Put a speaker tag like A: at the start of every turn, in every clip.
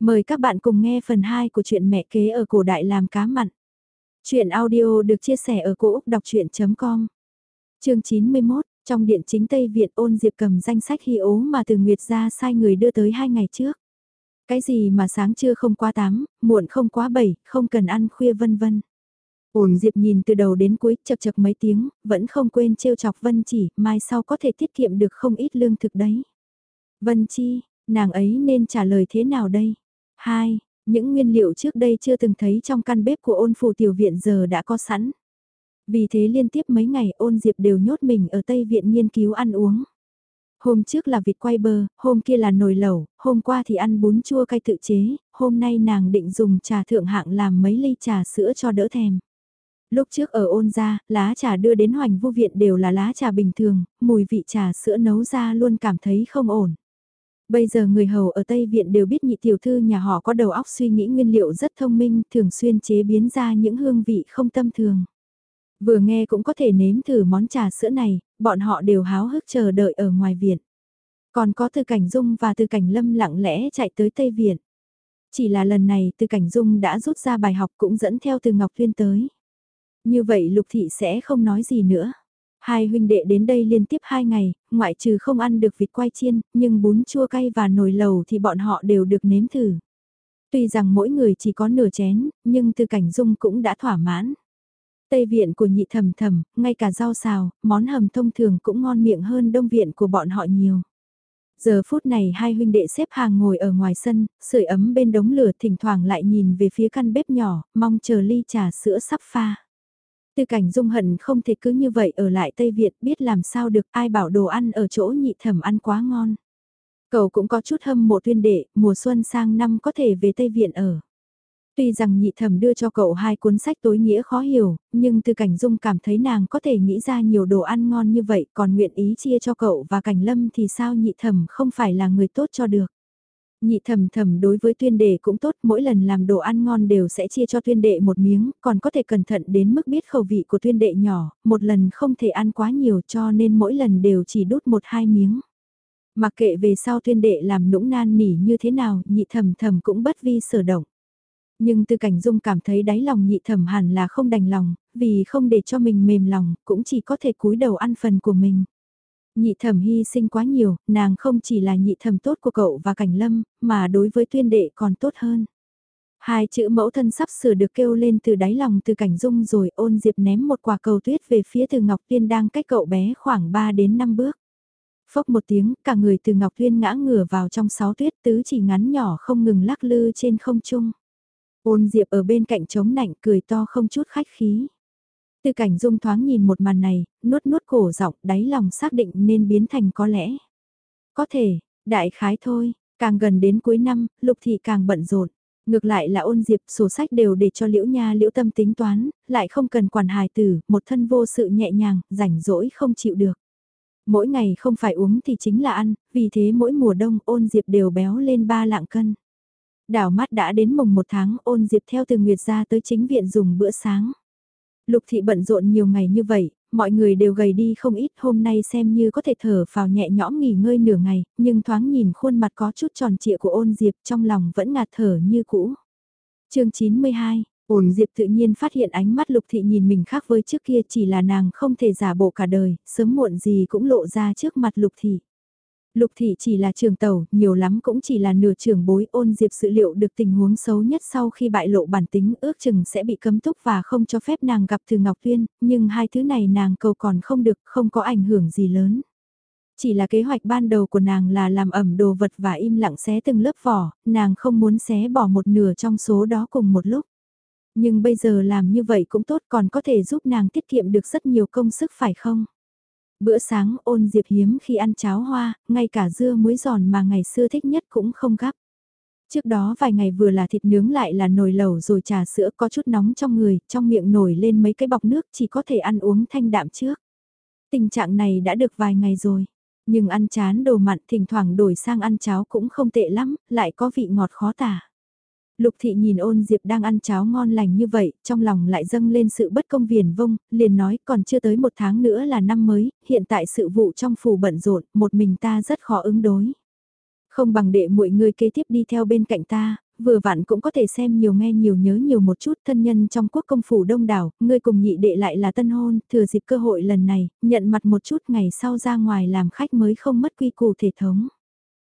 A: Mời các bạn cùng nghe phần 2 của truyện mẹ kế ở cổ đại làm cá mặn. Chuyện audio được chia sẻ ở cỗ đọc chuyện.com Chương 91, trong điện chính Tây Viện ôn diệp cầm danh sách hy ố mà từ Nguyệt ra sai người đưa tới hai ngày trước. Cái gì mà sáng trưa không quá 8, muộn không quá 7, không cần ăn khuya vân vân. Ôn Diệp nhìn từ đầu đến cuối chật chật mấy tiếng, vẫn không quên trêu chọc Vân Chỉ, mai sau có thể tiết kiệm được không ít lương thực đấy. Vân Chi, nàng ấy nên trả lời thế nào đây? 2. Những nguyên liệu trước đây chưa từng thấy trong căn bếp của ôn phù tiểu viện giờ đã có sẵn. Vì thế liên tiếp mấy ngày ôn diệp đều nhốt mình ở Tây Viện nghiên cứu ăn uống. Hôm trước là vịt quay bơ, hôm kia là nồi lẩu, hôm qua thì ăn bún chua cay tự chế, hôm nay nàng định dùng trà thượng hạng làm mấy ly trà sữa cho đỡ thèm. Lúc trước ở ôn ra, lá trà đưa đến hoành vô viện đều là lá trà bình thường, mùi vị trà sữa nấu ra luôn cảm thấy không ổn. Bây giờ người hầu ở Tây Viện đều biết nhị tiểu thư nhà họ có đầu óc suy nghĩ nguyên liệu rất thông minh, thường xuyên chế biến ra những hương vị không tâm thường. Vừa nghe cũng có thể nếm thử món trà sữa này, bọn họ đều háo hức chờ đợi ở ngoài viện. Còn có từ cảnh dung và từ cảnh lâm lặng lẽ chạy tới Tây Viện. Chỉ là lần này từ cảnh dung đã rút ra bài học cũng dẫn theo từ Ngọc Tuyên tới. Như vậy Lục Thị sẽ không nói gì nữa. Hai huynh đệ đến đây liên tiếp hai ngày, ngoại trừ không ăn được vịt quay chiên, nhưng bún chua cay và nồi lầu thì bọn họ đều được nếm thử. Tuy rằng mỗi người chỉ có nửa chén, nhưng từ cảnh dung cũng đã thỏa mãn. Tây viện của nhị thầm thầm, ngay cả rau xào, món hầm thông thường cũng ngon miệng hơn đông viện của bọn họ nhiều. Giờ phút này hai huynh đệ xếp hàng ngồi ở ngoài sân, sưởi ấm bên đống lửa thỉnh thoảng lại nhìn về phía căn bếp nhỏ, mong chờ ly trà sữa sắp pha. Tư cảnh dung hận không thể cứ như vậy ở lại Tây Việt biết làm sao được ai bảo đồ ăn ở chỗ nhị thẩm ăn quá ngon. Cậu cũng có chút hâm mộ tuyên đệ, mùa xuân sang năm có thể về Tây Viện ở. Tuy rằng nhị thẩm đưa cho cậu hai cuốn sách tối nghĩa khó hiểu, nhưng từ cảnh dung cảm thấy nàng có thể nghĩ ra nhiều đồ ăn ngon như vậy còn nguyện ý chia cho cậu và cảnh lâm thì sao nhị thẩm không phải là người tốt cho được. Nhị thầm thầm đối với tuyên đệ cũng tốt, mỗi lần làm đồ ăn ngon đều sẽ chia cho tuyên đệ một miếng, còn có thể cẩn thận đến mức biết khẩu vị của tuyên đệ nhỏ, một lần không thể ăn quá nhiều cho nên mỗi lần đều chỉ đút một hai miếng. Mặc kệ về sau tuyên đệ làm nũng nan nỉ như thế nào, nhị thầm thầm cũng bất vi sở động. Nhưng từ cảnh dung cảm thấy đáy lòng nhị thầm hẳn là không đành lòng, vì không để cho mình mềm lòng, cũng chỉ có thể cúi đầu ăn phần của mình. Nhị thẩm hy sinh quá nhiều, nàng không chỉ là nhị thẩm tốt của cậu và cảnh lâm, mà đối với tuyên đệ còn tốt hơn. Hai chữ mẫu thân sắp sửa được kêu lên từ đáy lòng từ cảnh dung rồi ôn diệp ném một quả cầu tuyết về phía từ Ngọc Tuyên đang cách cậu bé khoảng 3 đến 5 bước. Phốc một tiếng, cả người từ Ngọc Tuyên ngã ngửa vào trong sáu tuyết tứ chỉ ngắn nhỏ không ngừng lắc lư trên không trung. Ôn diệp ở bên cạnh chống nạnh cười to không chút khách khí. Tư cảnh dung thoáng nhìn một màn này, nuốt nuốt cổ giọng đáy lòng xác định nên biến thành có lẽ. Có thể, đại khái thôi, càng gần đến cuối năm, lục thị càng bận rộn. Ngược lại là ôn diệp sổ sách đều để cho liễu nha liễu tâm tính toán, lại không cần quản hài tử, một thân vô sự nhẹ nhàng, rảnh rỗi không chịu được. Mỗi ngày không phải uống thì chính là ăn, vì thế mỗi mùa đông ôn diệp đều béo lên ba lạng cân. Đảo mắt đã đến mùng một tháng ôn diệp theo từ Nguyệt ra tới chính viện dùng bữa sáng. Lục thị bận rộn nhiều ngày như vậy, mọi người đều gầy đi không ít hôm nay xem như có thể thở vào nhẹ nhõm nghỉ ngơi nửa ngày, nhưng thoáng nhìn khuôn mặt có chút tròn trịa của ôn diệp trong lòng vẫn ngạt thở như cũ. chương 92 Ôn Diệp tự nhiên phát hiện ánh mắt Lục Thị nhìn mình khác với trước kia chỉ là nàng không thể giả bộ cả đời, sớm muộn gì cũng lộ ra trước mặt Lục Thị. Lục thị chỉ là trường tàu, nhiều lắm cũng chỉ là nửa trường bối ôn diệp sự liệu được tình huống xấu nhất sau khi bại lộ bản tính ước chừng sẽ bị cấm túc và không cho phép nàng gặp từ Ngọc Tuyên, nhưng hai thứ này nàng cầu còn không được, không có ảnh hưởng gì lớn. Chỉ là kế hoạch ban đầu của nàng là làm ẩm đồ vật và im lặng xé từng lớp vỏ, nàng không muốn xé bỏ một nửa trong số đó cùng một lúc. Nhưng bây giờ làm như vậy cũng tốt còn có thể giúp nàng tiết kiệm được rất nhiều công sức phải không? Bữa sáng ôn diệp hiếm khi ăn cháo hoa, ngay cả dưa muối giòn mà ngày xưa thích nhất cũng không gắp. Trước đó vài ngày vừa là thịt nướng lại là nồi lẩu rồi trà sữa có chút nóng trong người, trong miệng nổi lên mấy cái bọc nước chỉ có thể ăn uống thanh đạm trước. Tình trạng này đã được vài ngày rồi, nhưng ăn chán đồ mặn thỉnh thoảng đổi sang ăn cháo cũng không tệ lắm, lại có vị ngọt khó tả. Lục thị nhìn ôn diệp đang ăn cháo ngon lành như vậy, trong lòng lại dâng lên sự bất công viền vông, liền nói còn chưa tới một tháng nữa là năm mới, hiện tại sự vụ trong phủ bận rộn, một mình ta rất khó ứng đối. Không bằng đệ muội người kế tiếp đi theo bên cạnh ta, vừa vặn cũng có thể xem nhiều nghe nhiều nhớ nhiều một chút thân nhân trong quốc công phủ đông đảo, ngươi cùng nhị đệ lại là tân hôn, thừa dịp cơ hội lần này, nhận mặt một chút ngày sau ra ngoài làm khách mới không mất quy củ thể thống.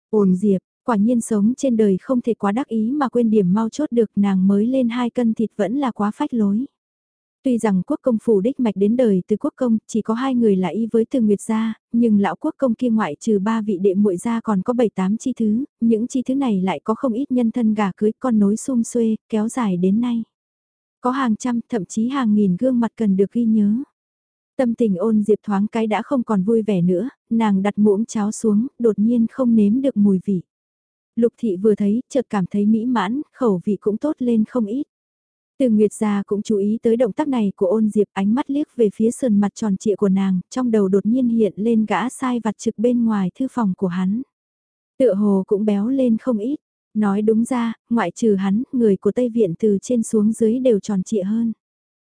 A: Ôn diệp, quả nhiên sống trên đời không thể quá đắc ý mà quên điểm mau chốt được nàng mới lên hai cân thịt vẫn là quá phách lối. Tuy rằng quốc công phủ đích mạch đến đời từ quốc công chỉ có hai người là y với từ nguyệt gia, nhưng lão quốc công kia ngoại trừ ba vị đệ muội gia còn có bảy tám chi thứ, những chi thứ này lại có không ít nhân thân gà cưới con nối xung xuê, kéo dài đến nay. Có hàng trăm, thậm chí hàng nghìn gương mặt cần được ghi nhớ. Tâm tình ôn diệp thoáng cái đã không còn vui vẻ nữa, nàng đặt muỗng cháo xuống, đột nhiên không nếm được mùi vị. Lục thị vừa thấy, chợt cảm thấy mỹ mãn, khẩu vị cũng tốt lên không ít. Từ Nguyệt gia cũng chú ý tới động tác này của ôn diệp ánh mắt liếc về phía sườn mặt tròn trịa của nàng, trong đầu đột nhiên hiện lên gã sai vặt trực bên ngoài thư phòng của hắn. Tựa hồ cũng béo lên không ít, nói đúng ra, ngoại trừ hắn, người của Tây Viện từ trên xuống dưới đều tròn trịa hơn.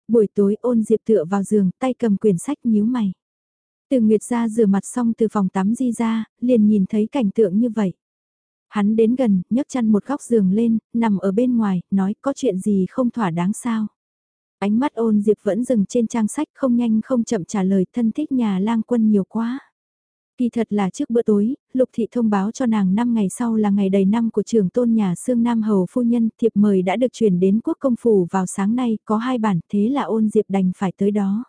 A: Buổi tối ôn diệp tựa vào giường, tay cầm quyển sách nhíu mày. Từ Nguyệt gia rửa mặt xong từ phòng tắm di ra, liền nhìn thấy cảnh tượng như vậy. Hắn đến gần, nhấc chăn một góc giường lên, nằm ở bên ngoài, nói có chuyện gì không thỏa đáng sao. Ánh mắt ôn diệp vẫn dừng trên trang sách không nhanh không chậm trả lời thân thích nhà lang quân nhiều quá. Kỳ thật là trước bữa tối, Lục Thị thông báo cho nàng 5 ngày sau là ngày đầy năm của trưởng tôn nhà Sương Nam Hầu Phu Nhân, thiệp mời đã được chuyển đến quốc công phủ vào sáng nay, có hai bản, thế là ôn diệp đành phải tới đó.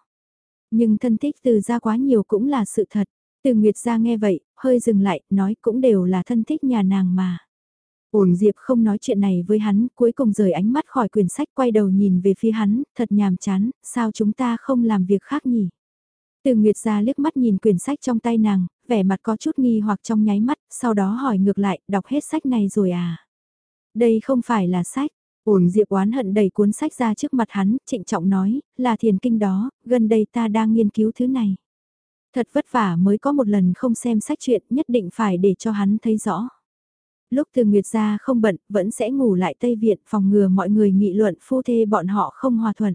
A: Nhưng thân thích từ ra quá nhiều cũng là sự thật. Từ Nguyệt ra nghe vậy, hơi dừng lại, nói cũng đều là thân thích nhà nàng mà. Ổn Diệp không nói chuyện này với hắn, cuối cùng rời ánh mắt khỏi quyển sách quay đầu nhìn về phía hắn, thật nhàm chán, sao chúng ta không làm việc khác nhỉ? Từ Nguyệt ra liếc mắt nhìn quyển sách trong tay nàng, vẻ mặt có chút nghi hoặc trong nháy mắt, sau đó hỏi ngược lại, đọc hết sách này rồi à? Đây không phải là sách. Ổn Diệp oán hận đẩy cuốn sách ra trước mặt hắn, trịnh trọng nói, là thiền kinh đó, gần đây ta đang nghiên cứu thứ này. Thật vất vả mới có một lần không xem sách chuyện nhất định phải để cho hắn thấy rõ. Lúc từ Nguyệt ra không bận, vẫn sẽ ngủ lại Tây Viện phòng ngừa mọi người nghị luận phu thê bọn họ không hòa thuận.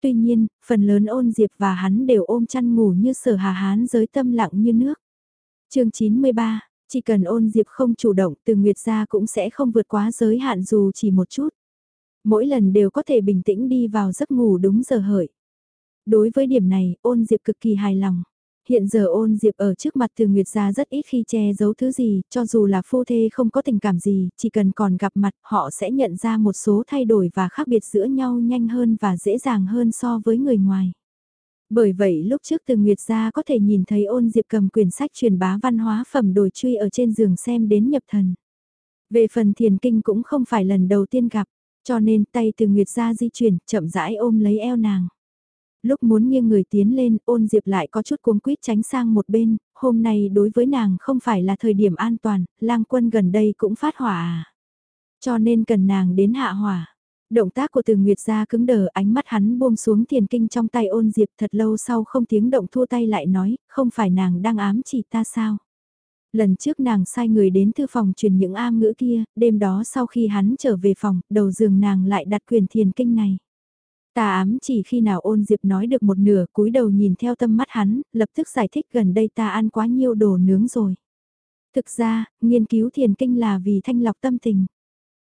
A: Tuy nhiên, phần lớn ôn diệp và hắn đều ôm chăn ngủ như sở hà hán giới tâm lặng như nước. chương 93, chỉ cần ôn diệp không chủ động từ Nguyệt ra cũng sẽ không vượt quá giới hạn dù chỉ một chút. Mỗi lần đều có thể bình tĩnh đi vào giấc ngủ đúng giờ hợi. Đối với điểm này, ôn diệp cực kỳ hài lòng. Hiện giờ ôn diệp ở trước mặt từ Nguyệt gia rất ít khi che giấu thứ gì, cho dù là phu thê không có tình cảm gì, chỉ cần còn gặp mặt họ sẽ nhận ra một số thay đổi và khác biệt giữa nhau nhanh hơn và dễ dàng hơn so với người ngoài. Bởi vậy lúc trước từ Nguyệt gia có thể nhìn thấy ôn diệp cầm quyển sách truyền bá văn hóa phẩm đồi truy ở trên giường xem đến nhập thần. Về phần thiền kinh cũng không phải lần đầu tiên gặp, cho nên tay từ Nguyệt gia di chuyển chậm rãi ôm lấy eo nàng lúc muốn nghiêng người tiến lên, ôn diệp lại có chút cuống quýt tránh sang một bên, hôm nay đối với nàng không phải là thời điểm an toàn, lang quân gần đây cũng phát hỏa à. Cho nên cần nàng đến hạ hỏa. Động tác của từ Nguyệt ra cứng đờ ánh mắt hắn buông xuống tiền kinh trong tay ôn diệp thật lâu sau không tiếng động thua tay lại nói, không phải nàng đang ám chỉ ta sao. Lần trước nàng sai người đến thư phòng truyền những am ngữ kia, đêm đó sau khi hắn trở về phòng, đầu giường nàng lại đặt quyền thiền kinh này. Ta ám chỉ khi nào ôn diệp nói được một nửa cúi đầu nhìn theo tâm mắt hắn, lập tức giải thích gần đây ta ăn quá nhiều đồ nướng rồi. Thực ra, nghiên cứu thiền kinh là vì thanh lọc tâm tình.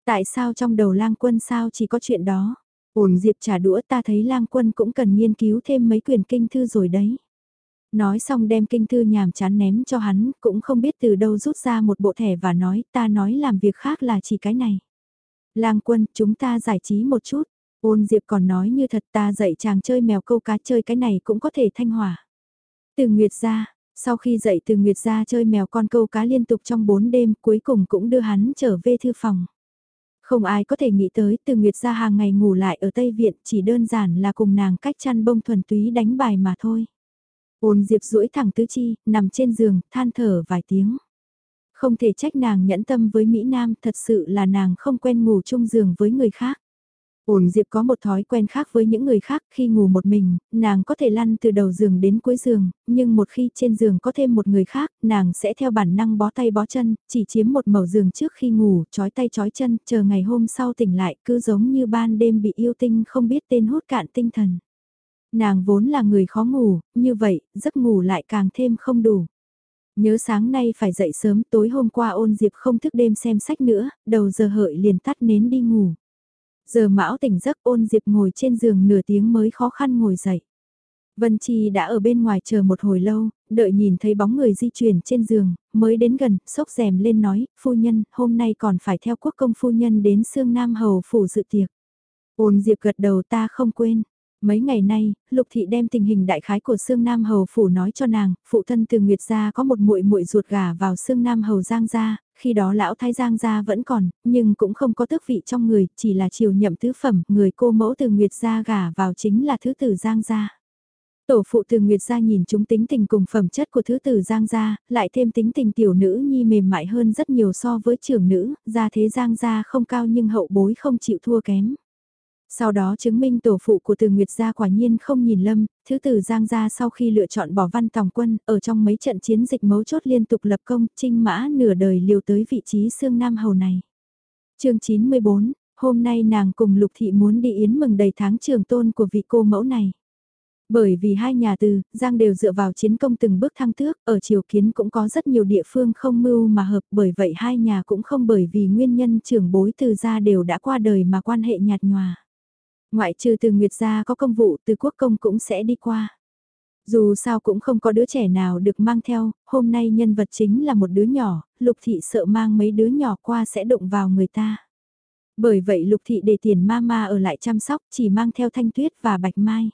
A: Tại sao trong đầu lang quân sao chỉ có chuyện đó? Ôn diệp trả đũa ta thấy lang quân cũng cần nghiên cứu thêm mấy quyển kinh thư rồi đấy. Nói xong đem kinh thư nhàm chán ném cho hắn, cũng không biết từ đâu rút ra một bộ thẻ và nói ta nói làm việc khác là chỉ cái này. Lang quân, chúng ta giải trí một chút. Ôn Diệp còn nói như thật ta dạy chàng chơi mèo câu cá chơi cái này cũng có thể thanh hỏa. Từ Nguyệt ra, sau khi dạy từ Nguyệt ra chơi mèo con câu cá liên tục trong 4 đêm cuối cùng cũng đưa hắn trở về thư phòng. Không ai có thể nghĩ tới từ Nguyệt ra hàng ngày ngủ lại ở Tây Viện chỉ đơn giản là cùng nàng cách chăn bông thuần túy đánh bài mà thôi. Ôn Diệp duỗi thẳng tứ chi, nằm trên giường, than thở vài tiếng. Không thể trách nàng nhẫn tâm với Mỹ Nam, thật sự là nàng không quen ngủ chung giường với người khác. Ổn Diệp có một thói quen khác với những người khác khi ngủ một mình, nàng có thể lăn từ đầu giường đến cuối giường, nhưng một khi trên giường có thêm một người khác, nàng sẽ theo bản năng bó tay bó chân, chỉ chiếm một mẩu giường trước khi ngủ, chói tay chói chân, chờ ngày hôm sau tỉnh lại cứ giống như ban đêm bị yêu tinh không biết tên hút cạn tinh thần. Nàng vốn là người khó ngủ, như vậy, giấc ngủ lại càng thêm không đủ. Nhớ sáng nay phải dậy sớm tối hôm qua ôn diệp không thức đêm xem sách nữa, đầu giờ hợi liền tắt nến đi ngủ. Giờ mão tỉnh giấc ôn diệp ngồi trên giường nửa tiếng mới khó khăn ngồi dậy. Vân Chi đã ở bên ngoài chờ một hồi lâu, đợi nhìn thấy bóng người di chuyển trên giường, mới đến gần, sốc rèm lên nói, phu nhân, hôm nay còn phải theo quốc công phu nhân đến Sương Nam Hầu phủ dự tiệc. Ôn Diệp gật đầu ta không quên. Mấy ngày nay, Lục Thị đem tình hình đại khái của Sương Nam Hầu phủ nói cho nàng, phụ thân từ Nguyệt gia có một muội muội ruột gà vào Sương Nam Hầu Giang gia, khi đó lão thái Giang gia vẫn còn, nhưng cũng không có tước vị trong người, chỉ là chiều nhậm tứ phẩm, người cô mẫu từ Nguyệt gia gả vào chính là thứ tử Giang gia. Tổ phụ từ Nguyệt gia nhìn chúng tính tình cùng phẩm chất của thứ tử Giang gia, lại thêm tính tình tiểu nữ nhi mềm mại hơn rất nhiều so với trưởng nữ, gia thế Giang gia không cao nhưng hậu bối không chịu thua kém. Sau đó chứng minh tổ phụ của từ Nguyệt gia quả nhiên không nhìn lâm, thứ tử Giang gia sau khi lựa chọn bỏ văn tòng quân, ở trong mấy trận chiến dịch mấu chốt liên tục lập công, trinh mã nửa đời liều tới vị trí xương Nam Hầu này. chương 94, hôm nay nàng cùng Lục Thị muốn đi yến mừng đầy tháng trường tôn của vị cô mẫu này. Bởi vì hai nhà từ, Giang đều dựa vào chiến công từng bước thăng tước, ở triều kiến cũng có rất nhiều địa phương không mưu mà hợp, bởi vậy hai nhà cũng không bởi vì nguyên nhân trưởng bối từ gia đều đã qua đời mà quan hệ nhạt nhòa. Ngoại trừ từ Nguyệt gia có công vụ từ quốc công cũng sẽ đi qua. Dù sao cũng không có đứa trẻ nào được mang theo, hôm nay nhân vật chính là một đứa nhỏ, lục thị sợ mang mấy đứa nhỏ qua sẽ đụng vào người ta. Bởi vậy lục thị để tiền mama ở lại chăm sóc chỉ mang theo thanh tuyết và bạch mai.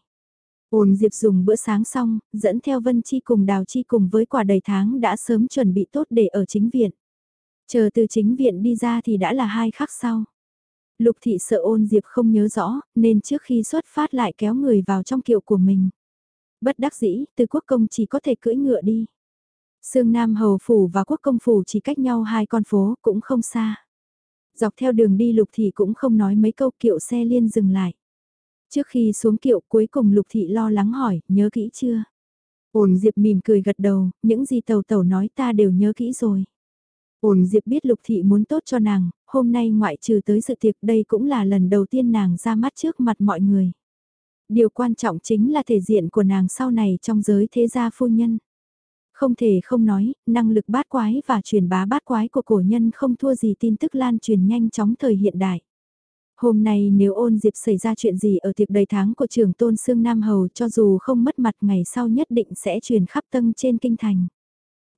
A: Ôn Diệp dùng bữa sáng xong, dẫn theo Vân Chi cùng Đào Chi cùng với quả đầy tháng đã sớm chuẩn bị tốt để ở chính viện. Chờ từ chính viện đi ra thì đã là hai khắc sau. Lục thị sợ ôn Diệp không nhớ rõ, nên trước khi xuất phát lại kéo người vào trong kiệu của mình. Bất đắc dĩ, từ quốc công chỉ có thể cưỡi ngựa đi. Sương Nam Hầu Phủ và Quốc công Phủ chỉ cách nhau hai con phố cũng không xa. Dọc theo đường đi lục thị cũng không nói mấy câu kiệu xe liên dừng lại. Trước khi xuống kiệu cuối cùng Lục Thị lo lắng hỏi, nhớ kỹ chưa? Ổn Diệp mỉm cười gật đầu, những gì tàu tàu nói ta đều nhớ kỹ rồi. Ổn Diệp biết Lục Thị muốn tốt cho nàng, hôm nay ngoại trừ tới sự tiệc đây cũng là lần đầu tiên nàng ra mắt trước mặt mọi người. Điều quan trọng chính là thể diện của nàng sau này trong giới thế gia phu nhân. Không thể không nói, năng lực bát quái và truyền bá bát quái của cổ nhân không thua gì tin tức lan truyền nhanh chóng thời hiện đại. Hôm nay nếu ôn diệp xảy ra chuyện gì ở tiệc đầy tháng của trường tôn Sương Nam Hầu cho dù không mất mặt ngày sau nhất định sẽ truyền khắp tân trên kinh thành.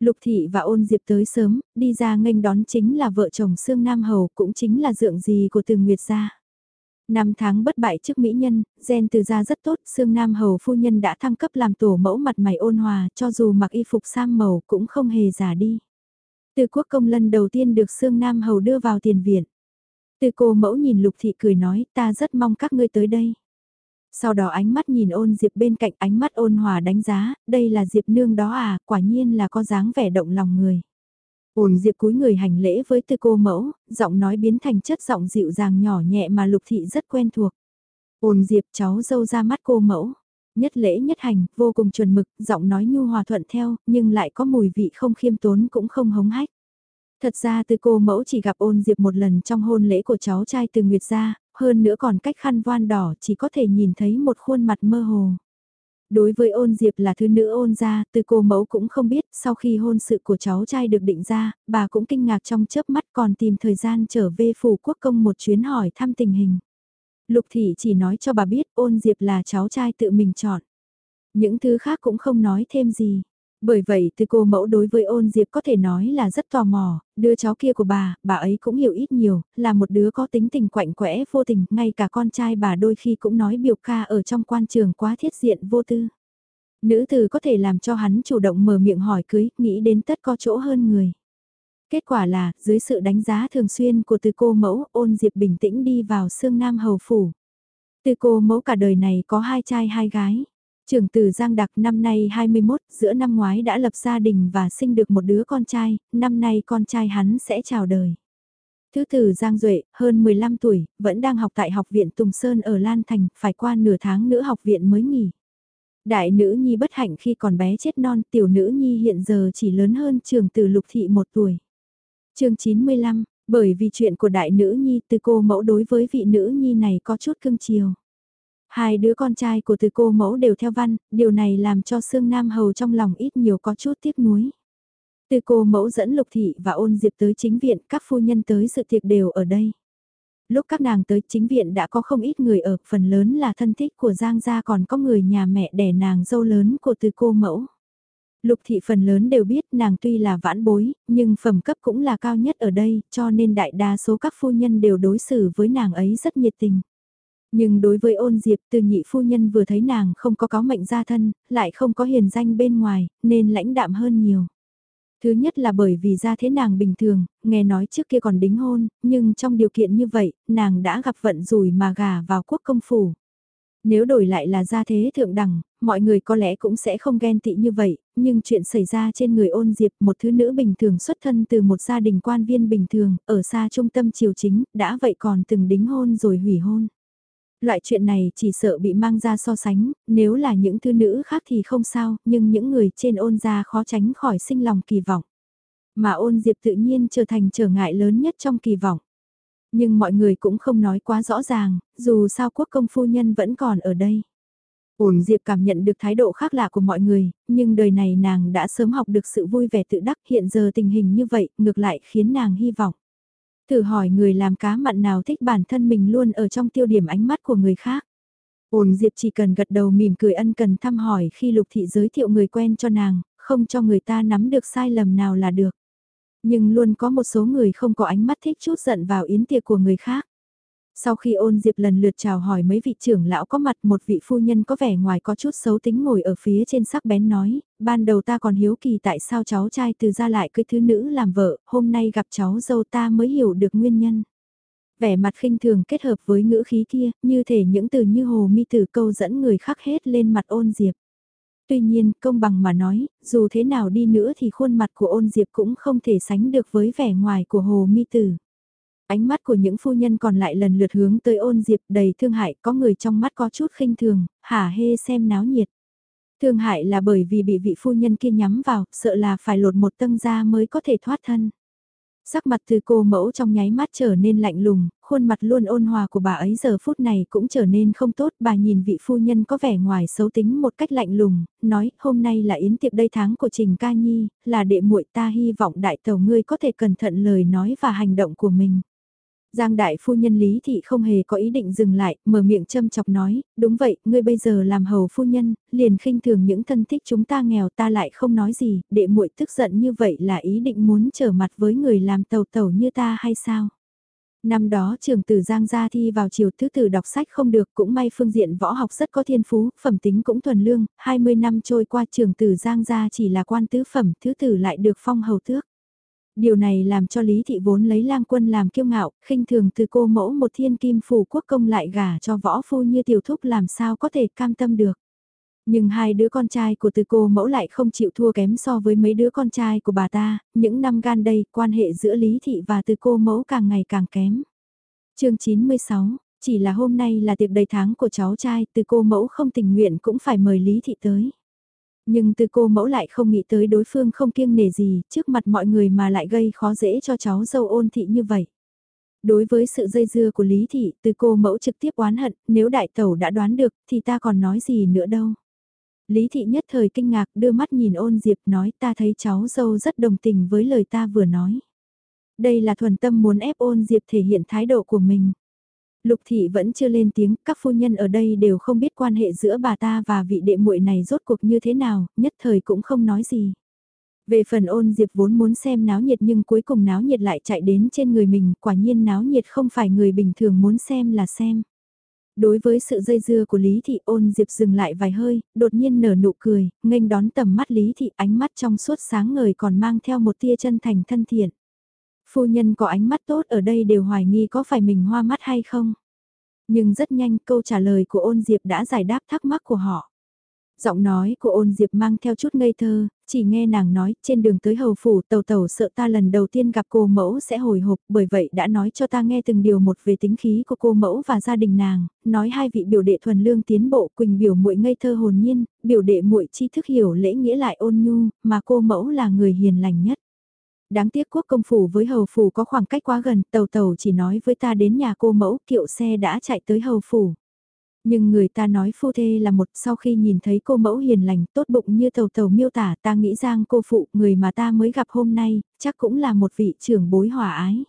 A: Lục thị và ôn diệp tới sớm, đi ra nghênh đón chính là vợ chồng Sương Nam Hầu cũng chính là dượng gì của từ Nguyệt gia. Năm tháng bất bại trước mỹ nhân, gen từ gia rất tốt, Sương Nam Hầu phu nhân đã thăng cấp làm tổ mẫu mặt mày ôn hòa cho dù mặc y phục sam màu cũng không hề giả đi. Từ quốc công lần đầu tiên được Sương Nam Hầu đưa vào tiền viện. Từ cô mẫu nhìn lục thị cười nói ta rất mong các ngươi tới đây. Sau đó ánh mắt nhìn ôn diệp bên cạnh ánh mắt ôn hòa đánh giá, đây là diệp nương đó à, quả nhiên là có dáng vẻ động lòng người. Ôn diệp cúi người hành lễ với tư cô mẫu, giọng nói biến thành chất giọng dịu dàng nhỏ nhẹ mà lục thị rất quen thuộc. Ôn diệp cháu dâu ra mắt cô mẫu, nhất lễ nhất hành, vô cùng chuẩn mực, giọng nói nhu hòa thuận theo, nhưng lại có mùi vị không khiêm tốn cũng không hống hách. Thật ra từ cô mẫu chỉ gặp ôn diệp một lần trong hôn lễ của cháu trai từ Nguyệt gia, hơn nữa còn cách khăn voan đỏ chỉ có thể nhìn thấy một khuôn mặt mơ hồ. Đối với ôn diệp là thứ nữ ôn gia, từ cô mẫu cũng không biết, sau khi hôn sự của cháu trai được định ra, bà cũng kinh ngạc trong chớp mắt còn tìm thời gian trở về phủ quốc công một chuyến hỏi thăm tình hình. Lục thị chỉ nói cho bà biết ôn diệp là cháu trai tự mình chọn. Những thứ khác cũng không nói thêm gì. Bởi vậy từ cô mẫu đối với ôn diệp có thể nói là rất tò mò, đứa cháu kia của bà, bà ấy cũng hiểu ít nhiều, là một đứa có tính tình quạnh quẽ vô tình, ngay cả con trai bà đôi khi cũng nói biểu ca ở trong quan trường quá thiết diện vô tư. Nữ từ có thể làm cho hắn chủ động mở miệng hỏi cưới, nghĩ đến tất có chỗ hơn người. Kết quả là, dưới sự đánh giá thường xuyên của từ cô mẫu, ôn diệp bình tĩnh đi vào xương nam hầu phủ. Từ cô mẫu cả đời này có hai trai hai gái trường từ Giang Đặc năm nay 21, giữa năm ngoái đã lập gia đình và sinh được một đứa con trai, năm nay con trai hắn sẽ chào đời. Thứ tử Giang Duệ, hơn 15 tuổi, vẫn đang học tại học viện Tùng Sơn ở Lan Thành, phải qua nửa tháng nữa học viện mới nghỉ. Đại nữ nhi bất hạnh khi còn bé chết non, tiểu nữ nhi hiện giờ chỉ lớn hơn trường từ Lục Thị một tuổi. chương 95, bởi vì chuyện của đại nữ nhi từ cô mẫu đối với vị nữ nhi này có chút cưng chiều. Hai đứa con trai của từ cô mẫu đều theo văn, điều này làm cho Sương Nam Hầu trong lòng ít nhiều có chút tiếc nuối. Từ cô mẫu dẫn Lục Thị và ôn diệp tới chính viện, các phu nhân tới sự tiệc đều ở đây. Lúc các nàng tới chính viện đã có không ít người ở, phần lớn là thân thích của Giang Gia còn có người nhà mẹ đẻ nàng dâu lớn của từ cô mẫu. Lục thị phần lớn đều biết nàng tuy là vãn bối, nhưng phẩm cấp cũng là cao nhất ở đây, cho nên đại đa số các phu nhân đều đối xử với nàng ấy rất nhiệt tình. Nhưng đối với ôn diệp từ nhị phu nhân vừa thấy nàng không có có mệnh gia thân, lại không có hiền danh bên ngoài, nên lãnh đạm hơn nhiều. Thứ nhất là bởi vì ra thế nàng bình thường, nghe nói trước kia còn đính hôn, nhưng trong điều kiện như vậy, nàng đã gặp vận rủi mà gả vào quốc công phủ. Nếu đổi lại là gia thế thượng đẳng, mọi người có lẽ cũng sẽ không ghen tị như vậy, nhưng chuyện xảy ra trên người ôn diệp một thứ nữ bình thường xuất thân từ một gia đình quan viên bình thường, ở xa trung tâm triều chính, đã vậy còn từng đính hôn rồi hủy hôn. Loại chuyện này chỉ sợ bị mang ra so sánh, nếu là những thư nữ khác thì không sao, nhưng những người trên ôn gia khó tránh khỏi sinh lòng kỳ vọng. Mà ôn diệp tự nhiên trở thành trở ngại lớn nhất trong kỳ vọng. Nhưng mọi người cũng không nói quá rõ ràng, dù sao quốc công phu nhân vẫn còn ở đây. Ôn Diệp cảm nhận được thái độ khác lạ của mọi người, nhưng đời này nàng đã sớm học được sự vui vẻ tự đắc hiện giờ tình hình như vậy ngược lại khiến nàng hy vọng. Thử hỏi người làm cá mặn nào thích bản thân mình luôn ở trong tiêu điểm ánh mắt của người khác. Ổn Diệp chỉ cần gật đầu mỉm cười ân cần thăm hỏi khi Lục Thị giới thiệu người quen cho nàng, không cho người ta nắm được sai lầm nào là được. Nhưng luôn có một số người không có ánh mắt thích chút giận vào yến tiệc của người khác. Sau khi ôn diệp lần lượt chào hỏi mấy vị trưởng lão có mặt một vị phu nhân có vẻ ngoài có chút xấu tính ngồi ở phía trên sắc bén nói, ban đầu ta còn hiếu kỳ tại sao cháu trai từ ra lại cưới thứ nữ làm vợ, hôm nay gặp cháu dâu ta mới hiểu được nguyên nhân. Vẻ mặt khinh thường kết hợp với ngữ khí kia, như thể những từ như hồ mi tử câu dẫn người khác hết lên mặt ôn diệp. Tuy nhiên, công bằng mà nói, dù thế nào đi nữa thì khuôn mặt của ôn diệp cũng không thể sánh được với vẻ ngoài của hồ mi tử. Ánh mắt của những phu nhân còn lại lần lượt hướng tới ôn diệp đầy thương hại, có người trong mắt có chút khinh thường, hả hê xem náo nhiệt. Thương hại là bởi vì bị vị phu nhân kia nhắm vào, sợ là phải lột một tân ra mới có thể thoát thân. Sắc mặt từ cô mẫu trong nháy mắt trở nên lạnh lùng, khuôn mặt luôn ôn hòa của bà ấy giờ phút này cũng trở nên không tốt. Bà nhìn vị phu nhân có vẻ ngoài xấu tính một cách lạnh lùng, nói hôm nay là yến tiệc đây tháng của Trình Ca Nhi, là đệ muội ta hy vọng đại tàu ngươi có thể cẩn thận lời nói và hành động của mình. Giang đại phu nhân Lý Thị không hề có ý định dừng lại, mở miệng châm chọc nói, đúng vậy, ngươi bây giờ làm hầu phu nhân, liền khinh thường những thân thích chúng ta nghèo ta lại không nói gì, đệ muội tức giận như vậy là ý định muốn trở mặt với người làm tàu tàu như ta hay sao? Năm đó trường tử Giang gia thi vào chiều thứ tử đọc sách không được cũng may phương diện võ học rất có thiên phú, phẩm tính cũng thuần lương, 20 năm trôi qua trường tử Giang gia chỉ là quan tứ phẩm, thứ tử lại được phong hầu tước. Điều này làm cho Lý Thị vốn lấy lang quân làm kiêu ngạo, khinh thường từ cô mẫu một thiên kim phủ quốc công lại gả cho võ phu như tiểu thúc làm sao có thể cam tâm được. Nhưng hai đứa con trai của từ cô mẫu lại không chịu thua kém so với mấy đứa con trai của bà ta, những năm gan đây quan hệ giữa Lý Thị và từ cô mẫu càng ngày càng kém. chương 96, chỉ là hôm nay là tiệc đầy tháng của cháu trai, từ cô mẫu không tình nguyện cũng phải mời Lý Thị tới. Nhưng từ cô mẫu lại không nghĩ tới đối phương không kiêng nể gì trước mặt mọi người mà lại gây khó dễ cho cháu dâu ôn thị như vậy. Đối với sự dây dưa của Lý Thị, từ cô mẫu trực tiếp oán hận, nếu đại tẩu đã đoán được thì ta còn nói gì nữa đâu. Lý Thị nhất thời kinh ngạc đưa mắt nhìn ôn Diệp nói ta thấy cháu dâu rất đồng tình với lời ta vừa nói. Đây là thuần tâm muốn ép ôn Diệp thể hiện thái độ của mình. Lục thị vẫn chưa lên tiếng, các phu nhân ở đây đều không biết quan hệ giữa bà ta và vị đệ muội này rốt cuộc như thế nào, nhất thời cũng không nói gì. Về phần ôn diệp vốn muốn xem náo nhiệt nhưng cuối cùng náo nhiệt lại chạy đến trên người mình, quả nhiên náo nhiệt không phải người bình thường muốn xem là xem. Đối với sự dây dưa của Lý Thị ôn diệp dừng lại vài hơi, đột nhiên nở nụ cười, nghênh đón tầm mắt Lý Thị ánh mắt trong suốt sáng ngời còn mang theo một tia chân thành thân thiện. Phu nhân có ánh mắt tốt ở đây đều hoài nghi có phải mình hoa mắt hay không. Nhưng rất nhanh câu trả lời của ôn diệp đã giải đáp thắc mắc của họ. Giọng nói của ôn diệp mang theo chút ngây thơ, chỉ nghe nàng nói trên đường tới hầu phủ tàu tàu sợ ta lần đầu tiên gặp cô mẫu sẽ hồi hộp bởi vậy đã nói cho ta nghe từng điều một về tính khí của cô mẫu và gia đình nàng, nói hai vị biểu đệ thuần lương tiến bộ quỳnh biểu muội ngây thơ hồn nhiên, biểu đệ muội chi thức hiểu lễ nghĩa lại ôn nhu, mà cô mẫu là người hiền lành nhất. Đáng tiếc quốc công phủ với hầu phủ có khoảng cách quá gần, tàu tàu chỉ nói với ta đến nhà cô mẫu kiệu xe đã chạy tới hầu phủ. Nhưng người ta nói phu thê là một sau khi nhìn thấy cô mẫu hiền lành tốt bụng như tàu tàu miêu tả ta nghĩ rằng cô phụ người mà ta mới gặp hôm nay, chắc cũng là một vị trưởng bối hòa ái.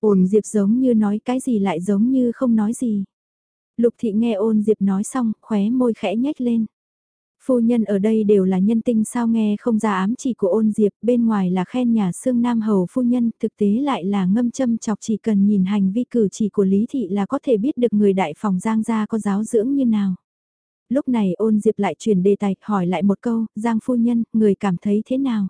A: Ôn Diệp giống như nói cái gì lại giống như không nói gì. Lục thị nghe ôn Diệp nói xong, khóe môi khẽ nhếch lên. Phu nhân ở đây đều là nhân tinh sao nghe không ra ám chỉ của ôn diệp, bên ngoài là khen nhà xương nam hầu phu nhân, thực tế lại là ngâm châm chọc chỉ cần nhìn hành vi cử chỉ của Lý Thị là có thể biết được người đại phòng Giang gia có giáo dưỡng như nào. Lúc này ôn diệp lại chuyển đề tài, hỏi lại một câu, Giang phu nhân, người cảm thấy thế nào?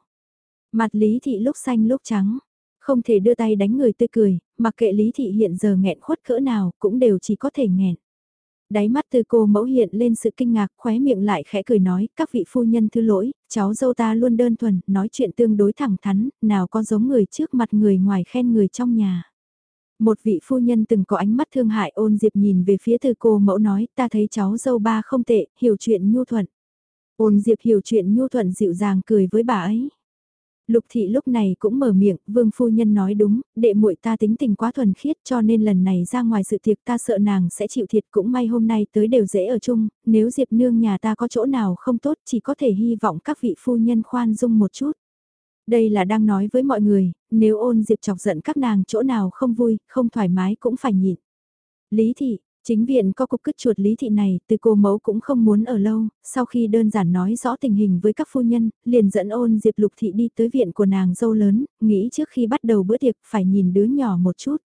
A: Mặt Lý Thị lúc xanh lúc trắng, không thể đưa tay đánh người tươi cười, mặc kệ Lý Thị hiện giờ nghẹn khuất cỡ nào cũng đều chỉ có thể nghẹn đáy mắt từ cô mẫu hiện lên sự kinh ngạc, khóe miệng lại khẽ cười nói, các vị phu nhân thứ lỗi, cháu dâu ta luôn đơn thuần, nói chuyện tương đối thẳng thắn, nào có giống người trước mặt người ngoài khen người trong nhà. Một vị phu nhân từng có ánh mắt thương hại ôn diệp nhìn về phía từ cô mẫu nói, ta thấy cháu dâu ba không tệ, hiểu chuyện nhu thuận. Ôn diệp hiểu chuyện nhu thuận dịu dàng cười với bà ấy. Lục thị lúc này cũng mở miệng, vương phu nhân nói đúng, đệ muội ta tính tình quá thuần khiết cho nên lần này ra ngoài sự tiệc ta sợ nàng sẽ chịu thiệt cũng may hôm nay tới đều dễ ở chung, nếu Diệp nương nhà ta có chỗ nào không tốt chỉ có thể hy vọng các vị phu nhân khoan dung một chút. Đây là đang nói với mọi người, nếu ôn Diệp chọc giận các nàng chỗ nào không vui, không thoải mái cũng phải nhịn. Lý thị, Chính viện có cục cứt chuột lý thị này, từ cô mẫu cũng không muốn ở lâu, sau khi đơn giản nói rõ tình hình với các phu nhân, liền dẫn ôn Diệp Lục thị đi tới viện của nàng dâu lớn, nghĩ trước khi bắt đầu bữa tiệc phải nhìn đứa nhỏ một chút.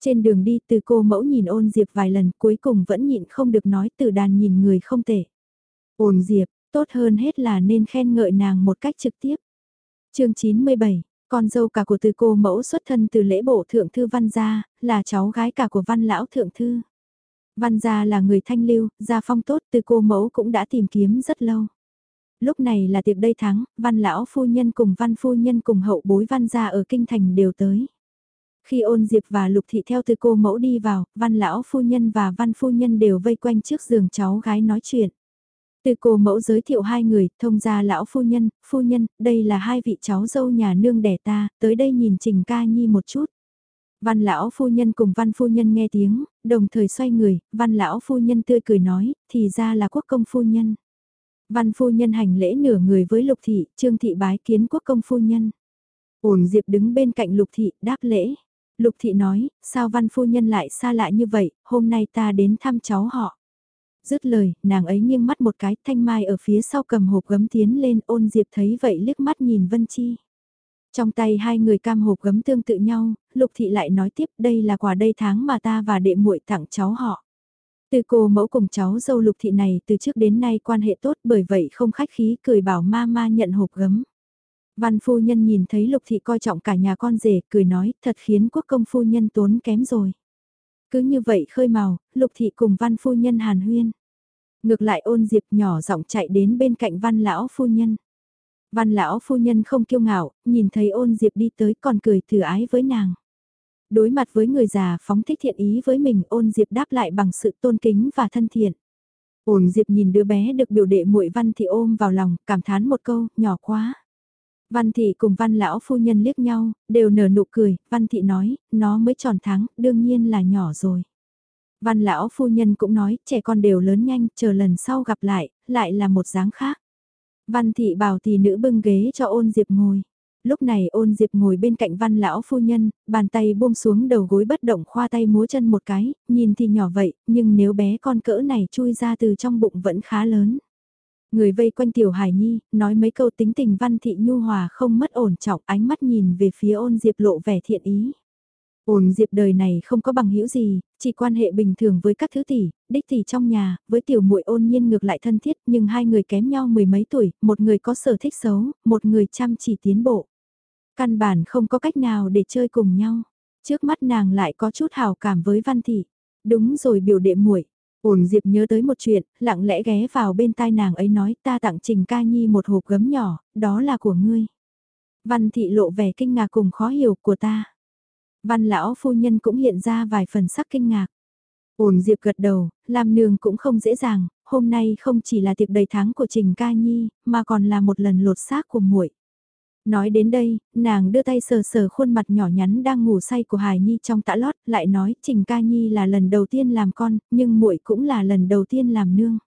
A: Trên đường đi từ cô mẫu nhìn ôn Diệp vài lần cuối cùng vẫn nhịn không được nói từ đàn nhìn người không tệ. Ôn Diệp, tốt hơn hết là nên khen ngợi nàng một cách trực tiếp. chương 97 con dâu cả của từ cô mẫu xuất thân từ lễ bộ thượng thư văn gia, là cháu gái cả của văn lão thượng thư. Văn gia là người thanh lưu, gia phong tốt từ cô mẫu cũng đã tìm kiếm rất lâu. Lúc này là tiệc đây tháng, văn lão phu nhân cùng văn phu nhân cùng hậu bối văn gia ở kinh thành đều tới. Khi ôn diệp và lục thị theo từ cô mẫu đi vào, văn lão phu nhân và văn phu nhân đều vây quanh trước giường cháu gái nói chuyện. Từ cô mẫu giới thiệu hai người, thông gia lão phu nhân, phu nhân, đây là hai vị cháu dâu nhà nương đẻ ta, tới đây nhìn Trình Ca Nhi một chút. Văn lão phu nhân cùng văn phu nhân nghe tiếng, đồng thời xoay người, văn lão phu nhân tươi cười nói, thì ra là quốc công phu nhân. Văn phu nhân hành lễ nửa người với lục thị, trương thị bái kiến quốc công phu nhân. Ổn diệp đứng bên cạnh lục thị, đáp lễ. Lục thị nói, sao văn phu nhân lại xa lạ như vậy, hôm nay ta đến thăm cháu họ. Dứt lời, nàng ấy nghiêng mắt một cái, thanh mai ở phía sau cầm hộp gấm tiến lên ôn diệp thấy vậy liếc mắt nhìn Vân Chi. Trong tay hai người cam hộp gấm tương tự nhau, Lục Thị lại nói tiếp đây là quà đây tháng mà ta và đệ muội tặng cháu họ. Từ cô mẫu cùng cháu dâu Lục Thị này từ trước đến nay quan hệ tốt bởi vậy không khách khí cười bảo ma ma nhận hộp gấm. Văn phu nhân nhìn thấy Lục Thị coi trọng cả nhà con rể cười nói thật khiến quốc công phu nhân tốn kém rồi. Cứ như vậy khơi màu, Lục Thị cùng văn phu nhân hàn huyên. Ngược lại ôn diệp nhỏ giọng chạy đến bên cạnh văn lão phu nhân. Văn lão phu nhân không kiêu ngạo, nhìn thấy ôn diệp đi tới còn cười thừa ái với nàng. Đối mặt với người già phóng thích thiện ý với mình ôn diệp đáp lại bằng sự tôn kính và thân thiện. Ôn diệp nhìn đứa bé được biểu đệ muội văn thị ôm vào lòng, cảm thán một câu, nhỏ quá. Văn thị cùng văn lão phu nhân liếc nhau, đều nở nụ cười, văn thị nói, nó mới tròn tháng, đương nhiên là nhỏ rồi. Văn lão phu nhân cũng nói, trẻ con đều lớn nhanh, chờ lần sau gặp lại, lại là một dáng khác. Văn thị bảo tỷ nữ bưng ghế cho ôn diệp ngồi. Lúc này ôn diệp ngồi bên cạnh văn lão phu nhân, bàn tay buông xuống đầu gối bất động khoa tay múa chân một cái, nhìn thì nhỏ vậy, nhưng nếu bé con cỡ này chui ra từ trong bụng vẫn khá lớn. Người vây quanh tiểu hải nhi, nói mấy câu tính tình văn thị nhu hòa không mất ổn trọng ánh mắt nhìn về phía ôn diệp lộ vẻ thiện ý ổn Diệp đời này không có bằng hữu gì, chỉ quan hệ bình thường với các thứ tỷ, đích tỷ trong nhà, với tiểu muội ôn nhiên ngược lại thân thiết, nhưng hai người kém nhau mười mấy tuổi, một người có sở thích xấu, một người chăm chỉ tiến bộ. Căn bản không có cách nào để chơi cùng nhau. Trước mắt nàng lại có chút hào cảm với Văn thị. Đúng rồi biểu đệ muội. ổn Diệp nhớ tới một chuyện, lặng lẽ ghé vào bên tai nàng ấy nói ta tặng Trình Ca Nhi một hộp gấm nhỏ, đó là của ngươi. Văn thị lộ vẻ kinh ngạc cùng khó hiểu của ta. Văn lão phu nhân cũng hiện ra vài phần sắc kinh ngạc. Ổn Diệp gật đầu, làm nương cũng không dễ dàng, hôm nay không chỉ là tiệc đầy tháng của Trình Ca Nhi, mà còn là một lần lột xác của muội. Nói đến đây, nàng đưa tay sờ sờ khuôn mặt nhỏ nhắn đang ngủ say của Hải Nhi trong tã lót, lại nói Trình Ca Nhi là lần đầu tiên làm con, nhưng muội cũng là lần đầu tiên làm nương.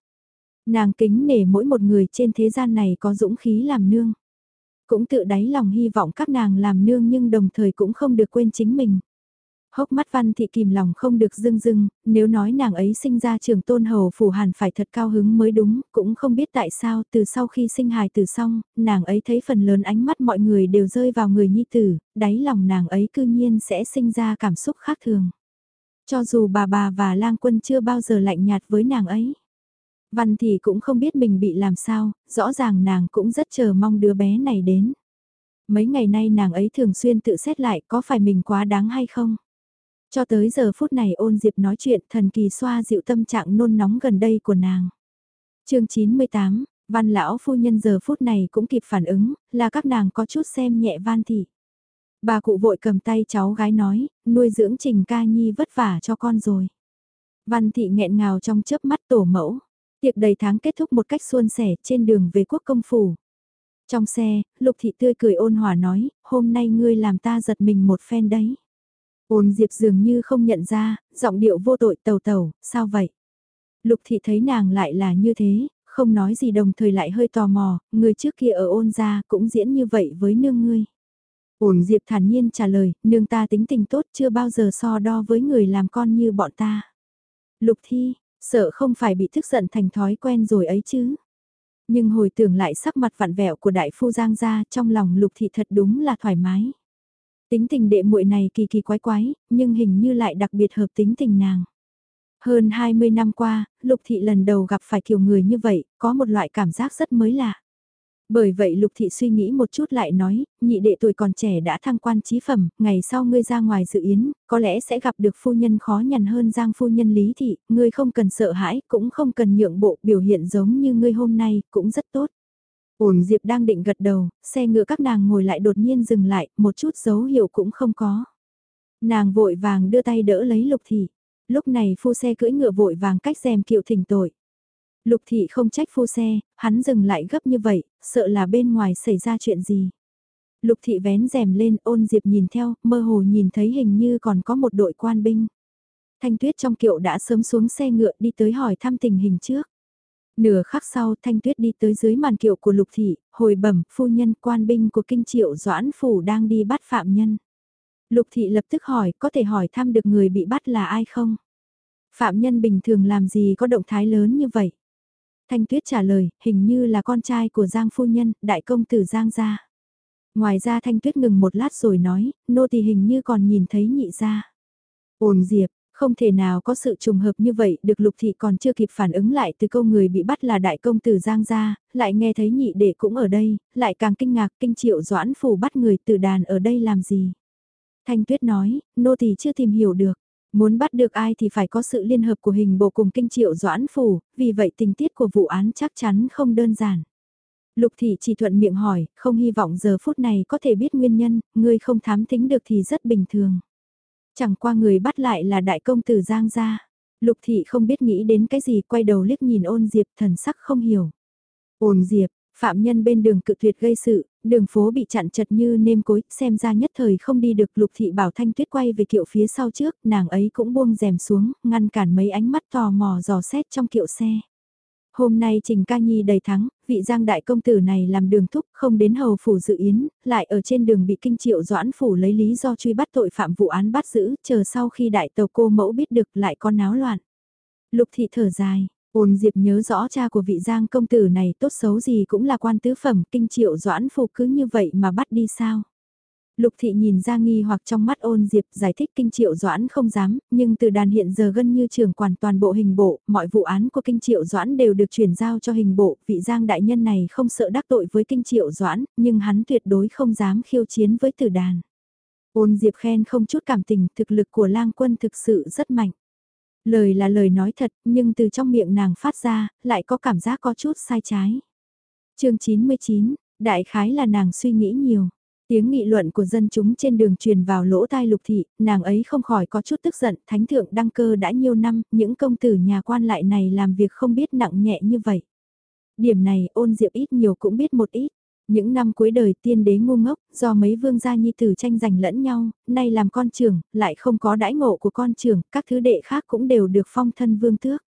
A: Nàng kính nể mỗi một người trên thế gian này có dũng khí làm nương. Cũng tự đáy lòng hy vọng các nàng làm nương nhưng đồng thời cũng không được quên chính mình. Hốc mắt văn thị kìm lòng không được dưng dưng, nếu nói nàng ấy sinh ra trường tôn hầu phủ hàn phải thật cao hứng mới đúng, cũng không biết tại sao từ sau khi sinh hài tử xong, nàng ấy thấy phần lớn ánh mắt mọi người đều rơi vào người nhi tử, đáy lòng nàng ấy cư nhiên sẽ sinh ra cảm xúc khác thường. Cho dù bà bà và lang quân chưa bao giờ lạnh nhạt với nàng ấy. Văn thì cũng không biết mình bị làm sao, rõ ràng nàng cũng rất chờ mong đứa bé này đến. Mấy ngày nay nàng ấy thường xuyên tự xét lại có phải mình quá đáng hay không. Cho tới giờ phút này ôn diệp nói chuyện thần kỳ xoa dịu tâm trạng nôn nóng gần đây của nàng. chương 98, văn lão phu nhân giờ phút này cũng kịp phản ứng, là các nàng có chút xem nhẹ van thị. Bà cụ vội cầm tay cháu gái nói, nuôi dưỡng trình ca nhi vất vả cho con rồi. Văn thị nghẹn ngào trong chớp mắt tổ mẫu. Tiệc đầy tháng kết thúc một cách suôn sẻ trên đường về quốc công phủ. Trong xe, Lục Thị tươi cười ôn hòa nói, hôm nay ngươi làm ta giật mình một phen đấy. Ôn Diệp dường như không nhận ra, giọng điệu vô tội tàu tàu, sao vậy? Lục Thị thấy nàng lại là như thế, không nói gì đồng thời lại hơi tò mò, người trước kia ở ôn gia cũng diễn như vậy với nương ngươi. Ôn Diệp thản nhiên trả lời, nương ta tính tình tốt chưa bao giờ so đo với người làm con như bọn ta. Lục Thi, Sợ không phải bị thức giận thành thói quen rồi ấy chứ. Nhưng hồi tưởng lại sắc mặt vặn vẹo của đại phu Giang gia trong lòng lục thị thật đúng là thoải mái. Tính tình đệ muội này kỳ kỳ quái quái, nhưng hình như lại đặc biệt hợp tính tình nàng. Hơn 20 năm qua, Lục Thị lần đầu gặp phải kiểu người như vậy, có một loại cảm giác rất mới lạ. Bởi vậy Lục Thị suy nghĩ một chút lại nói, nhị đệ tuổi còn trẻ đã thăng quan trí phẩm, ngày sau ngươi ra ngoài dự yến, có lẽ sẽ gặp được phu nhân khó nhằn hơn Giang phu nhân Lý Thị, ngươi không cần sợ hãi, cũng không cần nhượng bộ, biểu hiện giống như ngươi hôm nay, cũng rất tốt. Ổn Diệp đang định gật đầu, xe ngựa các nàng ngồi lại đột nhiên dừng lại, một chút dấu hiệu cũng không có. Nàng vội vàng đưa tay đỡ lấy Lục Thị. Lúc này phu xe cưỡi ngựa vội vàng cách rèm kiệu thỉnh tội. Lục thị không trách phu xe, hắn dừng lại gấp như vậy, sợ là bên ngoài xảy ra chuyện gì. Lục thị vén rèm lên ôn diệp nhìn theo, mơ hồ nhìn thấy hình như còn có một đội quan binh. Thanh tuyết trong kiệu đã sớm xuống xe ngựa đi tới hỏi thăm tình hình trước. Nửa khắc sau Thanh Tuyết đi tới dưới màn kiệu của Lục Thị, hồi bẩm phu nhân quan binh của kinh triệu Doãn Phủ đang đi bắt phạm nhân. Lục Thị lập tức hỏi có thể hỏi thăm được người bị bắt là ai không? Phạm nhân bình thường làm gì có động thái lớn như vậy? Thanh Tuyết trả lời, hình như là con trai của Giang Phu Nhân, đại công tử Giang gia. Ngoài ra Thanh Tuyết ngừng một lát rồi nói, nô tỳ hình như còn nhìn thấy nhị gia. Ôn Diệp, không thể nào có sự trùng hợp như vậy được lục thị còn chưa kịp phản ứng lại từ câu người bị bắt là đại công tử Giang gia, lại nghe thấy nhị đệ cũng ở đây, lại càng kinh ngạc kinh triệu doãn phủ bắt người từ đàn ở đây làm gì. Thanh Tuyết nói, nô thì chưa tìm hiểu được. Muốn bắt được ai thì phải có sự liên hợp của hình bộ cùng kinh triệu doãn phủ, vì vậy tình tiết của vụ án chắc chắn không đơn giản. Lục thị chỉ thuận miệng hỏi, không hy vọng giờ phút này có thể biết nguyên nhân, người không thám tính được thì rất bình thường. Chẳng qua người bắt lại là đại công tử Giang gia. Lục thị không biết nghĩ đến cái gì quay đầu liếc nhìn ôn diệp thần sắc không hiểu. Ôn diệp, phạm nhân bên đường cự tuyệt gây sự, đường phố bị chặn chật như nêm cối, xem ra nhất thời không đi được lục thị bảo thanh tuyết quay về kiệu phía sau trước, nàng ấy cũng buông rèm xuống, ngăn cản mấy ánh mắt tò mò dò xét trong kiệu xe. Hôm nay Trình Ca Nhi đầy thắng, vị giang đại công tử này làm đường thúc không đến hầu phủ dự yến, lại ở trên đường bị kinh triệu doãn phủ lấy lý do truy bắt tội phạm vụ án bắt giữ, chờ sau khi đại tàu cô mẫu biết được lại có náo loạn. Lục thị thở dài, Ôn Diệp nhớ rõ cha của vị giang công tử này tốt xấu gì cũng là quan tứ phẩm, kinh triệu doãn phụ cứ như vậy mà bắt đi sao. Lục thị nhìn ra nghi hoặc trong mắt ôn diệp giải thích kinh triệu doãn không dám, nhưng từ đàn hiện giờ gần như trưởng quản toàn bộ hình bộ, mọi vụ án của kinh triệu doãn đều được chuyển giao cho hình bộ, vị giang đại nhân này không sợ đắc tội với kinh triệu doãn, nhưng hắn tuyệt đối không dám khiêu chiến với Từ đàn. Ôn diệp khen không chút cảm tình, thực lực của lang quân thực sự rất mạnh. Lời là lời nói thật, nhưng từ trong miệng nàng phát ra, lại có cảm giác có chút sai trái. chương 99, đại khái là nàng suy nghĩ nhiều. Tiếng nghị luận của dân chúng trên đường truyền vào lỗ tai lục thị, nàng ấy không khỏi có chút tức giận, thánh thượng đăng cơ đã nhiều năm, những công tử nhà quan lại này làm việc không biết nặng nhẹ như vậy. Điểm này ôn diệp ít nhiều cũng biết một ít, những năm cuối đời tiên đế ngu ngốc, do mấy vương gia nhi tử tranh giành lẫn nhau, nay làm con trưởng, lại không có đãi ngộ của con trưởng, các thứ đệ khác cũng đều được phong thân vương tước.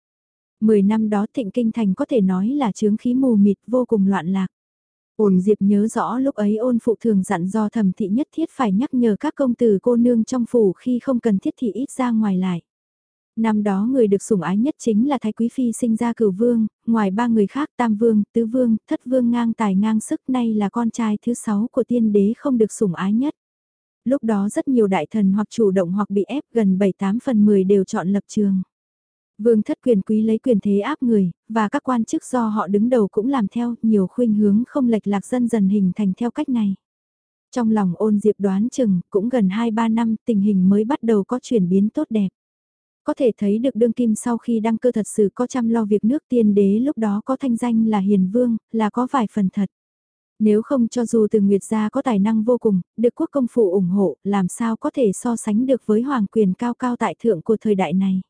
A: Mười năm đó thịnh kinh thành có thể nói là chướng khí mù mịt vô cùng loạn lạc. Ôn Diệp nhớ rõ lúc ấy ôn phụ thường dặn do thẩm thị nhất thiết phải nhắc nhở các công tử cô nương trong phủ khi không cần thiết thì ít ra ngoài lại. Năm đó người được sủng ái nhất chính là Thái Quý Phi sinh ra cửu vương, ngoài ba người khác tam vương, tứ vương, thất vương ngang tài ngang sức nay là con trai thứ sáu của tiên đế không được sủng ái nhất. Lúc đó rất nhiều đại thần hoặc chủ động hoặc bị ép gần 7-8 phần 10 đều chọn lập trường. Vương thất quyền quý lấy quyền thế áp người, và các quan chức do họ đứng đầu cũng làm theo, nhiều khuynh hướng không lệch lạc dân dần hình thành theo cách này. Trong lòng ôn diệp đoán chừng, cũng gần 2-3 năm tình hình mới bắt đầu có chuyển biến tốt đẹp. Có thể thấy được đương kim sau khi đăng cơ thật sự có chăm lo việc nước tiên đế lúc đó có thanh danh là hiền vương, là có vài phần thật. Nếu không cho dù từ Nguyệt gia có tài năng vô cùng, được quốc công phụ ủng hộ, làm sao có thể so sánh được với hoàng quyền cao cao tại thượng của thời đại này.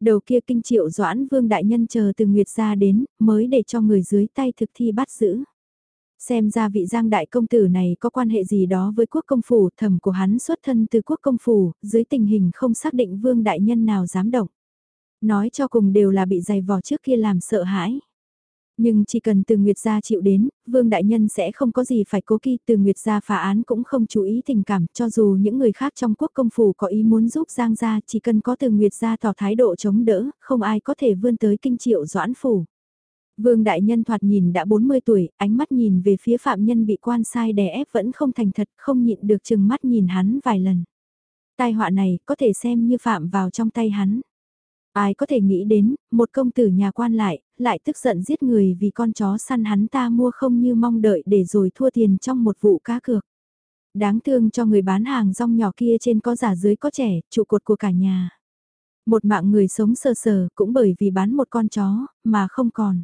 A: Đầu kia kinh triệu doãn vương đại nhân chờ từ Nguyệt gia đến, mới để cho người dưới tay thực thi bắt giữ. Xem ra vị giang đại công tử này có quan hệ gì đó với quốc công phủ, thẩm của hắn xuất thân từ quốc công phủ, dưới tình hình không xác định vương đại nhân nào dám động. Nói cho cùng đều là bị giày vò trước kia làm sợ hãi. Nhưng chỉ cần từ Nguyệt gia chịu đến, Vương Đại Nhân sẽ không có gì phải cố kỳ từ Nguyệt gia phá án cũng không chú ý tình cảm cho dù những người khác trong quốc công phủ có ý muốn giúp Giang gia chỉ cần có từ Nguyệt gia tỏ thái độ chống đỡ, không ai có thể vươn tới kinh triệu doãn phủ. Vương Đại Nhân thoạt nhìn đã 40 tuổi, ánh mắt nhìn về phía phạm nhân bị quan sai đè ép vẫn không thành thật, không nhịn được chừng mắt nhìn hắn vài lần. Tai họa này có thể xem như phạm vào trong tay hắn. Ai có thể nghĩ đến, một công tử nhà quan lại, lại tức giận giết người vì con chó săn hắn ta mua không như mong đợi để rồi thua tiền trong một vụ cá cược. Đáng thương cho người bán hàng rong nhỏ kia trên có giả dưới có trẻ, trụ cột của cả nhà. Một mạng người sống sờ sờ cũng bởi vì bán một con chó, mà không còn.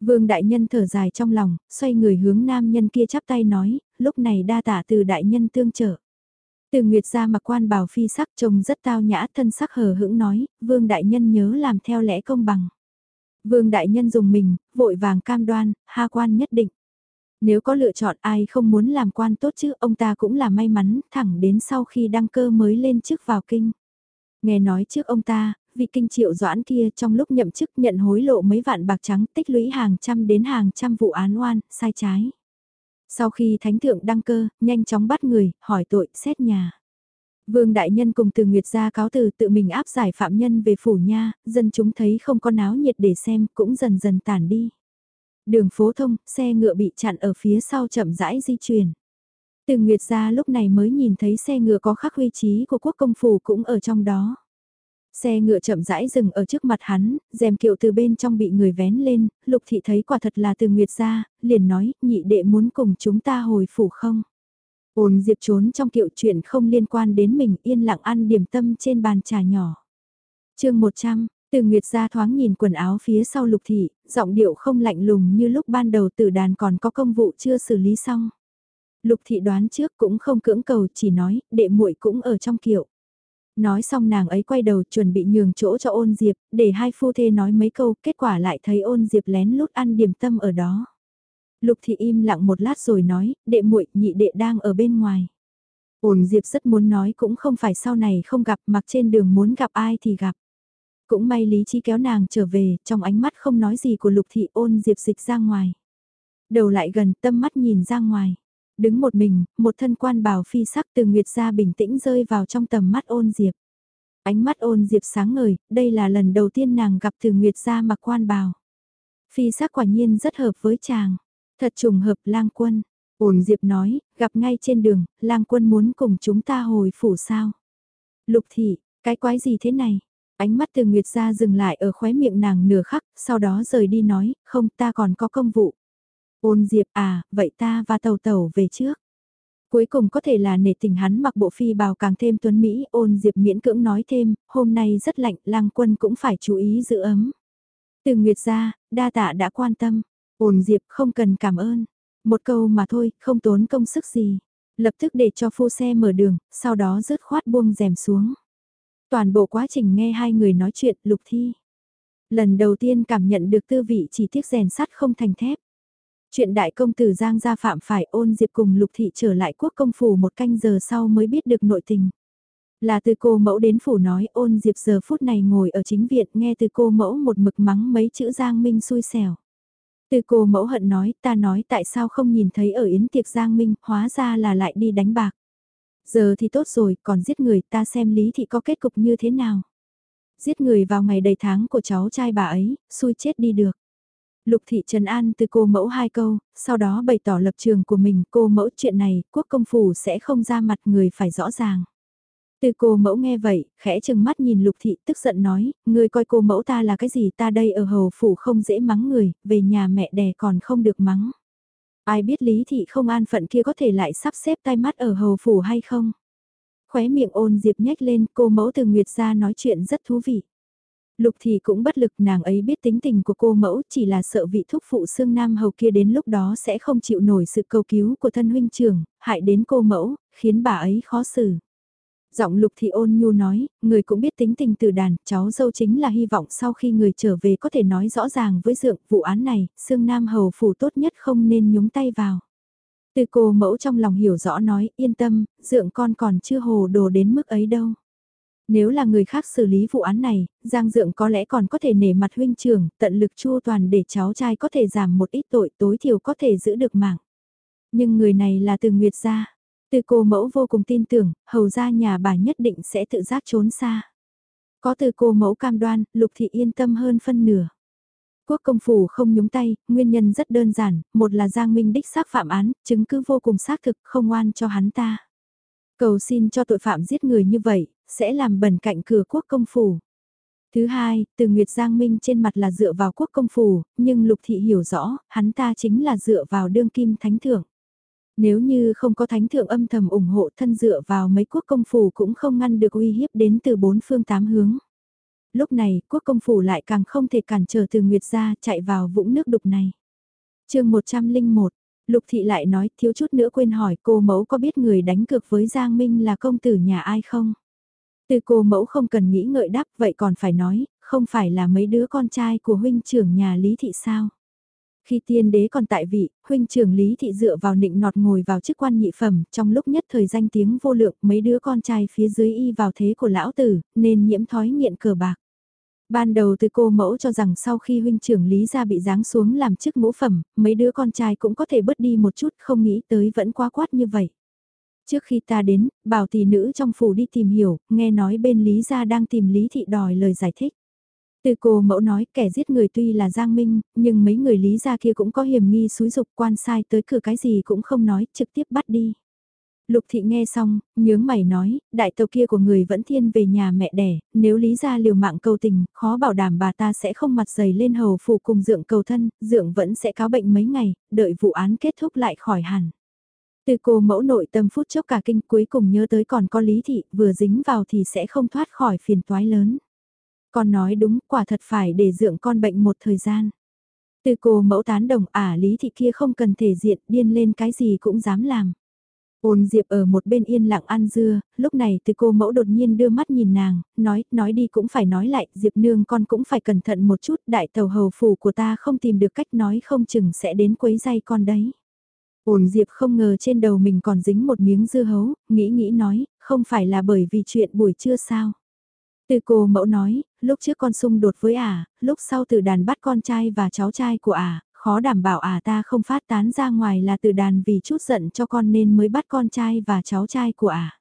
A: Vương đại nhân thở dài trong lòng, xoay người hướng nam nhân kia chắp tay nói, lúc này đa tả từ đại nhân tương trợ. Từ Nguyệt ra mặc quan bào phi sắc trông rất tao nhã thân sắc hờ hững nói, vương đại nhân nhớ làm theo lẽ công bằng. Vương đại nhân dùng mình, vội vàng cam đoan, ha quan nhất định. Nếu có lựa chọn ai không muốn làm quan tốt chứ, ông ta cũng là may mắn, thẳng đến sau khi đăng cơ mới lên chức vào kinh. Nghe nói trước ông ta, vị kinh triệu doãn kia trong lúc nhậm chức nhận hối lộ mấy vạn bạc trắng tích lũy hàng trăm đến hàng trăm vụ án oan, sai trái. Sau khi thánh thượng đăng cơ, nhanh chóng bắt người, hỏi tội, xét nhà. Vương Đại Nhân cùng từ Nguyệt gia cáo từ tự mình áp giải phạm nhân về phủ nha, dân chúng thấy không có náo nhiệt để xem cũng dần dần tản đi. Đường phố thông, xe ngựa bị chặn ở phía sau chậm rãi di chuyển. Từ Nguyệt gia lúc này mới nhìn thấy xe ngựa có khắc huy chí của quốc công phủ cũng ở trong đó. Xe ngựa chậm rãi dừng ở trước mặt hắn, rèm kiệu từ bên trong bị người vén lên, lục thị thấy quả thật là từ Nguyệt gia, liền nói, nhị đệ muốn cùng chúng ta hồi phủ không? Ôn Diệp trốn trong kiệu chuyện không liên quan đến mình yên lặng ăn điểm tâm trên bàn trà nhỏ. chương 100, từ Nguyệt gia thoáng nhìn quần áo phía sau lục thị, giọng điệu không lạnh lùng như lúc ban đầu tử đàn còn có công vụ chưa xử lý xong. Lục thị đoán trước cũng không cưỡng cầu chỉ nói, đệ muội cũng ở trong kiệu. Nói xong nàng ấy quay đầu chuẩn bị nhường chỗ cho ôn diệp, để hai phu thê nói mấy câu, kết quả lại thấy ôn diệp lén lút ăn điểm tâm ở đó. Lục thị im lặng một lát rồi nói, đệ muội nhị đệ đang ở bên ngoài. Ôn diệp rất muốn nói cũng không phải sau này không gặp mặc trên đường muốn gặp ai thì gặp. Cũng may lý trí kéo nàng trở về, trong ánh mắt không nói gì của lục thị ôn diệp dịch ra ngoài. Đầu lại gần tâm mắt nhìn ra ngoài. Đứng một mình, một thân quan bào phi sắc từ Nguyệt ra bình tĩnh rơi vào trong tầm mắt ôn diệp. Ánh mắt ôn diệp sáng ngời, đây là lần đầu tiên nàng gặp từ Nguyệt ra mặc quan bào. Phi sắc quả nhiên rất hợp với chàng. Thật trùng hợp lang quân. Ôn diệp nói, gặp ngay trên đường, lang quân muốn cùng chúng ta hồi phủ sao. Lục thị, cái quái gì thế này? Ánh mắt từ Nguyệt ra dừng lại ở khóe miệng nàng nửa khắc, sau đó rời đi nói, không ta còn có công vụ. Ôn Diệp à, vậy ta và tàu tàu về trước. Cuối cùng có thể là nể tình hắn mặc bộ phi bào càng thêm tuấn Mỹ, ôn Diệp miễn cưỡng nói thêm, hôm nay rất lạnh, lang quân cũng phải chú ý giữ ấm. Từ Nguyệt ra, đa tạ đã quan tâm, ôn Diệp không cần cảm ơn. Một câu mà thôi, không tốn công sức gì. Lập tức để cho phu xe mở đường, sau đó rớt khoát buông rèm xuống. Toàn bộ quá trình nghe hai người nói chuyện lục thi. Lần đầu tiên cảm nhận được tư vị chỉ tiếc rèn sắt không thành thép. Chuyện đại công tử Giang gia phạm phải ôn diệp cùng lục thị trở lại quốc công phủ một canh giờ sau mới biết được nội tình. Là từ cô mẫu đến phủ nói ôn diệp giờ phút này ngồi ở chính viện nghe từ cô mẫu một mực mắng mấy chữ Giang Minh xui xẻo. Từ cô mẫu hận nói ta nói tại sao không nhìn thấy ở yến tiệc Giang Minh hóa ra là lại đi đánh bạc. Giờ thì tốt rồi còn giết người ta xem lý thị có kết cục như thế nào. Giết người vào ngày đầy tháng của cháu trai bà ấy, xui chết đi được. Lục thị Trần An từ cô mẫu hai câu, sau đó bày tỏ lập trường của mình cô mẫu chuyện này quốc công phủ sẽ không ra mặt người phải rõ ràng. Từ cô mẫu nghe vậy, khẽ chừng mắt nhìn lục thị tức giận nói, người coi cô mẫu ta là cái gì ta đây ở hầu phủ không dễ mắng người, về nhà mẹ đẻ còn không được mắng. Ai biết lý thị không an phận kia có thể lại sắp xếp tai mắt ở hầu phủ hay không? Khóe miệng ôn diệp nhếch lên cô mẫu từ Nguyệt ra nói chuyện rất thú vị. Lục thì cũng bất lực nàng ấy biết tính tình của cô mẫu chỉ là sợ vị thúc phụ xương nam hầu kia đến lúc đó sẽ không chịu nổi sự cầu cứu của thân huynh trưởng, hại đến cô mẫu, khiến bà ấy khó xử. Giọng lục thị ôn nhu nói, người cũng biết tính tình từ đàn, cháu dâu chính là hy vọng sau khi người trở về có thể nói rõ ràng với dượng vụ án này, xương nam hầu phủ tốt nhất không nên nhúng tay vào. Từ cô mẫu trong lòng hiểu rõ nói, yên tâm, dượng con còn chưa hồ đồ đến mức ấy đâu. Nếu là người khác xử lý vụ án này, Giang Dượng có lẽ còn có thể nể mặt huynh trưởng, tận lực chu toàn để cháu trai có thể giảm một ít tội tối thiểu có thể giữ được mạng. Nhưng người này là từ Nguyệt gia. Từ cô mẫu vô cùng tin tưởng, hầu ra nhà bà nhất định sẽ tự giác trốn xa. Có từ cô mẫu cam đoan, Lục Thị yên tâm hơn phân nửa. Quốc công phủ không nhúng tay, nguyên nhân rất đơn giản, một là Giang Minh đích xác phạm án, chứng cứ vô cùng xác thực, không oan cho hắn ta. Cầu xin cho tội phạm giết người như vậy, sẽ làm bẩn cạnh cửa quốc công phủ. Thứ hai, từ Nguyệt Giang Minh trên mặt là dựa vào quốc công phủ, nhưng Lục Thị hiểu rõ, hắn ta chính là dựa vào đương kim thánh thượng. Nếu như không có thánh thượng âm thầm ủng hộ thân dựa vào mấy quốc công phủ cũng không ngăn được uy hiếp đến từ bốn phương tám hướng. Lúc này, quốc công phủ lại càng không thể cản trở từ Nguyệt ra chạy vào vũng nước đục này. chương 101, Lục Thị lại nói thiếu chút nữa quên hỏi cô mẫu có biết người đánh cược với Giang Minh là công tử nhà ai không? Từ cô mẫu không cần nghĩ ngợi đáp vậy còn phải nói, không phải là mấy đứa con trai của huynh trưởng nhà Lý Thị sao? Khi tiên đế còn tại vị, huynh trưởng Lý Thị dựa vào nịnh nọt ngồi vào chức quan nhị phẩm, trong lúc nhất thời danh tiếng vô lượng mấy đứa con trai phía dưới y vào thế của lão tử, nên nhiễm thói nghiện cờ bạc. Ban đầu từ cô mẫu cho rằng sau khi huynh trưởng Lý gia bị giáng xuống làm chức ngũ phẩm, mấy đứa con trai cũng có thể bớt đi một chút không nghĩ tới vẫn quá quát như vậy. Trước khi ta đến, bảo tỷ nữ trong phủ đi tìm hiểu, nghe nói bên Lý gia đang tìm Lý thị đòi lời giải thích. Từ cô mẫu nói kẻ giết người tuy là Giang Minh, nhưng mấy người Lý gia kia cũng có hiểm nghi xúi dục quan sai tới cửa cái gì cũng không nói, trực tiếp bắt đi. Lục thị nghe xong, nhướng mày nói, đại tàu kia của người vẫn thiên về nhà mẹ đẻ, nếu lý ra liều mạng cầu tình, khó bảo đảm bà ta sẽ không mặt dày lên hầu phủ cùng dượng cầu thân, dượng vẫn sẽ cáo bệnh mấy ngày, đợi vụ án kết thúc lại khỏi hẳn. Từ cô mẫu nội tâm phút chốc cả kinh cuối cùng nhớ tới còn có lý thị, vừa dính vào thì sẽ không thoát khỏi phiền toái lớn. Con nói đúng, quả thật phải để dượng con bệnh một thời gian. Từ cô mẫu tán đồng ả à, lý thị kia không cần thể diện, điên lên cái gì cũng dám làm. Ôn Diệp ở một bên yên lặng ăn dưa, lúc này từ cô mẫu đột nhiên đưa mắt nhìn nàng, nói, nói đi cũng phải nói lại, Diệp nương con cũng phải cẩn thận một chút, đại tàu hầu phủ của ta không tìm được cách nói không chừng sẽ đến quấy dây con đấy. Ôn Diệp không ngờ trên đầu mình còn dính một miếng dưa hấu, nghĩ nghĩ nói, không phải là bởi vì chuyện buổi trưa sao. Từ cô mẫu nói, lúc trước con xung đột với ả, lúc sau từ đàn bắt con trai và cháu trai của ả, khó đảm bảo à ta không phát tán ra ngoài là từ đàn vì chút giận cho con nên mới bắt con trai và cháu trai của à.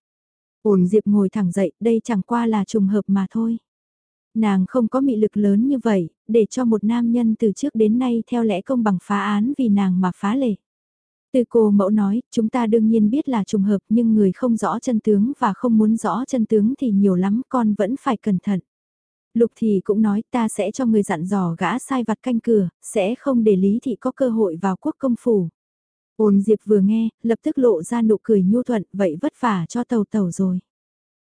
A: Ổn Diệp ngồi thẳng dậy, đây chẳng qua là trùng hợp mà thôi. Nàng không có mị lực lớn như vậy, để cho một nam nhân từ trước đến nay theo lẽ công bằng phá án vì nàng mà phá lệ. Từ cô mẫu nói, chúng ta đương nhiên biết là trùng hợp nhưng người không rõ chân tướng và không muốn rõ chân tướng thì nhiều lắm con vẫn phải cẩn thận. Lục thì cũng nói ta sẽ cho người dặn dò gã sai vặt canh cửa, sẽ không để Lý Thị có cơ hội vào quốc công phủ. Ôn Diệp vừa nghe, lập tức lộ ra nụ cười nhu thuận, vậy vất vả cho tàu tàu rồi.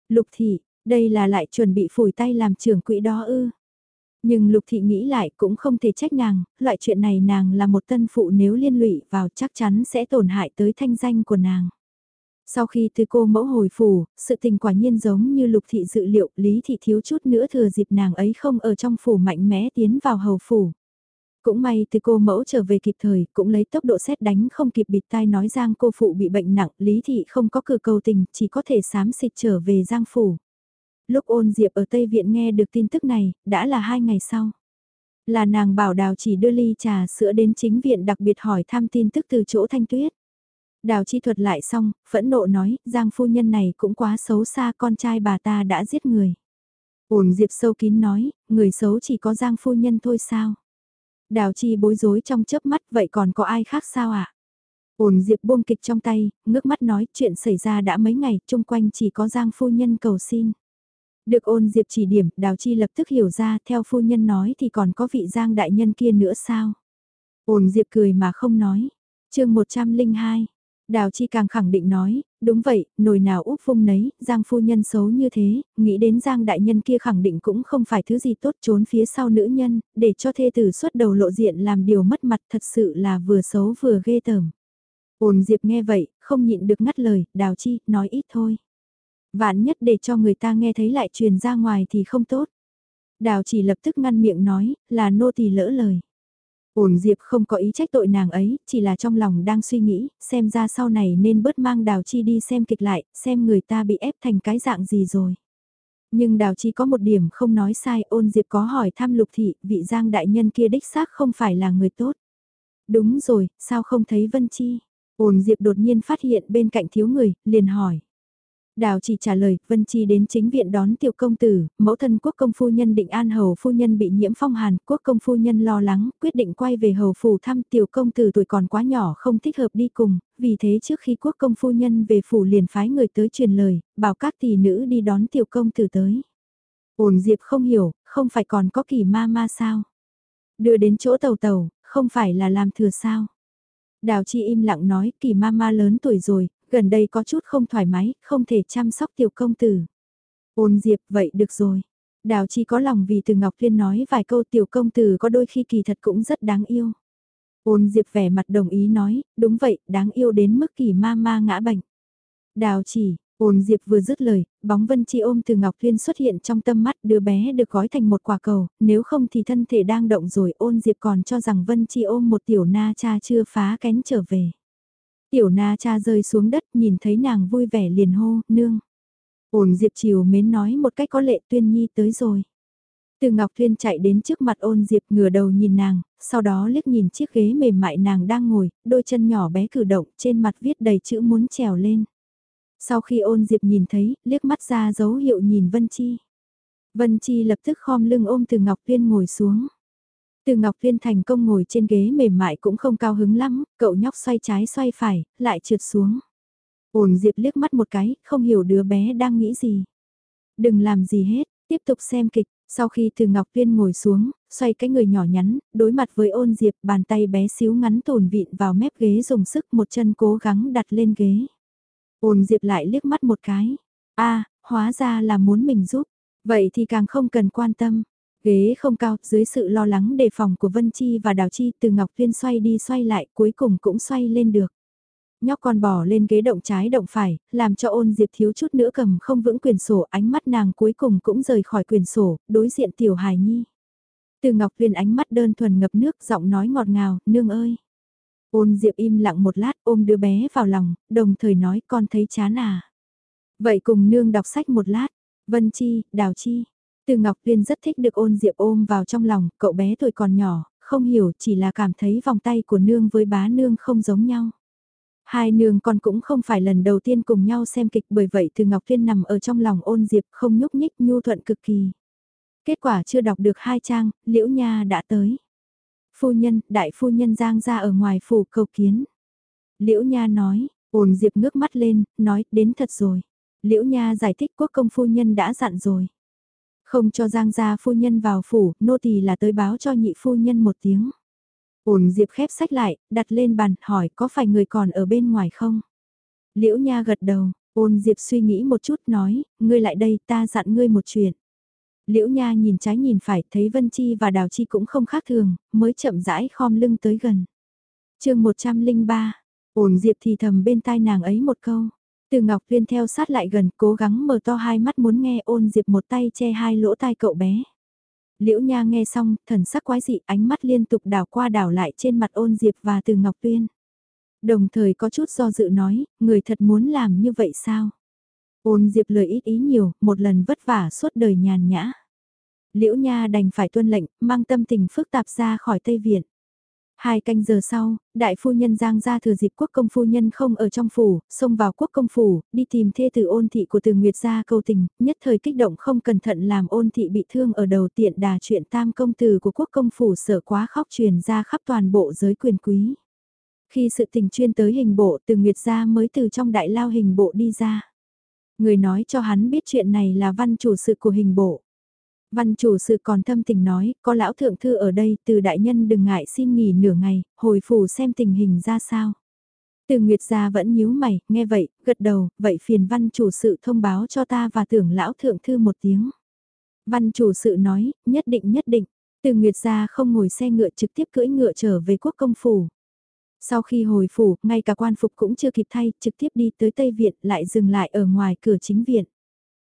A: Lục Thị, đây là lại chuẩn bị phủi tay làm trưởng quỹ đó ư. Nhưng Lục Thị nghĩ lại cũng không thể trách nàng, loại chuyện này nàng là một tân phụ nếu liên lụy vào chắc chắn sẽ tổn hại tới thanh danh của nàng. Sau khi từ cô mẫu hồi phủ, sự tình quả nhiên giống như lục thị dự liệu, lý thị thiếu chút nữa thừa dịp nàng ấy không ở trong phủ mạnh mẽ tiến vào hầu phủ. Cũng may từ cô mẫu trở về kịp thời, cũng lấy tốc độ xét đánh không kịp bịt tai nói Giang cô phụ bị bệnh nặng, Lý Thị không có cửa cầu tình, chỉ có thể sám xịt trở về Giang Phủ. Lúc ôn diệp ở Tây Viện nghe được tin tức này, đã là hai ngày sau. Là nàng bảo đào chỉ đưa ly trà sữa đến chính viện đặc biệt hỏi thăm tin tức từ chỗ thanh tuyết. Đào chi thuật lại xong, phẫn nộ nói, Giang phu nhân này cũng quá xấu xa con trai bà ta đã giết người. Ổn diệp sâu kín nói, người xấu chỉ có Giang phu nhân thôi sao? Đào chi bối rối trong chớp mắt vậy còn có ai khác sao ạ? À? Ổn diệp buông kịch trong tay, ngước mắt nói chuyện xảy ra đã mấy ngày, chung quanh chỉ có Giang phu nhân cầu xin. Được ôn diệp chỉ điểm, đào chi lập tức hiểu ra, theo phu nhân nói thì còn có vị Giang đại nhân kia nữa sao? Ôn diệp cười mà không nói. chương 102 Đào Chi càng khẳng định nói, đúng vậy, nồi nào úp vung nấy, Giang phu nhân xấu như thế, nghĩ đến Giang đại nhân kia khẳng định cũng không phải thứ gì tốt trốn phía sau nữ nhân, để cho thê tử xuất đầu lộ diện làm điều mất mặt thật sự là vừa xấu vừa ghê tởm. Ôn Diệp nghe vậy, không nhịn được ngắt lời, Đào Chi, nói ít thôi. Vạn nhất để cho người ta nghe thấy lại truyền ra ngoài thì không tốt. Đào chỉ lập tức ngăn miệng nói, là nô tỳ lỡ lời. Ổn Diệp không có ý trách tội nàng ấy, chỉ là trong lòng đang suy nghĩ, xem ra sau này nên bớt mang Đào Chi đi xem kịch lại, xem người ta bị ép thành cái dạng gì rồi. Nhưng Đào Chi có một điểm không nói sai, ôn Diệp có hỏi thăm lục thị, vị giang đại nhân kia đích xác không phải là người tốt. Đúng rồi, sao không thấy Vân Chi? Ôn Diệp đột nhiên phát hiện bên cạnh thiếu người, liền hỏi. Đào chỉ trả lời, Vân Chi đến chính viện đón tiểu công tử, mẫu thân quốc công phu nhân định an hầu phu nhân bị nhiễm phong hàn, quốc công phu nhân lo lắng, quyết định quay về hầu phủ thăm tiểu công tử tuổi còn quá nhỏ không thích hợp đi cùng, vì thế trước khi quốc công phu nhân về phủ liền phái người tới truyền lời, bảo các tỷ nữ đi đón tiểu công tử tới. Ổn Diệp không hiểu, không phải còn có kỳ ma ma sao? Đưa đến chỗ tàu tàu, không phải là làm thừa sao? Đào Chi im lặng nói kỳ ma ma lớn tuổi rồi, gần đây có chút không thoải mái, không thể chăm sóc tiểu công tử. Ôn Diệp, vậy được rồi. Đào Chi có lòng vì từ Ngọc Liên nói vài câu tiểu công tử có đôi khi kỳ thật cũng rất đáng yêu. Ôn Diệp vẻ mặt đồng ý nói, đúng vậy, đáng yêu đến mức kỳ ma ma ngã bệnh. Đào chỉ, ôn Diệp vừa dứt lời, bóng Vân Chi ôm từ Ngọc Liên xuất hiện trong tâm mắt đứa bé được gói thành một quả cầu, nếu không thì thân thể đang động rồi ôn Diệp còn cho rằng Vân Chi ôm một tiểu na cha chưa phá kén trở về. Tiểu na cha rơi xuống đất nhìn thấy nàng vui vẻ liền hô, nương. Ổn Diệp Triều mến nói một cách có lệ tuyên nhi tới rồi. Từ Ngọc Thuyên chạy đến trước mặt ôn Diệp ngửa đầu nhìn nàng, sau đó liếc nhìn chiếc ghế mềm mại nàng đang ngồi, đôi chân nhỏ bé cử động, trên mặt viết đầy chữ muốn trèo lên. Sau khi ôn Diệp nhìn thấy, liếc mắt ra dấu hiệu nhìn Vân Chi. Vân Chi lập tức khom lưng ôm từ Ngọc Thuyên ngồi xuống. Từ Ngọc Viên thành công ngồi trên ghế mềm mại cũng không cao hứng lắm, cậu nhóc xoay trái xoay phải, lại trượt xuống. Ổn Diệp liếc mắt một cái, không hiểu đứa bé đang nghĩ gì. Đừng làm gì hết, tiếp tục xem kịch. Sau khi Từ Ngọc Viên ngồi xuống, xoay cái người nhỏ nhắn, đối mặt với ôn Diệp bàn tay bé xíu ngắn tồn vịn vào mép ghế dùng sức một chân cố gắng đặt lên ghế. Ôn Diệp lại liếc mắt một cái. a hóa ra là muốn mình giúp. Vậy thì càng không cần quan tâm. Ghế không cao, dưới sự lo lắng đề phòng của Vân Chi và Đào Chi từ Ngọc Viên xoay đi xoay lại cuối cùng cũng xoay lên được. Nhóc con bỏ lên ghế động trái động phải, làm cho ôn diệp thiếu chút nữa cầm không vững quyền sổ ánh mắt nàng cuối cùng cũng rời khỏi quyền sổ, đối diện tiểu hài nhi. Từ Ngọc Viên ánh mắt đơn thuần ngập nước giọng nói ngọt ngào, nương ơi. Ôn diệp im lặng một lát ôm đứa bé vào lòng, đồng thời nói con thấy chán à. Vậy cùng nương đọc sách một lát, Vân Chi, Đào Chi, từ Ngọc Viên rất thích được ôn diệp ôm vào trong lòng, cậu bé tuổi còn nhỏ, không hiểu chỉ là cảm thấy vòng tay của nương với bá nương không giống nhau. Hai nương con cũng không phải lần đầu tiên cùng nhau xem kịch bởi vậy từ Ngọc Viên nằm ở trong lòng ôn diệp không nhúc nhích nhu thuận cực kỳ. Kết quả chưa đọc được hai trang, Liễu Nha đã tới. Phu nhân, đại phu nhân giang ra ở ngoài phủ cầu kiến. Liễu Nha nói, ôn diệp ngước mắt lên, nói, đến thật rồi. Liễu Nha giải thích quốc công phu nhân đã dặn rồi. Không cho Giang gia phu nhân vào phủ, nô tỳ là tới báo cho nhị phu nhân một tiếng. Ổn Diệp khép sách lại, đặt lên bàn, hỏi có phải người còn ở bên ngoài không? Liễu Nha gật đầu, ôn Diệp suy nghĩ một chút nói, ngươi lại đây ta dặn ngươi một chuyện. Liễu Nha nhìn trái nhìn phải thấy Vân Chi và Đào Chi cũng không khác thường, mới chậm rãi khom lưng tới gần. chương 103, ổn Diệp thì thầm bên tai nàng ấy một câu. Từ Ngọc Viên theo sát lại gần, cố gắng mở to hai mắt muốn nghe ôn diệp một tay che hai lỗ tai cậu bé. Liễu Nha nghe xong, thần sắc quái dị, ánh mắt liên tục đảo qua đảo lại trên mặt ôn diệp và từ Ngọc Tuyên. Đồng thời có chút do dự nói, người thật muốn làm như vậy sao? Ôn diệp lời ít ý nhiều, một lần vất vả suốt đời nhàn nhã. Liễu Nha đành phải tuân lệnh, mang tâm tình phức tạp ra khỏi Tây Viện. Hai canh giờ sau, đại phu nhân Giang ra thừa dịp quốc công phu nhân không ở trong phủ, xông vào quốc công phủ, đi tìm thê từ ôn thị của từ Nguyệt gia câu tình, nhất thời kích động không cẩn thận làm ôn thị bị thương ở đầu tiện đà chuyện tam công tử của quốc công phủ sợ quá khóc truyền ra khắp toàn bộ giới quyền quý. Khi sự tình chuyên tới hình bộ từ Nguyệt gia mới từ trong đại lao hình bộ đi ra. Người nói cho hắn biết chuyện này là văn chủ sự của hình bộ. Văn chủ sự còn thâm tình nói, có lão thượng thư ở đây, từ đại nhân đừng ngại xin nghỉ nửa ngày, hồi phủ xem tình hình ra sao. Từ Nguyệt gia vẫn nhíu mày, nghe vậy, gật đầu, vậy phiền văn chủ sự thông báo cho ta và tưởng lão thượng thư một tiếng. Văn chủ sự nói, nhất định nhất định, từ Nguyệt gia không ngồi xe ngựa trực tiếp cưỡi ngựa trở về quốc công phủ. Sau khi hồi phủ, ngay cả quan phục cũng chưa kịp thay, trực tiếp đi tới Tây Viện lại dừng lại ở ngoài cửa chính viện.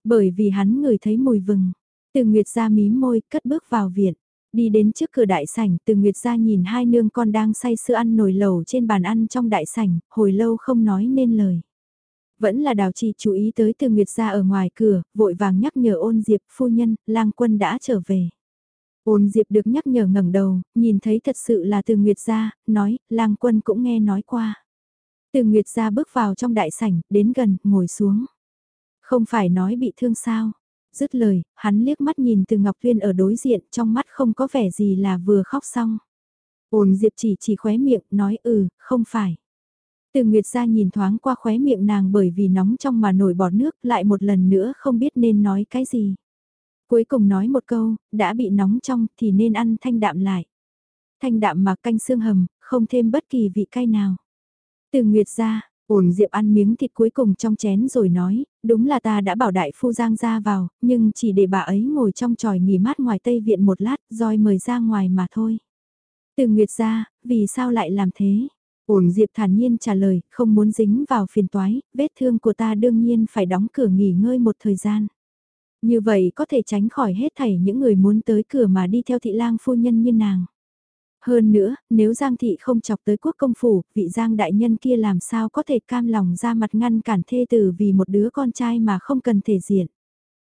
A: Bởi vì hắn ngửi thấy mùi vừng, từ Nguyệt ra mím môi, cất bước vào viện. Đi đến trước cửa đại sảnh, từ Nguyệt ra nhìn hai nương con đang say sưa ăn nồi lẩu trên bàn ăn trong đại sảnh, hồi lâu không nói nên lời. Vẫn là đào trì chú ý tới từ Nguyệt ra ở ngoài cửa, vội vàng nhắc nhở ôn diệp phu nhân, lang quân đã trở về. Ôn diệp được nhắc nhở ngẩng đầu, nhìn thấy thật sự là từ Nguyệt ra, nói, lang quân cũng nghe nói qua. Từ Nguyệt ra bước vào trong đại sảnh, đến gần, ngồi xuống. Không phải nói bị thương sao? Dứt lời, hắn liếc mắt nhìn từ Ngọc Tuyên ở đối diện trong mắt không có vẻ gì là vừa khóc xong. Ôn Diệp chỉ chỉ khóe miệng, nói ừ, không phải. Từ Nguyệt ra nhìn thoáng qua khóe miệng nàng bởi vì nóng trong mà nổi bọt nước lại một lần nữa không biết nên nói cái gì. Cuối cùng nói một câu, đã bị nóng trong thì nên ăn thanh đạm lại. Thanh đạm mà canh xương hầm, không thêm bất kỳ vị cay nào. Từ Nguyệt ra, Ổn Diệp ăn miếng thịt cuối cùng trong chén rồi nói, đúng là ta đã bảo đại phu Giang ra vào, nhưng chỉ để bà ấy ngồi trong tròi nghỉ mát ngoài Tây Viện một lát, rồi mời ra ngoài mà thôi. Từ Nguyệt ra, vì sao lại làm thế? Ổn Diệp thản nhiên trả lời, không muốn dính vào phiền toái, vết thương của ta đương nhiên phải đóng cửa nghỉ ngơi một thời gian. Như vậy có thể tránh khỏi hết thảy những người muốn tới cửa mà đi theo thị lang phu nhân như nàng. Hơn nữa, nếu Giang Thị không chọc tới quốc công phủ, vị Giang đại nhân kia làm sao có thể cam lòng ra mặt ngăn cản thê tử vì một đứa con trai mà không cần thể diện.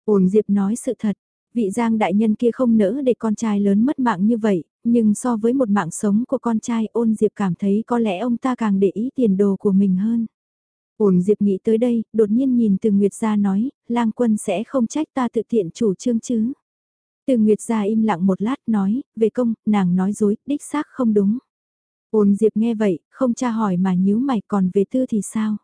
A: Ổn Diệp nói sự thật, vị Giang đại nhân kia không nỡ để con trai lớn mất mạng như vậy, nhưng so với một mạng sống của con trai ôn Diệp cảm thấy có lẽ ông ta càng để ý tiền đồ của mình hơn. Ổn Diệp nghĩ tới đây, đột nhiên nhìn từ Nguyệt ra nói, lang quân sẽ không trách ta tự tiện chủ trương chứ. Từ Nguyệt ra im lặng một lát nói, về công, nàng nói dối, đích xác không đúng. Ôn Diệp nghe vậy, không tra hỏi mà nhíu mày còn về tư thì sao?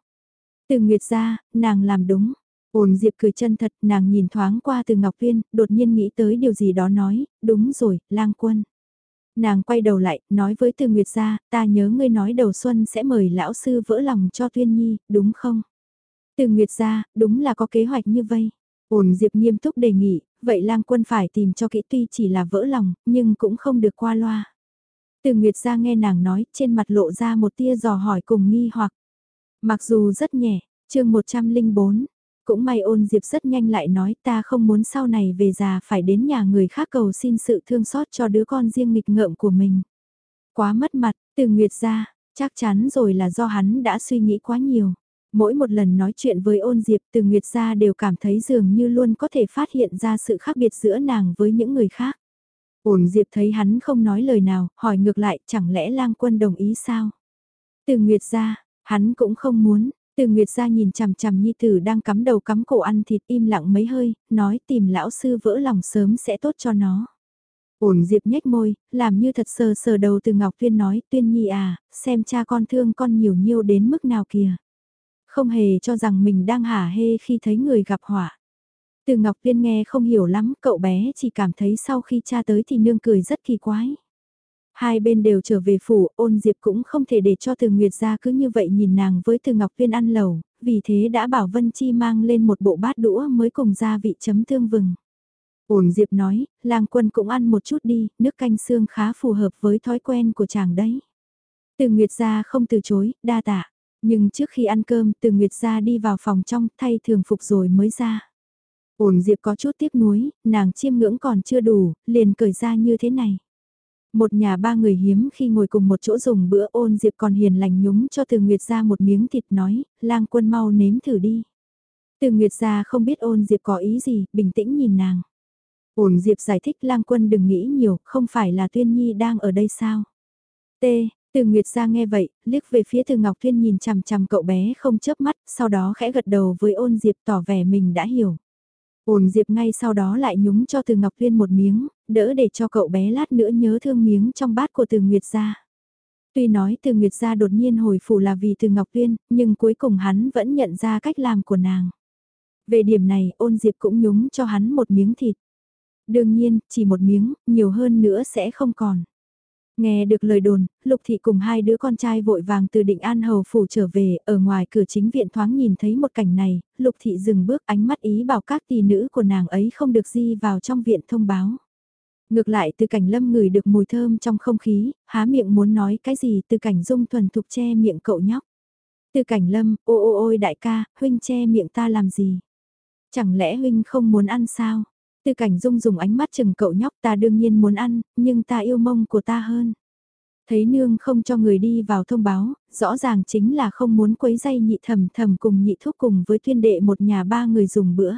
A: Từ Nguyệt ra, nàng làm đúng. Ôn Diệp cười chân thật, nàng nhìn thoáng qua từ Ngọc Viên, đột nhiên nghĩ tới điều gì đó nói, đúng rồi, lang quân. Nàng quay đầu lại, nói với Từ Nguyệt ra, ta nhớ ngươi nói đầu xuân sẽ mời lão sư vỡ lòng cho Tuyên Nhi, đúng không? Từ Nguyệt ra, đúng là có kế hoạch như vậy. Ôn Diệp nghiêm túc đề nghị, vậy lang quân phải tìm cho kỹ tuy chỉ là vỡ lòng, nhưng cũng không được qua loa. Từ Nguyệt ra nghe nàng nói, trên mặt lộ ra một tia dò hỏi cùng nghi hoặc. Mặc dù rất nhẹ, chương 104, cũng may ôn diệp rất nhanh lại nói ta không muốn sau này về già phải đến nhà người khác cầu xin sự thương xót cho đứa con riêng nghịch ngợm của mình. Quá mất mặt, từ Nguyệt ra, chắc chắn rồi là do hắn đã suy nghĩ quá nhiều. Mỗi một lần nói chuyện với ôn diệp từ Nguyệt gia đều cảm thấy dường như luôn có thể phát hiện ra sự khác biệt giữa nàng với những người khác. Ôn diệp thấy hắn không nói lời nào, hỏi ngược lại chẳng lẽ lang quân đồng ý sao? Từ Nguyệt gia, hắn cũng không muốn, từ Nguyệt gia nhìn chằm chằm Nhi Tử đang cắm đầu cắm cổ ăn thịt im lặng mấy hơi, nói tìm lão sư vỡ lòng sớm sẽ tốt cho nó. Ổn Diệp nhếch môi, làm như thật sờ sờ đầu từ Ngọc Tuyên nói, Tuyên Nhi à, xem cha con thương con nhiều nhiêu đến mức nào kìa không hề cho rằng mình đang hả hê khi thấy người gặp họa. Từ Ngọc Liên nghe không hiểu lắm, cậu bé chỉ cảm thấy sau khi cha tới thì nương cười rất kỳ quái. Hai bên đều trở về phủ, ôn diệp cũng không thể để cho từ Nguyệt ra cứ như vậy nhìn nàng với từ Ngọc Liên ăn lẩu, vì thế đã bảo Vân Chi mang lên một bộ bát đũa mới cùng gia vị chấm thương vừng. Ôn diệp nói, lang quân cũng ăn một chút đi, nước canh xương khá phù hợp với thói quen của chàng đấy. Từ Nguyệt ra không từ chối, đa tạ. Nhưng trước khi ăn cơm từ Nguyệt ra đi vào phòng trong thay thường phục rồi mới ra. Ổn Diệp có chút tiếc nuối, nàng chiêm ngưỡng còn chưa đủ, liền cởi ra như thế này. Một nhà ba người hiếm khi ngồi cùng một chỗ dùng bữa ôn Diệp còn hiền lành nhúng cho Từ Nguyệt ra một miếng thịt nói, lang quân mau nếm thử đi. Từ Nguyệt ra không biết ôn Diệp có ý gì, bình tĩnh nhìn nàng. Ôn Diệp giải thích lang quân đừng nghĩ nhiều, không phải là Tuyên Nhi đang ở đây sao? T, từ Nguyệt ra nghe vậy, liếc về phía Từ Ngọc Thuyên nhìn chằm chằm cậu bé không chớp mắt, sau đó khẽ gật đầu với ôn Diệp tỏ vẻ mình đã hiểu. Ôn Diệp ngay sau đó lại nhúng cho Từ Ngọc Thuyên một miếng, đỡ để cho cậu bé lát nữa nhớ thương miếng trong bát của Từ Nguyệt ra. Tuy nói Từ Nguyệt ra đột nhiên hồi phủ là vì Từ Ngọc Thuyên, nhưng cuối cùng hắn vẫn nhận ra cách làm của nàng. Về điểm này, ôn Diệp cũng nhúng cho hắn một miếng thịt. Đương nhiên, chỉ một miếng, nhiều hơn nữa sẽ không còn. Nghe được lời đồn, Lục Thị cùng hai đứa con trai vội vàng từ định An Hầu Phủ trở về, ở ngoài cửa chính viện thoáng nhìn thấy một cảnh này, Lục Thị dừng bước ánh mắt ý bảo các tỷ nữ của nàng ấy không được di vào trong viện thông báo. Ngược lại từ cảnh lâm ngửi được mùi thơm trong không khí, há miệng muốn nói cái gì từ cảnh dung thuần thục che miệng cậu nhóc. Từ cảnh lâm, ô ô ôi đại ca, huynh che miệng ta làm gì? Chẳng lẽ huynh không muốn ăn sao? Tư cảnh dung dùng ánh mắt chừng cậu nhóc ta đương nhiên muốn ăn, nhưng ta yêu mông của ta hơn. Thấy nương không cho người đi vào thông báo, rõ ràng chính là không muốn quấy dây nhị thầm thầm cùng nhị thúc cùng với tuyên đệ một nhà ba người dùng bữa.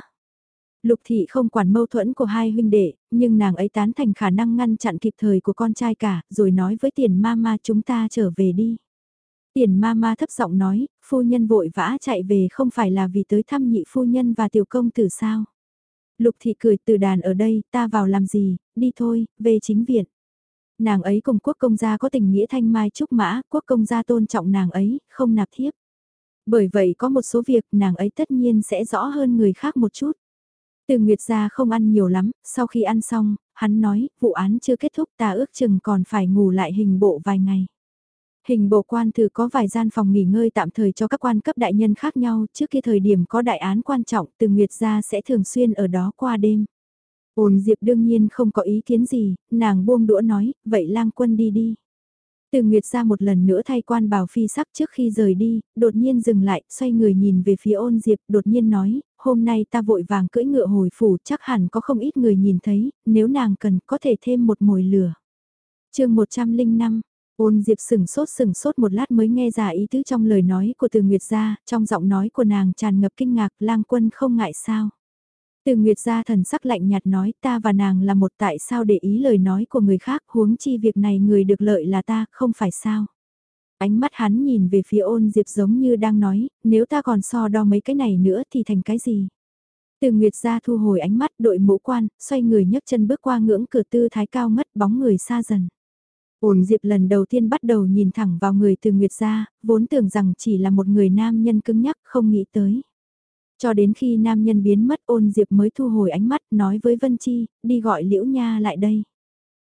A: Lục thị không quản mâu thuẫn của hai huynh đệ, nhưng nàng ấy tán thành khả năng ngăn chặn kịp thời của con trai cả, rồi nói với tiền ma ma chúng ta trở về đi. Tiền ma ma thấp giọng nói, phu nhân vội vã chạy về không phải là vì tới thăm nhị phu nhân và tiểu công tử sao. Lục thị cười từ đàn ở đây, ta vào làm gì, đi thôi, về chính viện. Nàng ấy cùng quốc công gia có tình nghĩa thanh mai trúc mã, quốc công gia tôn trọng nàng ấy, không nạp thiếp. Bởi vậy có một số việc nàng ấy tất nhiên sẽ rõ hơn người khác một chút. Từ Nguyệt gia không ăn nhiều lắm, sau khi ăn xong, hắn nói, vụ án chưa kết thúc ta ước chừng còn phải ngủ lại hình bộ vài ngày. Hình bộ quan thử có vài gian phòng nghỉ ngơi tạm thời cho các quan cấp đại nhân khác nhau, trước khi thời điểm có đại án quan trọng từ Nguyệt gia sẽ thường xuyên ở đó qua đêm. Ôn Diệp đương nhiên không có ý kiến gì, nàng buông đũa nói, vậy lang quân đi đi. Từ Nguyệt ra một lần nữa thay quan bào phi sắc trước khi rời đi, đột nhiên dừng lại, xoay người nhìn về phía ôn Diệp, đột nhiên nói, hôm nay ta vội vàng cưỡi ngựa hồi phủ chắc hẳn có không ít người nhìn thấy, nếu nàng cần có thể thêm một mồi lửa. chương 105, Ôn Diệp sừng sốt sừng sốt một lát mới nghe ra ý tứ trong lời nói của Từ Nguyệt gia, trong giọng nói của nàng tràn ngập kinh ngạc, lang quân không ngại sao. Từ Nguyệt gia thần sắc lạnh nhạt nói ta và nàng là một tại sao để ý lời nói của người khác huống chi việc này người được lợi là ta, không phải sao. Ánh mắt hắn nhìn về phía ôn Diệp giống như đang nói, nếu ta còn so đo mấy cái này nữa thì thành cái gì. Từ Nguyệt gia thu hồi ánh mắt đội mũ quan, xoay người nhấc chân bước qua ngưỡng cửa tư thái cao ngất bóng người xa dần. Ổn Diệp lần đầu tiên bắt đầu nhìn thẳng vào người từ Nguyệt gia, vốn tưởng rằng chỉ là một người nam nhân cứng nhắc không nghĩ tới. Cho đến khi nam nhân biến mất ôn Diệp mới thu hồi ánh mắt nói với Vân Chi, đi gọi Liễu Nha lại đây.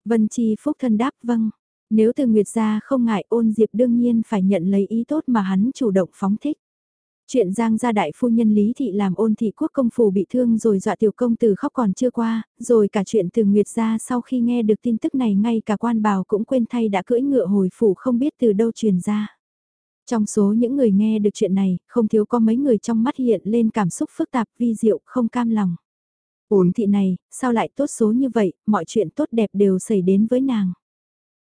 A: Vân Chi phúc thân đáp vâng. Nếu từ Nguyệt gia không ngại ôn Diệp đương nhiên phải nhận lấy ý tốt mà hắn chủ động phóng thích. Chuyện Giang gia đại phu nhân Lý Thị làm ôn thị quốc công phủ bị thương rồi dọa tiểu công tử khóc còn chưa qua, rồi cả chuyện từ Nguyệt gia sau khi nghe được tin tức này ngay cả quan bào cũng quên thay đã cưỡi ngựa hồi phủ không biết từ đâu truyền ra. Trong số những người nghe được chuyện này, không thiếu có mấy người trong mắt hiện lên cảm xúc phức tạp vi diệu không cam lòng. Ôn thị này, sao lại tốt số như vậy, mọi chuyện tốt đẹp đều xảy đến với nàng.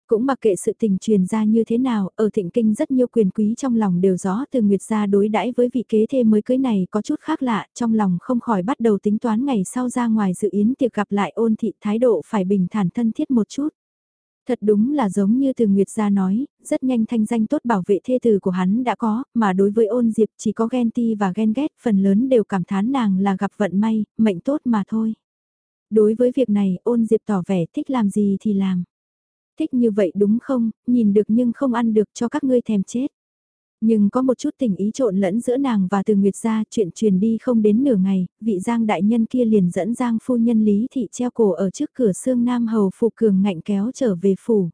A: Cũng mặc kệ sự tình truyền ra như thế nào, ở thịnh kinh rất nhiều quyền quý trong lòng đều rõ từ Nguyệt gia đối đãi với vị kế thê mới cưới này có chút khác lạ, trong lòng không khỏi bắt đầu tính toán ngày sau ra ngoài dự yến tiệc gặp lại ôn thị thái độ phải bình thản thân thiết một chút. Thật đúng là giống như từ Nguyệt gia nói, rất nhanh thanh danh tốt bảo vệ thê tử của hắn đã có, mà đối với ôn diệp chỉ có ghen ti và ghen ghét, phần lớn đều cảm thán nàng là gặp vận may, mệnh tốt mà thôi. Đối với việc này, ôn diệp tỏ vẻ thích làm gì thì làm thích như vậy đúng không, nhìn được nhưng không ăn được cho các ngươi thèm chết. Nhưng có một chút tình ý trộn lẫn giữa nàng và từ Nguyệt gia chuyện truyền đi không đến nửa ngày, vị Giang đại nhân kia liền dẫn Giang phu nhân Lý Thị treo cổ ở trước cửa xương Nam Hầu phụ cường ngạnh kéo trở về phủ.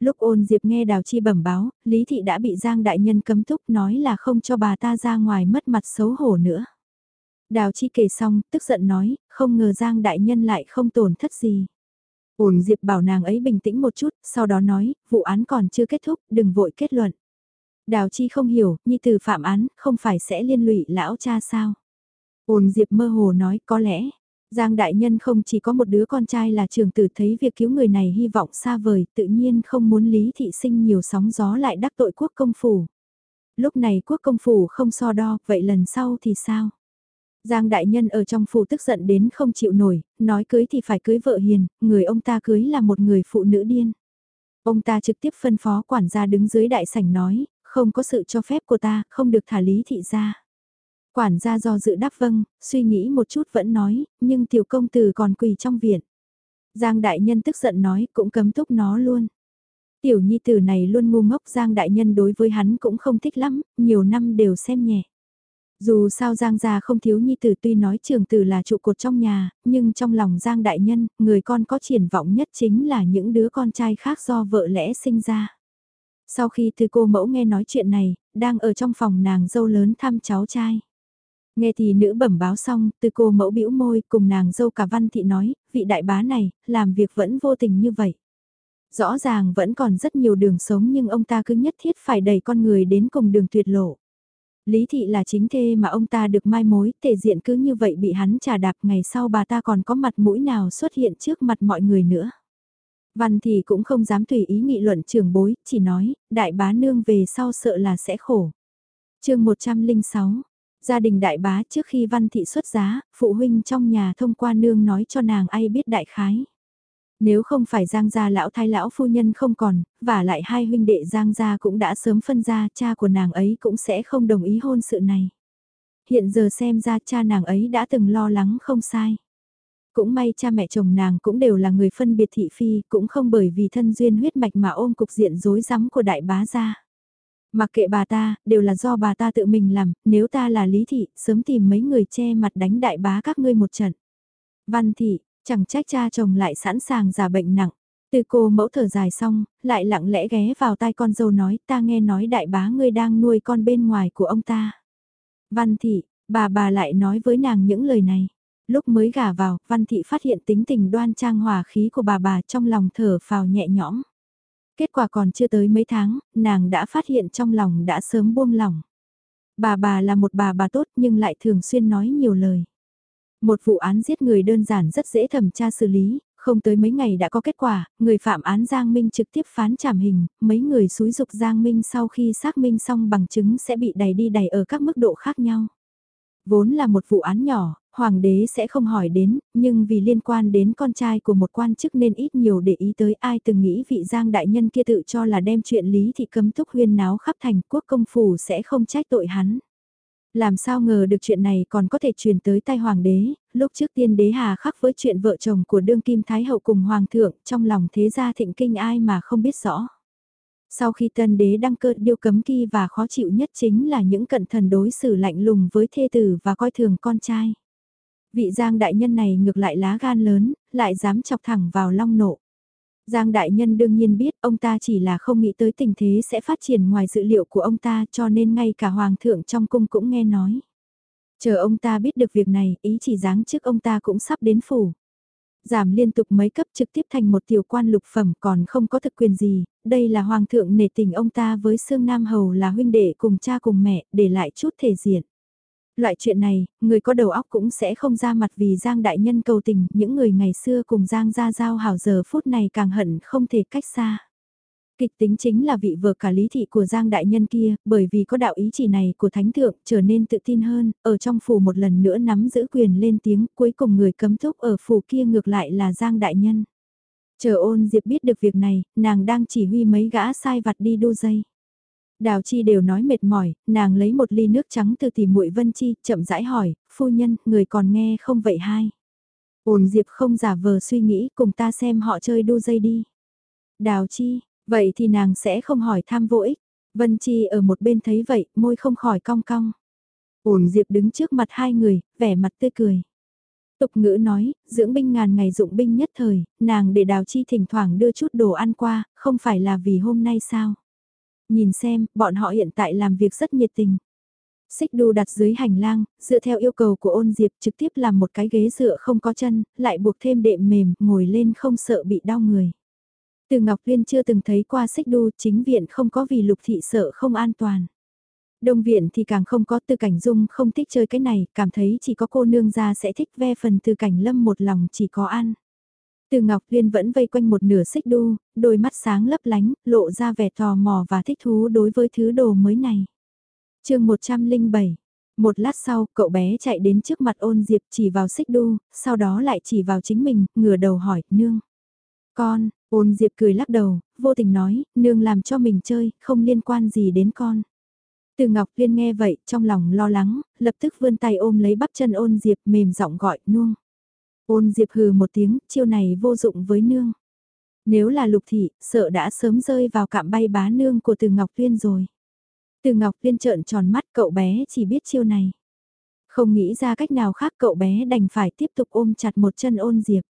A: Lúc ôn Diệp nghe Đào Chi bẩm báo, Lý Thị đã bị Giang đại nhân cấm túc nói là không cho bà ta ra ngoài mất mặt xấu hổ nữa. Đào Chi kể xong, tức giận nói, không ngờ Giang đại nhân lại không tổn thất gì. Ổn Diệp bảo nàng ấy bình tĩnh một chút, sau đó nói, vụ án còn chưa kết thúc, đừng vội kết luận. Đào Chi không hiểu, Nhi từ phạm án, không phải sẽ liên lụy lão cha sao? Ổn Diệp mơ hồ nói có lẽ, Giang Đại Nhân không chỉ có một đứa con trai là trường tử thấy việc cứu người này hy vọng xa vời, tự nhiên không muốn Lý Thị Sinh nhiều sóng gió lại đắc tội quốc công phủ. Lúc này quốc công phủ không so đo, vậy lần sau thì sao? Giang Đại Nhân ở trong phủ tức giận đến không chịu nổi, nói cưới thì phải cưới vợ hiền, người ông ta cưới là một người phụ nữ điên. Ông ta trực tiếp phân phó quản gia đứng dưới đại sảnh nói, không có sự cho phép của ta, không được thả lý thị ra. Quản gia do dự đáp vâng, suy nghĩ một chút vẫn nói, nhưng tiểu công tử còn quỳ trong viện. Giang đại nhân tức giận nói cũng cấm túc nó luôn. Tiểu nhi tử này luôn ngu ngốc Giang đại nhân đối với hắn cũng không thích lắm, nhiều năm đều xem nhẹ. Dù sao Giang gia không thiếu nhi tử tuy nói trường tử là trụ cột trong nhà, nhưng trong lòng Giang đại nhân, người con có triển vọng nhất chính là những đứa con trai khác do vợ lẽ sinh ra. Sau khi thư cô mẫu nghe nói chuyện này, đang ở trong phòng nàng dâu lớn thăm cháu trai. Nghe thì nữ bẩm báo xong, từ cô mẫu bĩu môi cùng nàng dâu cả văn thị nói, vị đại bá này, làm việc vẫn vô tình như vậy. Rõ ràng vẫn còn rất nhiều đường sống nhưng ông ta cứ nhất thiết phải đẩy con người đến cùng đường tuyệt lộ. Lý thị là chính thê mà ông ta được mai mối, tề diện cứ như vậy bị hắn trà đạp ngày sau bà ta còn có mặt mũi nào xuất hiện trước mặt mọi người nữa. Văn thì cũng không dám tùy ý nghị luận trường bối, chỉ nói, đại bá nương về sau sợ là sẽ khổ. chương 106, gia đình đại bá trước khi văn thị xuất giá, phụ huynh trong nhà thông qua nương nói cho nàng ai biết đại khái. Nếu không phải Giang gia lão thái lão phu nhân không còn, và lại hai huynh đệ Giang gia cũng đã sớm phân ra cha của nàng ấy cũng sẽ không đồng ý hôn sự này. Hiện giờ xem ra cha nàng ấy đã từng lo lắng không sai. Cũng may cha mẹ chồng nàng cũng đều là người phân biệt thị phi, cũng không bởi vì thân duyên huyết mạch mà ôm cục diện rối rắm của đại bá gia. Mặc kệ bà ta, đều là do bà ta tự mình làm, nếu ta là lý thị, sớm tìm mấy người che mặt đánh đại bá các ngươi một trận. Văn thị, Chẳng trách cha chồng lại sẵn sàng giả bệnh nặng. Từ cô mẫu thở dài xong, lại lặng lẽ ghé vào tai con dâu nói ta nghe nói đại bá ngươi đang nuôi con bên ngoài của ông ta. Văn thị, bà bà lại nói với nàng những lời này. Lúc mới gả vào, Văn thị phát hiện tính tình đoan trang hòa khí của bà bà trong lòng thở phào nhẹ nhõm. Kết quả còn chưa tới mấy tháng, nàng đã phát hiện trong lòng đã sớm buông lỏng. Bà bà là một bà bà tốt nhưng lại thường xuyên nói nhiều lời. Một vụ án giết người đơn giản rất dễ thẩm tra xử lý, không tới mấy ngày đã có kết quả, người phạm án Giang Minh trực tiếp phán trảm hình, mấy người xúi dục Giang Minh sau khi xác minh xong bằng chứng sẽ bị đẩy đi đẩy ở các mức độ khác nhau. Vốn là một vụ án nhỏ, hoàng đế sẽ không hỏi đến, nhưng vì liên quan đến con trai của một quan chức nên ít nhiều để ý tới ai từng nghĩ vị Giang đại nhân kia tự cho là đem chuyện lý thị cấm túc huyên náo khắp thành quốc công phủ sẽ không trách tội hắn. Làm sao ngờ được chuyện này còn có thể truyền tới tai hoàng đế, lúc trước tiên đế hà khắc với chuyện vợ chồng của đương kim thái hậu cùng hoàng thượng trong lòng thế gia thịnh kinh ai mà không biết rõ. Sau khi tân đế đăng cơ điều cấm kỳ và khó chịu nhất chính là những cận thần đối xử lạnh lùng với thê tử và coi thường con trai. Vị giang đại nhân này ngược lại lá gan lớn, lại dám chọc thẳng vào long nộ. Giang Đại Nhân đương nhiên biết ông ta chỉ là không nghĩ tới tình thế sẽ phát triển ngoài dự liệu của ông ta cho nên ngay cả Hoàng thượng trong cung cũng nghe nói. Chờ ông ta biết được việc này, ý chỉ dáng trước ông ta cũng sắp đến phủ. Giảm liên tục mấy cấp trực tiếp thành một tiểu quan lục phẩm còn không có thực quyền gì, đây là Hoàng thượng nể tình ông ta với Sương Nam Hầu là huynh đệ cùng cha cùng mẹ, để lại chút thể diện. Loại chuyện này, người có đầu óc cũng sẽ không ra mặt vì Giang Đại Nhân cầu tình, những người ngày xưa cùng Giang ra giao hảo giờ phút này càng hận không thể cách xa. Kịch tính chính là vị vợ cả lý thị của Giang Đại Nhân kia, bởi vì có đạo ý chỉ này của Thánh Thượng trở nên tự tin hơn, ở trong phủ một lần nữa nắm giữ quyền lên tiếng, cuối cùng người cấm thúc ở phủ kia ngược lại là Giang Đại Nhân. Chờ ôn Diệp biết được việc này, nàng đang chỉ huy mấy gã sai vặt đi đu dây. Đào Chi đều nói mệt mỏi, nàng lấy một ly nước trắng từ tìm muội Vân Chi, chậm rãi hỏi, phu nhân, người còn nghe không vậy hai? Ôn Diệp không giả vờ suy nghĩ, cùng ta xem họ chơi đu dây đi. Đào Chi, vậy thì nàng sẽ không hỏi tham vô ích. Vân Chi ở một bên thấy vậy, môi không khỏi cong cong. Ôn Diệp đứng trước mặt hai người, vẻ mặt tươi cười. Tục ngữ nói, dưỡng binh ngàn ngày dụng binh nhất thời, nàng để Đào Chi thỉnh thoảng đưa chút đồ ăn qua, không phải là vì hôm nay sao? Nhìn xem, bọn họ hiện tại làm việc rất nhiệt tình. Xích đu đặt dưới hành lang, dựa theo yêu cầu của ôn diệp trực tiếp làm một cái ghế dựa không có chân, lại buộc thêm đệm mềm, ngồi lên không sợ bị đau người. Từ Ngọc Viên chưa từng thấy qua xích đu, chính viện không có vì lục thị sợ không an toàn. Đông viện thì càng không có từ cảnh dung không thích chơi cái này, cảm thấy chỉ có cô nương ra sẽ thích ve phần từ cảnh lâm một lòng chỉ có ăn. Từ Ngọc Liên vẫn vây quanh một nửa xích đu, đôi mắt sáng lấp lánh, lộ ra vẻ tò mò và thích thú đối với thứ đồ mới này. chương 107 Một lát sau, cậu bé chạy đến trước mặt ôn diệp chỉ vào xích đu, sau đó lại chỉ vào chính mình, ngửa đầu hỏi, nương. Con, ôn diệp cười lắc đầu, vô tình nói, nương làm cho mình chơi, không liên quan gì đến con. Từ Ngọc Liên nghe vậy, trong lòng lo lắng, lập tức vươn tay ôm lấy bắp chân ôn diệp mềm giọng gọi, nuông. Ôn diệp hừ một tiếng, chiêu này vô dụng với nương. Nếu là lục thị, sợ đã sớm rơi vào cạm bay bá nương của từ Ngọc Liên rồi. Từ Ngọc Liên trợn tròn mắt cậu bé chỉ biết chiêu này. Không nghĩ ra cách nào khác cậu bé đành phải tiếp tục ôm chặt một chân ôn diệp.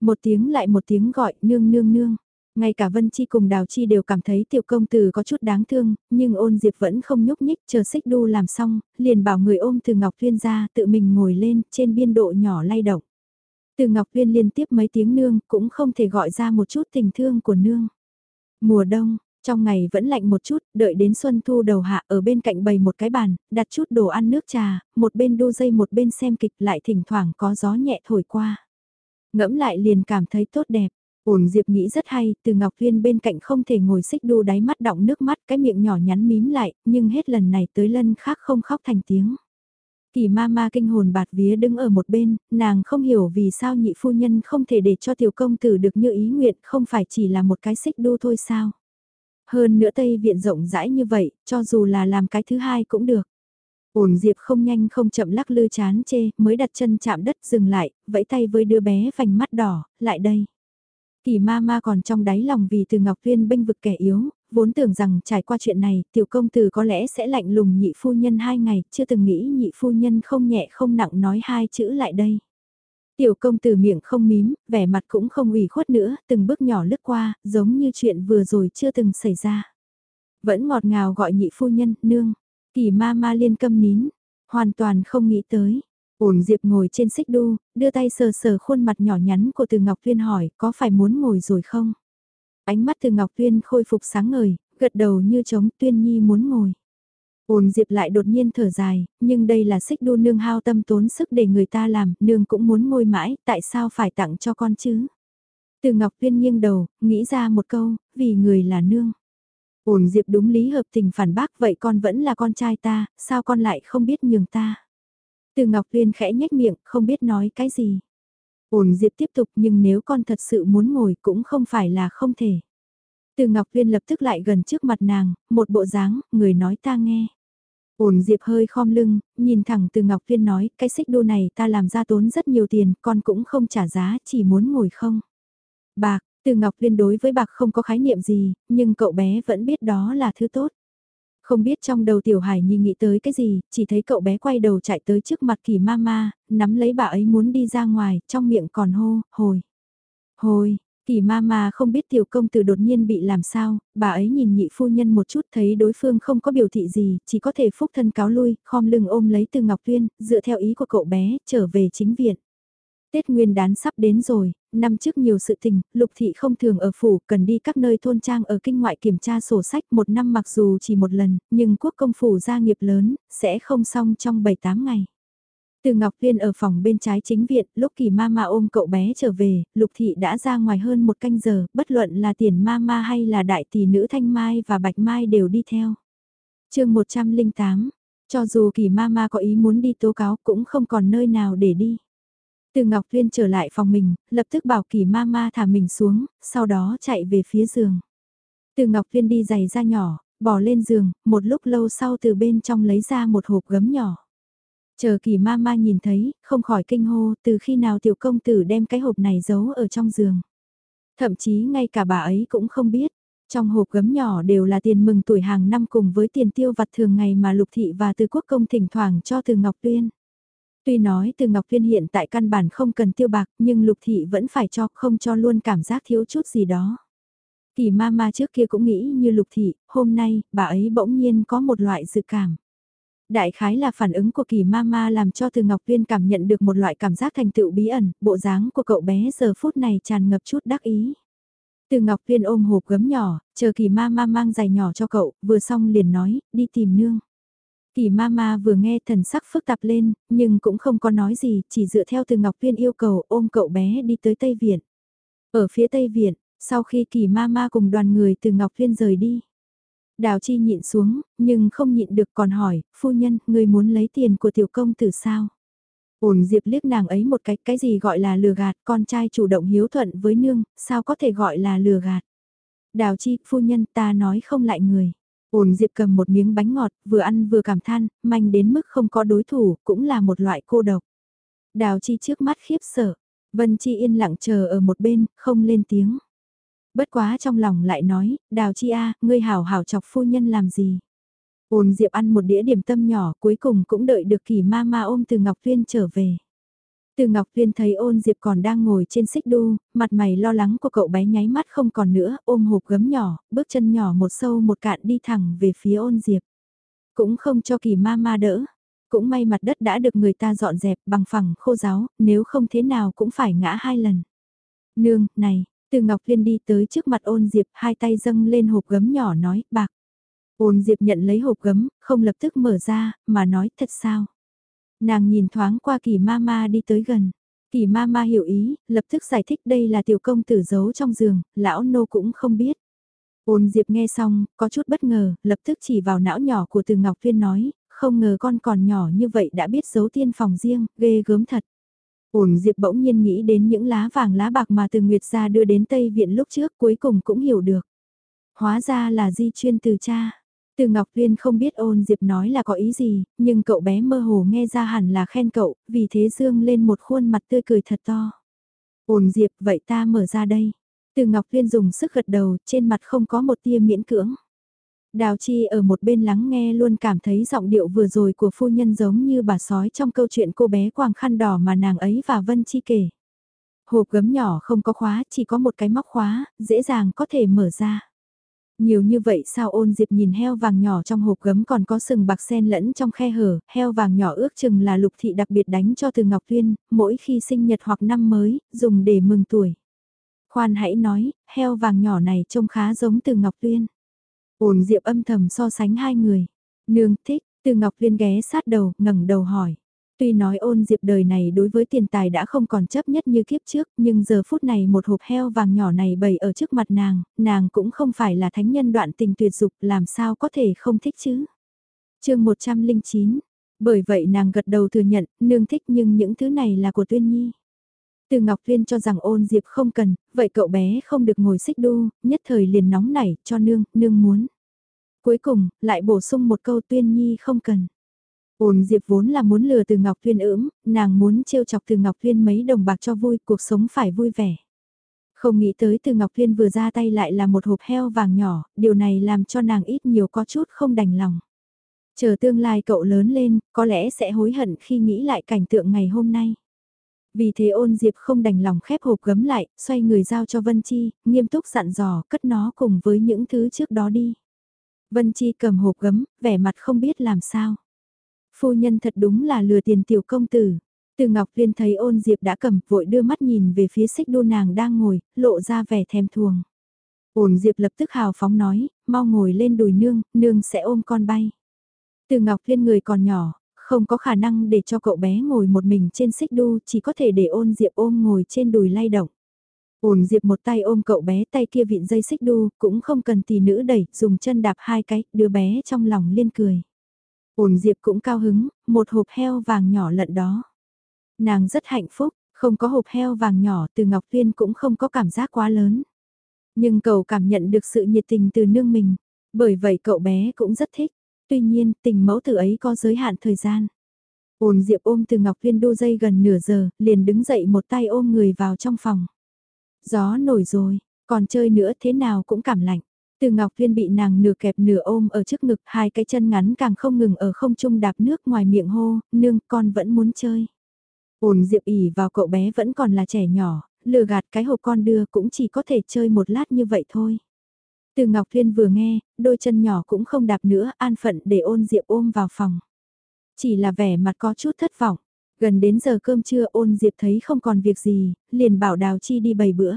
A: Một tiếng lại một tiếng gọi nương nương nương. Ngay cả Vân Chi cùng Đào Chi đều cảm thấy tiểu công tử có chút đáng thương, nhưng ôn diệp vẫn không nhúc nhích chờ xích đu làm xong, liền bảo người ôm từ Ngọc Viên ra tự mình ngồi lên trên biên độ nhỏ lay động. Từ Ngọc Viên liên tiếp mấy tiếng nương cũng không thể gọi ra một chút tình thương của nương. Mùa đông, trong ngày vẫn lạnh một chút, đợi đến xuân thu đầu hạ ở bên cạnh bày một cái bàn, đặt chút đồ ăn nước trà, một bên đu dây một bên xem kịch lại thỉnh thoảng có gió nhẹ thổi qua. Ngẫm lại liền cảm thấy tốt đẹp. Ổn Diệp nghĩ rất hay, từ Ngọc Viên bên cạnh không thể ngồi xích đu đáy mắt đọng nước mắt cái miệng nhỏ nhắn mím lại, nhưng hết lần này tới lần khác không khóc thành tiếng. Kỳ ma ma kinh hồn bạt vía đứng ở một bên, nàng không hiểu vì sao nhị phu nhân không thể để cho tiểu công tử được như ý nguyện không phải chỉ là một cái xích đu thôi sao. Hơn nữa Tây Viện rộng rãi như vậy, cho dù là làm cái thứ hai cũng được. Ổn Diệp không nhanh không chậm lắc lư chán chê, mới đặt chân chạm đất dừng lại, vẫy tay với đứa bé vành mắt đỏ, lại đây. Kỳ ma ma còn trong đáy lòng vì từ Ngọc Viên bênh vực kẻ yếu, vốn tưởng rằng trải qua chuyện này, tiểu công tử có lẽ sẽ lạnh lùng nhị phu nhân hai ngày, chưa từng nghĩ nhị phu nhân không nhẹ không nặng nói hai chữ lại đây. Tiểu công tử miệng không mím, vẻ mặt cũng không ủy khuất nữa, từng bước nhỏ lướt qua, giống như chuyện vừa rồi chưa từng xảy ra. Vẫn ngọt ngào gọi nhị phu nhân, nương. Kỳ ma ma liên câm nín, hoàn toàn không nghĩ tới. Ổn Diệp ngồi trên xích đu, đưa tay sờ sờ khuôn mặt nhỏ nhắn của Từ Ngọc Tuyên hỏi có phải muốn ngồi rồi không? Ánh mắt Từ Ngọc Tuyên khôi phục sáng ngời, gật đầu như trống Tuyên Nhi muốn ngồi. Ôn Diệp lại đột nhiên thở dài, nhưng đây là xích đu nương hao tâm tốn sức để người ta làm, nương cũng muốn ngồi mãi, tại sao phải tặng cho con chứ? Từ Ngọc Tuyên nghiêng đầu, nghĩ ra một câu, vì người là nương. Ôn Diệp đúng lý hợp tình phản bác vậy con vẫn là con trai ta, sao con lại không biết nhường ta? Từ Ngọc Tuyên khẽ nhếch miệng, không biết nói cái gì. Ổn Diệp tiếp tục nhưng nếu con thật sự muốn ngồi cũng không phải là không thể. Từ Ngọc Liên lập tức lại gần trước mặt nàng, một bộ dáng, người nói ta nghe. Ổn Diệp hơi khom lưng, nhìn thẳng từ Ngọc Liên nói, cái xích đu này ta làm ra tốn rất nhiều tiền, con cũng không trả giá, chỉ muốn ngồi không. Bạc, từ Ngọc Liên đối với bạc không có khái niệm gì, nhưng cậu bé vẫn biết đó là thứ tốt. Không biết trong đầu Tiểu Hải Nhi nghĩ tới cái gì, chỉ thấy cậu bé quay đầu chạy tới trước mặt kỳ mama, nắm lấy bà ấy muốn đi ra ngoài, trong miệng còn hô, hồi. Hồi, kỳ mama không biết tiểu công tử đột nhiên bị làm sao, bà ấy nhìn nhị phu nhân một chút thấy đối phương không có biểu thị gì, chỉ có thể phúc thân cáo lui, khom lưng ôm lấy từ Ngọc Tuyên, dựa theo ý của cậu bé, trở về chính viện. Tết Nguyên đán sắp đến rồi, năm trước nhiều sự tình, Lục Thị không thường ở phủ, cần đi các nơi thôn trang ở kinh ngoại kiểm tra sổ sách một năm mặc dù chỉ một lần, nhưng quốc công phủ gia nghiệp lớn, sẽ không xong trong 7-8 ngày. Từ Ngọc Viên ở phòng bên trái chính viện, lúc kỳ mama ôm cậu bé trở về, Lục Thị đã ra ngoài hơn một canh giờ, bất luận là tiền mama hay là đại tỷ nữ Thanh Mai và Bạch Mai đều đi theo. chương 108, cho dù kỳ mama có ý muốn đi tố cáo cũng không còn nơi nào để đi. Từ Ngọc Liên trở lại phòng mình, lập tức bảo kỳ ma ma thả mình xuống, sau đó chạy về phía giường. Từ Ngọc Liên đi giày ra nhỏ, bỏ lên giường, một lúc lâu sau từ bên trong lấy ra một hộp gấm nhỏ. Chờ kỳ ma ma nhìn thấy, không khỏi kinh hô từ khi nào tiểu công tử đem cái hộp này giấu ở trong giường. Thậm chí ngay cả bà ấy cũng không biết, trong hộp gấm nhỏ đều là tiền mừng tuổi hàng năm cùng với tiền tiêu vặt thường ngày mà Lục Thị và Từ Quốc Công thỉnh thoảng cho từ Ngọc Tuyên. Tuy nói từ Ngọc Viên hiện tại căn bản không cần tiêu bạc nhưng Lục Thị vẫn phải cho không cho luôn cảm giác thiếu chút gì đó. Kỳ ma ma trước kia cũng nghĩ như Lục Thị, hôm nay bà ấy bỗng nhiên có một loại dự cảm. Đại khái là phản ứng của kỳ ma ma làm cho từ Ngọc Viên cảm nhận được một loại cảm giác thành tựu bí ẩn, bộ dáng của cậu bé giờ phút này tràn ngập chút đắc ý. Từ Ngọc Viên ôm hộp gấm nhỏ, chờ kỳ ma ma mang giày nhỏ cho cậu, vừa xong liền nói, đi tìm nương. Kỳ mama vừa nghe thần sắc phức tạp lên, nhưng cũng không có nói gì, chỉ dựa theo từ Ngọc Viên yêu cầu ôm cậu bé đi tới Tây Viện. Ở phía Tây Viện, sau khi kỳ mama cùng đoàn người từ Ngọc Viên rời đi. Đào Chi nhịn xuống, nhưng không nhịn được còn hỏi, phu nhân, người muốn lấy tiền của tiểu công từ sao? Ổn Diệp liếc nàng ấy một cái, cái gì gọi là lừa gạt, con trai chủ động hiếu thuận với nương, sao có thể gọi là lừa gạt? Đào Chi, phu nhân ta nói không lại người. Ổn Diệp cầm một miếng bánh ngọt, vừa ăn vừa cảm than, manh đến mức không có đối thủ, cũng là một loại cô độc. Đào Chi trước mắt khiếp sợ, Vân Chi yên lặng chờ ở một bên, không lên tiếng. Bất quá trong lòng lại nói, Đào Chi a, ngươi hảo hảo chọc phu nhân làm gì? Ôn Diệp ăn một đĩa điểm tâm nhỏ cuối cùng cũng đợi được kỳ ma ma ôm từ Ngọc Tuyên trở về. Từ Ngọc Tuyên thấy ôn Diệp còn đang ngồi trên xích đu, mặt mày lo lắng của cậu bé nháy mắt không còn nữa, ôm hộp gấm nhỏ, bước chân nhỏ một sâu một cạn đi thẳng về phía ôn Diệp. Cũng không cho kỳ ma ma đỡ, cũng may mặt đất đã được người ta dọn dẹp bằng phẳng khô giáo, nếu không thế nào cũng phải ngã hai lần. Nương, này, từ Ngọc Liên đi tới trước mặt ôn Diệp, hai tay dâng lên hộp gấm nhỏ nói, bạc. Ôn Diệp nhận lấy hộp gấm, không lập tức mở ra, mà nói thật sao. Nàng nhìn thoáng qua kỳ ma ma đi tới gần. Kỳ ma ma hiểu ý, lập tức giải thích đây là tiểu công tử giấu trong giường, lão nô cũng không biết. Ôn Diệp nghe xong, có chút bất ngờ, lập tức chỉ vào não nhỏ của từ Ngọc Thuyên nói, không ngờ con còn nhỏ như vậy đã biết giấu tiên phòng riêng, ghê gớm thật. Ổn Diệp bỗng nhiên nghĩ đến những lá vàng lá bạc mà từ Nguyệt gia đưa đến Tây Viện lúc trước cuối cùng cũng hiểu được. Hóa ra là di chuyên từ cha. Từ Ngọc Viên không biết ôn Diệp nói là có ý gì, nhưng cậu bé mơ hồ nghe ra hẳn là khen cậu, vì thế dương lên một khuôn mặt tươi cười thật to. Ôn Diệp, vậy ta mở ra đây. Từ Ngọc Viên dùng sức gật đầu, trên mặt không có một tia miễn cưỡng. Đào Chi ở một bên lắng nghe luôn cảm thấy giọng điệu vừa rồi của phu nhân giống như bà sói trong câu chuyện cô bé quàng khăn đỏ mà nàng ấy và Vân Chi kể. Hộp gấm nhỏ không có khóa, chỉ có một cái móc khóa, dễ dàng có thể mở ra. Nhiều như vậy sao ôn diệp nhìn heo vàng nhỏ trong hộp gấm còn có sừng bạc sen lẫn trong khe hở, heo vàng nhỏ ước chừng là lục thị đặc biệt đánh cho từ Ngọc Tuyên, mỗi khi sinh nhật hoặc năm mới, dùng để mừng tuổi. Khoan hãy nói, heo vàng nhỏ này trông khá giống từ Ngọc Tuyên. Ôn diệp âm thầm so sánh hai người. Nương thích, từ Ngọc Tuyên ghé sát đầu, ngẩng đầu hỏi. Tuy nói ôn diệp đời này đối với tiền tài đã không còn chấp nhất như kiếp trước, nhưng giờ phút này một hộp heo vàng nhỏ này bày ở trước mặt nàng, nàng cũng không phải là thánh nhân đoạn tình tuyệt dục, làm sao có thể không thích chứ. chương 109, bởi vậy nàng gật đầu thừa nhận, nương thích nhưng những thứ này là của Tuyên Nhi. Từ Ngọc Tuyên cho rằng ôn diệp không cần, vậy cậu bé không được ngồi xích đu, nhất thời liền nóng nảy, cho nương, nương muốn. Cuối cùng, lại bổ sung một câu Tuyên Nhi không cần. Ôn Diệp vốn là muốn lừa từ Ngọc Thuyên ưỡng, nàng muốn trêu chọc từ Ngọc Thuyên mấy đồng bạc cho vui, cuộc sống phải vui vẻ. Không nghĩ tới từ Ngọc Thuyên vừa ra tay lại là một hộp heo vàng nhỏ, điều này làm cho nàng ít nhiều có chút không đành lòng. Chờ tương lai cậu lớn lên, có lẽ sẽ hối hận khi nghĩ lại cảnh tượng ngày hôm nay. Vì thế ôn Diệp không đành lòng khép hộp gấm lại, xoay người giao cho Vân Chi, nghiêm túc dặn dò cất nó cùng với những thứ trước đó đi. Vân Chi cầm hộp gấm, vẻ mặt không biết làm sao. Phu nhân thật đúng là lừa tiền tiểu công tử. Từ Ngọc Liên thấy ôn Diệp đã cầm, vội đưa mắt nhìn về phía xích đô nàng đang ngồi, lộ ra vẻ thèm thuồng. Ôn Diệp lập tức hào phóng nói, mau ngồi lên đùi nương, nương sẽ ôm con bay. Từ Ngọc Liên người còn nhỏ, không có khả năng để cho cậu bé ngồi một mình trên xích đu, chỉ có thể để ôn Diệp ôm ngồi trên đùi lay động. Ôn Diệp một tay ôm cậu bé tay kia vịn dây xích đu, cũng không cần tỷ nữ đẩy, dùng chân đạp hai cái, đứa bé trong lòng liên cười ổn Diệp cũng cao hứng, một hộp heo vàng nhỏ lận đó. Nàng rất hạnh phúc, không có hộp heo vàng nhỏ từ Ngọc Tuyên cũng không có cảm giác quá lớn. Nhưng cậu cảm nhận được sự nhiệt tình từ nương mình, bởi vậy cậu bé cũng rất thích. Tuy nhiên tình mẫu tử ấy có giới hạn thời gian. Ôn Diệp ôm từ Ngọc Tuyên đu dây gần nửa giờ, liền đứng dậy một tay ôm người vào trong phòng. Gió nổi rồi, còn chơi nữa thế nào cũng cảm lạnh. Từ Ngọc Thiên bị nàng nửa kẹp nửa ôm ở trước ngực, hai cái chân ngắn càng không ngừng ở không trung đạp nước ngoài miệng hô, nương con vẫn muốn chơi. Ổn Diệp ỉ vào cậu bé vẫn còn là trẻ nhỏ, lừa gạt cái hộp con đưa cũng chỉ có thể chơi một lát như vậy thôi. Từ Ngọc Thiên vừa nghe, đôi chân nhỏ cũng không đạp nữa, an phận để ôn Diệp ôm vào phòng. Chỉ là vẻ mặt có chút thất vọng. Gần đến giờ cơm trưa ôn Diệp thấy không còn việc gì, liền bảo Đào Chi đi bày bữa.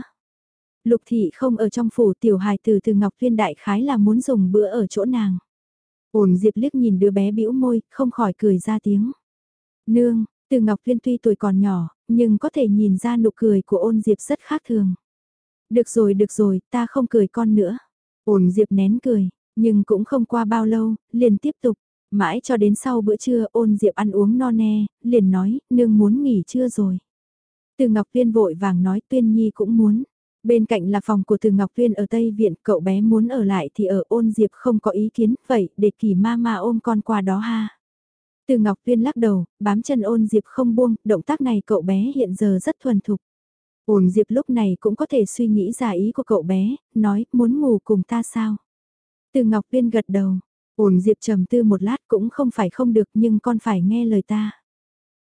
A: Lục thị không ở trong phủ tiểu hài từ từ Ngọc Viên đại khái là muốn dùng bữa ở chỗ nàng. Ổn Diệp liếc nhìn đứa bé bĩu môi, không khỏi cười ra tiếng. Nương, từ Ngọc Viên tuy tuổi còn nhỏ, nhưng có thể nhìn ra nụ cười của ôn Diệp rất khác thường. Được rồi, được rồi, ta không cười con nữa. Ổn Diệp nén cười, nhưng cũng không qua bao lâu, liền tiếp tục. Mãi cho đến sau bữa trưa ôn Diệp ăn uống no nê, liền nói, nương muốn nghỉ trưa rồi. Từ Ngọc Viên vội vàng nói Tuyên Nhi cũng muốn. Bên cạnh là phòng của Từ Ngọc Viên ở Tây Viện, cậu bé muốn ở lại thì ở ôn Diệp không có ý kiến, vậy để kỳ ma ma ôm con qua đó ha. Từ Ngọc Viên lắc đầu, bám chân ôn Diệp không buông, động tác này cậu bé hiện giờ rất thuần thục. Ôn Diệp lúc này cũng có thể suy nghĩ ra ý của cậu bé, nói, muốn ngủ cùng ta sao? Từ Ngọc Viên gật đầu, ôn Diệp trầm tư một lát cũng không phải không được nhưng con phải nghe lời ta.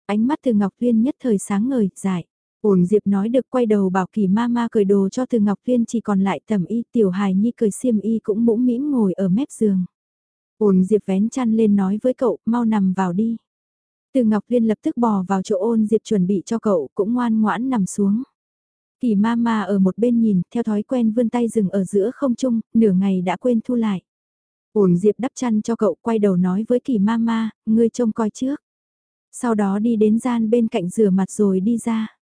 A: Ánh mắt từ Ngọc Viên nhất thời sáng ngời, giải. Ổn Diệp nói được quay đầu bảo kỳ ma ma cười đồ cho từ Ngọc Viên chỉ còn lại tầm y tiểu hài nhi cười xiêm y cũng mũm mĩm ngồi ở mép giường. Ổn Diệp vén chăn lên nói với cậu mau nằm vào đi. Từ Ngọc Viên lập tức bò vào chỗ ôn Diệp chuẩn bị cho cậu cũng ngoan ngoãn nằm xuống. Kỳ ma ma ở một bên nhìn theo thói quen vươn tay dừng ở giữa không trung, nửa ngày đã quên thu lại. Ổn Diệp đắp chăn cho cậu quay đầu nói với kỳ ma ma, ngươi trông coi trước. Sau đó đi đến gian bên cạnh rửa mặt rồi đi ra.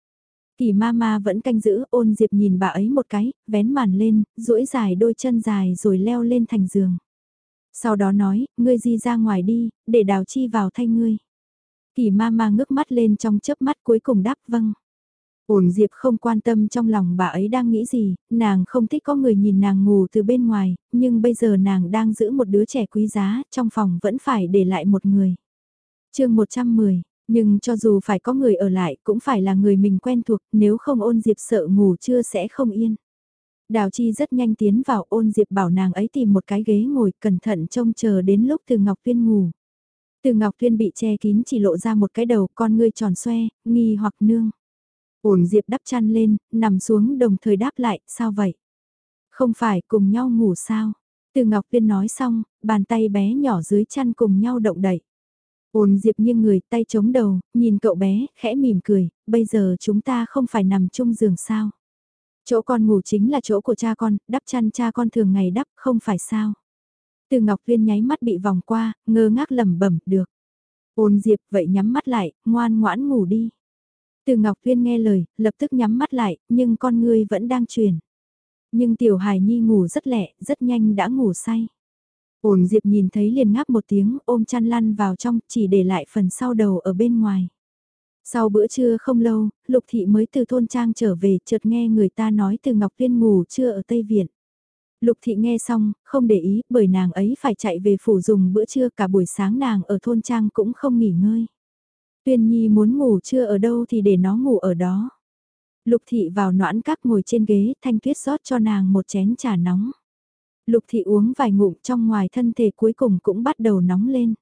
A: Kỳ ma ma vẫn canh giữ ôn diệp nhìn bà ấy một cái, vén màn lên, duỗi dài đôi chân dài rồi leo lên thành giường. Sau đó nói, ngươi di ra ngoài đi, để đào chi vào thay ngươi. Kỳ ma ma ngước mắt lên trong chớp mắt cuối cùng đáp vâng. Ổn Diệp không quan tâm trong lòng bà ấy đang nghĩ gì, nàng không thích có người nhìn nàng ngủ từ bên ngoài, nhưng bây giờ nàng đang giữ một đứa trẻ quý giá, trong phòng vẫn phải để lại một người. chương 110, nhưng cho dù phải có người ở lại cũng phải là người mình quen thuộc, nếu không ôn Diệp sợ ngủ trưa sẽ không yên. Đào Chi rất nhanh tiến vào ôn Diệp bảo nàng ấy tìm một cái ghế ngồi cẩn thận trông chờ đến lúc từ Ngọc Viên ngủ. Từ Ngọc Viên bị che kín chỉ lộ ra một cái đầu con ngươi tròn xoe, nghi hoặc nương. Ôn Diệp đắp chăn lên, nằm xuống đồng thời đáp lại, sao vậy? Không phải cùng nhau ngủ sao? Từ Ngọc Viên nói xong, bàn tay bé nhỏ dưới chăn cùng nhau động đẩy. Ôn Diệp nghiêng người tay chống đầu, nhìn cậu bé, khẽ mỉm cười, bây giờ chúng ta không phải nằm chung giường sao. Chỗ con ngủ chính là chỗ của cha con, đắp chăn cha con thường ngày đắp, không phải sao. Từ Ngọc Viên nháy mắt bị vòng qua, ngơ ngác lẩm bẩm, được. Ôn Diệp vậy nhắm mắt lại, ngoan ngoãn ngủ đi. Từ Ngọc Viên nghe lời, lập tức nhắm mắt lại, nhưng con ngươi vẫn đang truyền. Nhưng Tiểu Hải Nhi ngủ rất lẹ, rất nhanh đã ngủ say. Ổn Diệp nhìn thấy liền ngáp một tiếng ôm chăn lăn vào trong chỉ để lại phần sau đầu ở bên ngoài. Sau bữa trưa không lâu, Lục Thị mới từ thôn trang trở về chợt nghe người ta nói từ Ngọc Viên ngủ trưa ở Tây Viện. Lục Thị nghe xong, không để ý bởi nàng ấy phải chạy về phủ dùng bữa trưa cả buổi sáng nàng ở thôn trang cũng không nghỉ ngơi. Tuyên Nhi muốn ngủ trưa ở đâu thì để nó ngủ ở đó. Lục Thị vào noãn các ngồi trên ghế thanh tuyết rót cho nàng một chén trà nóng. Lục thị uống vài ngụm trong ngoài thân thể cuối cùng cũng bắt đầu nóng lên.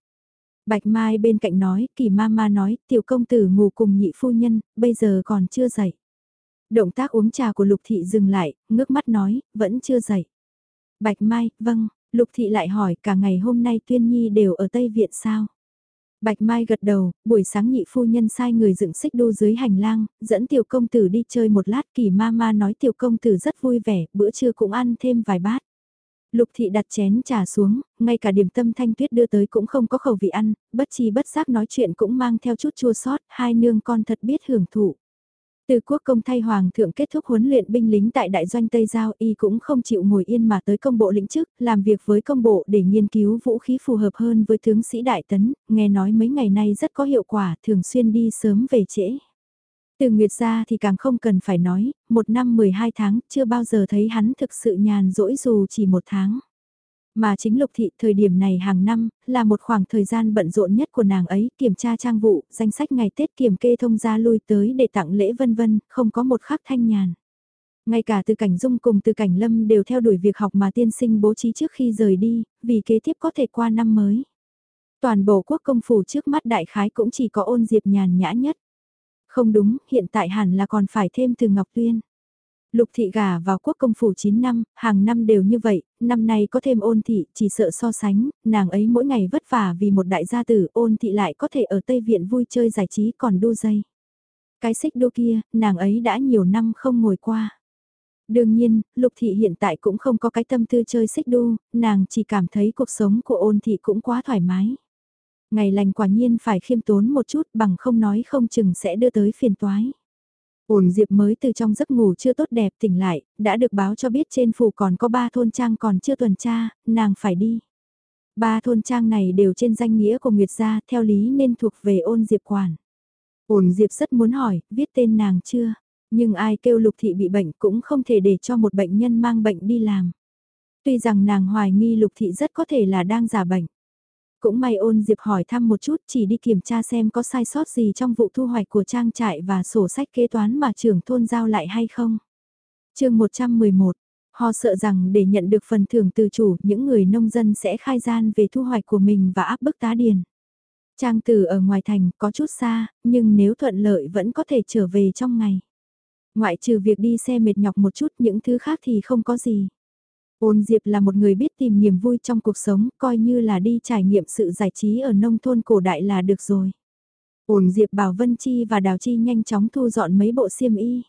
A: Bạch Mai bên cạnh nói, kỳ ma ma nói, tiểu công tử ngủ cùng nhị phu nhân, bây giờ còn chưa dậy. Động tác uống trà của Lục thị dừng lại, ngước mắt nói, vẫn chưa dậy. Bạch Mai, vâng, Lục thị lại hỏi, cả ngày hôm nay Tuyên Nhi đều ở Tây Viện sao? Bạch Mai gật đầu, buổi sáng nhị phu nhân sai người dựng xích đu dưới hành lang, dẫn tiểu công tử đi chơi một lát kỳ ma ma nói tiểu công tử rất vui vẻ, bữa trưa cũng ăn thêm vài bát. Lục thị đặt chén trà xuống, ngay cả điểm tâm thanh tuyết đưa tới cũng không có khẩu vị ăn, bất chi bất giác nói chuyện cũng mang theo chút chua sót, hai nương con thật biết hưởng thụ. Từ quốc công thay hoàng thượng kết thúc huấn luyện binh lính tại đại doanh Tây Giao y cũng không chịu ngồi yên mà tới công bộ lĩnh chức, làm việc với công bộ để nghiên cứu vũ khí phù hợp hơn với tướng sĩ đại tấn, nghe nói mấy ngày nay rất có hiệu quả, thường xuyên đi sớm về trễ. Từ Nguyệt ra thì càng không cần phải nói, một năm 12 tháng chưa bao giờ thấy hắn thực sự nhàn rỗi dù chỉ một tháng. Mà chính lục thị thời điểm này hàng năm, là một khoảng thời gian bận rộn nhất của nàng ấy, kiểm tra trang vụ, danh sách ngày Tết kiểm kê thông gia lui tới để tặng lễ vân vân, không có một khắc thanh nhàn. Ngay cả từ cảnh dung cùng từ cảnh lâm đều theo đuổi việc học mà tiên sinh bố trí trước khi rời đi, vì kế tiếp có thể qua năm mới. Toàn bộ quốc công phủ trước mắt đại khái cũng chỉ có ôn diệp nhàn nhã nhất. Không đúng, hiện tại hẳn là còn phải thêm từ Ngọc Tuyên. Lục thị gả vào quốc công phủ 9 năm, hàng năm đều như vậy, năm nay có thêm ôn thị, chỉ sợ so sánh, nàng ấy mỗi ngày vất vả vì một đại gia tử, ôn thị lại có thể ở Tây Viện vui chơi giải trí còn đu dây. Cái xích đô kia, nàng ấy đã nhiều năm không ngồi qua. Đương nhiên, Lục Thị hiện tại cũng không có cái tâm tư chơi xích đu, nàng chỉ cảm thấy cuộc sống của ôn thị cũng quá thoải mái. Ngày lành quả nhiên phải khiêm tốn một chút bằng không nói không chừng sẽ đưa tới phiền toái. Ổn Diệp mới từ trong giấc ngủ chưa tốt đẹp tỉnh lại, đã được báo cho biết trên phủ còn có ba thôn trang còn chưa tuần tra, nàng phải đi. Ba thôn trang này đều trên danh nghĩa của Nguyệt gia, theo lý nên thuộc về ôn Diệp quản. Ổn Diệp rất muốn hỏi, viết tên nàng chưa? Nhưng ai kêu lục thị bị bệnh cũng không thể để cho một bệnh nhân mang bệnh đi làm. Tuy rằng nàng hoài nghi lục thị rất có thể là đang giả bệnh. Cũng may ôn Diệp hỏi thăm một chút chỉ đi kiểm tra xem có sai sót gì trong vụ thu hoạch của trang trại và sổ sách kế toán mà trưởng thôn giao lại hay không. chương 111, họ sợ rằng để nhận được phần thưởng từ chủ những người nông dân sẽ khai gian về thu hoạch của mình và áp bức tá điền. Trang từ ở ngoài thành có chút xa, nhưng nếu thuận lợi vẫn có thể trở về trong ngày. Ngoại trừ việc đi xe mệt nhọc một chút những thứ khác thì không có gì. Ôn Diệp là một người biết tìm niềm vui trong cuộc sống, coi như là đi trải nghiệm sự giải trí ở nông thôn cổ đại là được rồi. Ôn Diệp bảo Vân Chi và Đào Chi nhanh chóng thu dọn mấy bộ xiêm y.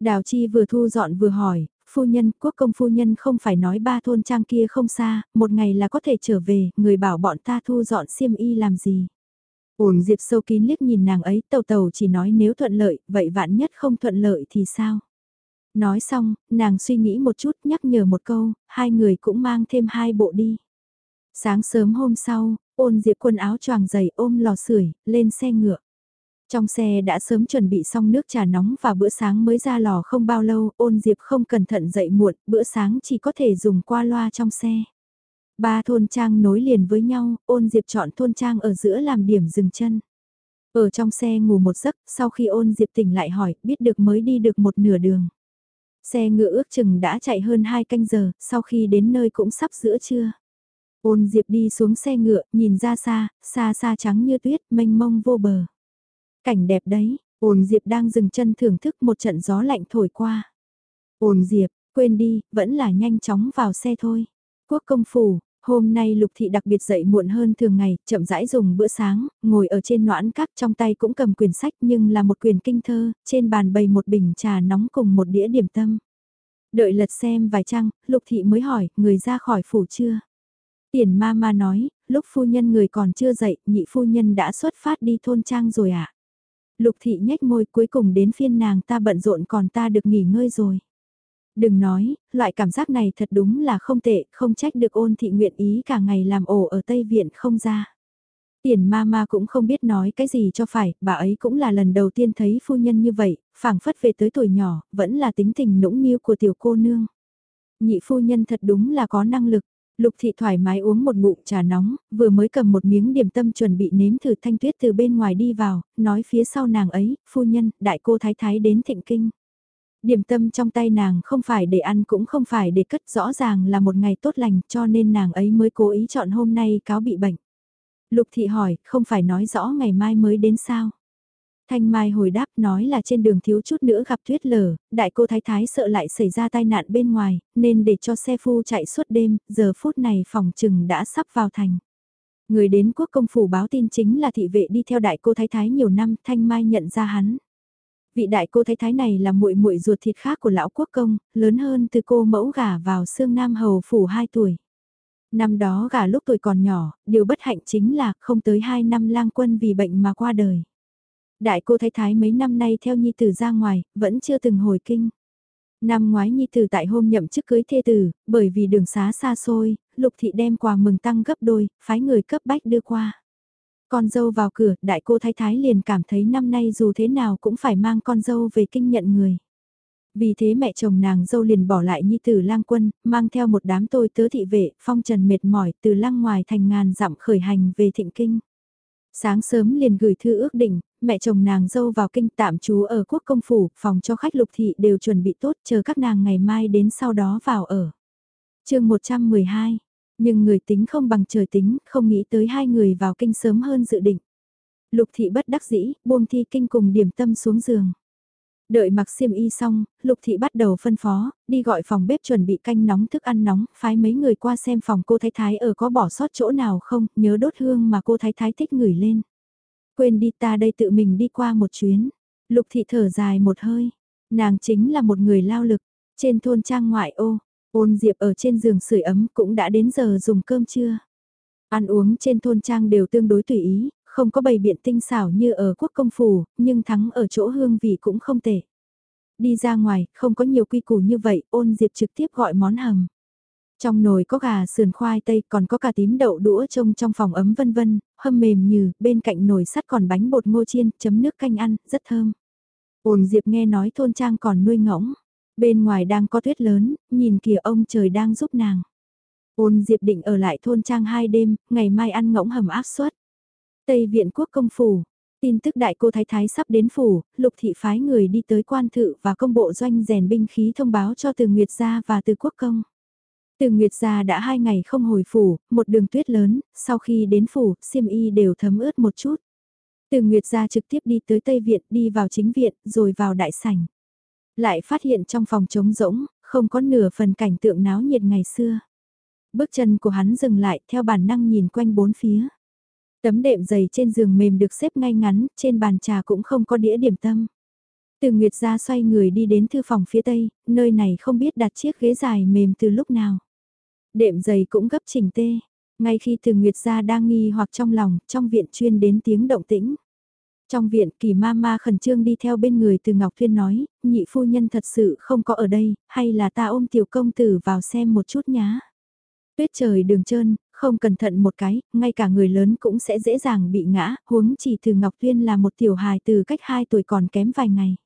A: Đào Chi vừa thu dọn vừa hỏi, phu nhân, quốc công phu nhân không phải nói ba thôn trang kia không xa, một ngày là có thể trở về, người bảo bọn ta thu dọn xiêm y làm gì. Ổn Diệp sâu kín liếc nhìn nàng ấy, tàu tàu chỉ nói nếu thuận lợi, vậy vạn nhất không thuận lợi thì sao? Nói xong, nàng suy nghĩ một chút nhắc nhở một câu, hai người cũng mang thêm hai bộ đi. Sáng sớm hôm sau, ôn diệp quần áo choàng dày ôm lò sưởi lên xe ngựa. Trong xe đã sớm chuẩn bị xong nước trà nóng và bữa sáng mới ra lò không bao lâu, ôn diệp không cẩn thận dậy muộn, bữa sáng chỉ có thể dùng qua loa trong xe. Ba thôn trang nối liền với nhau, ôn diệp chọn thôn trang ở giữa làm điểm dừng chân. Ở trong xe ngủ một giấc, sau khi ôn diệp tỉnh lại hỏi, biết được mới đi được một nửa đường. Xe ngựa ước chừng đã chạy hơn 2 canh giờ, sau khi đến nơi cũng sắp giữa trưa. Ôn Diệp đi xuống xe ngựa, nhìn ra xa, xa xa trắng như tuyết, mênh mông vô bờ. Cảnh đẹp đấy, ôn Diệp đang dừng chân thưởng thức một trận gió lạnh thổi qua. Ôn Diệp, quên đi, vẫn là nhanh chóng vào xe thôi. Quốc công phủ, Hôm nay Lục Thị đặc biệt dậy muộn hơn thường ngày, chậm rãi dùng bữa sáng, ngồi ở trên noãn các trong tay cũng cầm quyển sách nhưng là một quyển kinh thơ, trên bàn bày một bình trà nóng cùng một đĩa điểm tâm. Đợi lật xem vài trang, Lục Thị mới hỏi, người ra khỏi phủ chưa? Tiền ma ma nói, lúc phu nhân người còn chưa dậy, nhị phu nhân đã xuất phát đi thôn trang rồi ạ. À? Lục Thị nhếch môi cuối cùng đến phiên nàng ta bận rộn còn ta được nghỉ ngơi rồi. Đừng nói, loại cảm giác này thật đúng là không tệ, không trách được ôn thị nguyện ý cả ngày làm ổ ở Tây Viện không ra. Tiền ma ma cũng không biết nói cái gì cho phải, bà ấy cũng là lần đầu tiên thấy phu nhân như vậy, phảng phất về tới tuổi nhỏ, vẫn là tính tình nũng niu của tiểu cô nương. Nhị phu nhân thật đúng là có năng lực, Lục thị thoải mái uống một ngụm trà nóng, vừa mới cầm một miếng điểm tâm chuẩn bị nếm thử thanh tuyết từ bên ngoài đi vào, nói phía sau nàng ấy, phu nhân, đại cô thái thái đến thịnh kinh. Điểm tâm trong tay nàng không phải để ăn cũng không phải để cất rõ ràng là một ngày tốt lành cho nên nàng ấy mới cố ý chọn hôm nay cáo bị bệnh. Lục thị hỏi, không phải nói rõ ngày mai mới đến sao? Thanh Mai hồi đáp nói là trên đường thiếu chút nữa gặp tuyết lở, đại cô thái thái sợ lại xảy ra tai nạn bên ngoài, nên để cho xe phu chạy suốt đêm, giờ phút này phòng trừng đã sắp vào thành. Người đến quốc công phủ báo tin chính là thị vệ đi theo đại cô thái thái nhiều năm, Thanh Mai nhận ra hắn vị đại cô thái thái này là muội muội ruột thịt khác của lão quốc công, lớn hơn từ cô mẫu gả vào xương Nam Hầu phủ 2 tuổi. Năm đó gả lúc tuổi còn nhỏ, điều bất hạnh chính là không tới 2 năm lang quân vì bệnh mà qua đời. Đại cô thái thái mấy năm nay theo nhi tử ra ngoài, vẫn chưa từng hồi kinh. Năm ngoái nhi tử tại hôm nhậm chức cưới thê tử, bởi vì đường xá xa xôi, lục thị đem quà mừng tăng gấp đôi, phái người cấp bách đưa qua. Con dâu vào cửa, đại cô thái thái liền cảm thấy năm nay dù thế nào cũng phải mang con dâu về kinh nhận người. Vì thế mẹ chồng nàng dâu liền bỏ lại nhi tử lang quân, mang theo một đám tôi tớ thị vệ, phong trần mệt mỏi từ lăng ngoài thành ngàn dặm khởi hành về thịnh kinh. Sáng sớm liền gửi thư ước định, mẹ chồng nàng dâu vào kinh tạm trú ở quốc công phủ, phòng cho khách lục thị đều chuẩn bị tốt chờ các nàng ngày mai đến sau đó vào ở. chương 112 nhưng người tính không bằng trời tính, không nghĩ tới hai người vào kinh sớm hơn dự định. Lục thị bất đắc dĩ, buông thi kinh cùng điểm tâm xuống giường. Đợi mặc xiêm y xong, Lục Thị bắt đầu phân phó, đi gọi phòng bếp chuẩn bị canh nóng thức ăn nóng, phái mấy người qua xem phòng cô Thái Thái ở có bỏ sót chỗ nào không, nhớ đốt hương mà cô Thái Thái thích ngửi lên. Quên đi ta đây tự mình đi qua một chuyến. Lục Thị thở dài một hơi, nàng chính là một người lao lực, Trên thôn trang ngoại ô, ôn diệp ở trên giường sưởi ấm cũng đã đến giờ dùng cơm trưa. Ăn uống trên thôn trang đều tương đối tùy ý, không có bày biện tinh xảo như ở quốc công phủ, nhưng thắng ở chỗ hương vị cũng không tệ. Đi ra ngoài, không có nhiều quy củ như vậy, ôn diệp trực tiếp gọi món hầm. Trong nồi có gà sườn khoai tây còn có cả tím đậu đũa trông trong phòng ấm vân vân, hâm mềm như, bên cạnh nồi sắt còn bánh bột ngô chiên, chấm nước canh ăn, rất thơm. Ôn Diệp nghe nói thôn trang còn nuôi ngỗng, bên ngoài đang có tuyết lớn, nhìn kìa ông trời đang giúp nàng. Ôn Diệp định ở lại thôn trang hai đêm, ngày mai ăn ngỗng hầm áp suất. Tây Viện Quốc Công Phủ, tin tức đại cô Thái Thái sắp đến phủ, lục thị phái người đi tới quan thự và công bộ doanh rèn binh khí thông báo cho từ Nguyệt Gia và từ Quốc Công. Từ Nguyệt Gia đã hai ngày không hồi phủ, một đường tuyết lớn, sau khi đến phủ, xiêm y đều thấm ướt một chút. Từ Nguyệt Gia trực tiếp đi tới Tây Viện, đi vào chính viện, rồi vào đại sảnh. Lại phát hiện trong phòng trống rỗng, không có nửa phần cảnh tượng náo nhiệt ngày xưa. Bước chân của hắn dừng lại theo bản năng nhìn quanh bốn phía. Tấm đệm dày trên giường mềm được xếp ngay ngắn, trên bàn trà cũng không có đĩa điểm tâm. Từ Nguyệt ra xoay người đi đến thư phòng phía tây, nơi này không biết đặt chiếc ghế dài mềm từ lúc nào. Đệm dày cũng gấp chỉnh tê. Ngay khi từ Nguyệt ra đang nghi hoặc trong lòng, trong viện chuyên đến tiếng động tĩnh. Trong viện kỳ ma ma khẩn trương đi theo bên người từ Ngọc Thuyên nói, nhị phu nhân thật sự không có ở đây, hay là ta ôm tiểu công tử vào xem một chút nhá. Tuyết trời đường trơn, không cẩn thận một cái, ngay cả người lớn cũng sẽ dễ dàng bị ngã, huống chỉ từ Ngọc Thuyên là một tiểu hài từ cách 2 tuổi còn kém vài ngày.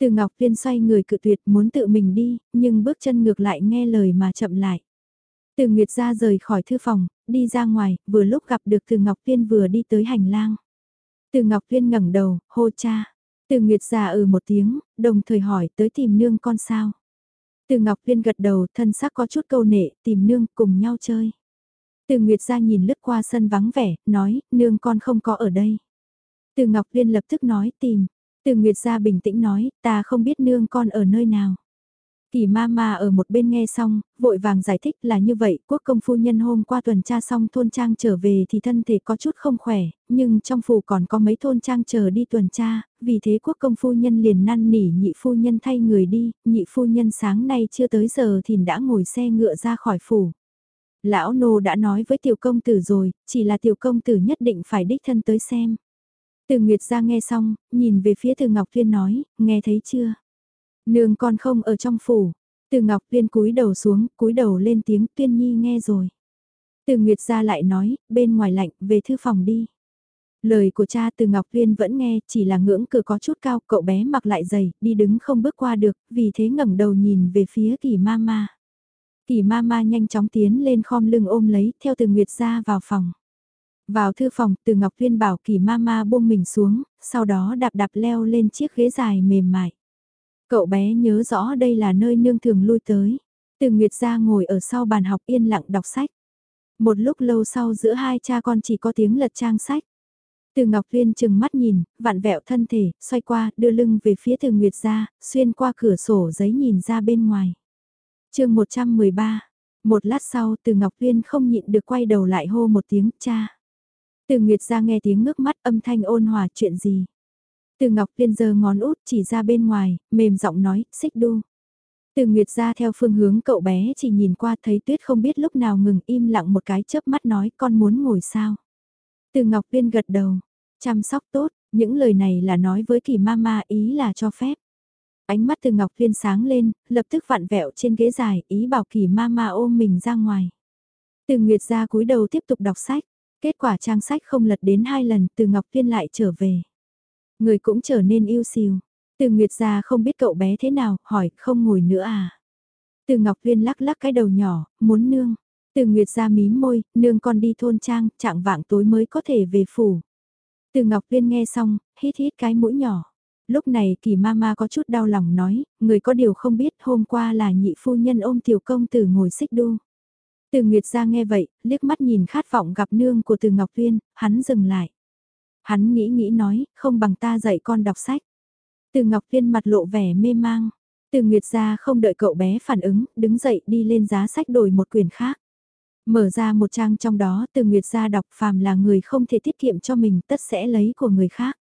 A: Từ Ngọc Thuyên xoay người cự tuyệt muốn tự mình đi, nhưng bước chân ngược lại nghe lời mà chậm lại. Từ Nguyệt ra rời khỏi thư phòng, đi ra ngoài, vừa lúc gặp được Từ Ngọc Thuyên vừa đi tới hành lang. Từ Ngọc Thuyên ngẩng đầu, hô cha. Từ Nguyệt già ừ một tiếng, đồng thời hỏi tới tìm nương con sao. Từ Ngọc Thuyên gật đầu, thân xác có chút câu nệ, tìm nương cùng nhau chơi. Từ Nguyệt ra nhìn lướt qua sân vắng vẻ, nói, nương con không có ở đây. Từ Ngọc Liên lập tức nói tìm. Từ Nguyệt ra bình tĩnh nói, ta không biết nương con ở nơi nào. Kỳ ma ma ở một bên nghe xong, vội vàng giải thích là như vậy, quốc công phu nhân hôm qua tuần tra xong thôn trang trở về thì thân thể có chút không khỏe, nhưng trong phủ còn có mấy thôn trang chờ đi tuần tra, vì thế quốc công phu nhân liền năn nỉ nhị phu nhân thay người đi, nhị phu nhân sáng nay chưa tới giờ thì đã ngồi xe ngựa ra khỏi phủ. Lão nô đã nói với tiểu công tử rồi, chỉ là tiểu công tử nhất định phải đích thân tới xem. Từ Nguyệt ra nghe xong, nhìn về phía Từ Ngọc Thuyên nói, nghe thấy chưa? Nương con không ở trong phủ. Từ Ngọc Viên cúi đầu xuống, cúi đầu lên tiếng Tuyên Nhi nghe rồi. Từ Nguyệt ra lại nói, bên ngoài lạnh, về thư phòng đi. Lời của cha từ Ngọc Viên vẫn nghe, chỉ là ngưỡng cửa có chút cao, cậu bé mặc lại giày, đi đứng không bước qua được, vì thế ngẩng đầu nhìn về phía kỳ ma ma. Kỳ ma ma nhanh chóng tiến lên khom lưng ôm lấy, theo từ Nguyệt ra vào phòng. Vào thư phòng, từ Ngọc Viên bảo kỳ ma ma buông mình xuống, sau đó đạp đạp leo lên chiếc ghế dài mềm mại. Cậu bé nhớ rõ đây là nơi nương thường lui tới. Từ Nguyệt ra ngồi ở sau bàn học yên lặng đọc sách. Một lúc lâu sau giữa hai cha con chỉ có tiếng lật trang sách. Từ Ngọc Viên chừng mắt nhìn, vặn vẹo thân thể, xoay qua, đưa lưng về phía từ Nguyệt ra, xuyên qua cửa sổ giấy nhìn ra bên ngoài chương 113, một lát sau từ Ngọc Viên không nhịn được quay đầu lại hô một tiếng cha. Từ Nguyệt ra nghe tiếng ngước mắt âm thanh ôn hòa chuyện gì. Từ Ngọc Viên giơ ngón út chỉ ra bên ngoài, mềm giọng nói, xích đu. Từ Nguyệt ra theo phương hướng cậu bé chỉ nhìn qua thấy tuyết không biết lúc nào ngừng im lặng một cái chớp mắt nói con muốn ngồi sao. Từ Ngọc Viên gật đầu, chăm sóc tốt, những lời này là nói với kỳ ma ma ý là cho phép. Ánh mắt từ Ngọc Viên sáng lên, lập tức vặn vẹo trên ghế dài, ý bảo kỳ ma ma ôm mình ra ngoài. Từ Nguyệt ra cúi đầu tiếp tục đọc sách, kết quả trang sách không lật đến hai lần, từ Ngọc Viên lại trở về. Người cũng trở nên yêu xìu. Từ Nguyệt ra không biết cậu bé thế nào, hỏi không ngồi nữa à. Từ Ngọc Viên lắc lắc cái đầu nhỏ, muốn nương. Từ Nguyệt ra mím môi, nương con đi thôn trang, trạng vạng tối mới có thể về phủ. Từ Ngọc Viên nghe xong, hít hít cái mũi nhỏ. Lúc này kỳ mama có chút đau lòng nói, người có điều không biết hôm qua là nhị phu nhân ôm tiểu công tử ngồi xích đu. Từ Nguyệt ra nghe vậy, liếc mắt nhìn khát vọng gặp nương của Từ Ngọc Viên, hắn dừng lại. Hắn nghĩ nghĩ nói, không bằng ta dạy con đọc sách. Từ Ngọc viên mặt lộ vẻ mê mang. Từ Nguyệt ra không đợi cậu bé phản ứng, đứng dậy đi lên giá sách đổi một quyển khác. Mở ra một trang trong đó từ Nguyệt ra đọc phàm là người không thể tiết kiệm cho mình tất sẽ lấy của người khác.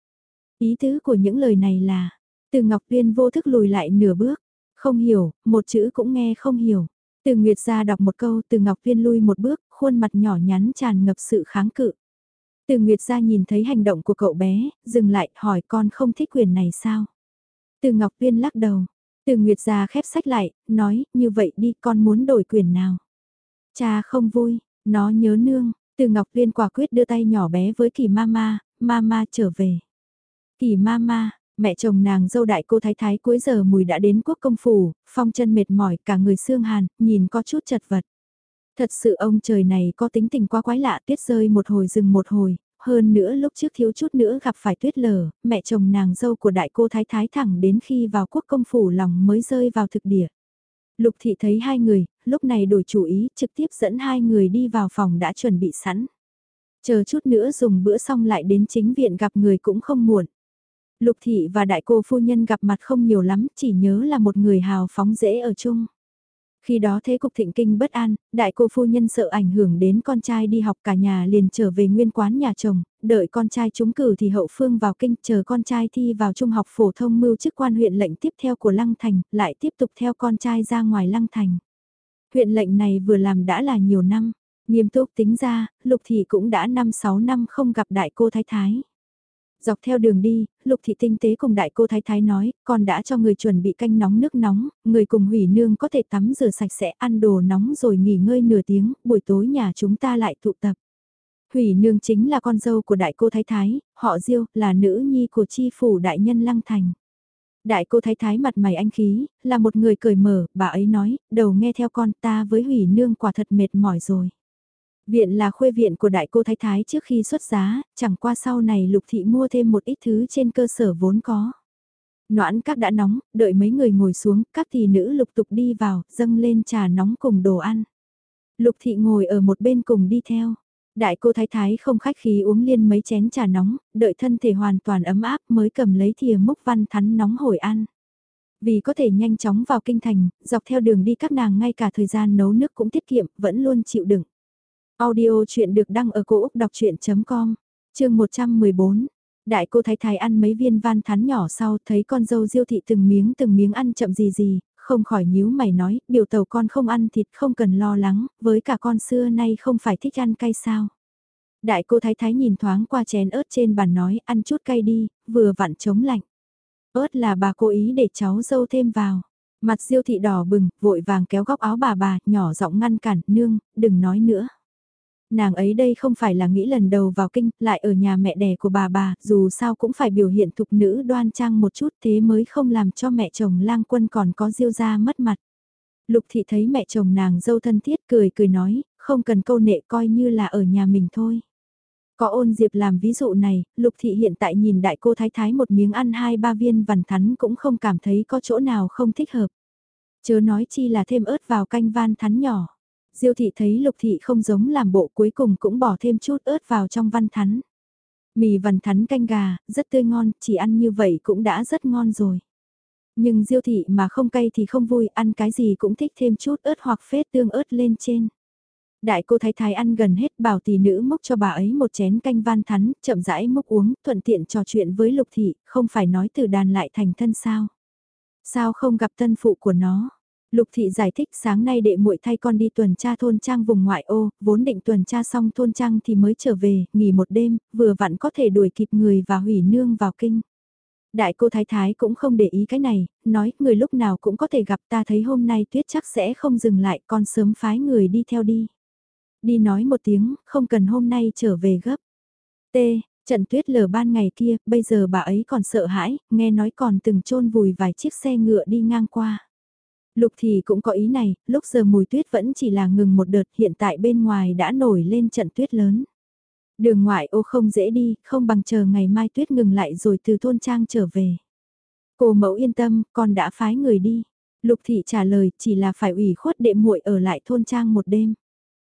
A: Ý tứ của những lời này là, từ Ngọc Viên vô thức lùi lại nửa bước, Không hiểu, một chữ cũng nghe không hiểu. Từ Nguyệt ra đọc một câu, từ Ngọc Viên lui một bước, khuôn mặt nhỏ nhắn tràn ngập sự kháng cự. Từ Nguyệt ra nhìn thấy hành động của cậu bé, dừng lại, hỏi con không thích quyền này sao? Từ Ngọc Viên lắc đầu. Từ Nguyệt ra khép sách lại, nói, như vậy đi, con muốn đổi quyền nào? Cha không vui, nó nhớ nương. Từ Ngọc Viên quả quyết đưa tay nhỏ bé với kỳ mama, mama trở về. Kỳ mama, Mẹ chồng nàng dâu đại cô thái thái cuối giờ mùi đã đến quốc công phủ, phong chân mệt mỏi cả người xương hàn, nhìn có chút chật vật. Thật sự ông trời này có tính tình quá quái lạ tuyết rơi một hồi dừng một hồi, hơn nữa lúc trước thiếu chút nữa gặp phải tuyết lở, mẹ chồng nàng dâu của đại cô thái thái thẳng đến khi vào quốc công phủ lòng mới rơi vào thực địa. Lục thị thấy hai người, lúc này đổi chủ ý, trực tiếp dẫn hai người đi vào phòng đã chuẩn bị sẵn. Chờ chút nữa dùng bữa xong lại đến chính viện gặp người cũng không muộn. Lục thị và đại cô phu nhân gặp mặt không nhiều lắm, chỉ nhớ là một người hào phóng dễ ở chung. Khi đó thế cục thịnh kinh bất an, đại cô phu nhân sợ ảnh hưởng đến con trai đi học cả nhà liền trở về nguyên quán nhà chồng, đợi con trai trúng cử thì hậu phương vào kinh chờ con trai thi vào trung học phổ thông mưu chức quan huyện lệnh tiếp theo của Lăng Thành, lại tiếp tục theo con trai ra ngoài Lăng Thành. Huyện lệnh này vừa làm đã là nhiều năm, nghiêm túc tính ra, lục thị cũng đã 5-6 năm không gặp đại cô thái thái. Dọc theo đường đi, Lục Thị Tinh tế cùng đại cô Thái Thái nói, con đã cho người chuẩn bị canh nóng nước nóng, người cùng hủy nương có thể tắm rửa sạch sẽ ăn đồ nóng rồi nghỉ ngơi nửa tiếng, buổi tối nhà chúng ta lại tụ tập. Hủy nương chính là con dâu của đại cô Thái Thái, họ Diêu, là nữ nhi của chi phủ đại nhân Lăng Thành. Đại cô Thái Thái mặt mày anh khí, là một người cười mở, bà ấy nói, đầu nghe theo con ta với hủy nương quả thật mệt mỏi rồi. Viện là khuê viện của đại cô thái thái trước khi xuất giá, chẳng qua sau này lục thị mua thêm một ít thứ trên cơ sở vốn có. Noãn các đã nóng, đợi mấy người ngồi xuống, các thị nữ lục tục đi vào, dâng lên trà nóng cùng đồ ăn. Lục thị ngồi ở một bên cùng đi theo. Đại cô thái thái không khách khí uống liên mấy chén trà nóng, đợi thân thể hoàn toàn ấm áp mới cầm lấy thìa múc văn thắn nóng hồi ăn. Vì có thể nhanh chóng vào kinh thành, dọc theo đường đi các nàng ngay cả thời gian nấu nước cũng tiết kiệm, vẫn luôn chịu đựng. Audio chuyện được đăng ở cổ Úc đọc chuyện.com, chương 114. Đại cô thái thái ăn mấy viên van thán nhỏ sau thấy con dâu diêu thị từng miếng từng miếng ăn chậm gì gì, không khỏi nhíu mày nói, biểu tàu con không ăn thịt không cần lo lắng, với cả con xưa nay không phải thích ăn cay sao. Đại cô thái thái nhìn thoáng qua chén ớt trên bàn nói, ăn chút cay đi, vừa vặn chống lạnh. ớt là bà cố ý để cháu dâu thêm vào. Mặt diêu thị đỏ bừng, vội vàng kéo góc áo bà bà, nhỏ giọng ngăn cản, nương, đừng nói nữa nàng ấy đây không phải là nghĩ lần đầu vào kinh, lại ở nhà mẹ đẻ của bà bà, dù sao cũng phải biểu hiện thục nữ đoan trang một chút thế mới không làm cho mẹ chồng lang quân còn có diêu ra mất mặt. Lục thị thấy mẹ chồng nàng dâu thân thiết cười cười nói, không cần câu nệ coi như là ở nhà mình thôi. Có ôn diệp làm ví dụ này, lục thị hiện tại nhìn đại cô thái thái một miếng ăn hai ba viên vằn thắn cũng không cảm thấy có chỗ nào không thích hợp. Chớ nói chi là thêm ớt vào canh van thắn nhỏ. Diêu thị thấy lục thị không giống làm bộ cuối cùng cũng bỏ thêm chút ớt vào trong văn thắn. Mì văn thắn canh gà, rất tươi ngon, chỉ ăn như vậy cũng đã rất ngon rồi. Nhưng diêu thị mà không cay thì không vui, ăn cái gì cũng thích thêm chút ớt hoặc phết tương ớt lên trên. Đại cô thái thái ăn gần hết bảo tỷ nữ múc cho bà ấy một chén canh van thắn, chậm rãi múc uống, thuận tiện trò chuyện với lục thị, không phải nói từ đàn lại thành thân sao. Sao không gặp tân phụ của nó? Lục thị giải thích sáng nay đệ muội thay con đi tuần tra thôn trang vùng ngoại ô, vốn định tuần tra xong thôn trang thì mới trở về, nghỉ một đêm, vừa vặn có thể đuổi kịp người và hủy nương vào kinh. Đại cô thái thái cũng không để ý cái này, nói người lúc nào cũng có thể gặp ta thấy hôm nay tuyết chắc sẽ không dừng lại con sớm phái người đi theo đi. Đi nói một tiếng, không cần hôm nay trở về gấp. T. Trận tuyết lở ban ngày kia, bây giờ bà ấy còn sợ hãi, nghe nói còn từng chôn vùi vài chiếc xe ngựa đi ngang qua. Lục thì cũng có ý này, lúc giờ mùi tuyết vẫn chỉ là ngừng một đợt hiện tại bên ngoài đã nổi lên trận tuyết lớn. Đường ngoại ô không dễ đi, không bằng chờ ngày mai tuyết ngừng lại rồi từ thôn trang trở về. Cô mẫu yên tâm, con đã phái người đi. Lục thị trả lời chỉ là phải ủy khuất đệ muội ở lại thôn trang một đêm.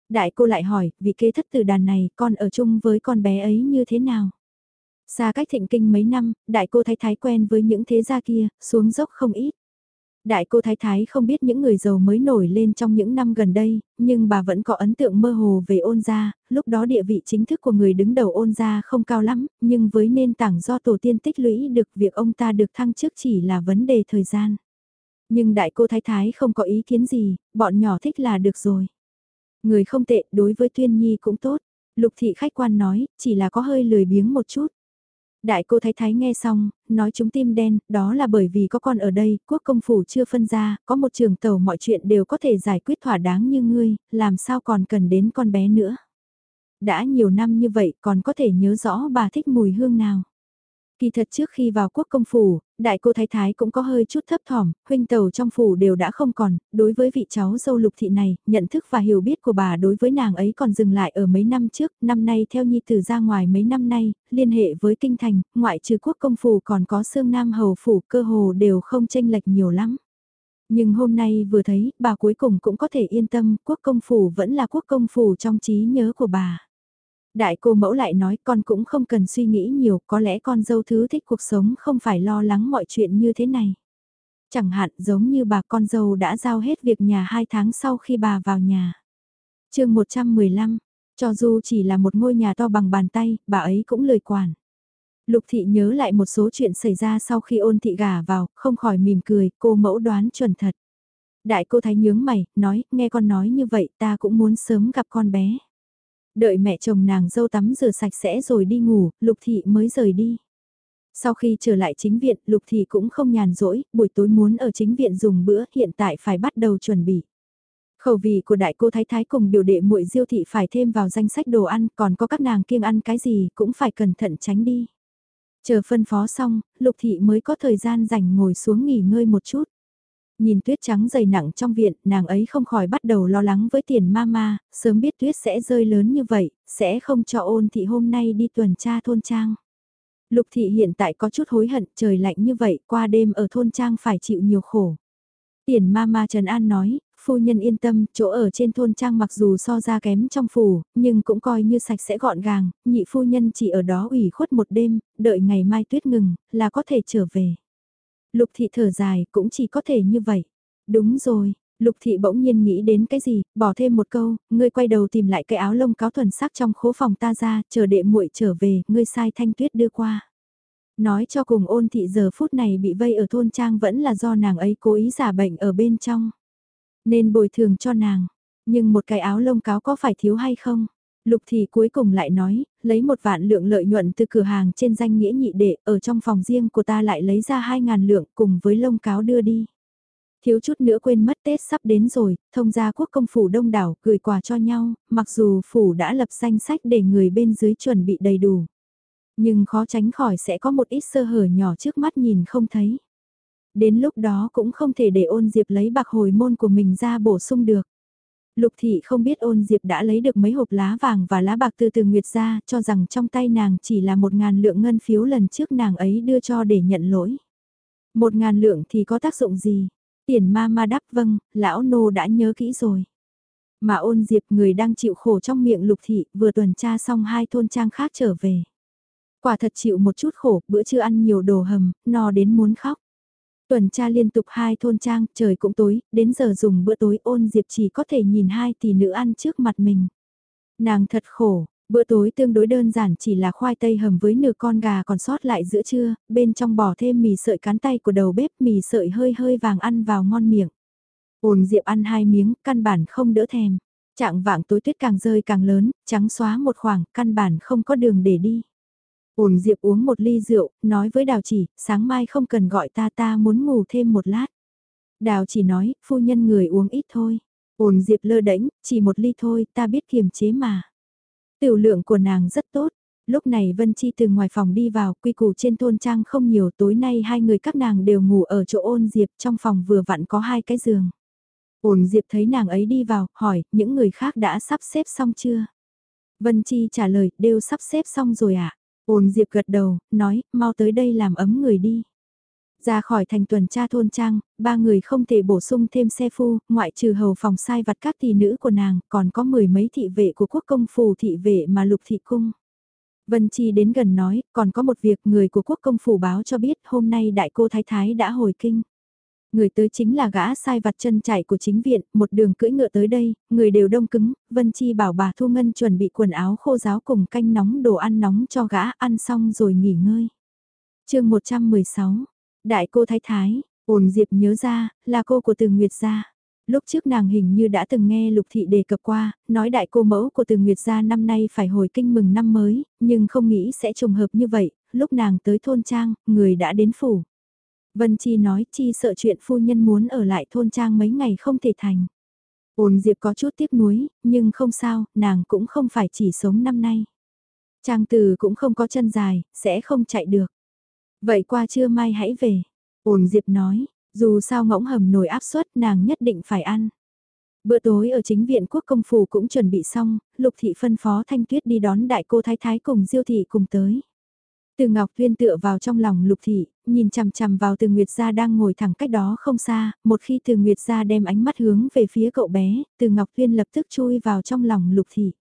A: Đại cô lại hỏi, vị kế thất từ đàn này con ở chung với con bé ấy như thế nào? Xa cách thịnh kinh mấy năm, đại cô thái thái quen với những thế gia kia, xuống dốc không ít. Đại cô Thái Thái không biết những người giàu mới nổi lên trong những năm gần đây, nhưng bà vẫn có ấn tượng mơ hồ về ôn gia, lúc đó địa vị chính thức của người đứng đầu ôn gia không cao lắm, nhưng với nền tảng do tổ tiên tích lũy được việc ông ta được thăng chức chỉ là vấn đề thời gian. Nhưng đại cô thái thái không có ý kiến gì, bọn nhỏ thích là được rồi. Người không tệ, đối với Tuyên Nhi cũng tốt. Lục thị khách quan nói, chỉ là có hơi lười biếng một chút. Đại cô thái thái nghe xong, nói chúng tim đen, đó là bởi vì có con ở đây, quốc công phủ chưa phân ra, có một trường tàu mọi chuyện đều có thể giải quyết thỏa đáng như ngươi, làm sao còn cần đến con bé nữa. Đã nhiều năm như vậy còn có thể nhớ rõ bà thích mùi hương nào. Kỳ thật trước khi vào quốc công phủ, đại cô thái thái cũng có hơi chút thấp thỏm, huynh tàu trong phủ đều đã không còn, đối với vị cháu dâu lục thị này, nhận thức và hiểu biết của bà đối với nàng ấy còn dừng lại ở mấy năm trước, năm nay theo nhi tử ra ngoài mấy năm nay, liên hệ với kinh thành, ngoại trừ quốc công phủ còn có sương nam hầu phủ cơ hồ đều không tranh lệch nhiều lắm. Nhưng hôm nay vừa thấy, bà cuối cùng cũng có thể yên tâm, quốc công phủ vẫn là quốc công phủ trong trí nhớ của bà. Đại cô mẫu lại nói con cũng không cần suy nghĩ nhiều, có lẽ con dâu thứ thích cuộc sống không phải lo lắng mọi chuyện như thế này. Chẳng hạn giống như bà con dâu đã giao hết việc nhà hai tháng sau khi bà vào nhà. chương 115, cho dù chỉ là một ngôi nhà to bằng bàn tay, bà ấy cũng lời quản. Lục thị nhớ lại một số chuyện xảy ra sau khi ôn thị gả vào, không khỏi mỉm cười, cô mẫu đoán chuẩn thật. Đại cô thấy nhướng mày, nói, nghe con nói như vậy ta cũng muốn sớm gặp con bé. Đợi mẹ chồng nàng dâu tắm rửa sạch sẽ rồi đi ngủ, Lục Thị mới rời đi. Sau khi trở lại chính viện, Lục Thị cũng không nhàn rỗi, buổi tối muốn ở chính viện dùng bữa, hiện tại phải bắt đầu chuẩn bị. Khẩu vị của đại cô thái thái cùng biểu đệ muội diêu thị phải thêm vào danh sách đồ ăn, còn có các nàng kiêng ăn cái gì cũng phải cẩn thận tránh đi. Chờ phân phó xong, Lục Thị mới có thời gian rảnh ngồi xuống nghỉ ngơi một chút. Nhìn tuyết trắng dày nặng trong viện, nàng ấy không khỏi bắt đầu lo lắng với tiền mama, sớm biết tuyết sẽ rơi lớn như vậy, sẽ không cho ôn thị hôm nay đi tuần tra thôn trang. Lục thị hiện tại có chút hối hận, trời lạnh như vậy, qua đêm ở thôn trang phải chịu nhiều khổ. Tiền mama Trần An nói, phu nhân yên tâm, chỗ ở trên thôn trang mặc dù so ra kém trong phủ, nhưng cũng coi như sạch sẽ gọn gàng, nhị phu nhân chỉ ở đó ủy khuất một đêm, đợi ngày mai tuyết ngừng, là có thể trở về. Lục thị thở dài cũng chỉ có thể như vậy. Đúng rồi, lục thị bỗng nhiên nghĩ đến cái gì, bỏ thêm một câu, ngươi quay đầu tìm lại cái áo lông cáo thuần sắc trong khố phòng ta ra, chờ đệ muội trở về, ngươi sai thanh tuyết đưa qua. Nói cho cùng ôn thị giờ phút này bị vây ở thôn trang vẫn là do nàng ấy cố ý giả bệnh ở bên trong. Nên bồi thường cho nàng, nhưng một cái áo lông cáo có phải thiếu hay không? Lục thì cuối cùng lại nói, lấy một vạn lượng lợi nhuận từ cửa hàng trên danh nghĩa nhị đệ, ở trong phòng riêng của ta lại lấy ra hai ngàn lượng cùng với lông cáo đưa đi. Thiếu chút nữa quên mất Tết sắp đến rồi, thông gia quốc công phủ đông đảo gửi quà cho nhau, mặc dù phủ đã lập danh sách để người bên dưới chuẩn bị đầy đủ. Nhưng khó tránh khỏi sẽ có một ít sơ hở nhỏ trước mắt nhìn không thấy. Đến lúc đó cũng không thể để ôn diệp lấy bạc hồi môn của mình ra bổ sung được. Lục thị không biết ôn diệp đã lấy được mấy hộp lá vàng và lá bạc từ từ Nguyệt ra, cho rằng trong tay nàng chỉ là một ngàn lượng ngân phiếu lần trước nàng ấy đưa cho để nhận lỗi. Một ngàn lượng thì có tác dụng gì? Tiền ma ma đáp vâng, lão nô đã nhớ kỹ rồi. Mà ôn diệp người đang chịu khổ trong miệng lục thị vừa tuần tra xong hai thôn trang khác trở về. Quả thật chịu một chút khổ, bữa trưa ăn nhiều đồ hầm, no đến muốn khóc. Tuần tra liên tục hai thôn trang, trời cũng tối, đến giờ dùng bữa tối ôn diệp chỉ có thể nhìn hai tỷ nữ ăn trước mặt mình. Nàng thật khổ, bữa tối tương đối đơn giản chỉ là khoai tây hầm với nửa con gà còn sót lại giữa trưa, bên trong bỏ thêm mì sợi cán tay của đầu bếp mì sợi hơi hơi vàng ăn vào ngon miệng. Ôn diệp ăn hai miếng, căn bản không đỡ thèm. Trạng vạng tối tuyết càng rơi càng lớn, trắng xóa một khoảng, căn bản không có đường để đi. Ôn Diệp uống một ly rượu, nói với Đào chỉ, sáng mai không cần gọi ta ta muốn ngủ thêm một lát. Đào chỉ nói, phu nhân người uống ít thôi. Ôn Diệp lơ đễnh, chỉ một ly thôi, ta biết kiềm chế mà. Tiểu lượng của nàng rất tốt. Lúc này Vân Chi từ ngoài phòng đi vào, quy củ trên thôn trang không nhiều, tối nay hai người các nàng đều ngủ ở chỗ ôn Diệp, trong phòng vừa vặn có hai cái giường. Ôn Diệp thấy nàng ấy đi vào, hỏi, những người khác đã sắp xếp xong chưa? Vân Chi trả lời, đều sắp xếp xong rồi ạ. À? Ôn Diệp gật đầu, nói, mau tới đây làm ấm người đi. Ra khỏi thành tuần tra thôn trang, ba người không thể bổ sung thêm xe phu, ngoại trừ hầu phòng sai vặt các tỷ nữ của nàng, còn có mười mấy thị vệ của quốc công phủ thị vệ mà lục thị cung. Vân Chi đến gần nói, còn có một việc người của quốc công phủ báo cho biết hôm nay đại cô Thái Thái đã hồi kinh. Người tới chính là gã sai vặt chân chạy của chính viện, một đường cưỡi ngựa tới đây, người đều đông cứng, Vân Chi bảo bà Thu Ngân chuẩn bị quần áo khô giáo cùng canh nóng đồ ăn nóng cho gã ăn xong rồi nghỉ ngơi. chương 116, Đại cô Thái Thái, ồn Diệp nhớ ra, là cô của Từ Nguyệt gia. Lúc trước nàng hình như đã từng nghe Lục Thị đề cập qua, nói đại cô mẫu của Từ Nguyệt gia năm nay phải hồi kinh mừng năm mới, nhưng không nghĩ sẽ trùng hợp như vậy, lúc nàng tới thôn trang, người đã đến phủ. Vân Chi nói Chi sợ chuyện phu nhân muốn ở lại thôn trang mấy ngày không thể thành. Ôn Diệp có chút tiếc nuối, nhưng không sao, nàng cũng không phải chỉ sống năm nay. Trang từ cũng không có chân dài, sẽ không chạy được. Vậy qua trưa mai hãy về. Ôn Diệp nói, dù sao ngỗng hầm nồi áp suất nàng nhất định phải ăn. Bữa tối ở chính viện quốc công phủ cũng chuẩn bị xong, Lục Thị phân phó Thanh Tuyết đi đón đại cô Thái Thái cùng Diêu Thị cùng tới. Từ Ngọc Tuyên tựa vào trong lòng Lục Thị, nhìn chằm chằm vào Từ Nguyệt Gia đang ngồi thẳng cách đó không xa, một khi Từ Nguyệt Gia đem ánh mắt hướng về phía cậu bé, Từ Ngọc Tuyên lập tức chui vào trong lòng Lục Thị.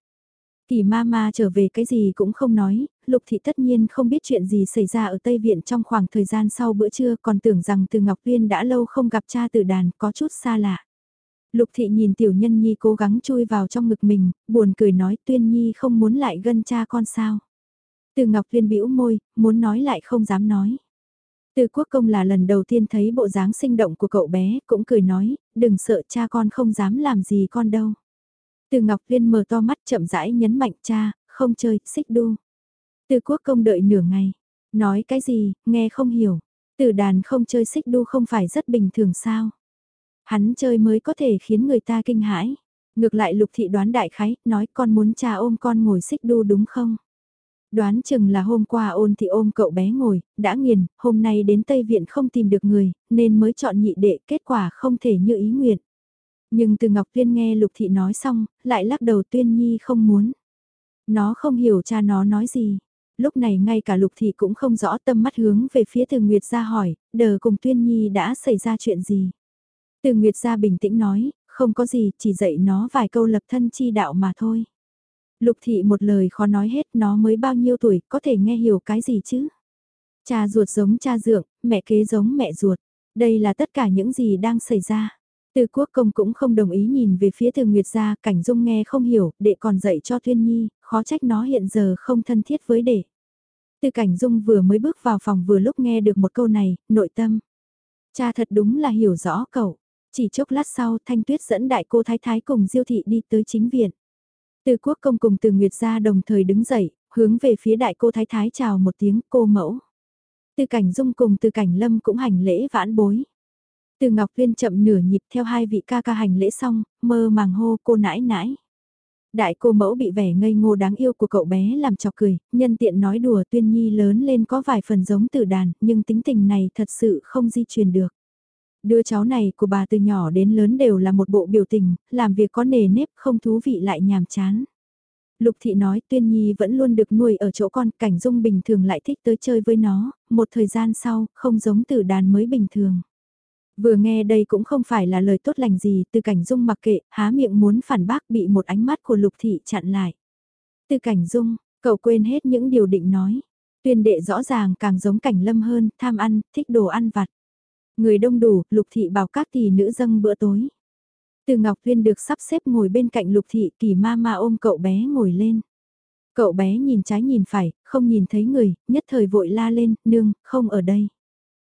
A: Kỳ ma ma trở về cái gì cũng không nói, Lục Thị tất nhiên không biết chuyện gì xảy ra ở Tây Viện trong khoảng thời gian sau bữa trưa còn tưởng rằng từ Ngọc Viên đã lâu không gặp cha từ đàn có chút xa lạ. Lục Thị nhìn Tiểu Nhân Nhi cố gắng chui vào trong ngực mình, buồn cười nói Tuyên Nhi không muốn lại gân cha con sao. Từ Ngọc liên bĩu môi, muốn nói lại không dám nói. Từ quốc công là lần đầu tiên thấy bộ dáng sinh động của cậu bé, cũng cười nói, đừng sợ cha con không dám làm gì con đâu. Từ Ngọc liên mở to mắt chậm rãi nhấn mạnh cha, không chơi, xích đu. Từ quốc công đợi nửa ngày. Nói cái gì, nghe không hiểu. Từ đàn không chơi xích đu không phải rất bình thường sao. Hắn chơi mới có thể khiến người ta kinh hãi. Ngược lại lục thị đoán đại khái, nói con muốn cha ôm con ngồi xích đu đúng không? Đoán chừng là hôm qua ôn thì ôm cậu bé ngồi, đã nghiền, hôm nay đến Tây Viện không tìm được người, nên mới chọn nhị đệ, kết quả không thể như ý nguyện. Nhưng từ Ngọc Tuyên nghe Lục Thị nói xong, lại lắc đầu Tuyên Nhi không muốn. Nó không hiểu cha nó nói gì. Lúc này ngay cả Lục Thị cũng không rõ tâm mắt hướng về phía Từ Nguyệt ra hỏi, đờ cùng Tuyên Nhi đã xảy ra chuyện gì. Từ Nguyệt ra bình tĩnh nói, không có gì, chỉ dạy nó vài câu lập thân chi đạo mà thôi. Lục Thị một lời khó nói hết nó mới bao nhiêu tuổi, có thể nghe hiểu cái gì chứ. Cha ruột giống cha dượng, mẹ kế giống mẹ ruột. Đây là tất cả những gì đang xảy ra. Từ quốc công cũng không đồng ý nhìn về phía từ Nguyệt gia, cảnh dung nghe không hiểu, đệ còn dạy cho Thuyên Nhi, khó trách nó hiện giờ không thân thiết với đệ. Từ cảnh dung vừa mới bước vào phòng vừa lúc nghe được một câu này, nội tâm. Cha thật đúng là hiểu rõ cậu. Chỉ chốc lát sau Thanh Tuyết dẫn đại cô Thái Thái cùng Diêu Thị đi tới chính viện. Từ quốc công cùng từ Nguyệt gia đồng thời đứng dậy, hướng về phía đại cô Thái Thái chào một tiếng cô mẫu. Từ cảnh dung cùng từ cảnh lâm cũng hành lễ vãn bối. Từ Ngọc Viên chậm nửa nhịp theo hai vị ca ca hành lễ xong, mơ màng hô cô nãi nãi. Đại cô mẫu bị vẻ ngây ngô đáng yêu của cậu bé làm cho cười, nhân tiện nói đùa tuyên nhi lớn lên có vài phần giống tử đàn, nhưng tính tình này thật sự không di truyền được. Đứa cháu này của bà từ nhỏ đến lớn đều là một bộ biểu tình, làm việc có nề nếp không thú vị lại nhàm chán. Lục thị nói tuyên nhi vẫn luôn được nuôi ở chỗ con, cảnh dung bình thường lại thích tới chơi với nó, một thời gian sau, không giống tử đàn mới bình thường. Vừa nghe đây cũng không phải là lời tốt lành gì, từ cảnh dung mặc kệ, há miệng muốn phản bác bị một ánh mắt của lục thị chặn lại. Từ cảnh dung, cậu quên hết những điều định nói. Tuyên đệ rõ ràng càng giống cảnh lâm hơn, tham ăn, thích đồ ăn vặt. Người đông đủ, lục thị bảo các tỷ nữ dâng bữa tối. Từ Ngọc Viên được sắp xếp ngồi bên cạnh lục thị kỳ ma ma ôm cậu bé ngồi lên. Cậu bé nhìn trái nhìn phải, không nhìn thấy người, nhất thời vội la lên, nương, không ở đây.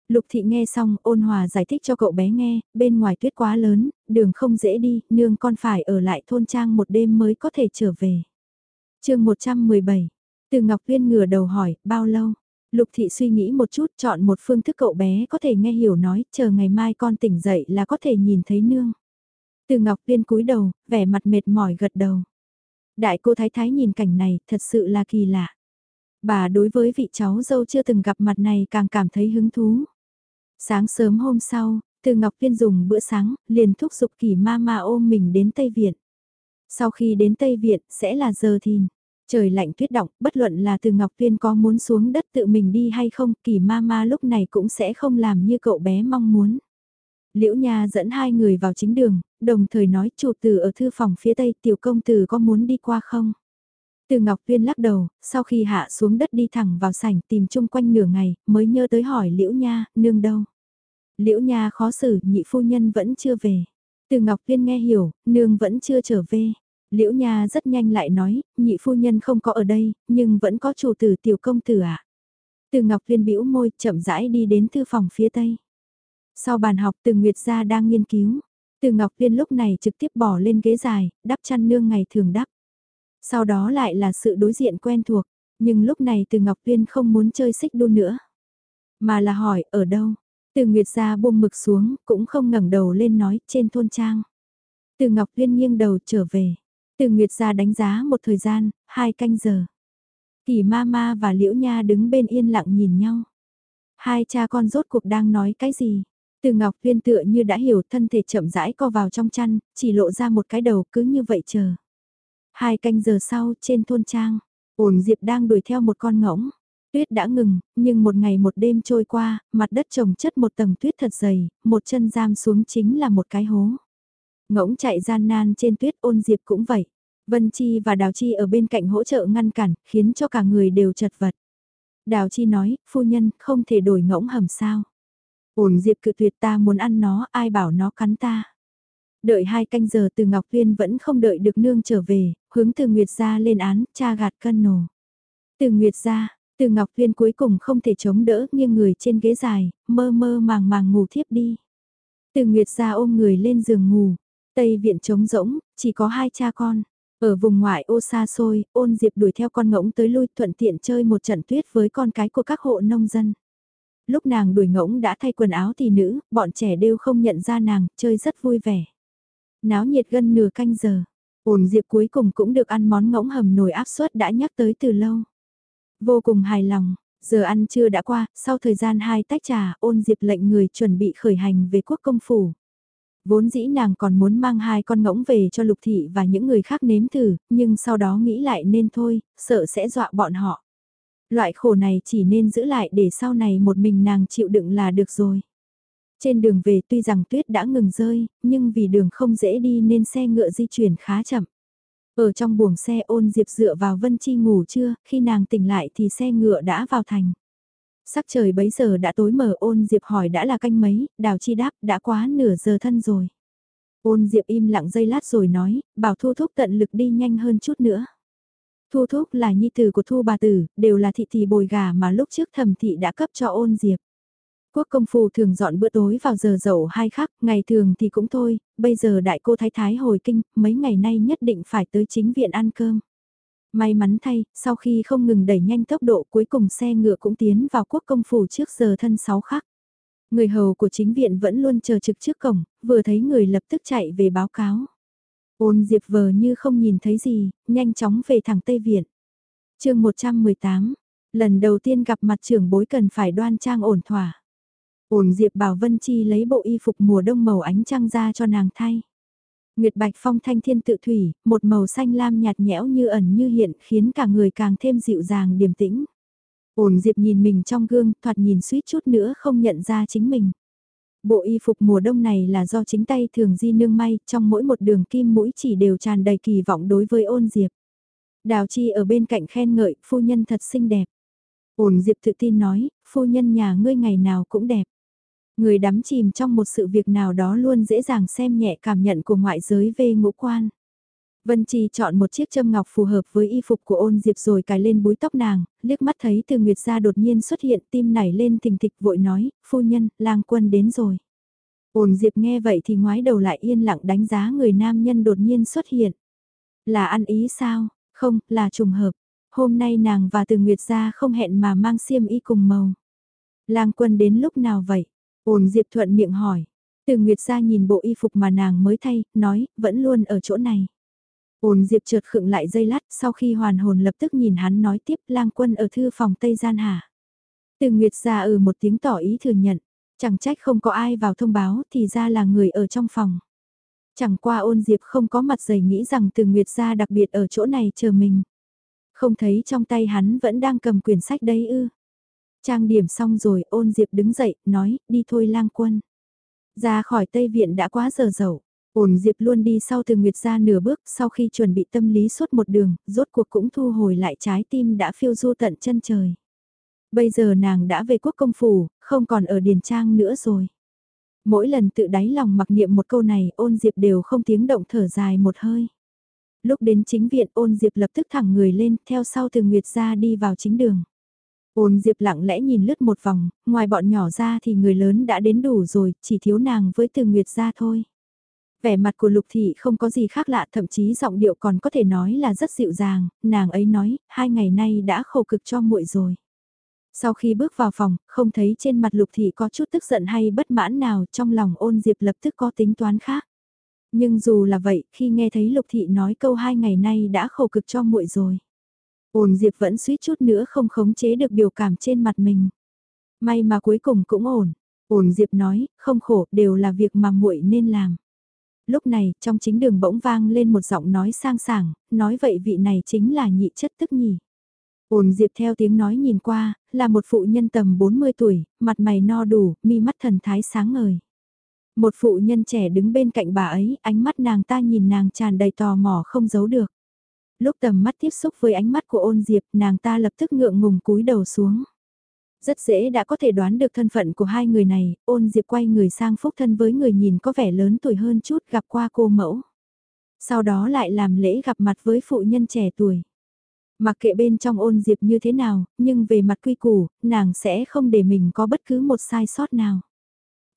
A: Lục thị nghe xong ôn hòa giải thích cho cậu bé nghe, bên ngoài tuyết quá lớn, đường không dễ đi, nương con phải ở lại thôn trang một đêm mới có thể trở về. chương 117, từ Ngọc Viên ngửa đầu hỏi, bao lâu? Lục thị suy nghĩ một chút chọn một phương thức cậu bé có thể nghe hiểu nói, chờ ngày mai con tỉnh dậy là có thể nhìn thấy nương. Từ Ngọc Viên cúi đầu, vẻ mặt mệt mỏi gật đầu. Đại cô Thái Thái nhìn cảnh này thật sự là kỳ lạ. Bà đối với vị cháu dâu chưa từng gặp mặt này càng cảm thấy hứng thú. Sáng sớm hôm sau, từ Ngọc Viên dùng bữa sáng, liền thúc giục kỳ ma ma ôm mình đến Tây Viện. Sau khi đến Tây Viện, sẽ là giờ thìn. Trời lạnh tuyết động, bất luận là từ Ngọc Viên có muốn xuống đất tự mình đi hay không, kỳ ma ma lúc này cũng sẽ không làm như cậu bé mong muốn. Liễu Nha dẫn hai người vào chính đường, đồng thời nói chủ tử ở thư phòng phía tây tiểu công tử có muốn đi qua không? Từ Ngọc Viên lắc đầu, sau khi hạ xuống đất đi thẳng vào sảnh tìm chung quanh nửa ngày, mới nhớ tới hỏi Liễu Nha, nương đâu? Liễu Nha khó xử, nhị phu nhân vẫn chưa về. Từ Ngọc Viên nghe hiểu, nương vẫn chưa trở về. Liễu Nha rất nhanh lại nói, nhị phu nhân không có ở đây, nhưng vẫn có chủ tử tiểu công tử ạ. À? Từ Ngọc Viên bĩu môi, chậm rãi đi đến thư phòng phía tây. Sau bàn học từ Nguyệt gia đang nghiên cứu. Từ Ngọc Viên lúc này trực tiếp bỏ lên ghế dài, đắp chăn nương ngày thường đắp. Sau đó lại là sự đối diện quen thuộc, nhưng lúc này từ Ngọc Viên không muốn chơi xích đu nữa. Mà là hỏi, ở đâu? Từ Nguyệt gia buông mực xuống, cũng không ngẩng đầu lên nói, trên thôn trang. Từ Ngọc Viên nghiêng đầu trở về. Từ Nguyệt gia đánh giá một thời gian, hai canh giờ. Kỳ ma ma và Liễu Nha đứng bên yên lặng nhìn nhau. Hai cha con rốt cuộc đang nói cái gì? Từ Ngọc Viên tựa như đã hiểu thân thể chậm rãi co vào trong chăn, chỉ lộ ra một cái đầu cứ như vậy chờ. Hai canh giờ sau trên thôn trang, ổn Diệp đang đuổi theo một con ngỗng. Tuyết đã ngừng, nhưng một ngày một đêm trôi qua, mặt đất trồng chất một tầng tuyết thật dày, một chân giam xuống chính là một cái hố. Ngỗng chạy gian nan trên tuyết ôn Diệp cũng vậy. Vân Chi và Đào Chi ở bên cạnh hỗ trợ ngăn cản, khiến cho cả người đều chật vật. Đào Chi nói, phu nhân, không thể đổi ngỗng hầm sao. ôn Diệp cự tuyệt ta muốn ăn nó, ai bảo nó cắn ta. Đợi hai canh giờ từ Ngọc Viên vẫn không đợi được nương trở về, hướng từ Nguyệt gia lên án, cha gạt cân nổ. Từ Nguyệt gia, từ Ngọc Viên cuối cùng không thể chống đỡ nghiêng người trên ghế dài, mơ mơ màng màng ngủ thiếp đi. Từ Nguyệt gia ôm người lên giường ngủ, Tây viện trống rỗng, chỉ có hai cha con. Ở vùng ngoại ô xa xôi, ôn diệp đuổi theo con ngỗng tới lui thuận tiện chơi một trận tuyết với con cái của các hộ nông dân. Lúc nàng đuổi ngỗng đã thay quần áo thì nữ, bọn trẻ đều không nhận ra nàng, chơi rất vui vẻ. Náo nhiệt gần nửa canh giờ, ôn diệp cuối cùng cũng được ăn món ngỗng hầm nồi áp suất đã nhắc tới từ lâu. Vô cùng hài lòng, giờ ăn trưa đã qua, sau thời gian hai tách trà, ôn diệp lệnh người chuẩn bị khởi hành về quốc công phủ. Vốn dĩ nàng còn muốn mang hai con ngỗng về cho Lục Thị và những người khác nếm thử, nhưng sau đó nghĩ lại nên thôi, sợ sẽ dọa bọn họ. Loại khổ này chỉ nên giữ lại để sau này một mình nàng chịu đựng là được rồi. Trên đường về tuy rằng tuyết đã ngừng rơi, nhưng vì đường không dễ đi nên xe ngựa di chuyển khá chậm. Ở trong buồng xe ôn diệp dựa vào Vân Chi ngủ trưa, khi nàng tỉnh lại thì xe ngựa đã vào thành. Sắc trời bấy giờ đã tối mờ ôn Diệp hỏi đã là canh mấy, đào chi đáp đã quá nửa giờ thân rồi. Ôn Diệp im lặng giây lát rồi nói, bảo Thu Thúc tận lực đi nhanh hơn chút nữa. Thu Thúc là nhi tử của Thu bà tử, đều là thị thị bồi gà mà lúc trước thẩm thị đã cấp cho ôn Diệp. Quốc công phu thường dọn bữa tối vào giờ dậu hai khắc, ngày thường thì cũng thôi, bây giờ đại cô thái thái hồi kinh, mấy ngày nay nhất định phải tới chính viện ăn cơm. May mắn thay, sau khi không ngừng đẩy nhanh tốc độ cuối cùng xe ngựa cũng tiến vào quốc công phủ trước giờ thân sáu khắc. Người hầu của chính viện vẫn luôn chờ trực trước cổng, vừa thấy người lập tức chạy về báo cáo. Ôn Diệp vờ như không nhìn thấy gì, nhanh chóng về thẳng Tây Viện. chương 118, lần đầu tiên gặp mặt trưởng bối cần phải đoan trang ổn thỏa. Ôn Diệp bảo Vân Chi lấy bộ y phục mùa đông màu ánh trăng ra cho nàng thay. Nguyệt bạch phong thanh thiên tự thủy, một màu xanh lam nhạt nhẽo như ẩn như hiện khiến cả người càng thêm dịu dàng điềm tĩnh. Ổn Diệp nhìn mình trong gương, thoạt nhìn suýt chút nữa không nhận ra chính mình. Bộ y phục mùa đông này là do chính tay thường di nương may, trong mỗi một đường kim mũi chỉ đều tràn đầy kỳ vọng đối với ôn Diệp. Đào Chi ở bên cạnh khen ngợi, phu nhân thật xinh đẹp. Ổn Diệp tự tin nói, phu nhân nhà ngươi ngày nào cũng đẹp. Người đắm chìm trong một sự việc nào đó luôn dễ dàng xem nhẹ cảm nhận của ngoại giới về ngũ quan. Vân trì chọn một chiếc châm ngọc phù hợp với y phục của ôn diệp rồi cài lên búi tóc nàng, liếc mắt thấy từ Nguyệt gia đột nhiên xuất hiện tim nảy lên thình thịch vội nói, phu nhân, lang quân đến rồi. Ôn diệp nghe vậy thì ngoái đầu lại yên lặng đánh giá người nam nhân đột nhiên xuất hiện. Là ăn ý sao? Không, là trùng hợp. Hôm nay nàng và từ Nguyệt gia không hẹn mà mang xiêm y cùng màu. Lang quân đến lúc nào vậy? Ôn Diệp thuận miệng hỏi. Từ Nguyệt ra nhìn bộ y phục mà nàng mới thay, nói, vẫn luôn ở chỗ này. Ôn Diệp chợt khựng lại dây lát, sau khi hoàn hồn lập tức nhìn hắn nói tiếp lang quân ở thư phòng Tây Gian hả. Từ Nguyệt ra ừ một tiếng tỏ ý thừa nhận, chẳng trách không có ai vào thông báo thì ra là người ở trong phòng. Chẳng qua ôn Diệp không có mặt dày nghĩ rằng từ Nguyệt ra đặc biệt ở chỗ này chờ mình. Không thấy trong tay hắn vẫn đang cầm quyển sách đấy ư. Trang điểm xong rồi ôn diệp đứng dậy, nói, đi thôi lang quân. Ra khỏi Tây Viện đã quá giờ dậu. Ôn Diệp luôn đi sau từ Nguyệt ra nửa bước sau khi chuẩn bị tâm lý suốt một đường, rốt cuộc cũng thu hồi lại trái tim đã phiêu du tận chân trời. Bây giờ nàng đã về quốc công phủ, không còn ở Điền Trang nữa rồi. Mỗi lần tự đáy lòng mặc niệm một câu này ôn Diệp đều không tiếng động thở dài một hơi. Lúc đến chính viện ôn Diệp lập tức thẳng người lên theo sau từ Nguyệt ra đi vào chính đường. Ôn Diệp lặng lẽ nhìn lướt một vòng, ngoài bọn nhỏ ra thì người lớn đã đến đủ rồi, chỉ thiếu nàng với từ Nguyệt ra thôi. Vẻ mặt của Lục Thị không có gì khác lạ, thậm chí giọng điệu còn có thể nói là rất dịu dàng, nàng ấy nói, hai ngày nay đã khổ cực cho muội rồi. Sau khi bước vào phòng, không thấy trên mặt Lục Thị có chút tức giận hay bất mãn nào trong lòng ôn Diệp lập tức có tính toán khác. Nhưng dù là vậy, khi nghe thấy Lục Thị nói câu hai ngày nay đã khổ cực cho muội rồi. Ôn Diệp vẫn suýt chút nữa không khống chế được biểu cảm trên mặt mình. May mà cuối cùng cũng ổn.ổn Diệp nói, không khổ, đều là việc mà muội nên làm. Lúc này, trong chính đường bỗng vang lên một giọng nói sang sảng, nói vậy vị này chính là nhị chất tức nhỉ. Ổn Diệp theo tiếng nói nhìn qua, là một phụ nhân tầm 40 tuổi, mặt mày no đủ, mi mắt thần thái sáng ngời. Một phụ nhân trẻ đứng bên cạnh bà ấy, ánh mắt nàng ta nhìn nàng tràn đầy tò mò không giấu được. Lúc tầm mắt tiếp xúc với ánh mắt của ôn diệp, nàng ta lập tức ngượng ngùng cúi đầu xuống. Rất dễ đã có thể đoán được thân phận của hai người này, ôn diệp quay người sang phúc thân với người nhìn có vẻ lớn tuổi hơn chút gặp qua cô mẫu. Sau đó lại làm lễ gặp mặt với phụ nhân trẻ tuổi. Mặc kệ bên trong ôn diệp như thế nào, nhưng về mặt quy củ, nàng sẽ không để mình có bất cứ một sai sót nào.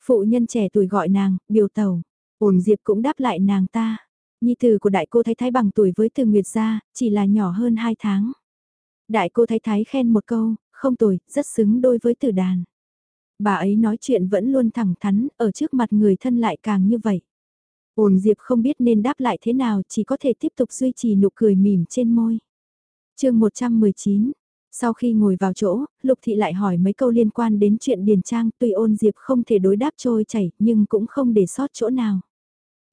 A: Phụ nhân trẻ tuổi gọi nàng, biểu tàu. Ôn diệp cũng đáp lại nàng ta. Nhi tử của đại cô thái thái bằng tuổi với từ Nguyệt gia, chỉ là nhỏ hơn 2 tháng. Đại cô thái thái khen một câu, không tồi, rất xứng đôi với tử đàn. Bà ấy nói chuyện vẫn luôn thẳng thắn, ở trước mặt người thân lại càng như vậy. Ôn Diệp không biết nên đáp lại thế nào, chỉ có thể tiếp tục duy trì nụ cười mỉm trên môi. chương 119 Sau khi ngồi vào chỗ, Lục Thị lại hỏi mấy câu liên quan đến chuyện Điền Trang, tuy ôn Diệp không thể đối đáp trôi chảy, nhưng cũng không để sót chỗ nào.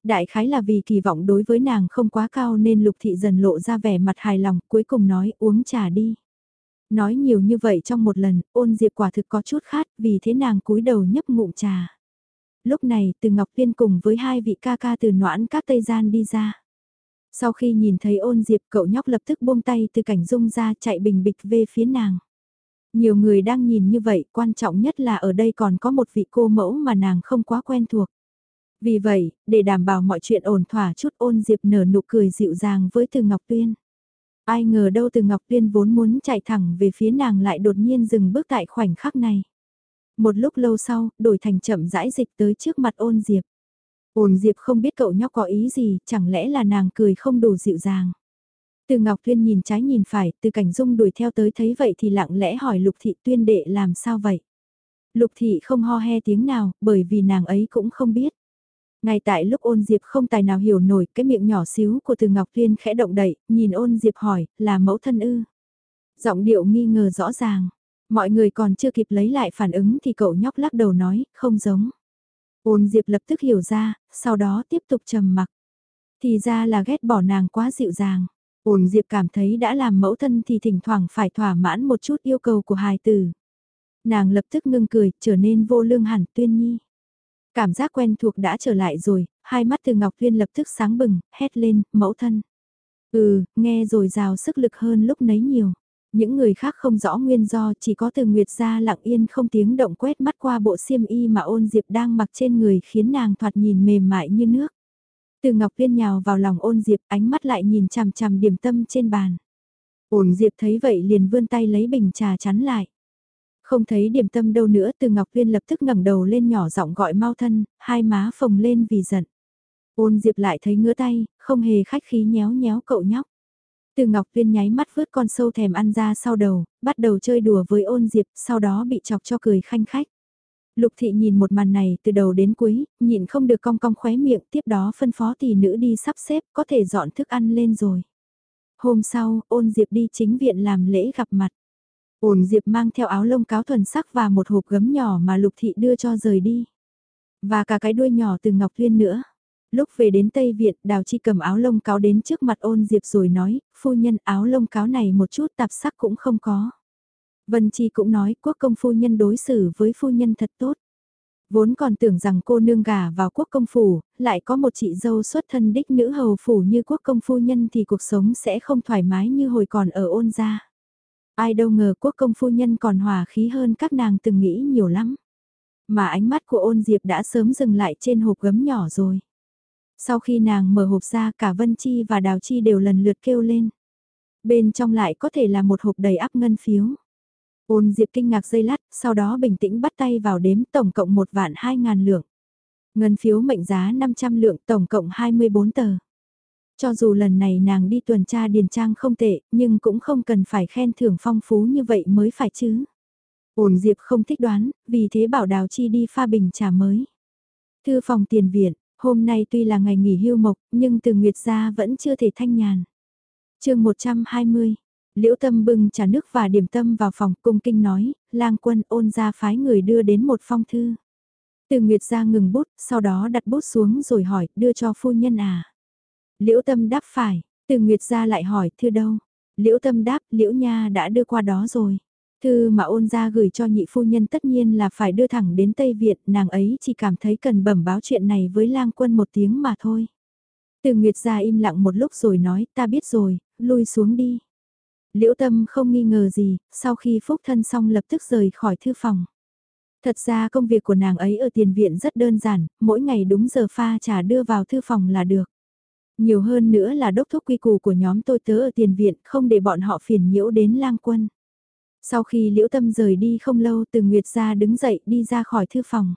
A: Đại khái là vì kỳ vọng đối với nàng không quá cao nên Lục Thị dần lộ ra vẻ mặt hài lòng, cuối cùng nói uống trà đi. Nói nhiều như vậy trong một lần, ôn diệp quả thực có chút khát, vì thế nàng cúi đầu nhấp ngụm trà. Lúc này, từ Ngọc Liên cùng với hai vị ca ca từ noãn các tây gian đi ra. Sau khi nhìn thấy ôn diệp cậu nhóc lập tức buông tay từ cảnh dung ra chạy bình bịch về phía nàng. Nhiều người đang nhìn như vậy, quan trọng nhất là ở đây còn có một vị cô mẫu mà nàng không quá quen thuộc. Vì vậy, để đảm bảo mọi chuyện ổn thỏa chút ôn diệp nở nụ cười dịu dàng với từ Ngọc Tuyên. Ai ngờ đâu từ Ngọc Tuyên vốn muốn chạy thẳng về phía nàng lại đột nhiên dừng bước tại khoảnh khắc này. Một lúc lâu sau, đổi thành chậm rãi dịch tới trước mặt ôn diệp. Ôn diệp không biết cậu nhóc có ý gì, chẳng lẽ là nàng cười không đủ dịu dàng. Từ Ngọc Tuyên nhìn trái nhìn phải, từ cảnh dung đuổi theo tới thấy vậy thì lặng lẽ hỏi Lục Thị Tuyên đệ làm sao vậy. Lục Thị không ho he tiếng nào, bởi vì nàng ấy cũng không biết. Ngay tại lúc ôn diệp không tài nào hiểu nổi cái miệng nhỏ xíu của từ Ngọc Tuyên khẽ động đậy, nhìn ôn diệp hỏi, là mẫu thân ư. Giọng điệu nghi ngờ rõ ràng. Mọi người còn chưa kịp lấy lại phản ứng thì cậu nhóc lắc đầu nói, không giống. Ôn diệp lập tức hiểu ra, sau đó tiếp tục trầm mặc. Thì ra là ghét bỏ nàng quá dịu dàng. Ôn diệp cảm thấy đã làm mẫu thân thì thỉnh thoảng phải thỏa mãn một chút yêu cầu của hài tử. Nàng lập tức ngưng cười, trở nên vô lương hẳn tuyên nhi. Cảm giác quen thuộc đã trở lại rồi, hai mắt từ Ngọc Viên lập tức sáng bừng, hét lên, mẫu thân. Ừ, nghe rồi rào sức lực hơn lúc nấy nhiều. Những người khác không rõ nguyên do chỉ có từ Nguyệt ra lặng yên không tiếng động quét mắt qua bộ xiêm y mà ôn diệp đang mặc trên người khiến nàng thoạt nhìn mềm mại như nước. Từ Ngọc Viên nhào vào lòng ôn diệp ánh mắt lại nhìn chằm chằm điểm tâm trên bàn. Ôn diệp thấy vậy liền vươn tay lấy bình trà chắn lại. Không thấy điểm tâm đâu nữa từ Ngọc Viên lập tức ngẩng đầu lên nhỏ giọng gọi mau thân, hai má phồng lên vì giận. Ôn Diệp lại thấy ngứa tay, không hề khách khí nhéo nhéo cậu nhóc. Từ Ngọc Viên nháy mắt vớt con sâu thèm ăn ra sau đầu, bắt đầu chơi đùa với ôn Diệp, sau đó bị chọc cho cười khanh khách. Lục thị nhìn một màn này từ đầu đến cuối, nhịn không được cong cong khóe miệng, tiếp đó phân phó tỷ nữ đi sắp xếp, có thể dọn thức ăn lên rồi. Hôm sau, ôn Diệp đi chính viện làm lễ gặp mặt. Ổn Diệp mang theo áo lông cáo thuần sắc và một hộp gấm nhỏ mà Lục Thị đưa cho rời đi. Và cả cái đuôi nhỏ từ Ngọc Liên nữa. Lúc về đến Tây Viện, Đào Chi cầm áo lông cáo đến trước mặt ôn Diệp rồi nói, phu nhân áo lông cáo này một chút tạp sắc cũng không có. Vân Chi cũng nói quốc công phu nhân đối xử với phu nhân thật tốt. Vốn còn tưởng rằng cô nương gà vào quốc công phủ, lại có một chị dâu xuất thân đích nữ hầu phủ như quốc công phu nhân thì cuộc sống sẽ không thoải mái như hồi còn ở ôn gia. Ai đâu ngờ quốc công phu nhân còn hòa khí hơn các nàng từng nghĩ nhiều lắm. Mà ánh mắt của ôn diệp đã sớm dừng lại trên hộp gấm nhỏ rồi. Sau khi nàng mở hộp ra cả Vân Chi và Đào Chi đều lần lượt kêu lên. Bên trong lại có thể là một hộp đầy áp ngân phiếu. Ôn Diệp kinh ngạc dây lát, sau đó bình tĩnh bắt tay vào đếm tổng cộng một vạn hai ngàn lượng. Ngân phiếu mệnh giá 500 lượng tổng cộng 24 tờ. Cho dù lần này nàng đi tuần tra điền trang không tệ, nhưng cũng không cần phải khen thưởng phong phú như vậy mới phải chứ. Ổn Diệp không thích đoán, vì thế bảo Đào Chi đi pha bình trà mới. Thư phòng tiền viện, hôm nay tuy là ngày nghỉ hưu mộc, nhưng từ Nguyệt gia vẫn chưa thể thanh nhàn. chương 120, Liễu Tâm bưng trà nước và điểm tâm vào phòng cung kinh nói, lang quân ôn ra phái người đưa đến một phong thư. Từ Nguyệt gia ngừng bút, sau đó đặt bút xuống rồi hỏi, đưa cho phu nhân à. Liễu Tâm đáp phải, từ Nguyệt gia lại hỏi, thư đâu? Liễu Tâm đáp, Liễu Nha đã đưa qua đó rồi. Thư mà ôn ra gửi cho nhị phu nhân tất nhiên là phải đưa thẳng đến Tây Việt, nàng ấy chỉ cảm thấy cần bẩm báo chuyện này với lang quân một tiếng mà thôi. Từ Nguyệt ra im lặng một lúc rồi nói, ta biết rồi, lui xuống đi. Liễu tâm không nghi ngờ gì, sau khi phúc thân xong lập tức rời khỏi thư phòng. Thật ra công việc của nàng ấy ở tiền viện rất đơn giản, mỗi ngày đúng giờ pha trà đưa vào thư phòng là được. Nhiều hơn nữa là đốc thúc quy củ của nhóm tôi tớ ở tiền viện không để bọn họ phiền nhiễu đến lang quân. Sau khi Liễu Tâm rời đi không lâu từ Nguyệt ra đứng dậy đi ra khỏi thư phòng.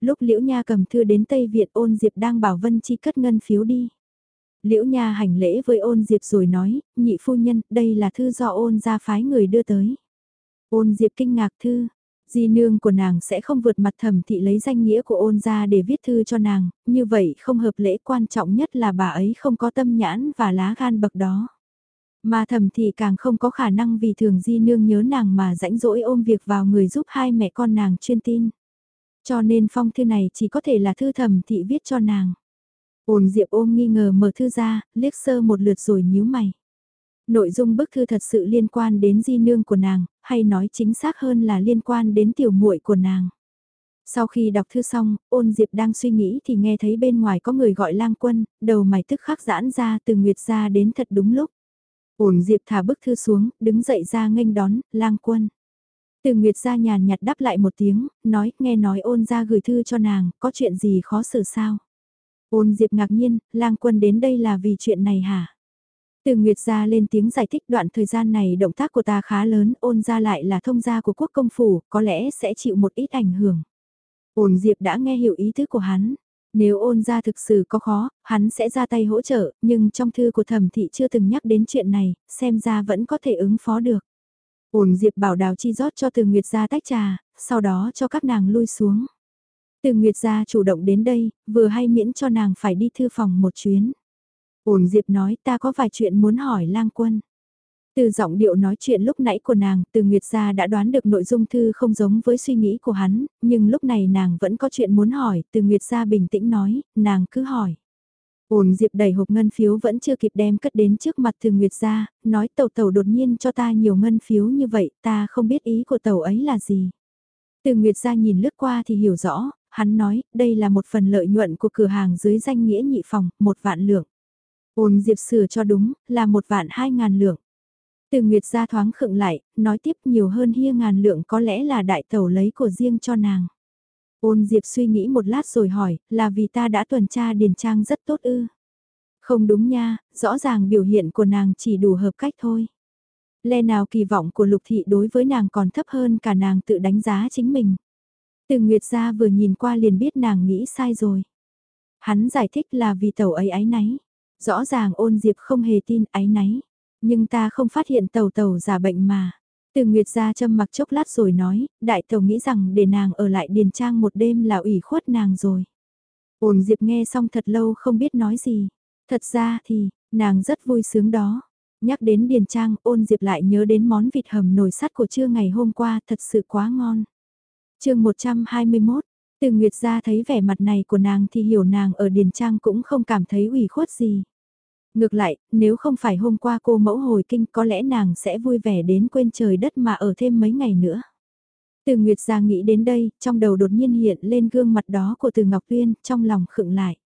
A: Lúc Liễu Nha cầm thư đến Tây Viện ôn Diệp đang bảo Vân Chi cất ngân phiếu đi. Liễu Nha hành lễ với ôn Diệp rồi nói, nhị phu nhân, đây là thư do ôn ra phái người đưa tới. Ôn Diệp kinh ngạc thư, di nương của nàng sẽ không vượt mặt thẩm thị lấy danh nghĩa của ôn ra để viết thư cho nàng, như vậy không hợp lễ quan trọng nhất là bà ấy không có tâm nhãn và lá gan bậc đó. Mà thẩm thị càng không có khả năng vì thường di nương nhớ nàng mà rãnh rỗi ôm việc vào người giúp hai mẹ con nàng chuyên tin. Cho nên phong thư này chỉ có thể là thư thẩm thị viết cho nàng. Ôn Diệp ôm nghi ngờ mở thư ra, liếc sơ một lượt rồi nhíu mày. Nội dung bức thư thật sự liên quan đến di nương của nàng, hay nói chính xác hơn là liên quan đến tiểu muội của nàng. Sau khi đọc thư xong, ôn Diệp đang suy nghĩ thì nghe thấy bên ngoài có người gọi lang quân, đầu mày tức khắc giãn ra từ Nguyệt ra đến thật đúng lúc. ôn Diệp thả bức thư xuống, đứng dậy ra nghênh đón, lang quân. Từ Nguyệt ra nhàn nhạt đáp lại một tiếng, nói, nghe nói ôn ra gửi thư cho nàng, có chuyện gì khó xử sao? Ôn Diệp ngạc nhiên, lang quân đến đây là vì chuyện này hả? Từ Nguyệt ra lên tiếng giải thích đoạn thời gian này động tác của ta khá lớn, ôn ra lại là thông gia của quốc công phủ, có lẽ sẽ chịu một ít ảnh hưởng. Ôn Diệp đã nghe hiểu ý tứ của hắn, nếu ôn ra thực sự có khó, hắn sẽ ra tay hỗ trợ, nhưng trong thư của thẩm thị chưa từng nhắc đến chuyện này, xem ra vẫn có thể ứng phó được. Ôn Diệp bảo đào chi rót cho từ Nguyệt ra tách trà, sau đó cho các nàng lui xuống. Từ Nguyệt gia chủ động đến đây, vừa hay miễn cho nàng phải đi thư phòng một chuyến. Ôn Diệp nói ta có vài chuyện muốn hỏi lang quân. Từ giọng điệu nói chuyện lúc nãy của nàng, từ Nguyệt Gia đã đoán được nội dung thư không giống với suy nghĩ của hắn, nhưng lúc này nàng vẫn có chuyện muốn hỏi, từ Nguyệt Gia bình tĩnh nói, nàng cứ hỏi.ổn Diệp đẩy hộp ngân phiếu vẫn chưa kịp đem cất đến trước mặt từ Nguyệt Gia, nói tàu tàu đột nhiên cho ta nhiều ngân phiếu như vậy, ta không biết ý của tàu ấy là gì. Từ Nguyệt Gia nhìn lướt qua thì hiểu rõ, hắn nói, đây là một phần lợi nhuận của cửa hàng dưới danh nghĩa nhị phòng, một vạn lượng. Ôn Diệp sửa cho đúng, là một vạn hai ngàn lượng. Từ Nguyệt ra thoáng khựng lại, nói tiếp nhiều hơn hia ngàn lượng có lẽ là đại tẩu lấy của riêng cho nàng. Ôn Diệp suy nghĩ một lát rồi hỏi, là vì ta đã tuần tra điền trang rất tốt ư. Không đúng nha, rõ ràng biểu hiện của nàng chỉ đủ hợp cách thôi. Lẽ nào kỳ vọng của lục thị đối với nàng còn thấp hơn cả nàng tự đánh giá chính mình. Từ Nguyệt ra vừa nhìn qua liền biết nàng nghĩ sai rồi. Hắn giải thích là vì tẩu ấy ái náy. Rõ ràng ôn Diệp không hề tin ái náy. Nhưng ta không phát hiện tàu tàu giả bệnh mà. Từ Nguyệt ra châm mặc chốc lát rồi nói, đại tàu nghĩ rằng để nàng ở lại điền trang một đêm là ủy khuất nàng rồi. Ôn Diệp nghe xong thật lâu không biết nói gì. Thật ra thì, nàng rất vui sướng đó. Nhắc đến điền trang, ôn Diệp lại nhớ đến món vịt hầm nồi sắt của trưa ngày hôm qua thật sự quá ngon. chương 121, từ Nguyệt ra thấy vẻ mặt này của nàng thì hiểu nàng ở điền trang cũng không cảm thấy ủy khuất gì. Ngược lại, nếu không phải hôm qua cô mẫu hồi kinh có lẽ nàng sẽ vui vẻ đến quên trời đất mà ở thêm mấy ngày nữa. Từ Nguyệt Gia nghĩ đến đây, trong đầu đột nhiên hiện lên gương mặt đó của Từ Ngọc Tuyên, trong lòng khựng lại.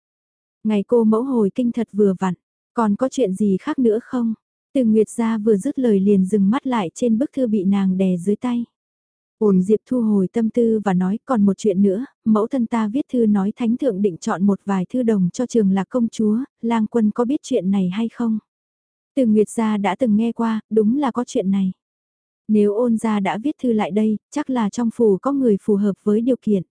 A: Ngày cô mẫu hồi kinh thật vừa vặn, còn có chuyện gì khác nữa không? Từ Nguyệt Gia vừa dứt lời liền dừng mắt lại trên bức thư bị nàng đè dưới tay. Ổn Diệp thu hồi tâm tư và nói còn một chuyện nữa, mẫu thân ta viết thư nói thánh thượng định chọn một vài thư đồng cho trường là công chúa, lang quân có biết chuyện này hay không? Từ Nguyệt gia đã từng nghe qua, đúng là có chuyện này. Nếu ôn gia đã viết thư lại đây, chắc là trong phủ có người phù hợp với điều kiện.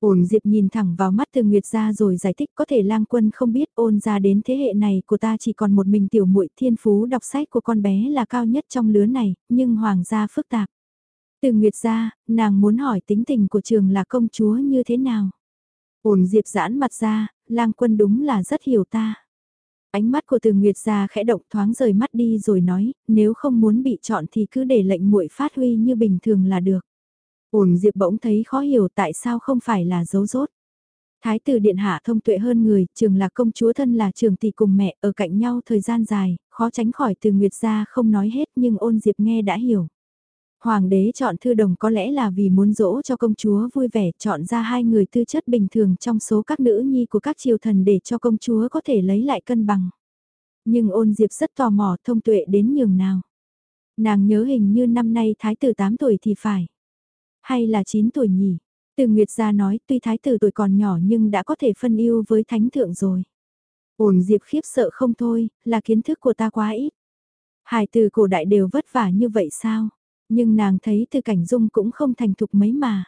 A: Ôn Diệp nhìn thẳng vào mắt Từ Nguyệt gia rồi giải thích có thể lang quân không biết ôn gia đến thế hệ này của ta chỉ còn một mình tiểu muội thiên phú đọc sách của con bé là cao nhất trong lứa này, nhưng hoàng gia phức tạp. Từ Nguyệt gia, nàng muốn hỏi tính tình của trường là công chúa như thế nào? Ôn Diệp giãn mặt ra, lang quân đúng là rất hiểu ta. Ánh mắt của từ Nguyệt gia khẽ động thoáng rời mắt đi rồi nói, nếu không muốn bị chọn thì cứ để lệnh muội phát huy như bình thường là được. Ổn Diệp bỗng thấy khó hiểu tại sao không phải là dấu rốt. Thái tử điện hạ thông tuệ hơn người, trường là công chúa thân là trường tỷ cùng mẹ ở cạnh nhau thời gian dài, khó tránh khỏi từ Nguyệt gia không nói hết nhưng ôn Diệp nghe đã hiểu. Hoàng đế chọn thư đồng có lẽ là vì muốn dỗ cho công chúa vui vẻ chọn ra hai người tư chất bình thường trong số các nữ nhi của các triều thần để cho công chúa có thể lấy lại cân bằng. Nhưng ôn diệp rất tò mò thông tuệ đến nhường nào. Nàng nhớ hình như năm nay thái tử 8 tuổi thì phải. Hay là 9 tuổi nhỉ? Từ Nguyệt gia nói tuy thái tử tuổi còn nhỏ nhưng đã có thể phân yêu với thánh thượng rồi. Ôn diệp khiếp sợ không thôi, là kiến thức của ta quá ít. Hải từ cổ đại đều vất vả như vậy sao? Nhưng nàng thấy từ cảnh dung cũng không thành thục mấy mà.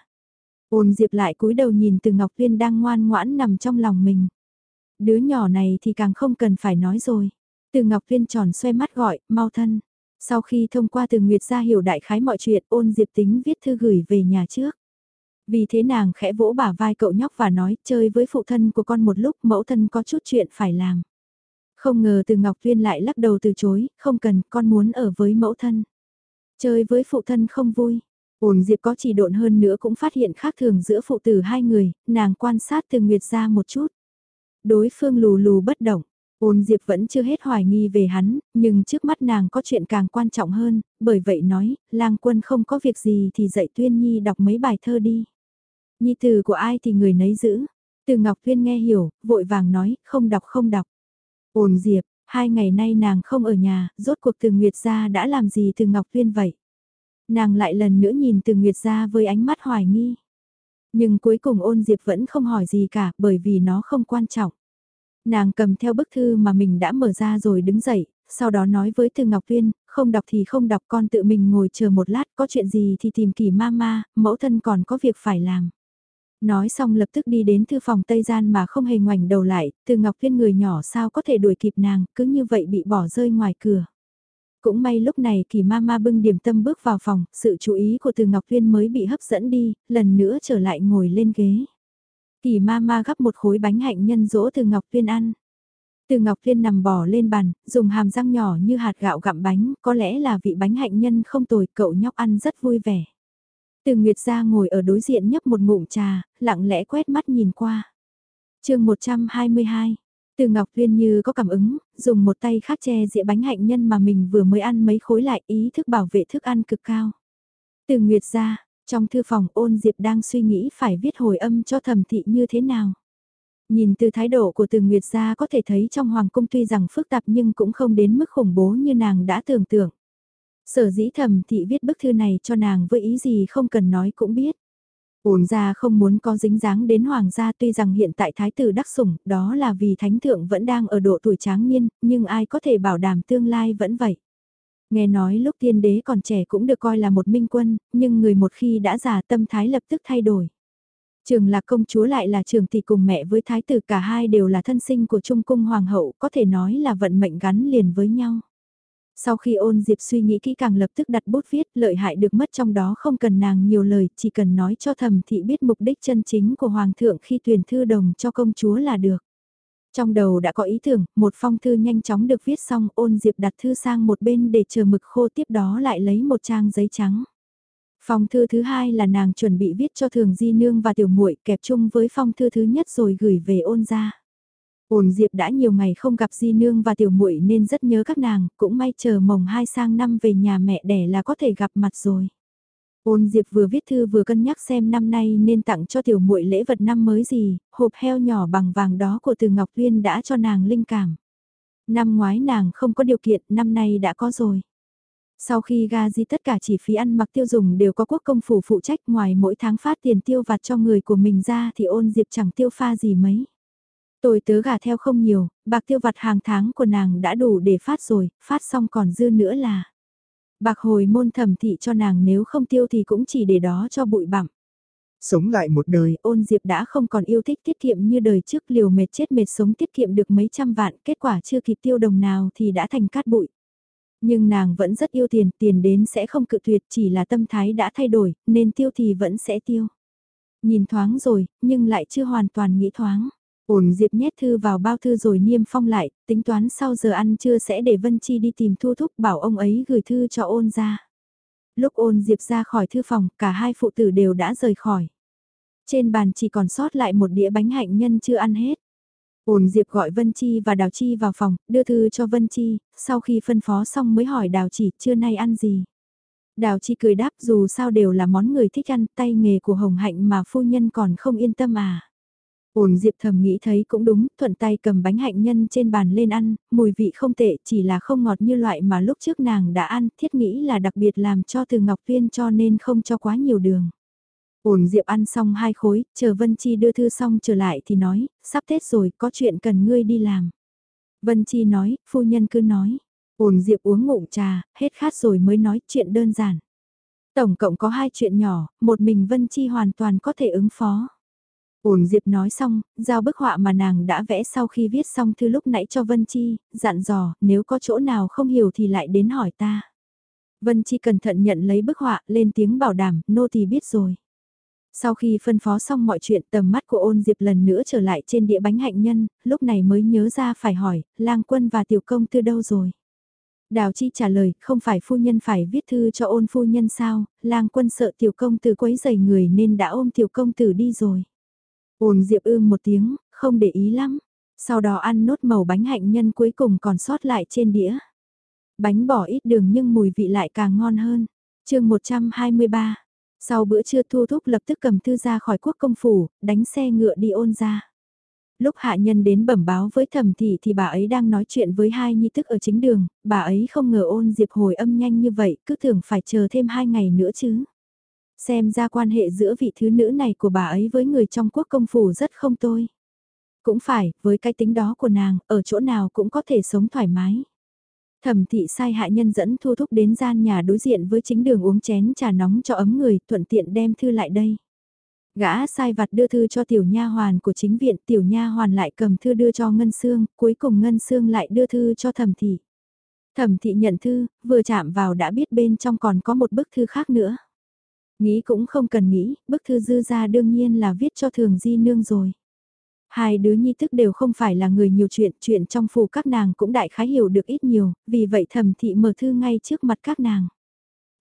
A: Ôn Diệp lại cúi đầu nhìn từ Ngọc Viên đang ngoan ngoãn nằm trong lòng mình. Đứa nhỏ này thì càng không cần phải nói rồi. Từ Ngọc Viên tròn xoay mắt gọi, mau thân. Sau khi thông qua từ Nguyệt ra hiểu đại khái mọi chuyện ôn Diệp tính viết thư gửi về nhà trước. Vì thế nàng khẽ vỗ bả vai cậu nhóc và nói chơi với phụ thân của con một lúc mẫu thân có chút chuyện phải làm. Không ngờ từ Ngọc Viên lại lắc đầu từ chối, không cần, con muốn ở với mẫu thân. Chơi với phụ thân không vui. Ôn Diệp có chỉ độn hơn nữa cũng phát hiện khác thường giữa phụ tử hai người, nàng quan sát từ Nguyệt ra một chút. Đối phương lù lù bất động, ôn Diệp vẫn chưa hết hoài nghi về hắn, nhưng trước mắt nàng có chuyện càng quan trọng hơn, bởi vậy nói, lang quân không có việc gì thì dạy Tuyên Nhi đọc mấy bài thơ đi. Nhi từ của ai thì người nấy giữ. Từ Ngọc Tuyên nghe hiểu, vội vàng nói, không đọc không đọc. Ôn Diệp, Hai ngày nay nàng không ở nhà, rốt cuộc từ Nguyệt gia đã làm gì từ Ngọc Tuyên vậy? Nàng lại lần nữa nhìn từ Nguyệt gia với ánh mắt hoài nghi. Nhưng cuối cùng ôn diệp vẫn không hỏi gì cả bởi vì nó không quan trọng. Nàng cầm theo bức thư mà mình đã mở ra rồi đứng dậy, sau đó nói với Từ Ngọc Tuyên, không đọc thì không đọc con tự mình ngồi chờ một lát có chuyện gì thì tìm kỳ ma ma, mẫu thân còn có việc phải làm. Nói xong lập tức đi đến thư phòng Tây Gian mà không hề ngoảnh đầu lại, từ Ngọc Viên người nhỏ sao có thể đuổi kịp nàng, cứ như vậy bị bỏ rơi ngoài cửa. Cũng may lúc này kỳ ma ma bưng điểm tâm bước vào phòng, sự chú ý của từ Ngọc Viên mới bị hấp dẫn đi, lần nữa trở lại ngồi lên ghế. Kỳ ma ma gắp một khối bánh hạnh nhân dỗ từ Ngọc Viên ăn. Từ Ngọc Viên nằm bò lên bàn, dùng hàm răng nhỏ như hạt gạo gặm bánh, có lẽ là vị bánh hạnh nhân không tồi, cậu nhóc ăn rất vui vẻ. Từ Nguyệt ra ngồi ở đối diện nhấp một ngụm trà, lặng lẽ quét mắt nhìn qua. chương 122, từ Ngọc Viên như có cảm ứng, dùng một tay khát che dĩa bánh hạnh nhân mà mình vừa mới ăn mấy khối lại ý thức bảo vệ thức ăn cực cao. Từ Nguyệt ra, trong thư phòng ôn Diệp đang suy nghĩ phải viết hồi âm cho thẩm thị như thế nào. Nhìn từ thái độ của từ Nguyệt gia có thể thấy trong Hoàng cung tuy rằng phức tạp nhưng cũng không đến mức khủng bố như nàng đã tưởng tượng. Sở dĩ thầm thị viết bức thư này cho nàng với ý gì không cần nói cũng biết. Ổn ra không muốn có dính dáng đến hoàng gia tuy rằng hiện tại thái tử đắc sủng, đó là vì thánh thượng vẫn đang ở độ tuổi tráng niên, nhưng ai có thể bảo đảm tương lai vẫn vậy. Nghe nói lúc tiên đế còn trẻ cũng được coi là một minh quân, nhưng người một khi đã già tâm thái lập tức thay đổi. Trường lạc công chúa lại là trường thì cùng mẹ với thái tử cả hai đều là thân sinh của trung cung hoàng hậu, có thể nói là vận mệnh gắn liền với nhau. Sau khi ôn diệp suy nghĩ kỹ càng lập tức đặt bút viết lợi hại được mất trong đó không cần nàng nhiều lời, chỉ cần nói cho thầm thị biết mục đích chân chính của Hoàng thượng khi tuyển thư đồng cho công chúa là được. Trong đầu đã có ý tưởng, một phong thư nhanh chóng được viết xong ôn diệp đặt thư sang một bên để chờ mực khô tiếp đó lại lấy một trang giấy trắng. Phong thư thứ hai là nàng chuẩn bị viết cho thường di nương và tiểu muội kẹp chung với phong thư thứ nhất rồi gửi về ôn ra. Ôn Diệp đã nhiều ngày không gặp Di Nương và Tiểu Muội nên rất nhớ các nàng, cũng may chờ mồng hai sang năm về nhà mẹ đẻ là có thể gặp mặt rồi. Ôn Diệp vừa viết thư vừa cân nhắc xem năm nay nên tặng cho Tiểu Muội lễ vật năm mới gì, hộp heo nhỏ bằng vàng đó của Từ Ngọc Viên đã cho nàng linh cảm. Năm ngoái nàng không có điều kiện, năm nay đã có rồi. Sau khi ga di tất cả chi phí ăn mặc tiêu dùng đều có quốc công phủ phụ trách ngoài mỗi tháng phát tiền tiêu vặt cho người của mình ra thì ôn diệp chẳng tiêu pha gì mấy. Tôi tớ gà theo không nhiều, bạc tiêu vặt hàng tháng của nàng đã đủ để phát rồi, phát xong còn dư nữa là. Bạc hồi môn thẩm thị cho nàng nếu không tiêu thì cũng chỉ để đó cho bụi bặm.
B: Sống lại một đời,
A: ôn diệp đã không còn yêu thích tiết kiệm như đời trước liều mệt chết mệt sống tiết kiệm được mấy trăm vạn, kết quả chưa kịp tiêu đồng nào thì đã thành cát bụi. Nhưng nàng vẫn rất yêu tiền, tiền đến sẽ không cự tuyệt chỉ là tâm thái đã thay đổi, nên tiêu thì vẫn sẽ tiêu. Nhìn thoáng rồi, nhưng lại chưa hoàn toàn nghĩ thoáng. Ổn Diệp nhét thư vào bao thư rồi niêm phong lại, tính toán sau giờ ăn trưa sẽ để Vân Chi đi tìm Thu Thúc bảo ông ấy gửi thư cho ôn ra. Lúc ôn Diệp ra khỏi thư phòng, cả hai phụ tử đều đã rời khỏi. Trên bàn chỉ còn sót lại một đĩa bánh hạnh nhân chưa ăn hết. Ôn Diệp gọi Vân Chi và Đào Chi vào phòng, đưa thư cho Vân Chi, sau khi phân phó xong mới hỏi Đào Chỉ trưa nay ăn gì. Đào Chi cười đáp dù sao đều là món người thích ăn, tay nghề của Hồng Hạnh mà phu nhân còn không yên tâm à ổn Diệp thầm nghĩ thấy cũng đúng, thuận tay cầm bánh hạnh nhân trên bàn lên ăn, mùi vị không tệ, chỉ là không ngọt như loại mà lúc trước nàng đã ăn, thiết nghĩ là đặc biệt làm cho từ Ngọc viên cho nên không cho quá nhiều đường. ổn Diệp ăn xong hai khối, chờ Vân Chi đưa thư xong trở lại thì nói, sắp Tết rồi, có chuyện cần ngươi đi làm. Vân Chi nói, phu nhân cứ nói. ổn Diệp uống ngụm trà, hết khát rồi mới nói chuyện đơn giản. Tổng cộng có hai chuyện nhỏ, một mình Vân Chi hoàn toàn có thể ứng phó. Ổn Diệp nói xong, giao bức họa mà nàng đã vẽ sau khi viết xong thư lúc nãy cho Vân Chi, dặn dò, nếu có chỗ nào không hiểu thì lại đến hỏi ta. Vân Chi cẩn thận nhận lấy bức họa, lên tiếng bảo đảm, nô thì biết rồi. Sau khi phân phó xong mọi chuyện tầm mắt của ôn diệp lần nữa trở lại trên địa bánh hạnh nhân, lúc này mới nhớ ra phải hỏi, lang quân và tiểu công từ đâu rồi? Đào Chi trả lời, không phải phu nhân phải viết thư cho ôn phu nhân sao, lang quân sợ tiểu công tử quấy giày người nên đã ôm tiểu công tử đi rồi. Ôn Diệp ưm một tiếng, không để ý lắm. Sau đó ăn nốt màu bánh hạnh nhân cuối cùng còn sót lại trên đĩa. Bánh bỏ ít đường nhưng mùi vị lại càng ngon hơn. chương 123. Sau bữa trưa Thu Thúc lập tức cầm thư ra khỏi quốc công phủ, đánh xe ngựa đi ôn ra. Lúc hạ nhân đến bẩm báo với thẩm thị thì bà ấy đang nói chuyện với hai nhi tức ở chính đường, bà ấy không ngờ ôn diệp hồi âm nhanh như vậy, cứ tưởng phải chờ thêm hai ngày nữa chứ. Xem ra quan hệ giữa vị thứ nữ này của bà ấy với người trong quốc công phủ rất không tôi. Cũng phải, với cái tính đó của nàng, ở chỗ nào cũng có thể sống thoải mái. Thẩm thị sai hạ nhân dẫn thu thúc đến gian nhà đối diện với chính đường uống chén trà nóng cho ấm người, thuận tiện đem thư lại đây. Gã sai vặt đưa thư cho tiểu nha hoàn của chính viện, tiểu nha hoàn lại cầm thư đưa cho Ngân Sương, cuối cùng Ngân Sương lại đưa thư cho thẩm thị. Thẩm thị nhận thư, vừa chạm vào đã biết bên trong còn có một bức thư khác nữa. Nghĩ cũng không cần nghĩ, bức thư dư ra đương nhiên là viết cho thường di nương rồi. Hai đứa nhi thức đều không phải là người nhiều chuyện, chuyện trong phủ các nàng cũng đại khái hiểu được ít nhiều, vì vậy thẩm thị mở thư ngay trước mặt các nàng.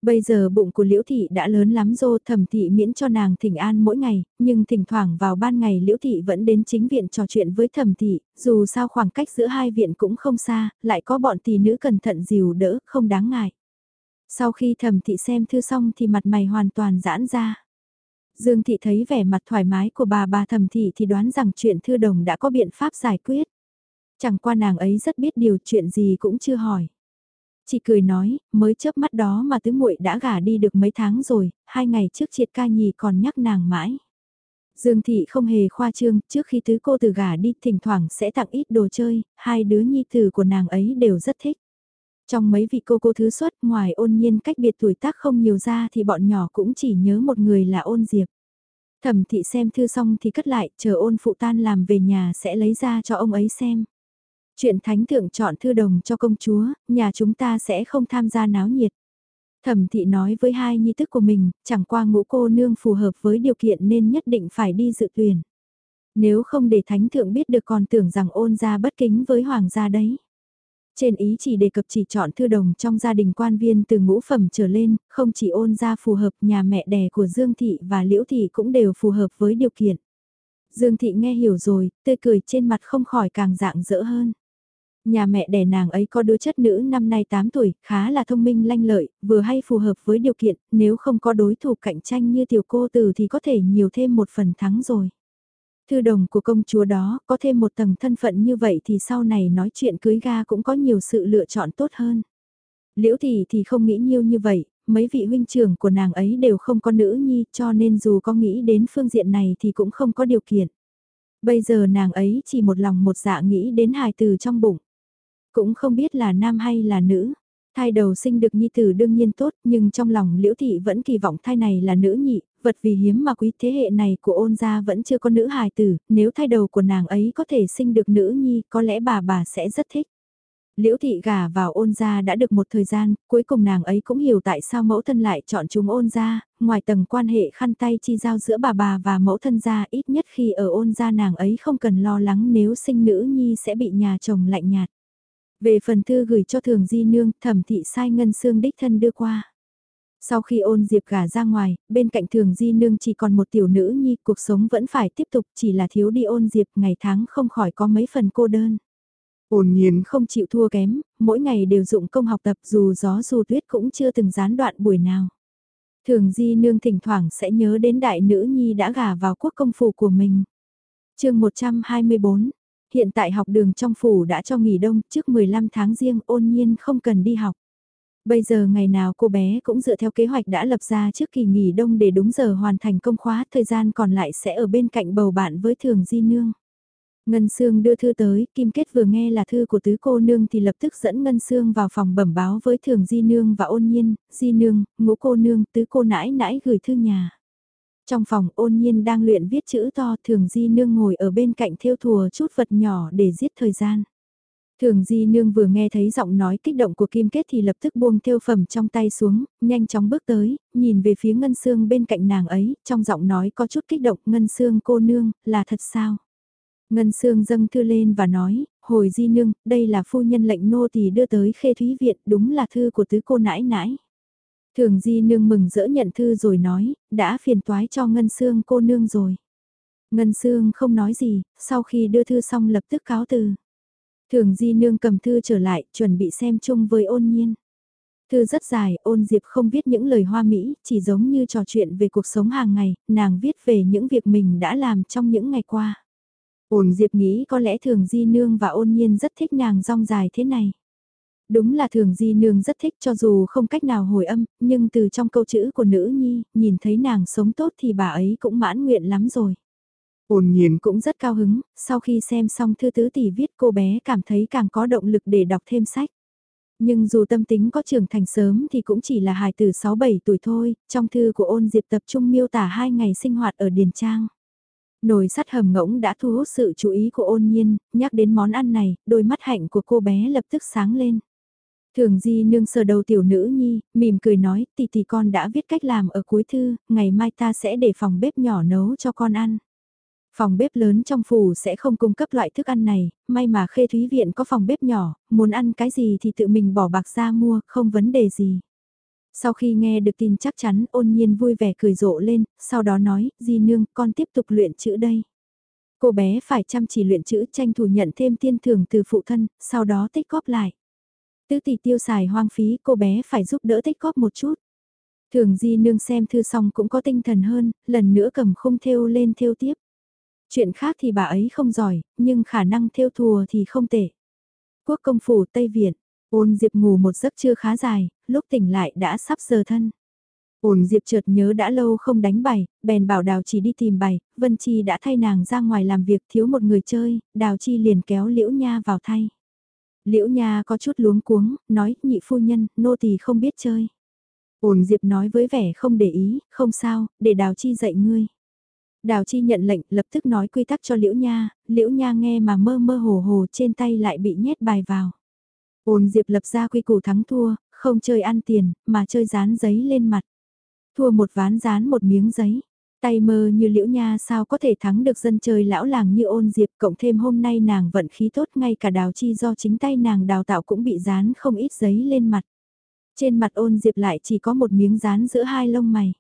A: Bây giờ bụng của Liễu Thị đã lớn lắm dô thẩm thị miễn cho nàng thỉnh an mỗi ngày, nhưng thỉnh thoảng vào ban ngày Liễu Thị vẫn đến chính viện trò chuyện với thẩm thị, dù sao khoảng cách giữa hai viện cũng không xa, lại có bọn tỷ nữ cẩn thận dìu đỡ, không đáng ngại. Sau khi thẩm thị xem thư xong thì mặt mày hoàn toàn giãn ra. Dương thị thấy vẻ mặt thoải mái của bà bà thẩm thị thì đoán rằng chuyện thư đồng đã có biện pháp giải quyết. Chẳng qua nàng ấy rất biết điều chuyện gì cũng chưa hỏi. Chị cười nói, mới chớp mắt đó mà tứ muội đã gả đi được mấy tháng rồi, hai ngày trước triệt ca nhì còn nhắc nàng mãi. Dương thị không hề khoa trương, trước khi tứ cô từ gả đi thỉnh thoảng sẽ tặng ít đồ chơi, hai đứa nhi tử của nàng ấy đều rất thích. Trong mấy vị cô cô thứ xuất ngoài ôn nhiên cách biệt tuổi tác không nhiều ra thì bọn nhỏ cũng chỉ nhớ một người là ôn diệp. Thẩm thị xem thư xong thì cất lại, chờ ôn phụ tan làm về nhà sẽ lấy ra cho ông ấy xem. Chuyện thánh thượng chọn thư đồng cho công chúa, nhà chúng ta sẽ không tham gia náo nhiệt. Thẩm thị nói với hai nhi tức của mình, chẳng qua ngũ cô nương phù hợp với điều kiện nên nhất định phải đi dự tuyển. Nếu không để thánh thượng biết được còn tưởng rằng ôn ra bất kính với hoàng gia đấy. Trên ý chỉ đề cập chỉ chọn thư đồng trong gia đình quan viên từ ngũ phẩm trở lên, không chỉ ôn ra phù hợp nhà mẹ đẻ của Dương Thị và Liễu Thị cũng đều phù hợp với điều kiện. Dương Thị nghe hiểu rồi, tươi cười trên mặt không khỏi càng dạng dỡ hơn. Nhà mẹ đẻ nàng ấy có đứa chất nữ năm nay 8 tuổi, khá là thông minh lanh lợi, vừa hay phù hợp với điều kiện, nếu không có đối thủ cạnh tranh như tiểu cô tử thì có thể nhiều thêm một phần thắng rồi thư đồng của công chúa đó, có thêm một tầng thân phận như vậy thì sau này nói chuyện cưới ga cũng có nhiều sự lựa chọn tốt hơn. Liễu Thị thì không nghĩ nhiều như vậy, mấy vị huynh trưởng của nàng ấy đều không có nữ nhi cho nên dù có nghĩ đến phương diện này thì cũng không có điều kiện. Bây giờ nàng ấy chỉ một lòng một dạ nghĩ đến hài từ trong bụng. Cũng không biết là nam hay là nữ. Thai đầu sinh được nhi tử đương nhiên tốt, nhưng trong lòng liễu thị vẫn kỳ vọng thai này là nữ nhị, vật vì hiếm mà quý thế hệ này của ôn gia vẫn chưa có nữ hài tử, nếu thai đầu của nàng ấy có thể sinh được nữ nhi, có lẽ bà bà sẽ rất thích. Liễu thị gả vào ôn gia đã được một thời gian, cuối cùng nàng ấy cũng hiểu tại sao mẫu thân lại chọn chúng ôn gia, ngoài tầng quan hệ khăn tay chi giao giữa bà bà và mẫu thân gia ít nhất khi ở ôn gia nàng ấy không cần lo lắng nếu sinh nữ nhi sẽ bị nhà chồng lạnh nhạt. Về phần thư gửi cho thường di nương, thẩm thị sai ngân xương đích thân đưa qua. Sau khi ôn diệp gả ra ngoài, bên cạnh thường di nương chỉ còn một tiểu nữ nhi, cuộc sống vẫn phải tiếp tục chỉ là thiếu đi ôn diệp ngày tháng không khỏi có mấy phần cô đơn. Ôn nhiên không chịu thua kém, mỗi ngày đều dụng công học tập dù gió dù tuyết cũng chưa từng gián đoạn buổi nào. Thường di nương thỉnh thoảng sẽ nhớ đến đại nữ nhi đã gả vào quốc công phủ của mình. chương 124, hiện tại học đường trong phủ đã cho nghỉ đông trước 15 tháng riêng ôn nhiên không cần đi học. Bây giờ ngày nào cô bé cũng dựa theo kế hoạch đã lập ra trước kỳ nghỉ đông để đúng giờ hoàn thành công khóa, thời gian còn lại sẽ ở bên cạnh bầu bạn với thường di nương. Ngân Sương đưa thư tới, Kim Kết vừa nghe là thư của tứ cô nương thì lập tức dẫn Ngân Sương vào phòng bẩm báo với thường di nương và ôn nhiên, di nương, ngũ cô nương, tứ cô nãi nãi gửi thư nhà. Trong phòng ôn nhiên đang luyện viết chữ to thường di nương ngồi ở bên cạnh theo thùa chút vật nhỏ để giết thời gian. Thường Di Nương vừa nghe thấy giọng nói kích động của Kim Kết thì lập tức buông thêu phẩm trong tay xuống, nhanh chóng bước tới, nhìn về phía Ngân Sương bên cạnh nàng ấy, trong giọng nói có chút kích động, Ngân Sương cô nương, là thật sao? Ngân Sương dâng thư lên và nói, hồi Di Nương, đây là phu nhân lệnh nô tỳ đưa tới khê thúy viện, đúng là thư của tứ cô nãi nãi. Thường Di Nương mừng rỡ nhận thư rồi nói, đã phiền toái cho Ngân Sương cô nương rồi. Ngân Sương không nói gì, sau khi đưa thư xong lập tức cáo từ. Thường Di Nương cầm thư trở lại, chuẩn bị xem chung với ôn nhiên. Thư rất dài, ôn diệp không viết những lời hoa mỹ, chỉ giống như trò chuyện về cuộc sống hàng ngày, nàng viết về những việc mình đã làm trong những ngày qua. Ôn diệp nghĩ có lẽ thường Di Nương và ôn nhiên rất thích nàng rong dài thế này. Đúng là thường Di Nương rất thích cho dù không cách nào hồi âm, nhưng từ trong câu chữ của nữ nhi, nhìn thấy nàng sống tốt thì bà ấy cũng mãn nguyện lắm rồi. Ôn nhiên cũng rất cao hứng, sau khi xem xong thư tứ tỷ viết cô bé cảm thấy càng có động lực để đọc thêm sách. Nhưng dù tâm tính có trưởng thành sớm thì cũng chỉ là hài từ 6-7 tuổi thôi, trong thư của ôn diệp tập trung miêu tả hai ngày sinh hoạt ở Điền Trang. Nồi sắt hầm ngỗng đã thu hút sự chú ý của ôn nhiên, nhắc đến món ăn này, đôi mắt hạnh của cô bé lập tức sáng lên. Thường di nương sờ đầu tiểu nữ nhi, mỉm cười nói, tỷ tỷ con đã viết cách làm ở cuối thư, ngày mai ta sẽ để phòng bếp nhỏ nấu cho con ăn. Phòng bếp lớn trong phủ sẽ không cung cấp loại thức ăn này, may mà khê thúy viện có phòng bếp nhỏ, muốn ăn cái gì thì tự mình bỏ bạc ra mua, không vấn đề gì. Sau khi nghe được tin chắc chắn ôn nhiên vui vẻ cười rộ lên, sau đó nói, di nương, con tiếp tục luyện chữ đây. Cô bé phải chăm chỉ luyện chữ tranh thủ nhận thêm tiên thưởng từ phụ thân, sau đó tích góp lại. Tứ tỷ tiêu xài hoang phí, cô bé phải giúp đỡ tích góp một chút. Thường di nương xem thư xong cũng có tinh thần hơn, lần nữa cầm khung thêu lên thêu tiếp. Chuyện khác thì bà ấy không giỏi, nhưng khả năng theo thùa thì không tệ. Quốc công phủ Tây Viện, ôn Diệp ngủ một giấc chưa khá dài, lúc tỉnh lại đã sắp giờ thân. Ôn Diệp chợt nhớ đã lâu không đánh bài, bèn bảo Đào Chi đi tìm bài, Vân Chi đã thay nàng ra ngoài làm việc thiếu một người chơi, Đào Chi liền kéo Liễu Nha vào thay. Liễu Nha có chút luống cuống, nói, nhị phu nhân, nô tỳ không biết chơi. Ôn Diệp nói với vẻ không để ý, không sao, để Đào Chi dạy ngươi. Đào Chi nhận lệnh lập tức nói quy tắc cho Liễu Nha, Liễu Nha nghe mà mơ mơ hồ hồ trên tay lại bị nhét bài vào. Ôn Diệp lập ra quy củ thắng thua, không chơi ăn tiền, mà chơi dán giấy lên mặt. Thua một ván dán một miếng giấy. Tay mơ như Liễu Nha sao có thể thắng được dân chơi lão làng như ôn Diệp cộng thêm hôm nay nàng vận khí tốt ngay cả Đào Chi do chính tay nàng đào tạo cũng bị dán không ít giấy lên mặt. Trên mặt ôn Diệp lại chỉ có một miếng dán giữa hai lông mày.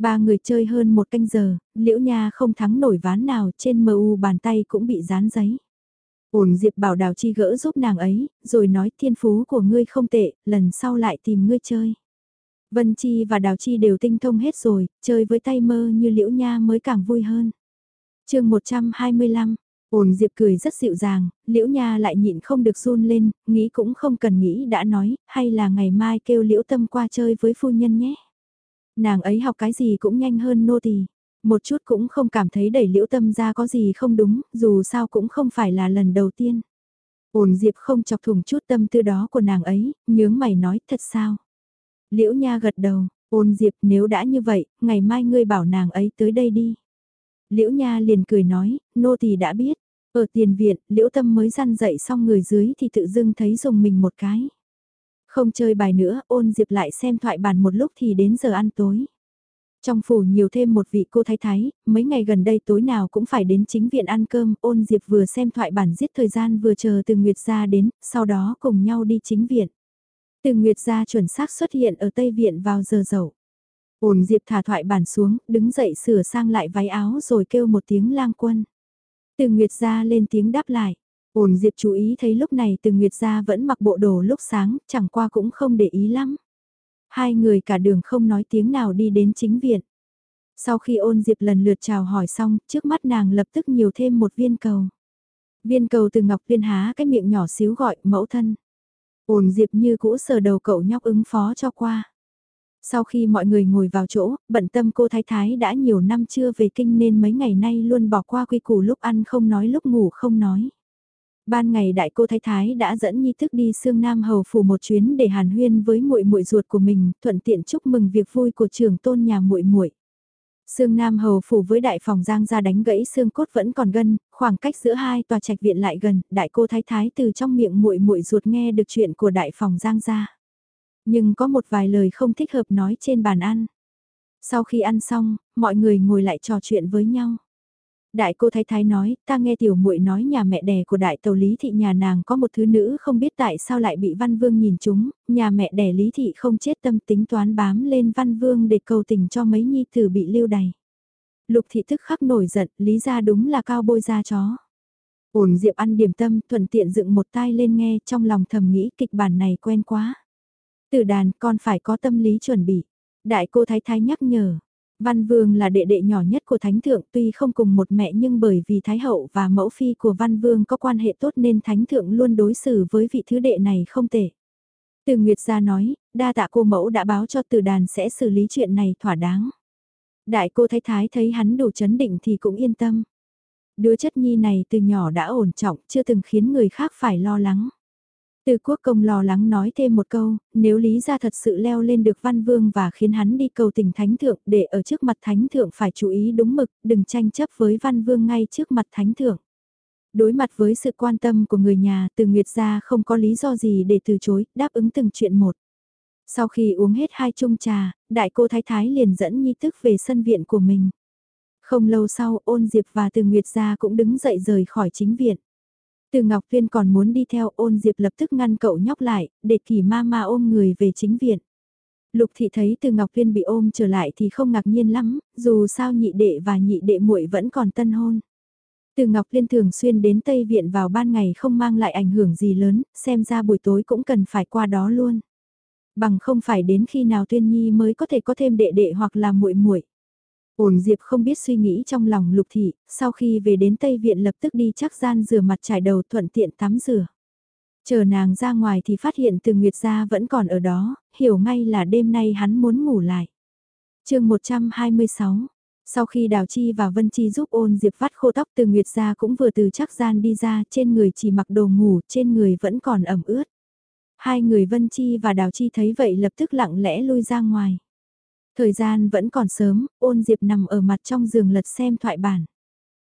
A: Ba người chơi hơn một canh giờ, liễu nha không thắng nổi ván nào trên MU bàn tay cũng bị dán giấy. Ổn Diệp bảo Đào Chi gỡ giúp nàng ấy, rồi nói thiên phú của ngươi không tệ, lần sau lại tìm ngươi chơi. Vân Chi và Đào Chi đều tinh thông hết rồi, chơi với tay mơ như liễu nha mới càng vui hơn. chương 125, ổn Diệp cười rất dịu dàng, liễu nha lại nhịn không được run lên, nghĩ cũng không cần nghĩ đã nói, hay là ngày mai kêu liễu tâm qua chơi với phu nhân nhé. Nàng ấy học cái gì cũng nhanh hơn nô tỳ. Một chút cũng không cảm thấy đẩy liễu tâm ra có gì không đúng, dù sao cũng không phải là lần đầu tiên. ổn Diệp không chọc thủng chút tâm tư đó của nàng ấy, nhướng mày nói thật sao. Liễu Nha gật đầu, ôn Diệp nếu đã như vậy, ngày mai ngươi bảo nàng ấy tới đây đi. Liễu Nha liền cười nói, nô tỳ đã biết. Ở tiền viện, Liễu Tâm mới răn dậy xong người dưới thì tự dưng thấy dùng mình một cái. Không chơi bài nữa, ôn Diệp lại xem thoại bàn một lúc thì đến giờ ăn tối. Trong phủ nhiều thêm một vị cô thái thái, mấy ngày gần đây tối nào cũng phải đến chính viện ăn cơm, ôn Diệp vừa xem thoại bản giết thời gian vừa chờ từ Nguyệt gia đến, sau đó cùng nhau đi chính viện. Từ Nguyệt gia chuẩn xác xuất hiện ở Tây Viện vào giờ dậu. Ôn Diệp thả thoại bản xuống, đứng dậy sửa sang lại váy áo rồi kêu một tiếng lang quân. Từ Nguyệt gia lên tiếng đáp lại. Ôn Diệp chú ý thấy lúc này từ Nguyệt gia vẫn mặc bộ đồ lúc sáng, chẳng qua cũng không để ý lắm. Hai người cả đường không nói tiếng nào đi đến chính viện. Sau khi ôn Diệp lần lượt chào hỏi xong, trước mắt nàng lập tức nhiều thêm một viên cầu. Viên cầu từ Ngọc Viên há cái miệng nhỏ xíu gọi mẫu thân. Ôn Diệp như cũ sờ đầu cậu nhóc ứng phó cho qua. Sau khi mọi người ngồi vào chỗ, bận tâm cô Thái Thái đã nhiều năm chưa về kinh nên mấy ngày nay luôn bỏ qua quy củ lúc ăn không nói lúc ngủ không nói. Ban ngày đại cô Thái Thái đã dẫn Nhi thức đi Sương Nam Hầu phủ một chuyến để hàn huyên với muội muội ruột của mình, thuận tiện chúc mừng việc vui của trưởng tôn nhà muội muội. Sương Nam Hầu phủ với đại phòng Giang ra đánh gãy xương cốt vẫn còn gân, khoảng cách giữa hai tòa trạch viện lại gần, đại cô Thái Thái từ trong miệng muội muội ruột nghe được chuyện của đại phòng Giang ra. Nhưng có một vài lời không thích hợp nói trên bàn ăn. Sau khi ăn xong, mọi người ngồi lại trò chuyện với nhau. Đại cô thái thái nói, ta nghe tiểu muội nói nhà mẹ đẻ của đại tàu Lý Thị nhà nàng có một thứ nữ không biết tại sao lại bị Văn Vương nhìn chúng, nhà mẹ đẻ Lý Thị không chết tâm tính toán bám lên Văn Vương để cầu tình cho mấy nhi tử bị lưu đày. Lục thị thức khắc nổi giận, lý ra đúng là cao bôi da chó. Ổn Diệp ăn điểm tâm, thuận tiện dựng một tai lên nghe, trong lòng thầm nghĩ kịch bản này quen quá. Từ đàn, con phải có tâm lý chuẩn bị. Đại cô thái thái nhắc nhở, Văn Vương là đệ đệ nhỏ nhất của Thánh Thượng tuy không cùng một mẹ nhưng bởi vì Thái Hậu và mẫu phi của Văn Vương có quan hệ tốt nên Thánh Thượng luôn đối xử với vị thứ đệ này không tệ. Từ Nguyệt gia nói, đa tạ cô mẫu đã báo cho từ đàn sẽ xử lý chuyện này thỏa đáng. Đại cô Thái Thái thấy hắn đủ chấn định thì cũng yên tâm. Đứa chất nhi này từ nhỏ đã ổn trọng, chưa từng khiến người khác phải lo lắng. Từ quốc công lo lắng nói thêm một câu, nếu Lý gia thật sự leo lên được văn vương và khiến hắn đi cầu tình thánh thượng để ở trước mặt thánh thượng phải chú ý đúng mực, đừng tranh chấp với văn vương ngay trước mặt thánh thượng. Đối mặt với sự quan tâm của người nhà từ Nguyệt gia không có lý do gì để từ chối, đáp ứng từng chuyện một. Sau khi uống hết hai chung trà, đại cô thái thái liền dẫn nhi tức về sân viện của mình. Không lâu sau ôn diệp và từ Nguyệt gia cũng đứng dậy rời khỏi chính viện. Từ Ngọc Viên còn muốn đi theo ôn Diệp lập tức ngăn cậu nhóc lại, để kỳ ma ma ôm người về chính viện. Lục thị thấy từ Ngọc Viên bị ôm trở lại thì không ngạc nhiên lắm, dù sao nhị đệ và nhị đệ muội vẫn còn tân hôn. Từ Ngọc Liên thường xuyên đến Tây Viện vào ban ngày không mang lại ảnh hưởng gì lớn, xem ra buổi tối cũng cần phải qua đó luôn. Bằng không phải đến khi nào Tuyên Nhi mới có thể có thêm đệ đệ hoặc là muội muội. Ổn Diệp không biết suy nghĩ trong lòng lục thị, sau khi về đến Tây Viện lập tức đi chắc gian rửa mặt trải đầu thuận tiện tắm rửa. Chờ nàng ra ngoài thì phát hiện từ Nguyệt gia vẫn còn ở đó, hiểu ngay là đêm nay hắn muốn ngủ lại. chương 126 Sau khi Đào Chi và Vân Chi giúp ôn Diệp vắt khô tóc từ Nguyệt gia cũng vừa từ chắc gian đi ra, trên người chỉ mặc đồ ngủ, trên người vẫn còn ẩm ướt. Hai người Vân Chi và Đào Chi thấy vậy lập tức lặng lẽ lui ra ngoài. Thời gian vẫn còn sớm, ôn diệp nằm ở mặt trong giường lật xem thoại bản.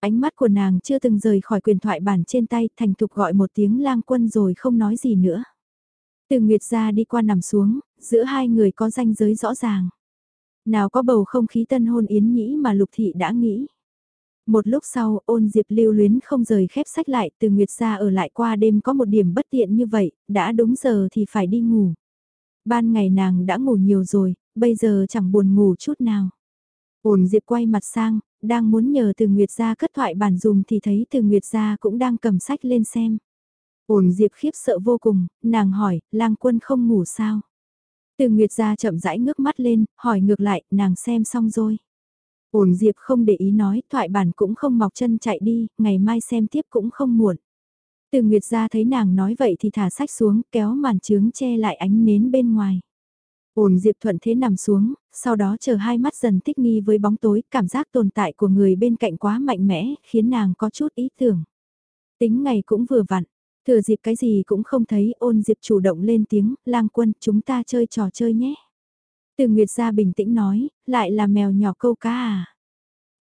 A: Ánh mắt của nàng chưa từng rời khỏi quyền thoại bản trên tay, thành thục gọi một tiếng lang quân rồi không nói gì nữa. Từ Nguyệt ra đi qua nằm xuống, giữa hai người có ranh giới rõ ràng. Nào có bầu không khí tân hôn yến nhĩ mà Lục Thị đã nghĩ. Một lúc sau, ôn diệp lưu luyến không rời khép sách lại, từ Nguyệt ra ở lại qua đêm có một điểm bất tiện như vậy, đã đúng giờ thì phải đi ngủ. Ban ngày nàng đã ngủ nhiều rồi, bây giờ chẳng buồn ngủ chút nào. Ổn Diệp quay mặt sang, đang muốn nhờ từ Nguyệt gia cất thoại bản dùng thì thấy từ Nguyệt gia cũng đang cầm sách lên xem. Ổn Diệp khiếp sợ vô cùng, nàng hỏi, lang quân không ngủ sao? Từ Nguyệt gia chậm rãi ngước mắt lên, hỏi ngược lại, nàng xem xong rồi. Ổn Diệp không để ý nói, thoại bản cũng không mọc chân chạy đi, ngày mai xem tiếp cũng không muộn. Từ Nguyệt gia thấy nàng nói vậy thì thả sách xuống, kéo màn trướng che lại ánh nến bên ngoài. Ổn Diệp Thuận thế nằm xuống, sau đó chờ hai mắt dần thích nghi với bóng tối, cảm giác tồn tại của người bên cạnh quá mạnh mẽ, khiến nàng có chút ý tưởng. Tính ngày cũng vừa vặn, Thừa dịp cái gì cũng không thấy ôn diệp chủ động lên tiếng, lang quân chúng ta chơi trò chơi nhé. Từ Nguyệt gia bình tĩnh nói, lại là mèo nhỏ câu cá à.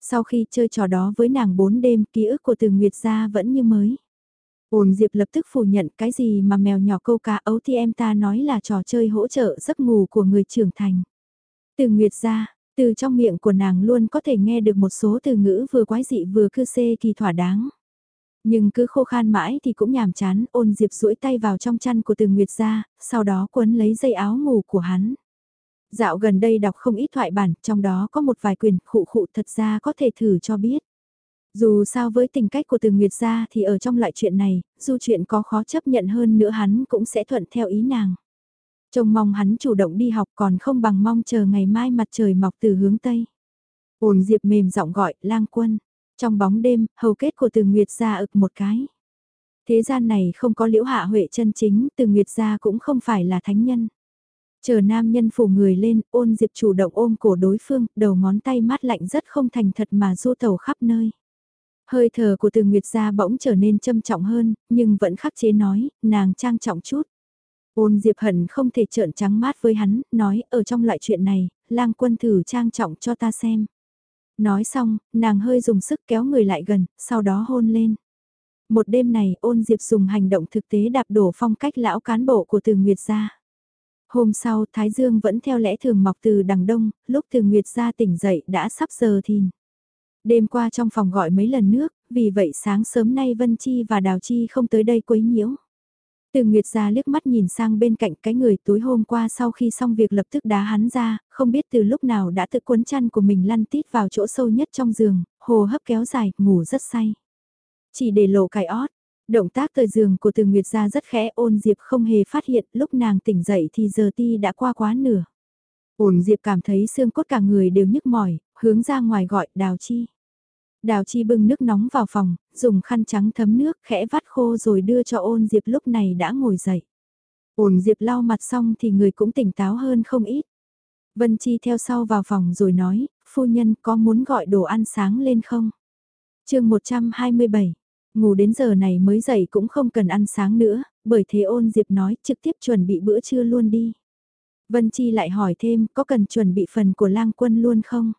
A: Sau khi chơi trò đó với nàng bốn đêm, ký ức của Từ Nguyệt gia vẫn như mới. Ôn Diệp lập tức phủ nhận cái gì mà mèo nhỏ câu cá ấu thì em ta nói là trò chơi hỗ trợ giấc ngủ của người trưởng thành. Từ Nguyệt gia, từ trong miệng của nàng luôn có thể nghe được một số từ ngữ vừa quái dị vừa cư xê kỳ thỏa đáng. Nhưng cứ khô khan mãi thì cũng nhàm chán, ôn diệp duỗi tay vào trong chăn của từ Nguyệt ra, sau đó quấn lấy dây áo ngủ của hắn. Dạo gần đây đọc không ít thoại bản, trong đó có một vài quyền khụ khụ thật ra có thể thử cho biết. Dù sao với tình cách của từ Nguyệt gia thì ở trong loại chuyện này, dù chuyện có khó chấp nhận hơn nữa hắn cũng sẽ thuận theo ý nàng. Trông mong hắn chủ động đi học còn không bằng mong chờ ngày mai mặt trời mọc từ hướng Tây. Ôn Diệp mềm giọng gọi, lang quân. Trong bóng đêm, hầu kết của từ Nguyệt gia ực một cái. Thế gian này không có liễu hạ huệ chân chính, từ Nguyệt gia cũng không phải là thánh nhân. Chờ nam nhân phủ người lên, ôn Diệp chủ động ôm cổ đối phương, đầu ngón tay mát lạnh rất không thành thật mà du tàu khắp nơi. Hơi thở của từ Nguyệt gia bỗng trở nên trầm trọng hơn, nhưng vẫn khắc chế nói, nàng trang trọng chút. Ôn Diệp Hận không thể trợn trắng mát với hắn, nói ở trong loại chuyện này, lang quân thử trang trọng cho ta xem. Nói xong, nàng hơi dùng sức kéo người lại gần, sau đó hôn lên. Một đêm này ôn Diệp dùng hành động thực tế đạp đổ phong cách lão cán bộ của từ Nguyệt gia. Hôm sau Thái Dương vẫn theo lẽ thường mọc từ đằng đông, lúc từ Nguyệt gia tỉnh dậy đã sắp giờ thìn. Đêm qua trong phòng gọi mấy lần nước, vì vậy sáng sớm nay Vân Chi và Đào Chi không tới đây quấy nhiễu. Từ Nguyệt ra liếc mắt nhìn sang bên cạnh cái người tối hôm qua sau khi xong việc lập tức đá hắn ra, không biết từ lúc nào đã tự cuốn chăn của mình lăn tít vào chỗ sâu nhất trong giường, hồ hấp kéo dài, ngủ rất say. Chỉ để lộ cài ót, động tác tới giường của từ Nguyệt ra rất khẽ ôn Diệp không hề phát hiện lúc nàng tỉnh dậy thì giờ ti đã qua quá nửa. Ôn Diệp cảm thấy xương cốt cả người đều nhức mỏi, hướng ra ngoài gọi đào chi. Đào Chi bưng nước nóng vào phòng, dùng khăn trắng thấm nước khẽ vắt khô rồi đưa cho ôn Diệp lúc này đã ngồi dậy. Ôn Diệp lau mặt xong thì người cũng tỉnh táo hơn không ít. Vân Chi theo sau vào phòng rồi nói, phu nhân có muốn gọi đồ ăn sáng lên không? chương 127, ngủ đến giờ này mới dậy cũng không cần ăn sáng nữa, bởi thế ôn Diệp nói trực tiếp chuẩn bị bữa trưa luôn đi. Vân Chi lại hỏi thêm có cần chuẩn bị phần của lang quân luôn không?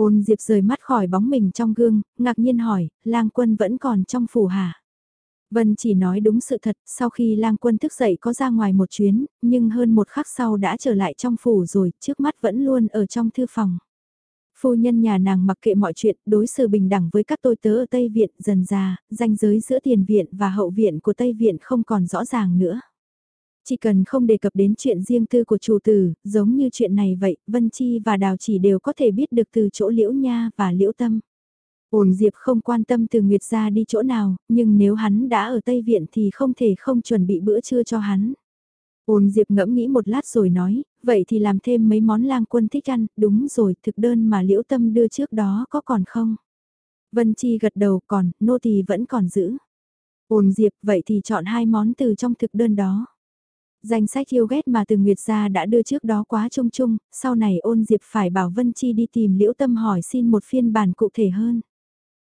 A: Ôn Diệp rời mắt khỏi bóng mình trong gương, ngạc nhiên hỏi, lang quân vẫn còn trong phủ hả? Vân chỉ nói đúng sự thật, sau khi lang quân thức dậy có ra ngoài một chuyến, nhưng hơn một khắc sau đã trở lại trong phủ rồi, trước mắt vẫn luôn ở trong thư phòng. Phu nhân nhà nàng mặc kệ mọi chuyện, đối xử bình đẳng với các tôi tớ ở Tây Viện dần già, ranh giới giữa tiền viện và hậu viện của Tây Viện không còn rõ ràng nữa. Chỉ cần không đề cập đến chuyện riêng tư của chủ tử, giống như chuyện này vậy, Vân Chi và Đào chỉ đều có thể biết được từ chỗ Liễu Nha và Liễu Tâm. Ổn Diệp không quan tâm từ Nguyệt ra đi chỗ nào, nhưng nếu hắn đã ở Tây Viện thì không thể không chuẩn bị bữa trưa cho hắn. Ôn Diệp ngẫm nghĩ một lát rồi nói, vậy thì làm thêm mấy món lang quân thích ăn, đúng rồi, thực đơn mà Liễu Tâm đưa trước đó có còn không? Vân Chi gật đầu còn, nô tỳ vẫn còn giữ. Ôn Diệp, vậy thì chọn hai món từ trong thực đơn đó. Danh sách yêu ghét mà từ Nguyệt gia đã đưa trước đó quá chung chung, sau này ôn diệp phải bảo Vân Chi đi tìm liễu tâm hỏi xin một phiên bản cụ thể hơn.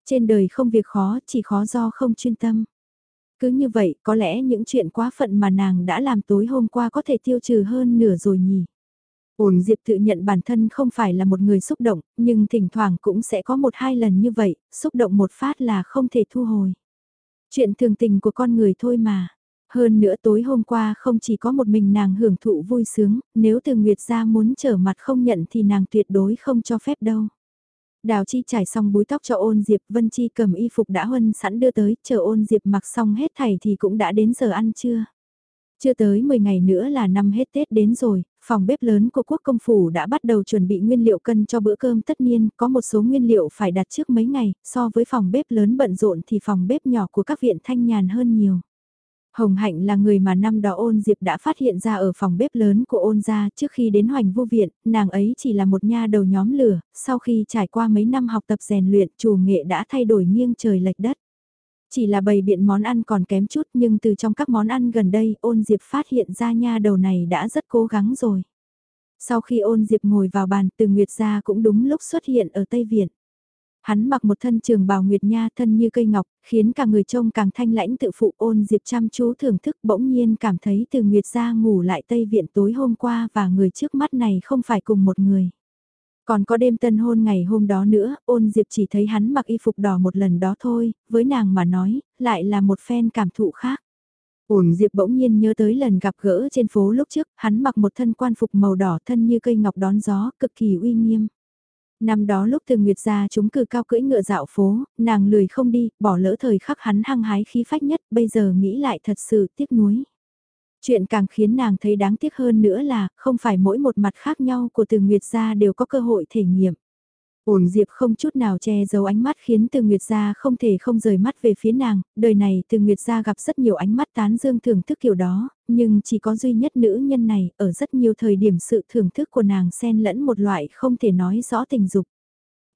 A: Trên đời không việc khó, chỉ khó do không chuyên tâm. Cứ như vậy, có lẽ những chuyện quá phận mà nàng đã làm tối hôm qua có thể tiêu trừ hơn nửa rồi nhỉ. Ôn Diệp tự nhận bản thân không phải là một người xúc động, nhưng thỉnh thoảng cũng sẽ có một hai lần như vậy, xúc động một phát là không thể thu hồi. Chuyện thường tình của con người thôi mà. Hơn nữa tối hôm qua không chỉ có một mình nàng hưởng thụ vui sướng, nếu từ Nguyệt ra muốn trở mặt không nhận thì nàng tuyệt đối không cho phép đâu. Đào Chi trải xong búi tóc cho ôn Diệp, Vân Chi cầm y phục đã huân sẵn đưa tới, chờ ôn Diệp mặc xong hết thảy thì cũng đã đến giờ ăn trưa. Chưa tới 10 ngày nữa là năm hết Tết đến rồi, phòng bếp lớn của quốc công phủ đã bắt đầu chuẩn bị nguyên liệu cân cho bữa cơm tất nhiên, có một số nguyên liệu phải đặt trước mấy ngày, so với phòng bếp lớn bận rộn thì phòng bếp nhỏ của các viện thanh nhàn hơn nhiều. Hồng Hạnh là người mà năm đó ôn Diệp đã phát hiện ra ở phòng bếp lớn của ôn gia trước khi đến hoành vô viện, nàng ấy chỉ là một nha đầu nhóm lửa, sau khi trải qua mấy năm học tập rèn luyện chủ nghệ đã thay đổi nghiêng trời lệch đất. Chỉ là bày biện món ăn còn kém chút nhưng từ trong các món ăn gần đây ôn Diệp phát hiện ra nha đầu này đã rất cố gắng rồi. Sau khi ôn Diệp ngồi vào bàn từ Nguyệt gia cũng đúng lúc xuất hiện ở Tây Viện. Hắn mặc một thân trường bào nguyệt nha thân như cây ngọc, khiến cả người trông càng thanh lãnh tự phụ ôn diệp chăm chú thưởng thức bỗng nhiên cảm thấy từ nguyệt ra ngủ lại Tây Viện tối hôm qua và người trước mắt này không phải cùng một người. Còn có đêm tân hôn ngày hôm đó nữa, ôn diệp chỉ thấy hắn mặc y phục đỏ một lần đó thôi, với nàng mà nói, lại là một phen cảm thụ khác. Ôn Diệp bỗng nhiên nhớ tới lần gặp gỡ trên phố lúc trước, hắn mặc một thân quan phục màu đỏ thân như cây ngọc đón gió, cực kỳ uy nghiêm. Năm đó lúc từ Nguyệt ra chúng cử cao cưỡi ngựa dạo phố, nàng lười không đi, bỏ lỡ thời khắc hắn hăng hái khí phách nhất, bây giờ nghĩ lại thật sự tiếc nuối. Chuyện càng khiến nàng thấy đáng tiếc hơn nữa là, không phải mỗi một mặt khác nhau của từ Nguyệt gia đều có cơ hội thể nghiệm. Ổn Diệp không chút nào che giấu ánh mắt khiến Từ Nguyệt Gia không thể không rời mắt về phía nàng, đời này Từ Nguyệt Gia gặp rất nhiều ánh mắt tán dương thưởng thức kiểu đó, nhưng chỉ có duy nhất nữ nhân này, ở rất nhiều thời điểm sự thưởng thức của nàng xen lẫn một loại không thể nói rõ tình dục.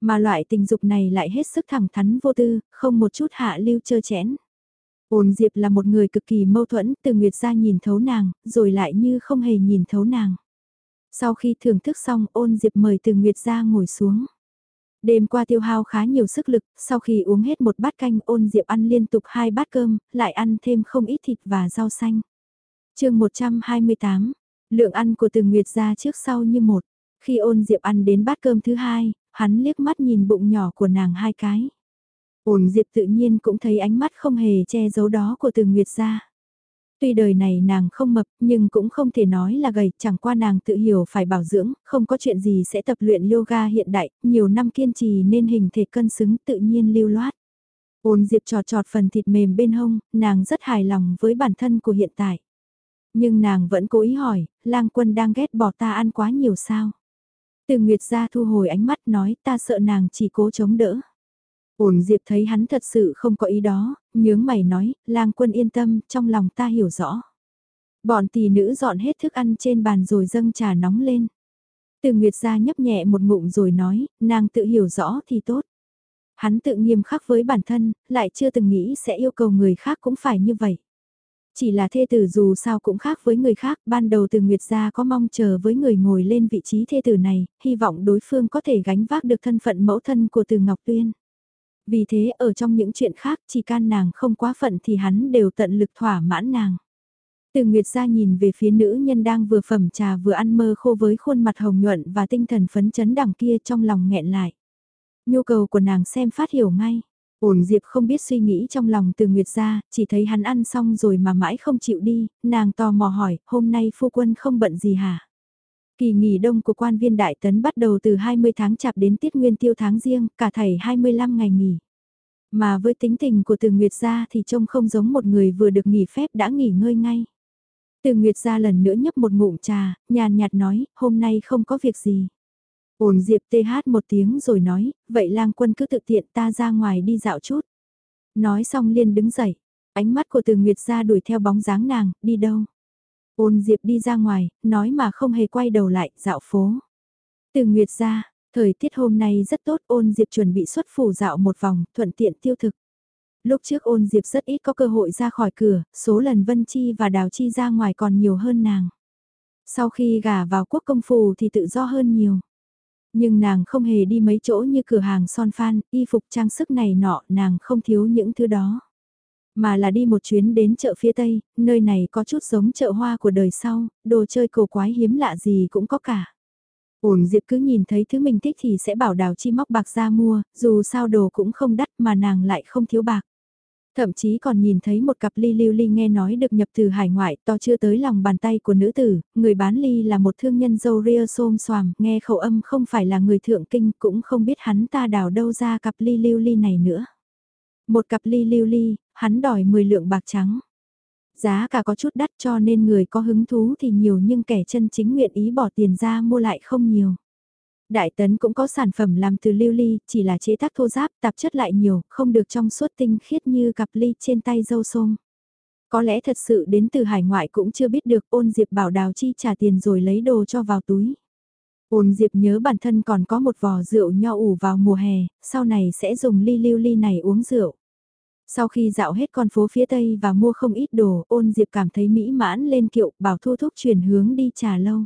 A: Mà loại tình dục này lại hết sức thẳng thắn vô tư, không một chút hạ lưu chơ chẽn. Ôn Diệp là một người cực kỳ mâu thuẫn, Từ Nguyệt Gia nhìn thấu nàng, rồi lại như không hề nhìn thấu nàng. Sau khi thưởng thức xong ôn Diệp mời Từ Nguyệt Gia ngồi xuống. Đêm qua tiêu hao khá nhiều sức lực, sau khi uống hết một bát canh ôn diệp ăn liên tục hai bát cơm, lại ăn thêm không ít thịt và rau xanh. chương 128, lượng ăn của từng nguyệt ra trước sau như một. Khi ôn diệp ăn đến bát cơm thứ hai, hắn liếc mắt nhìn bụng nhỏ của nàng hai cái. Ôn diệp tự nhiên cũng thấy ánh mắt không hề che giấu đó của từng nguyệt ra. Tuy đời này nàng không mập nhưng cũng không thể nói là gầy, chẳng qua nàng tự hiểu phải bảo dưỡng, không có chuyện gì sẽ tập luyện yoga hiện đại, nhiều năm kiên trì nên hình thể cân xứng tự nhiên lưu loát. Ôn Diệp trọt trọt phần thịt mềm bên hông, nàng rất hài lòng với bản thân của hiện tại. Nhưng nàng vẫn cố ý hỏi, lang quân đang ghét bỏ ta ăn quá nhiều sao? Từ Nguyệt ra thu hồi ánh mắt nói ta sợ nàng chỉ cố chống đỡ. Ổn Diệp thấy hắn thật sự không có ý đó, nhướng mày nói, lang quân yên tâm, trong lòng ta hiểu rõ. Bọn tỷ nữ dọn hết thức ăn trên bàn rồi dâng trà nóng lên. Từ Nguyệt ra nhấp nhẹ một ngụm rồi nói, nàng tự hiểu rõ thì tốt. Hắn tự nghiêm khắc với bản thân, lại chưa từng nghĩ sẽ yêu cầu người khác cũng phải như vậy. Chỉ là thê tử dù sao cũng khác với người khác, ban đầu từ Nguyệt gia có mong chờ với người ngồi lên vị trí thê tử này, hy vọng đối phương có thể gánh vác được thân phận mẫu thân của từ Ngọc Tuyên. Vì thế ở trong những chuyện khác chỉ can nàng không quá phận thì hắn đều tận lực thỏa mãn nàng. Từ Nguyệt ra nhìn về phía nữ nhân đang vừa phẩm trà vừa ăn mơ khô với khuôn mặt hồng nhuận và tinh thần phấn chấn đằng kia trong lòng nghẹn lại. Nhu cầu của nàng xem phát hiểu ngay. Ổn Diệp không biết suy nghĩ trong lòng từ Nguyệt ra, chỉ thấy hắn ăn xong rồi mà mãi không chịu đi, nàng tò mò hỏi, hôm nay phu quân không bận gì hả? Kỳ nghỉ đông của quan viên đại tấn bắt đầu từ 20 tháng chạp đến tiết nguyên tiêu tháng riêng, cả thảy 25 ngày nghỉ. Mà với tính tình của từ Nguyệt gia thì trông không giống một người vừa được nghỉ phép đã nghỉ ngơi ngay. Từ Nguyệt gia lần nữa nhấp một ngụm trà, nhàn nhạt nói, hôm nay không có việc gì. Ổn Diệp tê hát một tiếng rồi nói, vậy lang quân cứ tự tiện ta ra ngoài đi dạo chút. Nói xong liền đứng dậy, ánh mắt của từ Nguyệt gia đuổi theo bóng dáng nàng, đi đâu. Ôn Diệp đi ra ngoài, nói mà không hề quay đầu lại, dạo phố. Từ Nguyệt ra, thời tiết hôm nay rất tốt, ôn Diệp chuẩn bị xuất phủ dạo một vòng, thuận tiện tiêu thực. Lúc trước ôn Diệp rất ít có cơ hội ra khỏi cửa, số lần Vân Chi và Đào Chi ra ngoài còn nhiều hơn nàng. Sau khi gả vào quốc công phủ thì tự do hơn nhiều. Nhưng nàng không hề đi mấy chỗ như cửa hàng son phan, y phục trang sức này nọ, nàng không thiếu những thứ đó mà là đi một chuyến đến chợ phía Tây, nơi này có chút giống chợ hoa của đời sau, đồ chơi cổ quái hiếm lạ gì cũng có cả. Ổn Diệp cứ nhìn thấy thứ mình thích thì sẽ bảo đào chi móc bạc ra mua, dù sao đồ cũng không đắt mà nàng lại không thiếu bạc. Thậm chí còn nhìn thấy một cặp ly lưu ly nghe nói được nhập từ hải ngoại to chưa tới lòng bàn tay của nữ tử, người bán ly là một thương nhân dâu ria xôm xoàm, nghe khẩu âm không phải là người thượng kinh cũng không biết hắn ta đào đâu ra cặp ly lưu ly này nữa. Một cặp ly lưu ly, hắn đòi 10 lượng bạc trắng. Giá cả có chút đắt cho nên người có hứng thú thì nhiều nhưng kẻ chân chính nguyện ý bỏ tiền ra mua lại không nhiều. Đại tấn cũng có sản phẩm làm từ lưu ly, chỉ là chế tác thô giáp, tạp chất lại nhiều, không được trong suốt tinh khiết như cặp ly trên tay dâu sôm. Có lẽ thật sự đến từ hải ngoại cũng chưa biết được ôn diệp bảo đào chi trả tiền rồi lấy đồ cho vào túi. Ôn diệp nhớ bản thân còn có một vò rượu nho ủ vào mùa hè, sau này sẽ dùng ly lưu ly này uống rượu. Sau khi dạo hết con phố phía Tây và mua không ít đồ, ôn diệp cảm thấy mỹ mãn lên kiệu, bảo thu thúc chuyển hướng đi trà lâu.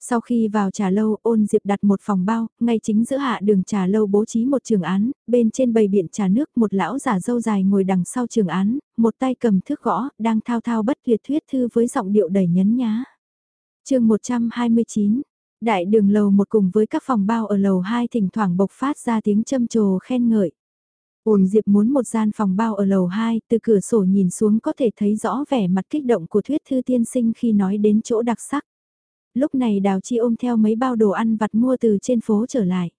A: Sau khi vào trà lâu, ôn diệp đặt một phòng bao, ngay chính giữa hạ đường trà lâu bố trí một trường án, bên trên bầy biện trà nước một lão giả dâu dài ngồi đằng sau trường án, một tay cầm thước gõ, đang thao thao bất tuyệt thuyết thư với giọng điệu đầy nhấn nhá. chương 129 Đại đường lầu một cùng với các phòng bao ở lầu 2 thỉnh thoảng bộc phát ra tiếng châm trồ khen ngợi. Ôn Diệp muốn một gian phòng bao ở lầu 2, từ cửa sổ nhìn xuống có thể thấy rõ vẻ mặt kích động của thuyết thư tiên sinh khi nói đến chỗ đặc sắc. Lúc này Đào Chi ôm theo mấy bao đồ ăn vặt mua từ trên phố trở lại.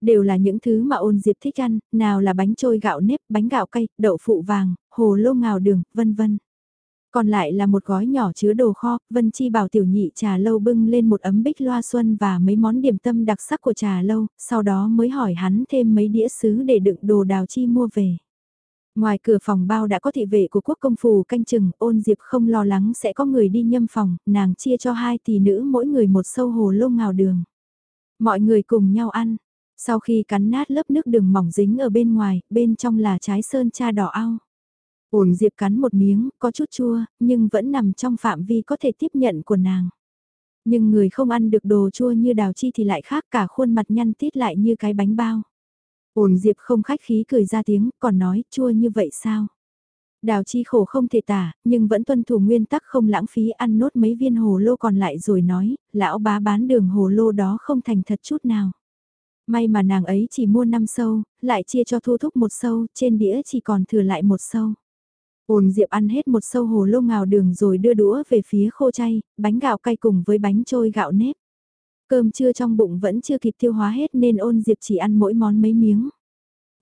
A: Đều là những thứ mà ôn Diệp thích ăn, nào là bánh trôi gạo nếp, bánh gạo cay, đậu phụ vàng, hồ lô ngào đường, vân vân. Còn lại là một gói nhỏ chứa đồ kho, Vân Chi bảo tiểu nhị trà lâu bưng lên một ấm bích loa xuân và mấy món điểm tâm đặc sắc của trà lâu, sau đó mới hỏi hắn thêm mấy đĩa sứ để đựng đồ đào chi mua về. Ngoài cửa phòng bao đã có thị vệ của quốc công phủ canh chừng, ôn diệp không lo lắng sẽ có người đi nhâm phòng, nàng chia cho hai tỷ nữ mỗi người một sâu hồ lô ngào đường. Mọi người cùng nhau ăn, sau khi cắn nát lớp nước đường mỏng dính ở bên ngoài, bên trong là trái sơn cha đỏ ao. Ổn Diệp cắn một miếng, có chút chua, nhưng vẫn nằm trong phạm vi có thể tiếp nhận của nàng. Nhưng người không ăn được đồ chua như đào chi thì lại khác cả khuôn mặt nhăn tít lại như cái bánh bao. Ổn Diệp không khách khí cười ra tiếng, còn nói chua như vậy sao? Đào chi khổ không thể tả, nhưng vẫn tuân thủ nguyên tắc không lãng phí ăn nốt mấy viên hồ lô còn lại rồi nói, lão bá bán đường hồ lô đó không thành thật chút nào. May mà nàng ấy chỉ mua 5 sâu, lại chia cho thu thúc một sâu, trên đĩa chỉ còn thừa lại một sâu. Ôn Diệp ăn hết một sâu hồ lô ngào đường rồi đưa đũa về phía khô chay, bánh gạo cay cùng với bánh trôi gạo nếp. Cơm trưa trong bụng vẫn chưa kịp tiêu hóa hết nên ôn Diệp chỉ ăn mỗi món mấy miếng.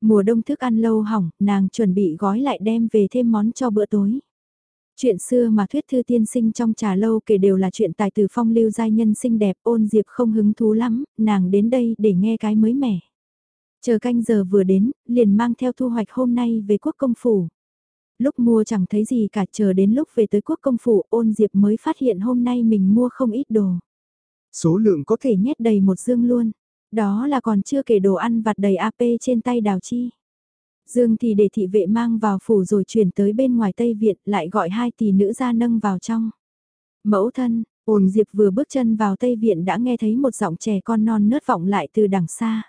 A: Mùa đông thức ăn lâu hỏng, nàng chuẩn bị gói lại đem về thêm món cho bữa tối. Chuyện xưa mà thuyết thư tiên sinh trong trà lâu kể đều là chuyện tài tử phong lưu giai nhân xinh đẹp ôn Diệp không hứng thú lắm, nàng đến đây để nghe cái mới mẻ. Chờ canh giờ vừa đến, liền mang theo thu hoạch hôm nay về quốc công phủ lúc mua chẳng thấy gì cả chờ đến lúc về tới quốc công phủ ôn diệp mới phát hiện hôm nay mình mua không ít đồ.
B: Số lượng có
A: thể nhét đầy một dương luôn. Đó là còn chưa kể đồ ăn vặt đầy AP trên tay đào chi. Dương thì để thị vệ mang vào phủ rồi chuyển tới bên ngoài Tây Viện lại gọi hai tỷ nữ ra nâng vào trong. Mẫu thân, ôn diệp vừa bước chân vào Tây Viện đã nghe thấy một giọng trẻ con non nớt vọng lại từ đằng xa.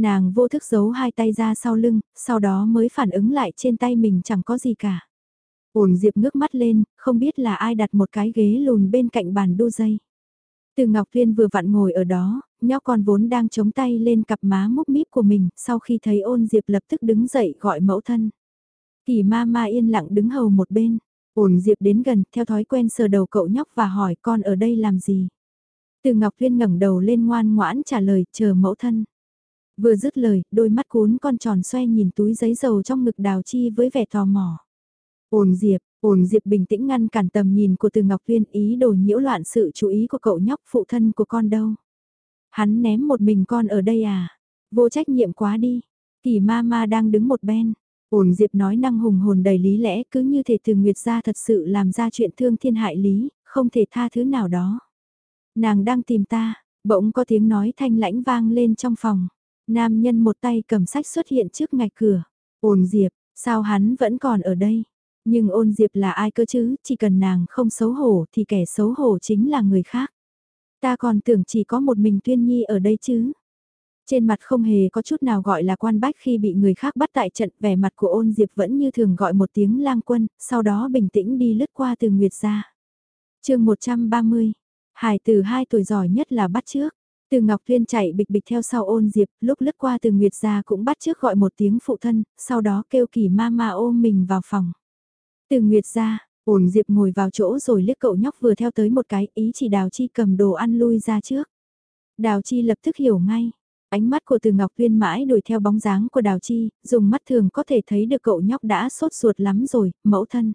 A: Nàng vô thức giấu hai tay ra sau lưng, sau đó mới phản ứng lại trên tay mình chẳng có gì cả. Ổn Diệp ngước mắt lên, không biết là ai đặt một cái ghế lùn bên cạnh bàn đu dây. Từ Ngọc Viên vừa vặn ngồi ở đó, nhóc con vốn đang chống tay lên cặp má múc míp của mình, sau khi thấy ôn Diệp lập tức đứng dậy gọi mẫu thân. Kỳ ma ma yên lặng đứng hầu một bên, ôn Diệp đến gần, theo thói quen sờ đầu cậu nhóc và hỏi con ở đây làm gì. Từ Ngọc Viên ngẩng đầu lên ngoan ngoãn trả lời, chờ mẫu thân. Vừa dứt lời, đôi mắt cuốn con tròn xoay nhìn túi giấy dầu trong ngực đào chi với vẻ tò mò. Ôn Diệp, ôn Diệp bình tĩnh ngăn cản tầm nhìn của từ Ngọc Viên ý đồ nhiễu loạn sự chú ý của cậu nhóc phụ thân của con đâu. Hắn ném một mình con ở đây à? Vô trách nhiệm quá đi. Kỳ ma ma đang đứng một bên. Ôn Diệp nói năng hùng hồn đầy lý lẽ cứ như thể từ Nguyệt gia thật sự làm ra chuyện thương thiên hại lý, không thể tha thứ nào đó. Nàng đang tìm ta, bỗng có tiếng nói thanh lãnh vang lên trong phòng. Nam nhân một tay cầm sách xuất hiện trước ngạch cửa. Ôn Diệp, sao hắn vẫn còn ở đây? Nhưng ôn Diệp là ai cơ chứ, chỉ cần nàng không xấu hổ thì kẻ xấu hổ chính là người khác. Ta còn tưởng chỉ có một mình Tuyên Nhi ở đây chứ. Trên mặt không hề có chút nào gọi là quan bách khi bị người khác bắt tại trận vẻ mặt của ôn Diệp vẫn như thường gọi một tiếng lang quân, sau đó bình tĩnh đi lướt qua từ Nguyệt ra. chương 130, Hải từ 2 tuổi giỏi nhất là bắt trước. Từ Ngọc Thuyên chạy bịch bịch theo sau ôn diệp, lúc lướt qua từ Nguyệt gia cũng bắt trước gọi một tiếng phụ thân, sau đó kêu kỳ ma ma ôm mình vào phòng. Từ Nguyệt gia, ôn diệp ngồi vào chỗ rồi liếc cậu nhóc vừa theo tới một cái ý chỉ đào chi cầm đồ ăn lui ra trước. Đào chi lập tức hiểu ngay. Ánh mắt của từ Ngọc Thuyên mãi đuổi theo bóng dáng của Đào Chi, dùng mắt thường có thể thấy được cậu nhóc đã sốt ruột lắm rồi, mẫu thân.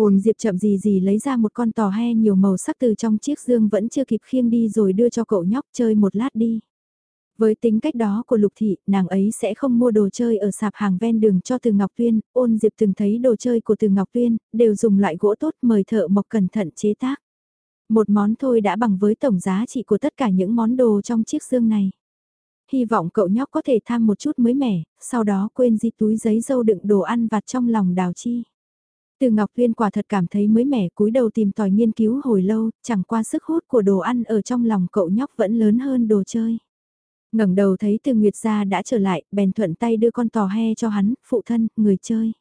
A: Ôn Diệp chậm gì gì lấy ra một con tò he nhiều màu sắc từ trong chiếc dương vẫn chưa kịp khiêng đi rồi đưa cho cậu nhóc chơi một lát đi. Với tính cách đó của Lục Thị, nàng ấy sẽ không mua đồ chơi ở sạp hàng ven đường cho Từ Ngọc Tuyên, ôn Diệp từng thấy đồ chơi của Từ Ngọc Tuyên, đều dùng loại gỗ tốt mời thợ mộc cẩn thận chế tác. Một món thôi đã bằng với tổng giá trị của tất cả những món đồ trong chiếc dương này. Hy vọng cậu nhóc có thể tham một chút mới mẻ, sau đó quên di túi giấy dâu đựng đồ ăn vặt trong lòng đào chi. Từ Ngọc Tuyên quả thật cảm thấy mới mẻ cúi đầu tìm tòi nghiên cứu hồi lâu, chẳng qua sức hút của đồ ăn ở trong lòng cậu nhóc vẫn lớn hơn đồ chơi. ngẩng đầu thấy từ Nguyệt gia đã trở lại, bèn thuận tay đưa con tò he cho hắn, phụ thân, người chơi.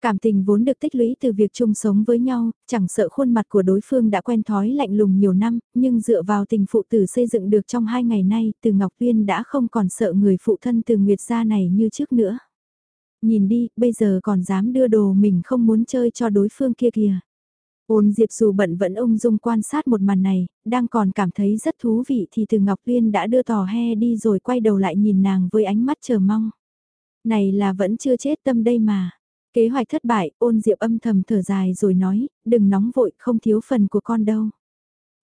A: Cảm tình vốn được tích lũy từ việc chung sống với nhau, chẳng sợ khuôn mặt của đối phương đã quen thói lạnh lùng nhiều năm, nhưng dựa vào tình phụ tử xây dựng được trong hai ngày nay, từ Ngọc Tuyên đã không còn sợ người phụ thân từ Nguyệt gia này như trước nữa. Nhìn đi, bây giờ còn dám đưa đồ mình không muốn chơi cho đối phương kia kìa. Ôn Diệp dù bận vẫn ung dung quan sát một màn này, đang còn cảm thấy rất thú vị thì từ Ngọc Tuyên đã đưa tò he đi rồi quay đầu lại nhìn nàng với ánh mắt chờ mong. Này là vẫn chưa chết tâm đây mà. Kế hoạch thất bại, ôn diệp âm thầm thở dài rồi nói, đừng nóng vội, không thiếu phần của con đâu.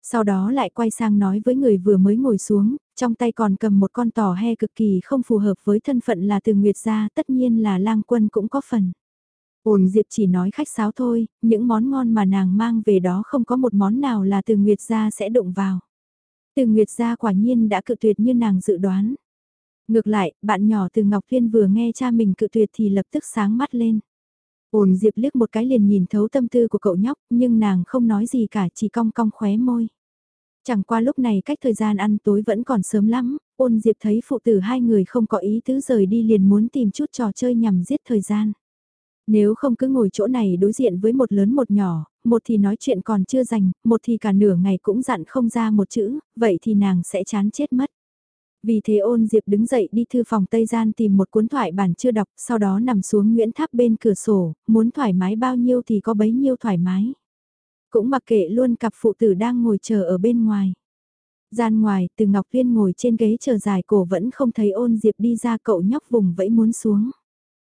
A: Sau đó lại quay sang nói với người vừa mới ngồi xuống, trong tay còn cầm một con tò he cực kỳ không phù hợp với thân phận là từ Nguyệt gia, tất nhiên là lang quân cũng có phần. Ôn Diệp chỉ nói khách sáo thôi, những món ngon mà nàng mang về đó không có một món nào là từ Nguyệt gia sẽ đụng vào. Từ Nguyệt gia quả nhiên đã cự tuyệt như nàng dự đoán. Ngược lại, bạn nhỏ từ Ngọc Thiên vừa nghe cha mình cự tuyệt thì lập tức sáng mắt lên. Ôn Diệp liếc một cái liền nhìn thấu tâm tư của cậu nhóc, nhưng nàng không nói gì cả chỉ cong cong khóe môi. Chẳng qua lúc này cách thời gian ăn tối vẫn còn sớm lắm, ôn Diệp thấy phụ tử hai người không có ý tứ rời đi liền muốn tìm chút trò chơi nhằm giết thời gian. Nếu không cứ ngồi chỗ này đối diện với một lớn một nhỏ, một thì nói chuyện còn chưa dành, một thì cả nửa ngày cũng dặn không ra một chữ, vậy thì nàng sẽ chán chết mất. Vì thế ôn Diệp đứng dậy đi thư phòng Tây Gian tìm một cuốn thoại bản chưa đọc, sau đó nằm xuống Nguyễn Tháp bên cửa sổ, muốn thoải mái bao nhiêu thì có bấy nhiêu thoải mái. Cũng mặc kệ luôn cặp phụ tử đang ngồi chờ ở bên ngoài. Gian ngoài, từ Ngọc Viên ngồi trên ghế chờ dài cổ vẫn không thấy ôn Diệp đi ra cậu nhóc vùng vẫy muốn xuống.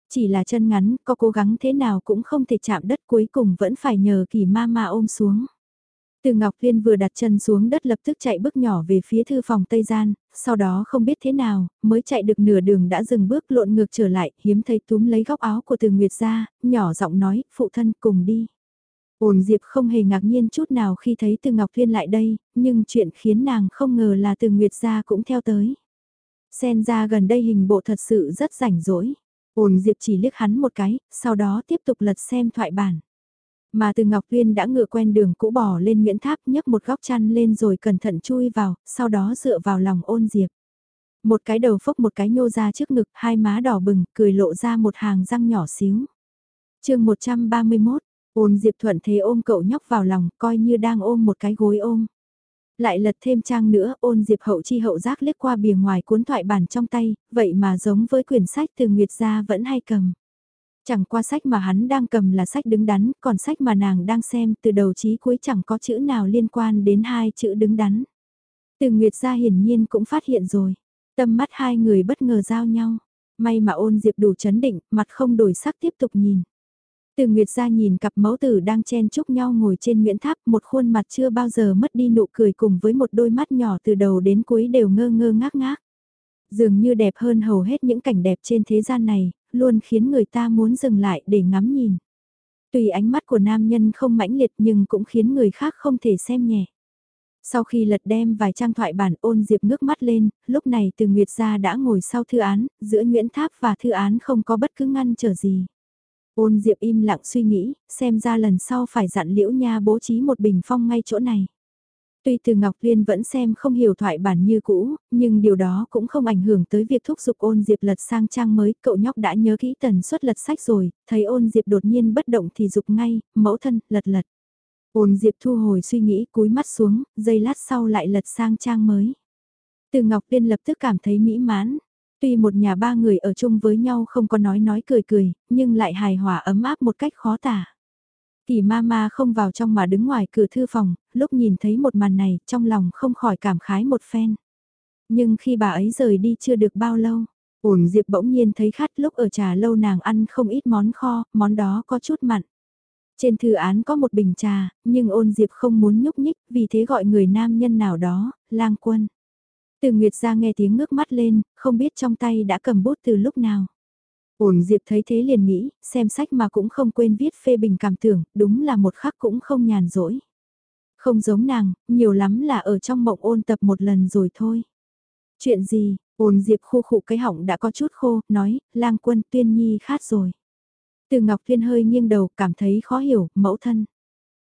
A: Chỉ là chân ngắn, có cố gắng thế nào cũng không thể chạm đất cuối cùng vẫn phải nhờ kỳ ma ma ôm xuống. Từ Ngọc Liên vừa đặt chân xuống đất lập tức chạy bước nhỏ về phía thư phòng Tây Gian, sau đó không biết thế nào, mới chạy được nửa đường đã dừng bước lộn ngược trở lại, hiếm thấy túm lấy góc áo của Từ Nguyệt ra, nhỏ giọng nói, phụ thân cùng đi. Ôn Diệp không hề ngạc nhiên chút nào khi thấy Từ Ngọc Liên lại đây, nhưng chuyện khiến nàng không ngờ là Từ Nguyệt gia cũng theo tới. Xen ra gần đây hình bộ thật sự rất rảnh rỗi. Ôn Diệp chỉ liếc hắn một cái, sau đó tiếp tục lật xem thoại bản. Mà từ Ngọc Tuyên đã ngựa quen đường cũ bỏ lên Nguyễn Tháp nhấc một góc chăn lên rồi cẩn thận chui vào, sau đó dựa vào lòng ôn diệp. Một cái đầu phốc một cái nhô ra trước ngực, hai má đỏ bừng, cười lộ ra một hàng răng nhỏ xíu. chương 131, ôn diệp thuận thế ôm cậu nhóc vào lòng, coi như đang ôm một cái gối ôm. Lại lật thêm trang nữa, ôn diệp hậu chi hậu giác liếc qua bìa ngoài cuốn thoại bản trong tay, vậy mà giống với quyển sách từ Nguyệt gia vẫn hay cầm. Chẳng qua sách mà hắn đang cầm là sách đứng đắn, còn sách mà nàng đang xem từ đầu chí cuối chẳng có chữ nào liên quan đến hai chữ đứng đắn. Từ Nguyệt gia hiển nhiên cũng phát hiện rồi. Tâm mắt hai người bất ngờ giao nhau. May mà ôn diệp đủ chấn định, mặt không đổi sắc tiếp tục nhìn. Từ Nguyệt gia nhìn cặp mẫu tử đang chen chúc nhau ngồi trên Nguyễn Tháp, một khuôn mặt chưa bao giờ mất đi nụ cười cùng với một đôi mắt nhỏ từ đầu đến cuối đều ngơ ngơ ngác ngác. Dường như đẹp hơn hầu hết những cảnh đẹp trên thế gian này, luôn khiến người ta muốn dừng lại để ngắm nhìn. Tùy ánh mắt của nam nhân không mãnh liệt nhưng cũng khiến người khác không thể xem nhẹ. Sau khi lật đem vài trang thoại bản ôn diệp ngước mắt lên, lúc này từ Nguyệt gia đã ngồi sau thư án, giữa Nguyễn Tháp và thư án không có bất cứ ngăn trở gì. Ôn diệp im lặng suy nghĩ, xem ra lần sau phải dặn liễu nha bố trí một bình phong ngay chỗ này. Tuy từ Ngọc Liên vẫn xem không hiểu thoại bản như cũ, nhưng điều đó cũng không ảnh hưởng tới việc thúc giục ôn diệp lật sang trang mới, cậu nhóc đã nhớ kỹ tần suất lật sách rồi, thấy ôn diệp đột nhiên bất động thì dục ngay, mẫu thân, lật lật. Ôn diệp thu hồi suy nghĩ cúi mắt xuống, giây lát sau lại lật sang trang mới. Từ Ngọc Liên lập tức cảm thấy mỹ mãn. Tuy một nhà ba người ở chung với nhau không có nói nói cười cười, nhưng lại hài hòa ấm áp một cách khó tả. Kỳ ma ma không vào trong mà đứng ngoài cửa thư phòng, lúc nhìn thấy một màn này trong lòng không khỏi cảm khái một phen. Nhưng khi bà ấy rời đi chưa được bao lâu, ổn diệp bỗng nhiên thấy khát lúc ở trà lâu nàng ăn không ít món kho, món đó có chút mặn. Trên thư án có một bình trà, nhưng ôn diệp không muốn nhúc nhích, vì thế gọi người nam nhân nào đó, lang quân. Từ Nguyệt ra nghe tiếng ngước mắt lên, không biết trong tay đã cầm bút từ lúc nào. Ổn Diệp thấy thế liền nghĩ, xem sách mà cũng không quên viết phê bình cảm tưởng, đúng là một khắc cũng không nhàn rỗi. Không giống nàng, nhiều lắm là ở trong mộng ôn tập một lần rồi thôi. Chuyện gì, ôn Diệp khu khụ cái họng đã có chút khô, nói, lang quân tuyên nhi khát rồi. Từ Ngọc Thiên hơi nghiêng đầu cảm thấy khó hiểu, mẫu thân.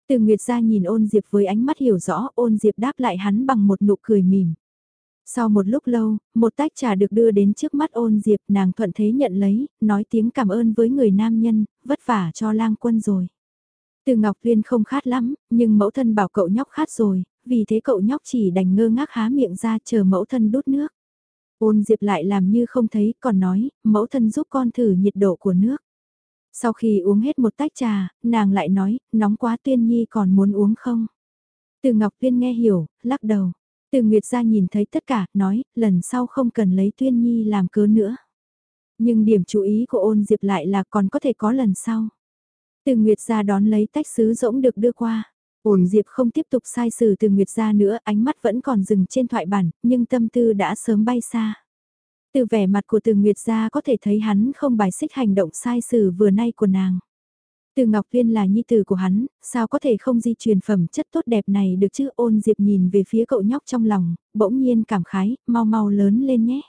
A: Từ Nguyệt ra nhìn ôn Diệp với ánh mắt hiểu rõ, ôn Diệp đáp lại hắn bằng một nụ cười mỉm. Sau một lúc lâu, một tách trà được đưa đến trước mắt ôn Diệp nàng thuận thế nhận lấy, nói tiếng cảm ơn với người nam nhân, vất vả cho lang quân rồi. Từ Ngọc Tuyên không khát lắm, nhưng mẫu thân bảo cậu nhóc khát rồi, vì thế cậu nhóc chỉ đành ngơ ngác há miệng ra chờ mẫu thân đút nước. Ôn Diệp lại làm như không thấy, còn nói, mẫu thân giúp con thử nhiệt độ của nước. Sau khi uống hết một tách trà, nàng lại nói, nóng quá tuyên nhi còn muốn uống không? Từ Ngọc Tuyên nghe hiểu, lắc đầu. Từ Nguyệt ra nhìn thấy tất cả, nói, lần sau không cần lấy tuyên nhi làm cớ nữa. Nhưng điểm chú ý của ôn diệp lại là còn có thể có lần sau. Từ Nguyệt ra đón lấy tách sứ rỗng được đưa qua. Ôn diệp không tiếp tục sai sử từ Nguyệt ra nữa, ánh mắt vẫn còn dừng trên thoại bản, nhưng tâm tư đã sớm bay xa. Từ vẻ mặt của từ Nguyệt gia có thể thấy hắn không bài xích hành động sai sử vừa nay của nàng. Từ Ngọc Viên là nhi tử của hắn, sao có thể không di truyền phẩm chất tốt đẹp này được chứ ôn diệp nhìn về phía cậu nhóc trong lòng, bỗng nhiên cảm khái, mau mau lớn lên nhé.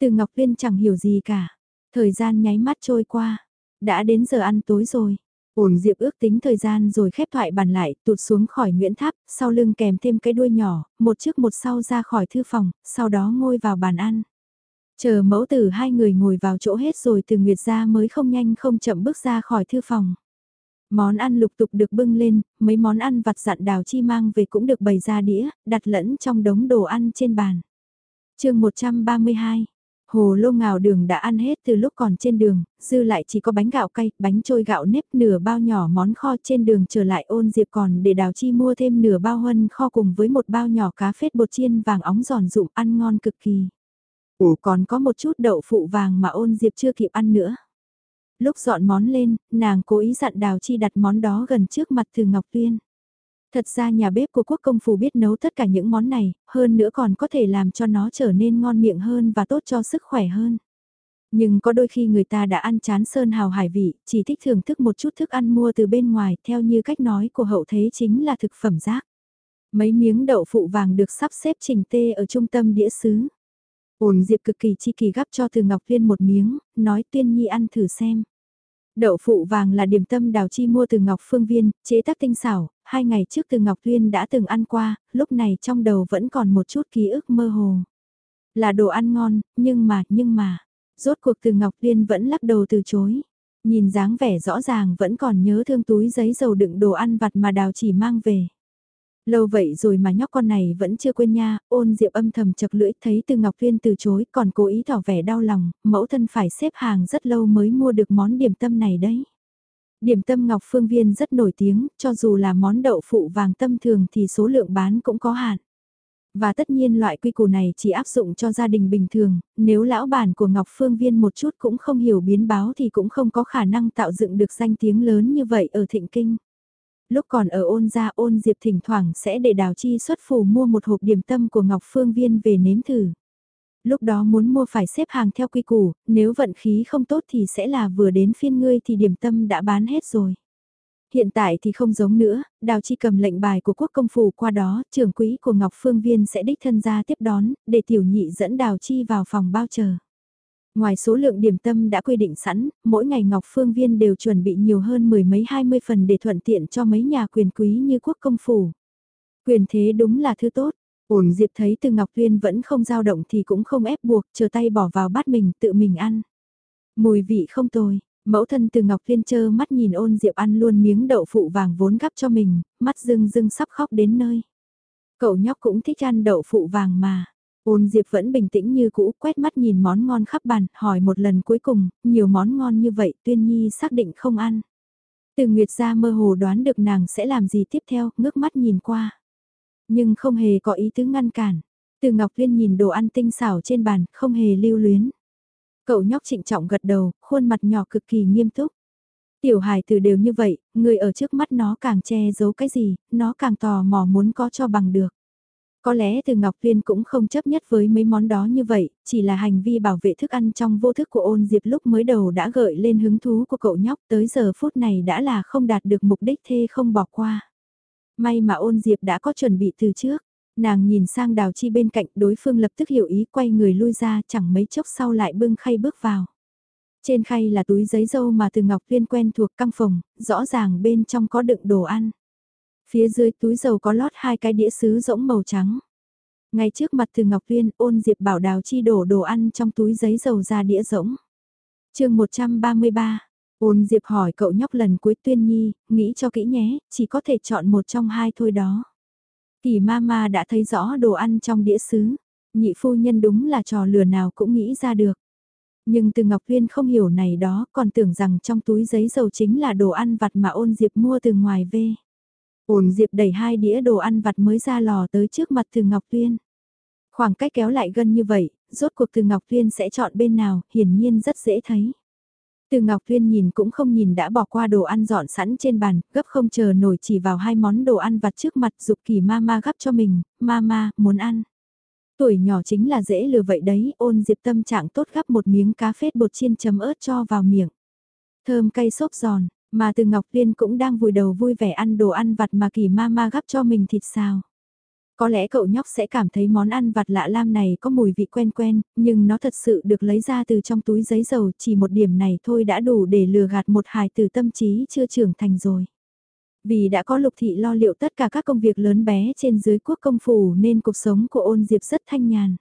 A: Từ Ngọc Viên chẳng hiểu gì cả, thời gian nháy mắt trôi qua, đã đến giờ ăn tối rồi. Ôn Diệp ước tính thời gian rồi khép thoại bàn lại, tụt xuống khỏi Nguyễn Tháp, sau lưng kèm thêm cái đuôi nhỏ, một trước một sau ra khỏi thư phòng, sau đó ngồi vào bàn ăn. Chờ mẫu tử hai người ngồi vào chỗ hết rồi từ Nguyệt ra mới không nhanh không chậm bước ra khỏi thư phòng. Món ăn lục tục được bưng lên, mấy món ăn vặt dặn đào chi mang về cũng được bày ra đĩa, đặt lẫn trong đống đồ ăn trên bàn. chương 132 Hồ lô ngào đường đã ăn hết từ lúc còn trên đường, dư lại chỉ có bánh gạo cay, bánh trôi gạo nếp nửa bao nhỏ món kho trên đường trở lại ôn diệp còn để đào chi mua thêm nửa bao hân kho cùng với một bao nhỏ cá phết bột chiên vàng óng giòn rụm ăn ngon cực kỳ. Ủa còn có một chút đậu phụ vàng mà ôn diệp chưa kịp ăn nữa. Lúc dọn món lên, nàng cố ý dặn Đào Chi đặt món đó gần trước mặt Từ Ngọc Tuyên. Thật ra nhà bếp của quốc công phủ biết nấu tất cả những món này, hơn nữa còn có thể làm cho nó trở nên ngon miệng hơn và tốt cho sức khỏe hơn. Nhưng có đôi khi người ta đã ăn chán sơn hào hải vị, chỉ thích thưởng thức một chút thức ăn mua từ bên ngoài, theo như cách nói của hậu thế chính là thực phẩm rác. Mấy miếng đậu phụ vàng được sắp xếp chỉnh tê ở trung tâm đĩa sứ ổn Diệp cực kỳ chi kỳ gắp cho Từ Ngọc Viên một miếng, nói Tuyên Nhi ăn thử xem. Đậu phụ vàng là điểm tâm đào chi mua từ Ngọc Phương Viên, chế tác tinh xảo, hai ngày trước từ Ngọc Viên đã từng ăn qua, lúc này trong đầu vẫn còn một chút ký ức mơ hồ. Là đồ ăn ngon, nhưng mà, nhưng mà, rốt cuộc từ Ngọc Viên vẫn lắc đầu từ chối. Nhìn dáng vẻ rõ ràng vẫn còn nhớ thương túi giấy dầu đựng đồ ăn vặt mà đào chỉ mang về. Lâu vậy rồi mà nhóc con này vẫn chưa quên nha, ôn diệp âm thầm chật lưỡi thấy từ Ngọc Viên từ chối còn cố ý tỏ vẻ đau lòng, mẫu thân phải xếp hàng rất lâu mới mua được món điểm tâm này đấy. Điểm tâm Ngọc Phương Viên rất nổi tiếng, cho dù là món đậu phụ vàng tâm thường thì số lượng bán cũng có hạn. Và tất nhiên loại quy củ này chỉ áp dụng cho gia đình bình thường, nếu lão bản của Ngọc Phương Viên một chút cũng không hiểu biến báo thì cũng không có khả năng tạo dựng được danh tiếng lớn như vậy ở Thịnh Kinh. Lúc còn ở ôn gia ôn diệp thỉnh thoảng sẽ để đào chi xuất phủ mua một hộp điểm tâm của Ngọc Phương Viên về nếm thử. Lúc đó muốn mua phải xếp hàng theo quy củ, nếu vận khí không tốt thì sẽ là vừa đến phiên ngươi thì điểm tâm đã bán hết rồi. Hiện tại thì không giống nữa, Đào Chi cầm lệnh bài của quốc công phủ qua đó, trưởng quỹ của Ngọc Phương Viên sẽ đích thân ra tiếp đón, để tiểu nhị dẫn Đào Chi vào phòng bao chờ. Ngoài số lượng điểm tâm đã quy định sẵn, mỗi ngày Ngọc Phương Viên đều chuẩn bị nhiều hơn mười mấy hai mươi phần để thuận tiện cho mấy nhà quyền quý như quốc công phủ. Quyền thế đúng là thứ tốt. Ổn Diệp thấy từ Ngọc Viên vẫn không dao động thì cũng không ép buộc, chờ tay bỏ vào bát mình tự mình ăn. Mùi vị không tồi, mẫu thân từ Ngọc Viên chơ mắt nhìn ôn Diệp ăn luôn miếng đậu phụ vàng vốn gắp cho mình, mắt rưng rưng sắp khóc đến nơi. Cậu nhóc cũng thích ăn đậu phụ vàng mà. Ôn Diệp vẫn bình tĩnh như cũ, quét mắt nhìn món ngon khắp bàn, hỏi một lần cuối cùng, nhiều món ngon như vậy Tuyên Nhi xác định không ăn. Từ Nguyệt ra mơ hồ đoán được nàng sẽ làm gì tiếp theo, ngước mắt nhìn qua. Nhưng không hề có ý tứ ngăn cản. Từ Ngọc Liên nhìn đồ ăn tinh xảo trên bàn, không hề lưu luyến. Cậu nhóc trịnh trọng gật đầu, khuôn mặt nhỏ cực kỳ nghiêm túc. Tiểu hài từ đều như vậy, người ở trước mắt nó càng che giấu cái gì, nó càng tò mò muốn có cho bằng được. Có lẽ từ Ngọc Viên cũng không chấp nhất với mấy món đó như vậy, chỉ là hành vi bảo vệ thức ăn trong vô thức của ôn diệp lúc mới đầu đã gợi lên hứng thú của cậu nhóc tới giờ phút này đã là không đạt được mục đích thê không bỏ qua. May mà ôn diệp đã có chuẩn bị từ trước, nàng nhìn sang đào chi bên cạnh đối phương lập tức hiểu ý quay người lui ra chẳng mấy chốc sau lại bưng khay bước vào. Trên khay là túi giấy dâu mà từ Ngọc Viên quen thuộc căng phòng, rõ ràng bên trong có đựng đồ ăn. Phía dưới túi dầu có lót hai cái đĩa sứ rỗng màu trắng. Ngay trước mặt từ Ngọc Tuyên ôn Diệp bảo đào chi đổ đồ ăn trong túi giấy dầu ra đĩa rỗng. chương 133, ôn Diệp hỏi cậu nhóc lần cuối Tuyên Nhi, nghĩ cho kỹ nhé, chỉ có thể chọn một trong hai thôi đó. Kỳ mama đã thấy rõ đồ ăn trong đĩa sứ. Nhị phu nhân đúng là trò lừa nào cũng nghĩ ra được. Nhưng từ Ngọc Viên không hiểu này đó, còn tưởng rằng trong túi giấy dầu chính là đồ ăn vặt mà ôn Diệp mua từ ngoài về. Ôn Diệp đẩy hai đĩa đồ ăn vặt mới ra lò tới trước mặt từ Ngọc Viên. Khoảng cách kéo lại gần như vậy, rốt cuộc từ Ngọc Viên sẽ chọn bên nào, hiển nhiên rất dễ thấy. Từ Ngọc Tuyên nhìn cũng không nhìn đã bỏ qua đồ ăn dọn sẵn trên bàn, gấp không chờ nổi chỉ vào hai món đồ ăn vặt trước mặt dục kỳ mama gấp cho mình, mama, muốn ăn. Tuổi nhỏ chính là dễ lừa vậy đấy, ôn diệp tâm trạng tốt gấp một miếng cá phết bột chiên chấm ớt cho vào miệng. Thơm cay xốp giòn, mà từ Ngọc Liên cũng đang vùi đầu vui vẻ ăn đồ ăn vặt mà kỳ ma ma gấp cho mình thịt xào. Có lẽ cậu nhóc sẽ cảm thấy món ăn vặt lạ lam này có mùi vị quen quen, nhưng nó thật sự được lấy ra từ trong túi giấy dầu, chỉ một điểm này thôi đã đủ để lừa gạt một hài từ tâm trí chưa trưởng thành rồi. Vì đã có lục thị lo liệu tất cả các công việc lớn bé trên dưới quốc công phủ nên cuộc sống của ôn diệp rất thanh nhàn.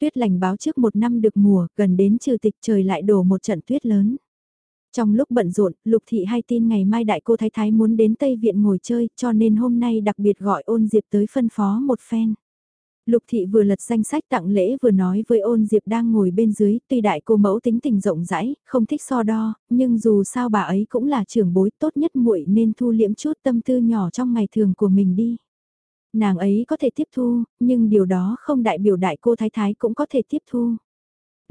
A: Tuyết lành báo trước một năm được mùa, gần đến trừ tịch trời lại đổ một trận tuyết lớn. Trong lúc bận rộn, Lục Thị hay tin ngày mai đại cô Thái Thái muốn đến Tây Viện ngồi chơi, cho nên hôm nay đặc biệt gọi ôn Diệp tới phân phó một phen. Lục Thị vừa lật danh sách tặng lễ vừa nói với ôn Diệp đang ngồi bên dưới, tuy đại cô mẫu tính tình rộng rãi, không thích so đo, nhưng dù sao bà ấy cũng là trưởng bối tốt nhất muội nên thu liễm chút tâm tư nhỏ trong ngày thường của mình đi. Nàng ấy có thể tiếp thu, nhưng điều đó không đại biểu đại cô Thái Thái cũng có thể tiếp thu.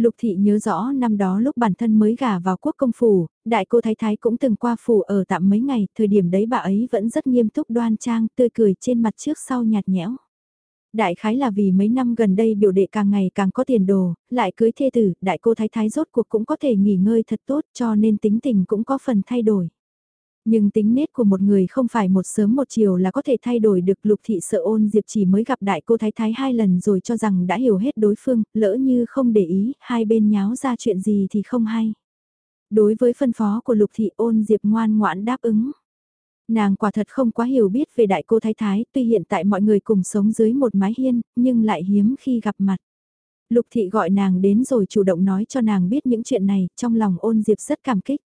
A: Lục thị nhớ rõ năm đó lúc bản thân mới gả vào quốc công phủ, đại cô thái thái cũng từng qua phủ ở tạm mấy ngày, thời điểm đấy bà ấy vẫn rất nghiêm túc đoan trang, tươi cười trên mặt trước sau nhạt nhẽo. Đại khái là vì mấy năm gần đây biểu đệ càng ngày càng có tiền đồ, lại cưới thê tử, đại cô thái thái rốt cuộc cũng có thể nghỉ ngơi thật tốt cho nên tính tình cũng có phần thay đổi. Nhưng tính nết của một người không phải một sớm một chiều là có thể thay đổi được lục thị sợ ôn diệp chỉ mới gặp đại cô thái thái hai lần rồi cho rằng đã hiểu hết đối phương, lỡ như không để ý, hai bên nháo ra chuyện gì thì không hay. Đối với phân phó của lục thị ôn diệp ngoan ngoãn đáp ứng. Nàng quả thật không quá hiểu biết về đại cô thái thái, tuy hiện tại mọi người cùng sống dưới một mái hiên, nhưng lại hiếm khi gặp mặt. Lục thị gọi nàng đến rồi chủ động nói cho nàng biết những chuyện này, trong lòng ôn diệp rất cảm kích.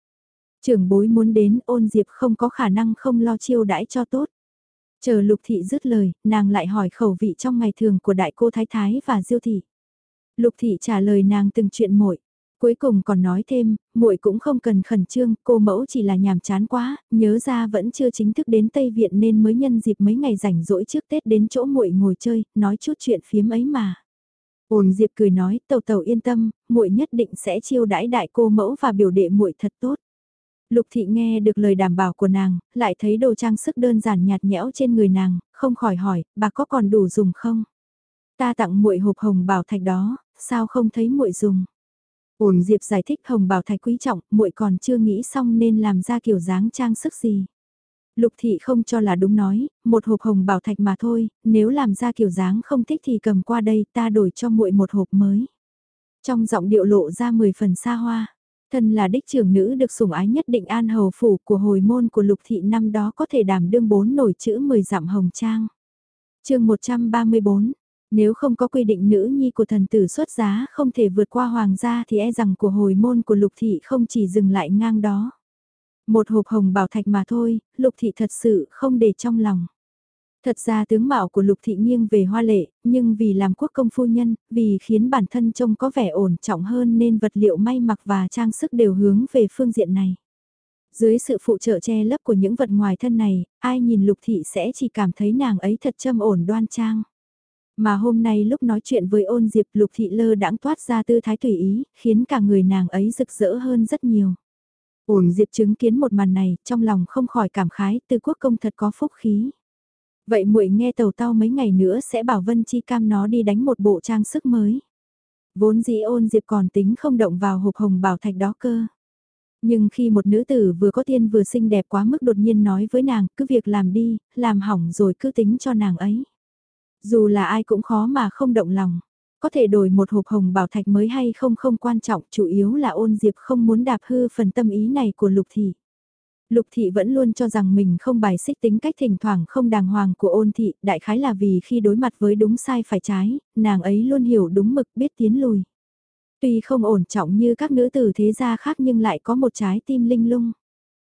A: Trưởng bối muốn đến ôn diệp không có khả năng không lo chiêu đãi cho tốt. Chờ lục thị dứt lời, nàng lại hỏi khẩu vị trong ngày thường của đại cô Thái Thái và Diêu Thị. Lục thị trả lời nàng từng chuyện muội Cuối cùng còn nói thêm, muội cũng không cần khẩn trương, cô mẫu chỉ là nhàm chán quá, nhớ ra vẫn chưa chính thức đến Tây Viện nên mới nhân dịp mấy ngày rảnh rỗi trước Tết đến chỗ muội ngồi chơi, nói chút chuyện phiếm ấy mà. Ôn Diệp cười nói, tẩu tẩu yên tâm, muội nhất định sẽ chiêu đãi đại cô mẫu và biểu đệ muội thật tốt. Lục thị nghe được lời đảm bảo của nàng, lại thấy đồ trang sức đơn giản nhạt nhẽo trên người nàng, không khỏi hỏi, bà có còn đủ dùng không? Ta tặng muội hộp hồng bảo thạch đó, sao không thấy muội dùng? Ổn Diệp giải thích hồng bảo thạch quý trọng, muội còn chưa nghĩ xong nên làm ra kiểu dáng trang sức gì. Lục thị không cho là đúng nói, một hộp hồng bảo thạch mà thôi, nếu làm ra kiểu dáng không thích thì cầm qua đây ta đổi cho muội một hộp mới. Trong giọng điệu lộ ra 10 phần xa hoa, Thân là đích trưởng nữ được sủng ái nhất định an hầu phủ của hồi môn của lục thị năm đó có thể đảm đương bốn nổi chữ 10 dặm hồng trang. chương 134, nếu không có quy định nữ nhi của thần tử xuất giá không thể vượt qua hoàng gia thì e rằng của hồi môn của lục thị không chỉ dừng lại ngang đó. Một hộp hồng bảo thạch mà thôi, lục thị thật sự không để trong lòng. Thật ra tướng mạo của Lục Thị nghiêng về hoa lệ, nhưng vì làm quốc công phu nhân, vì khiến bản thân trông có vẻ ổn trọng hơn nên vật liệu may mặc và trang sức đều hướng về phương diện này. Dưới sự phụ trợ che lấp của những vật ngoài thân này, ai nhìn Lục Thị sẽ chỉ cảm thấy nàng ấy thật châm ổn đoan trang. Mà hôm nay lúc nói chuyện với ôn diệp Lục Thị lơ đãng toát ra tư thái tùy ý, khiến cả người nàng ấy rực rỡ hơn rất nhiều. Ôn diệp chứng kiến một màn này, trong lòng không khỏi cảm khái, tư quốc công thật có phúc khí. Vậy muội nghe tàu tao mấy ngày nữa sẽ bảo Vân Chi Cam nó đi đánh một bộ trang sức mới. Vốn dĩ ôn diệp còn tính không động vào hộp hồng bảo thạch đó cơ. Nhưng khi một nữ tử vừa có tiên vừa xinh đẹp quá mức đột nhiên nói với nàng, cứ việc làm đi, làm hỏng rồi cứ tính cho nàng ấy. Dù là ai cũng khó mà không động lòng. Có thể đổi một hộp hồng bảo thạch mới hay không không quan trọng, chủ yếu là ôn diệp không muốn đạp hư phần tâm ý này của lục thị. Lục thị vẫn luôn cho rằng mình không bài xích tính cách thỉnh thoảng không đàng hoàng của ôn thị, đại khái là vì khi đối mặt với đúng sai phải trái, nàng ấy luôn hiểu đúng mực biết tiến lùi. Tuy không ổn trọng như các nữ tử thế gia khác nhưng lại có một trái tim linh lung.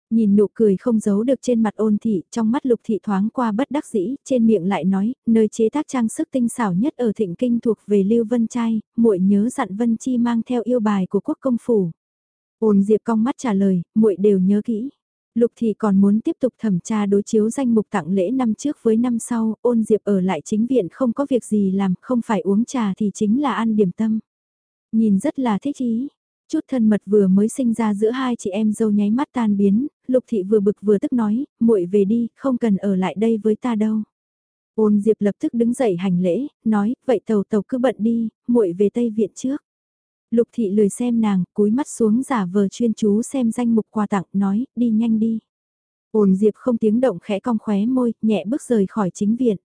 A: Nhìn nụ cười không giấu được trên mặt ôn thị, trong mắt lục thị thoáng qua bất đắc dĩ, trên miệng lại nói, nơi chế tác trang sức tinh xảo nhất ở thịnh kinh thuộc về Lưu Vân Trai, muội nhớ dặn Vân Chi mang theo yêu bài của quốc công phủ. Ôn Diệp cong mắt trả lời, muội đều nhớ kỹ. Lục thị còn muốn tiếp tục thẩm tra đối chiếu danh mục tặng lễ năm trước với năm sau, ôn Diệp ở lại chính viện không có việc gì làm, không phải uống trà thì chính là ăn điểm tâm. Nhìn rất là thích ý, Chút thân mật vừa mới sinh ra giữa hai chị em dâu nháy mắt tan biến, Lục Thị vừa bực vừa tức nói, muội về đi, không cần ở lại đây với ta đâu. Ôn Diệp lập tức đứng dậy hành lễ, nói, vậy tàu tàu cứ bận đi, muội về Tây Viện trước. Lục Thị lười xem nàng, cúi mắt xuống giả vờ chuyên chú xem danh mục quà tặng, nói, đi nhanh đi. Ôn Diệp không tiếng động khẽ cong khóe môi, nhẹ bước rời khỏi chính viện.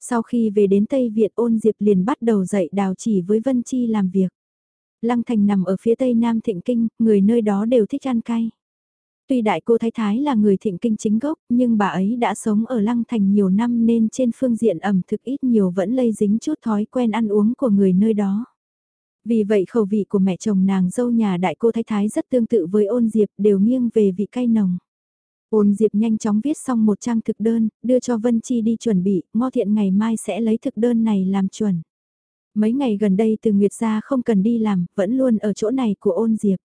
A: Sau khi về đến Tây Viện ôn Diệp liền bắt đầu dạy đào chỉ với Vân Chi làm việc. Lăng Thành nằm ở phía tây nam Thịnh Kinh, người nơi đó đều thích ăn cay. Tuy đại cô Thái Thái là người Thịnh Kinh chính gốc, nhưng bà ấy đã sống ở Lăng Thành nhiều năm nên trên phương diện ẩm thực ít nhiều vẫn lây dính chút thói quen ăn uống của người nơi đó. Vì vậy khẩu vị của mẹ chồng nàng dâu nhà đại cô Thái Thái rất tương tự với ôn diệp đều nghiêng về vị cay nồng. Ôn Diệp nhanh chóng viết xong một trang thực đơn, đưa cho Vân Chi đi chuẩn bị, Ngô Thiện ngày mai sẽ lấy thực đơn này làm chuẩn. Mấy ngày gần đây từ Nguyệt gia không cần đi làm, vẫn luôn ở chỗ này của ôn diệp.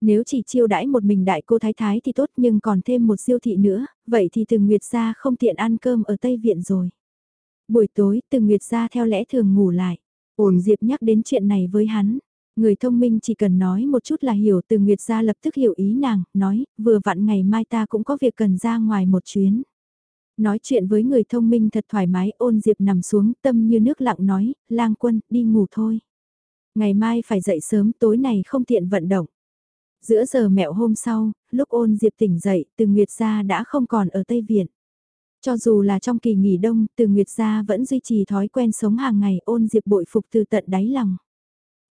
A: Nếu chỉ chiêu đãi một mình đại cô thái thái thì tốt nhưng còn thêm một siêu thị nữa, vậy thì từ Nguyệt gia không tiện ăn cơm ở Tây Viện rồi. Buổi tối từ Nguyệt gia theo lẽ thường ngủ lại. Ôn diệp nhắc đến chuyện này với hắn. Người thông minh chỉ cần nói một chút là hiểu từ Nguyệt gia lập tức hiểu ý nàng, nói, vừa vặn ngày mai ta cũng có việc cần ra ngoài một chuyến. Nói chuyện với người thông minh thật thoải mái ôn diệp nằm xuống tâm như nước lặng nói, lang quân, đi ngủ thôi. Ngày mai phải dậy sớm tối này không tiện vận động. Giữa giờ mẹo hôm sau, lúc ôn diệp tỉnh dậy, từ Nguyệt Gia đã không còn ở Tây Viện. Cho dù là trong kỳ nghỉ đông, từ Nguyệt Gia vẫn duy trì thói quen sống hàng ngày ôn diệp bội phục từ tận đáy lòng.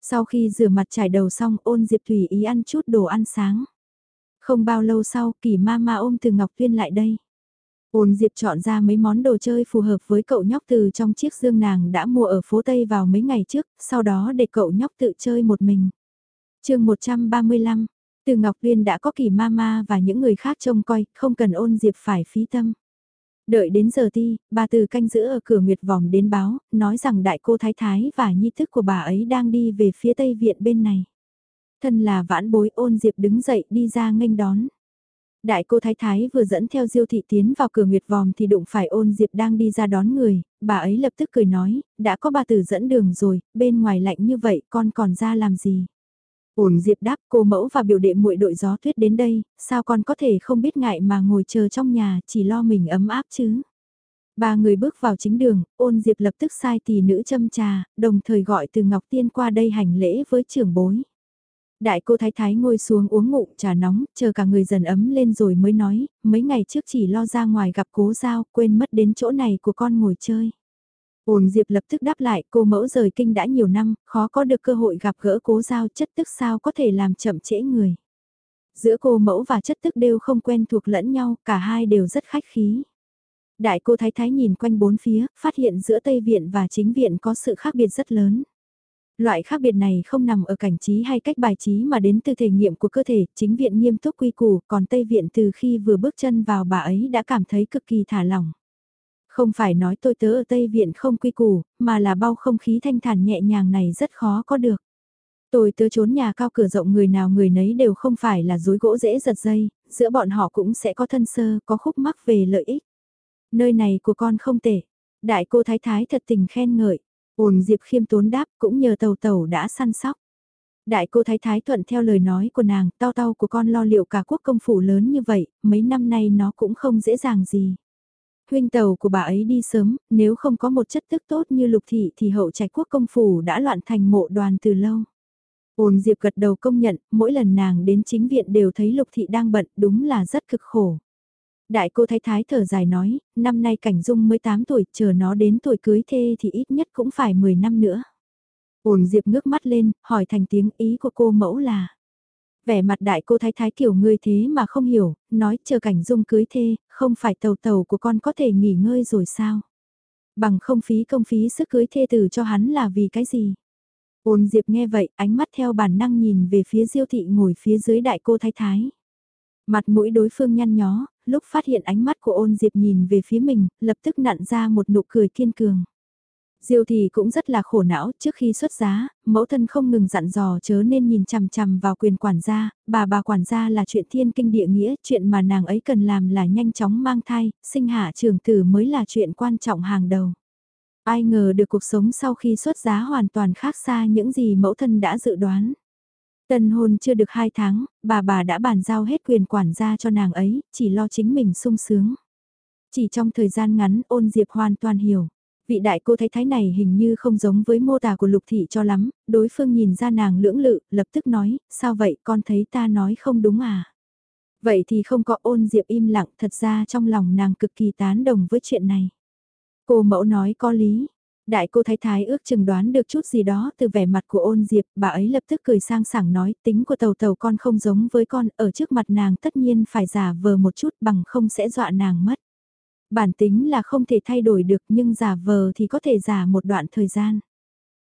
A: Sau khi rửa mặt trải đầu xong ôn diệp tùy ý ăn chút đồ ăn sáng. Không bao lâu sau kỳ ma ma ôm từ Ngọc Tuyên lại đây. Ôn Diệp chọn ra mấy món đồ chơi phù hợp với cậu nhóc từ trong chiếc dương nàng đã mua ở phố Tây vào mấy ngày trước, sau đó để cậu nhóc tự chơi một mình. chương 135, từ Ngọc Liên đã có kỳ ma ma và những người khác trông coi, không cần ôn Diệp phải phí tâm. Đợi đến giờ ti, bà từ canh giữ ở cửa Nguyệt Vòng đến báo, nói rằng đại cô Thái Thái và nhi thức của bà ấy đang đi về phía Tây Viện bên này. Thân là vãn bối ôn Diệp đứng dậy đi ra nghênh đón. Đại cô Thái Thái vừa dẫn theo Diêu Thị tiến vào cửa Nguyệt Vòm thì đụng phải ôn Diệp đang đi ra đón người, bà ấy lập tức cười nói, đã có bà tử dẫn đường rồi, bên ngoài lạnh như vậy con còn ra làm gì. Ôn Diệp đáp cô mẫu và biểu đệ muội đội gió tuyết đến đây, sao con có thể không biết ngại mà ngồi chờ trong nhà chỉ lo mình ấm áp chứ. Ba người bước vào chính đường, ôn Diệp lập tức sai tỷ nữ châm trà, đồng thời gọi từ Ngọc Tiên qua đây hành lễ với trưởng bối. Đại cô thái thái ngồi xuống uống ngụm trà nóng, chờ cả người dần ấm lên rồi mới nói, mấy ngày trước chỉ lo ra ngoài gặp cố giao, quên mất đến chỗ này của con ngồi chơi. Ôn Diệp lập tức đáp lại, cô mẫu rời kinh đã nhiều năm, khó có được cơ hội gặp gỡ cố giao chất tức sao có thể làm chậm trễ người. Giữa cô mẫu và chất tức đều không quen thuộc lẫn nhau, cả hai đều rất khách khí. Đại cô Thái Thái nhìn quanh bốn phía, phát hiện giữa Tây Viện và chính viện có sự khác biệt rất lớn. Loại khác biệt này không nằm ở cảnh trí hay cách bài trí mà đến từ thể nghiệm của cơ thể, chính viện nghiêm túc quy củ, còn Tây viện từ khi vừa bước chân vào bà ấy đã cảm thấy cực kỳ thả lỏng. Không phải nói tôi tớ ở Tây viện không quy củ, mà là bao không khí thanh thản nhẹ nhàng này rất khó có được. Tôi tớ trốn nhà cao cửa rộng người nào người nấy đều không phải là dối gỗ dễ giật dây, giữa bọn họ cũng sẽ có thân sơ, có khúc mắc về lợi ích. Nơi này của con không tệ. Đại cô thái thái thật tình khen ngợi. Ôn Diệp khiêm tốn đáp cũng nhờ tàu tàu đã săn sóc. Đại cô thái thái thuận theo lời nói của nàng, tao tao của con lo liệu cả quốc công phủ lớn như vậy, mấy năm nay nó cũng không dễ dàng gì. Huynh tàu của bà ấy đi sớm, nếu không có một chất tức tốt như lục thị thì hậu trạch quốc công phủ đã loạn thành mộ đoàn từ lâu. Ôn Diệp gật đầu công nhận, mỗi lần nàng đến chính viện đều thấy lục thị đang bận, đúng là rất cực khổ. Đại cô thái thái thở dài nói, năm nay cảnh dung mới 8 tuổi, chờ nó đến tuổi cưới thê thì ít nhất cũng phải 10 năm nữa. Ôn Diệp ngước mắt lên, hỏi thành tiếng ý của cô mẫu là. Vẻ mặt đại cô thái thái kiểu ngươi thế mà không hiểu, nói chờ cảnh dung cưới thê, không phải tàu tàu của con có thể nghỉ ngơi rồi sao? Bằng không phí công phí sức cưới thê tử cho hắn là vì cái gì? Ôn Diệp nghe vậy, ánh mắt theo bản năng nhìn về phía diêu thị ngồi phía dưới đại cô thái thái. Mặt mũi đối phương nhăn nhó, lúc phát hiện ánh mắt của ôn Diệp nhìn về phía mình, lập tức nặn ra một nụ cười kiên cường. Diêu thì cũng rất là khổ não, trước khi xuất giá, mẫu thân không ngừng dặn dò chớ nên nhìn chằm chằm vào quyền quản gia, bà bà quản gia là chuyện thiên kinh địa nghĩa, chuyện mà nàng ấy cần làm là nhanh chóng mang thai, sinh hạ trường tử mới là chuyện quan trọng hàng đầu. Ai ngờ được cuộc sống sau khi xuất giá hoàn toàn khác xa những gì mẫu thân đã dự đoán. Tân hôn chưa được 2 tháng, bà bà đã bàn giao hết quyền quản gia cho nàng ấy, chỉ lo chính mình sung sướng. Chỉ trong thời gian ngắn ôn diệp hoàn toàn hiểu. Vị đại cô thấy thái này hình như không giống với mô tả của lục thị cho lắm, đối phương nhìn ra nàng lưỡng lự, lập tức nói, sao vậy con thấy ta nói không đúng à? Vậy thì không có ôn diệp im lặng, thật ra trong lòng nàng cực kỳ tán đồng với chuyện này. Cô mẫu nói có lý, Đại cô thái thái ước chừng đoán được chút gì đó từ vẻ mặt của ôn diệp, bà ấy lập tức cười sang sảng nói tính của tàu tàu con không giống với con, ở trước mặt nàng tất nhiên phải giả vờ một chút bằng không sẽ dọa nàng mất. Bản tính là không thể thay đổi được nhưng giả vờ thì có thể giả một đoạn thời gian.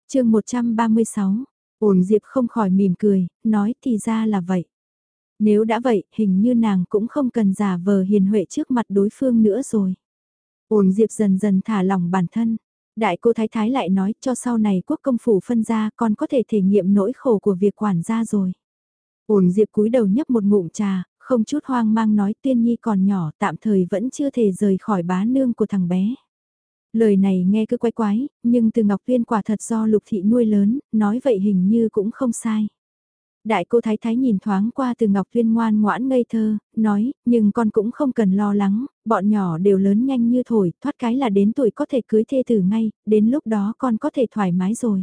A: chương 136, ổn diệp không khỏi mỉm cười, nói thì ra là vậy. Nếu đã vậy, hình như nàng cũng không cần giả vờ hiền huệ trước mặt đối phương nữa rồi. ổn diệp dần dần thả lỏng bản thân Đại cô Thái Thái lại nói cho sau này quốc công phủ phân ra còn có thể thể nghiệm nỗi khổ của việc quản gia rồi. Ổn Diệp cúi đầu nhấp một ngụm trà, không chút hoang mang nói tiên nhi còn nhỏ tạm thời vẫn chưa thể rời khỏi bá nương của thằng bé. Lời này nghe cứ quái quái, nhưng từ Ngọc Viên quả thật do lục thị nuôi lớn, nói vậy hình như cũng không sai. Đại cô Thái Thái nhìn thoáng qua từ Ngọc Viên ngoan ngoãn ngây thơ, nói, nhưng con cũng không cần lo lắng, bọn nhỏ đều lớn nhanh như thổi, thoát cái là đến tuổi có thể cưới thê tử ngay, đến lúc đó con có thể thoải mái rồi.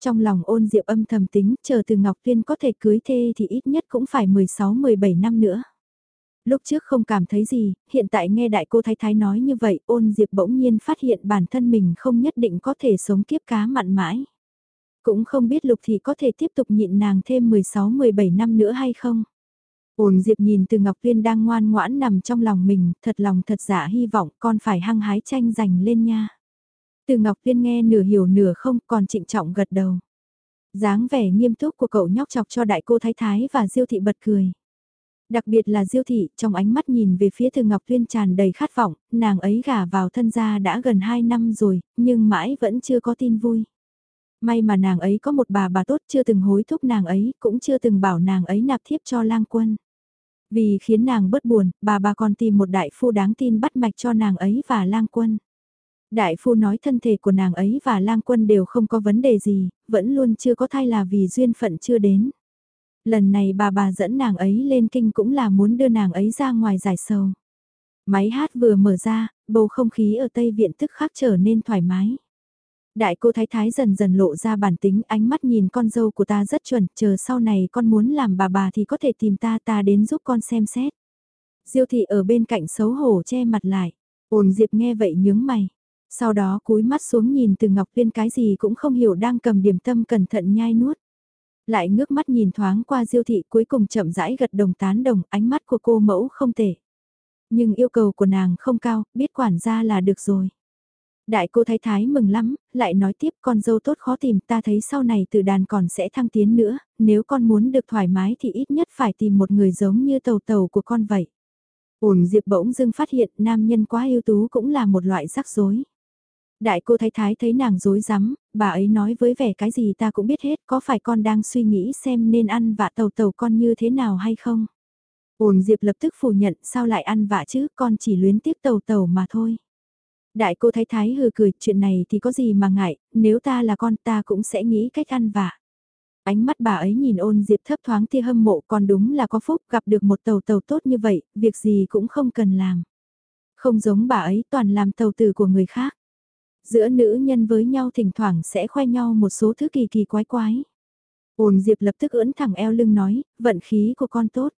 A: Trong lòng ôn diệp âm thầm tính, chờ từ Ngọc Tuyên có thể cưới thê thì ít nhất cũng phải 16-17 năm nữa. Lúc trước không cảm thấy gì, hiện tại nghe đại cô Thái Thái nói như vậy, ôn diệp bỗng nhiên phát hiện bản thân mình không nhất định có thể sống kiếp cá mặn mãi. Cũng không biết Lục Thị có thể tiếp tục nhịn nàng thêm 16-17 năm nữa hay không. Ôn Diệp nhìn từ Ngọc Tuyên đang ngoan ngoãn nằm trong lòng mình, thật lòng thật giả hy vọng con phải hăng hái tranh giành lên nha. Từ Ngọc Viên nghe nửa hiểu nửa không còn trịnh trọng gật đầu. dáng vẻ nghiêm túc của cậu nhóc chọc cho đại cô Thái Thái và Diêu Thị bật cười. Đặc biệt là Diêu Thị, trong ánh mắt nhìn về phía Từ Ngọc Viên tràn đầy khát vọng, nàng ấy gả vào thân gia đã gần 2 năm rồi, nhưng mãi vẫn chưa có tin vui. May mà nàng ấy có một bà bà tốt chưa từng hối thúc nàng ấy, cũng chưa từng bảo nàng ấy nạp thiếp cho lang quân. Vì khiến nàng bớt buồn, bà bà còn tìm một đại phu đáng tin bắt mạch cho nàng ấy và lang quân. Đại phu nói thân thể của nàng ấy và lang quân đều không có vấn đề gì, vẫn luôn chưa có thai là vì duyên phận chưa đến. Lần này bà bà dẫn nàng ấy lên kinh cũng là muốn đưa nàng ấy ra ngoài giải sầu. Máy hát vừa mở ra, bầu không khí ở Tây Viện tức khắc trở nên thoải mái. Đại cô thái thái dần dần lộ ra bản tính ánh mắt nhìn con dâu của ta rất chuẩn, chờ sau này con muốn làm bà bà thì có thể tìm ta ta đến giúp con xem xét. Diêu thị ở bên cạnh xấu hổ che mặt lại, ồn diệp nghe vậy nhướng mày. Sau đó cúi mắt xuống nhìn từ Ngọc Viên cái gì cũng không hiểu đang cầm điểm tâm cẩn thận nhai nuốt. Lại ngước mắt nhìn thoáng qua diêu thị cuối cùng chậm rãi gật đồng tán đồng ánh mắt của cô mẫu không tệ. Nhưng yêu cầu của nàng không cao, biết quản gia là được rồi. Đại cô thái thái mừng lắm, lại nói tiếp con dâu tốt khó tìm ta thấy sau này từ đàn còn sẽ thăng tiến nữa, nếu con muốn được thoải mái thì ít nhất phải tìm một người giống như tàu tàu của con vậy. Ổn Diệp bỗng dưng phát hiện nam nhân quá ưu tú cũng là một loại rắc rối. Đại cô thái thái thấy nàng dối rắm bà ấy nói với vẻ cái gì ta cũng biết hết có phải con đang suy nghĩ xem nên ăn vạ tàu tàu con như thế nào hay không. Ổn Diệp lập tức phủ nhận sao lại ăn vạ chứ con chỉ luyến tiếc tàu tàu mà thôi. Đại cô thái thái hừ cười, chuyện này thì có gì mà ngại, nếu ta là con ta cũng sẽ nghĩ cách ăn vạ Ánh mắt bà ấy nhìn ôn diệp thấp thoáng tia hâm mộ còn đúng là có phúc gặp được một tàu tàu tốt như vậy, việc gì cũng không cần làm. Không giống bà ấy toàn làm tàu tử của người khác. Giữa nữ nhân với nhau thỉnh thoảng sẽ khoe nhau một số thứ kỳ kỳ quái quái. Ôn diệp lập tức ưỡn thẳng eo lưng nói, vận khí của con tốt.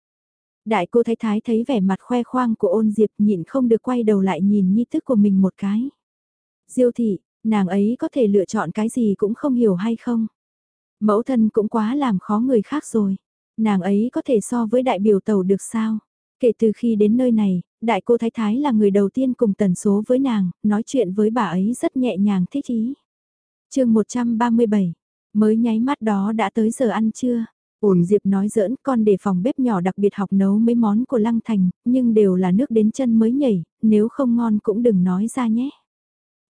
A: Đại cô thái thái thấy vẻ mặt khoe khoang của ôn diệp nhịn không được quay đầu lại nhìn nhi tức của mình một cái. Diêu thị, Nàng ấy có thể lựa chọn cái gì cũng không hiểu hay không. Mẫu thân cũng quá làm khó người khác rồi. Nàng ấy có thể so với đại biểu tàu được sao? Kể từ khi đến nơi này, đại cô Thái Thái là người đầu tiên cùng tần số với nàng, nói chuyện với bà ấy rất nhẹ nhàng thích ý. chương 137, mới nháy mắt đó đã tới giờ ăn trưa. Ổn Diệp nói giỡn con để phòng bếp nhỏ đặc biệt học nấu mấy món của Lăng Thành, nhưng đều là nước đến chân mới nhảy, nếu không ngon cũng đừng nói ra nhé.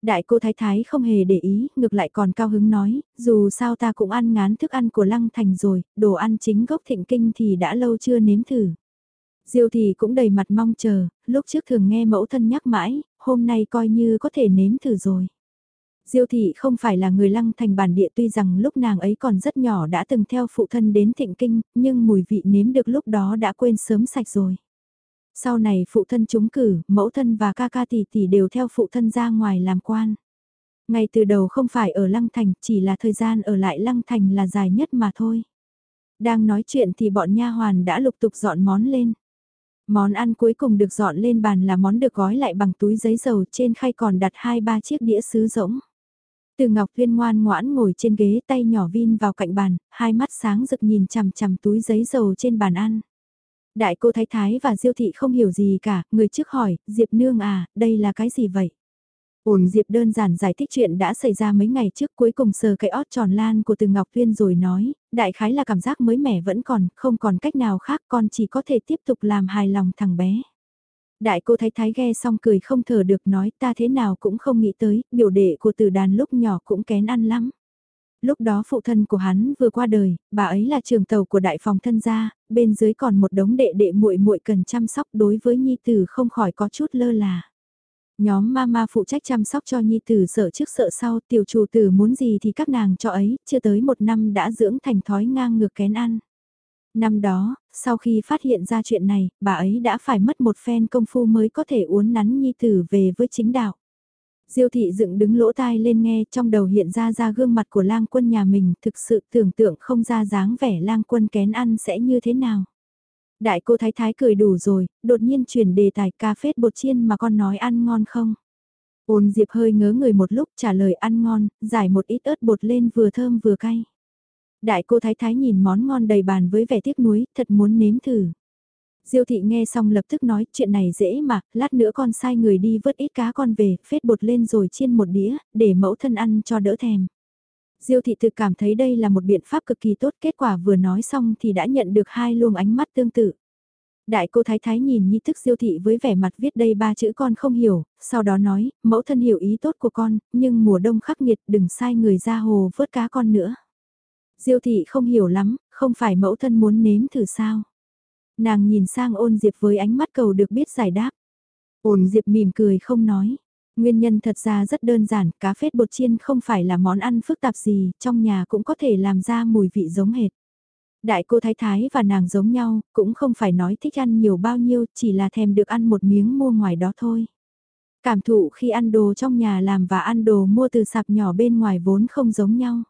A: Đại cô Thái Thái không hề để ý, ngược lại còn cao hứng nói, dù sao ta cũng ăn ngán thức ăn của Lăng Thành rồi, đồ ăn chính gốc thịnh kinh thì đã lâu chưa nếm thử. Diêu thì cũng đầy mặt mong chờ, lúc trước thường nghe mẫu thân nhắc mãi, hôm nay coi như có thể nếm thử rồi. Diêu thị không phải là người lăng thành bản địa tuy rằng lúc nàng ấy còn rất nhỏ đã từng theo phụ thân đến thịnh kinh, nhưng mùi vị nếm được lúc đó đã quên sớm sạch rồi. Sau này phụ thân trúng cử, mẫu thân và ca ca tỷ tỷ đều theo phụ thân ra ngoài làm quan. Ngay từ đầu không phải ở lăng thành, chỉ là thời gian ở lại lăng thành là dài nhất mà thôi. Đang nói chuyện thì bọn nha hoàn đã lục tục dọn món lên. Món ăn cuối cùng được dọn lên bàn là món được gói lại bằng túi giấy dầu trên khay còn đặt hai ba chiếc đĩa sứ rỗng. Từ Ngọc Viên ngoan ngoãn ngồi trên ghế tay nhỏ vin vào cạnh bàn, hai mắt sáng rực nhìn chằm chằm túi giấy dầu trên bàn ăn. Đại cô Thái Thái và Diêu Thị không hiểu gì cả, người trước hỏi, Diệp Nương à, đây là cái gì vậy? Ổn Diệp đơn giản giải thích chuyện đã xảy ra mấy ngày trước cuối cùng sờ cái ót tròn lan của từ Ngọc Viên rồi nói, đại khái là cảm giác mới mẻ vẫn còn, không còn cách nào khác con chỉ có thể tiếp tục làm hài lòng thằng bé. Đại cô thái thái ghe xong cười không thở được nói ta thế nào cũng không nghĩ tới, biểu đệ của tử đàn lúc nhỏ cũng kén ăn lắm. Lúc đó phụ thân của hắn vừa qua đời, bà ấy là trường tàu của đại phòng thân gia, bên dưới còn một đống đệ đệ muội muội cần chăm sóc đối với nhi tử không khỏi có chút lơ là. Nhóm mama phụ trách chăm sóc cho nhi tử sợ trước sợ sau, tiểu chủ tử muốn gì thì các nàng cho ấy, chưa tới một năm đã dưỡng thành thói ngang ngược kén ăn. Năm đó, sau khi phát hiện ra chuyện này, bà ấy đã phải mất một phen công phu mới có thể uốn nắn nhi tử về với chính đạo. Diêu thị dựng đứng lỗ tai lên nghe trong đầu hiện ra ra gương mặt của lang quân nhà mình thực sự tưởng tượng không ra dáng vẻ lang quân kén ăn sẽ như thế nào. Đại cô thái thái cười đủ rồi, đột nhiên chuyển đề tài cà phết bột chiên mà con nói ăn ngon không. Ôn Diệp hơi ngớ người một lúc trả lời ăn ngon, giải một ít ớt bột lên vừa thơm vừa cay. Đại cô thái thái nhìn món ngon đầy bàn với vẻ tiếc nuối, thật muốn nếm thử. Diêu thị nghe xong lập tức nói chuyện này dễ mà, lát nữa con sai người đi vớt ít cá con về, phết bột lên rồi chiên một đĩa, để mẫu thân ăn cho đỡ thèm. Diêu thị tự cảm thấy đây là một biện pháp cực kỳ tốt, kết quả vừa nói xong thì đã nhận được hai luồng ánh mắt tương tự. Đại cô thái thái nhìn nhi thức diêu thị với vẻ mặt viết đây ba chữ con không hiểu, sau đó nói, mẫu thân hiểu ý tốt của con, nhưng mùa đông khắc nghiệt đừng sai người ra hồ vớt cá con nữa. Diêu thị không hiểu lắm, không phải mẫu thân muốn nếm thử sao. Nàng nhìn sang ôn diệp với ánh mắt cầu được biết giải đáp. Ôn diệp mỉm cười không nói. Nguyên nhân thật ra rất đơn giản, cá phết bột chiên không phải là món ăn phức tạp gì, trong nhà cũng có thể làm ra mùi vị giống hệt. Đại cô thái thái và nàng giống nhau, cũng không phải nói thích ăn nhiều bao nhiêu, chỉ là thèm được ăn một miếng mua ngoài đó thôi. Cảm thụ khi ăn đồ trong nhà làm và ăn đồ mua từ sạp nhỏ bên ngoài vốn không giống nhau.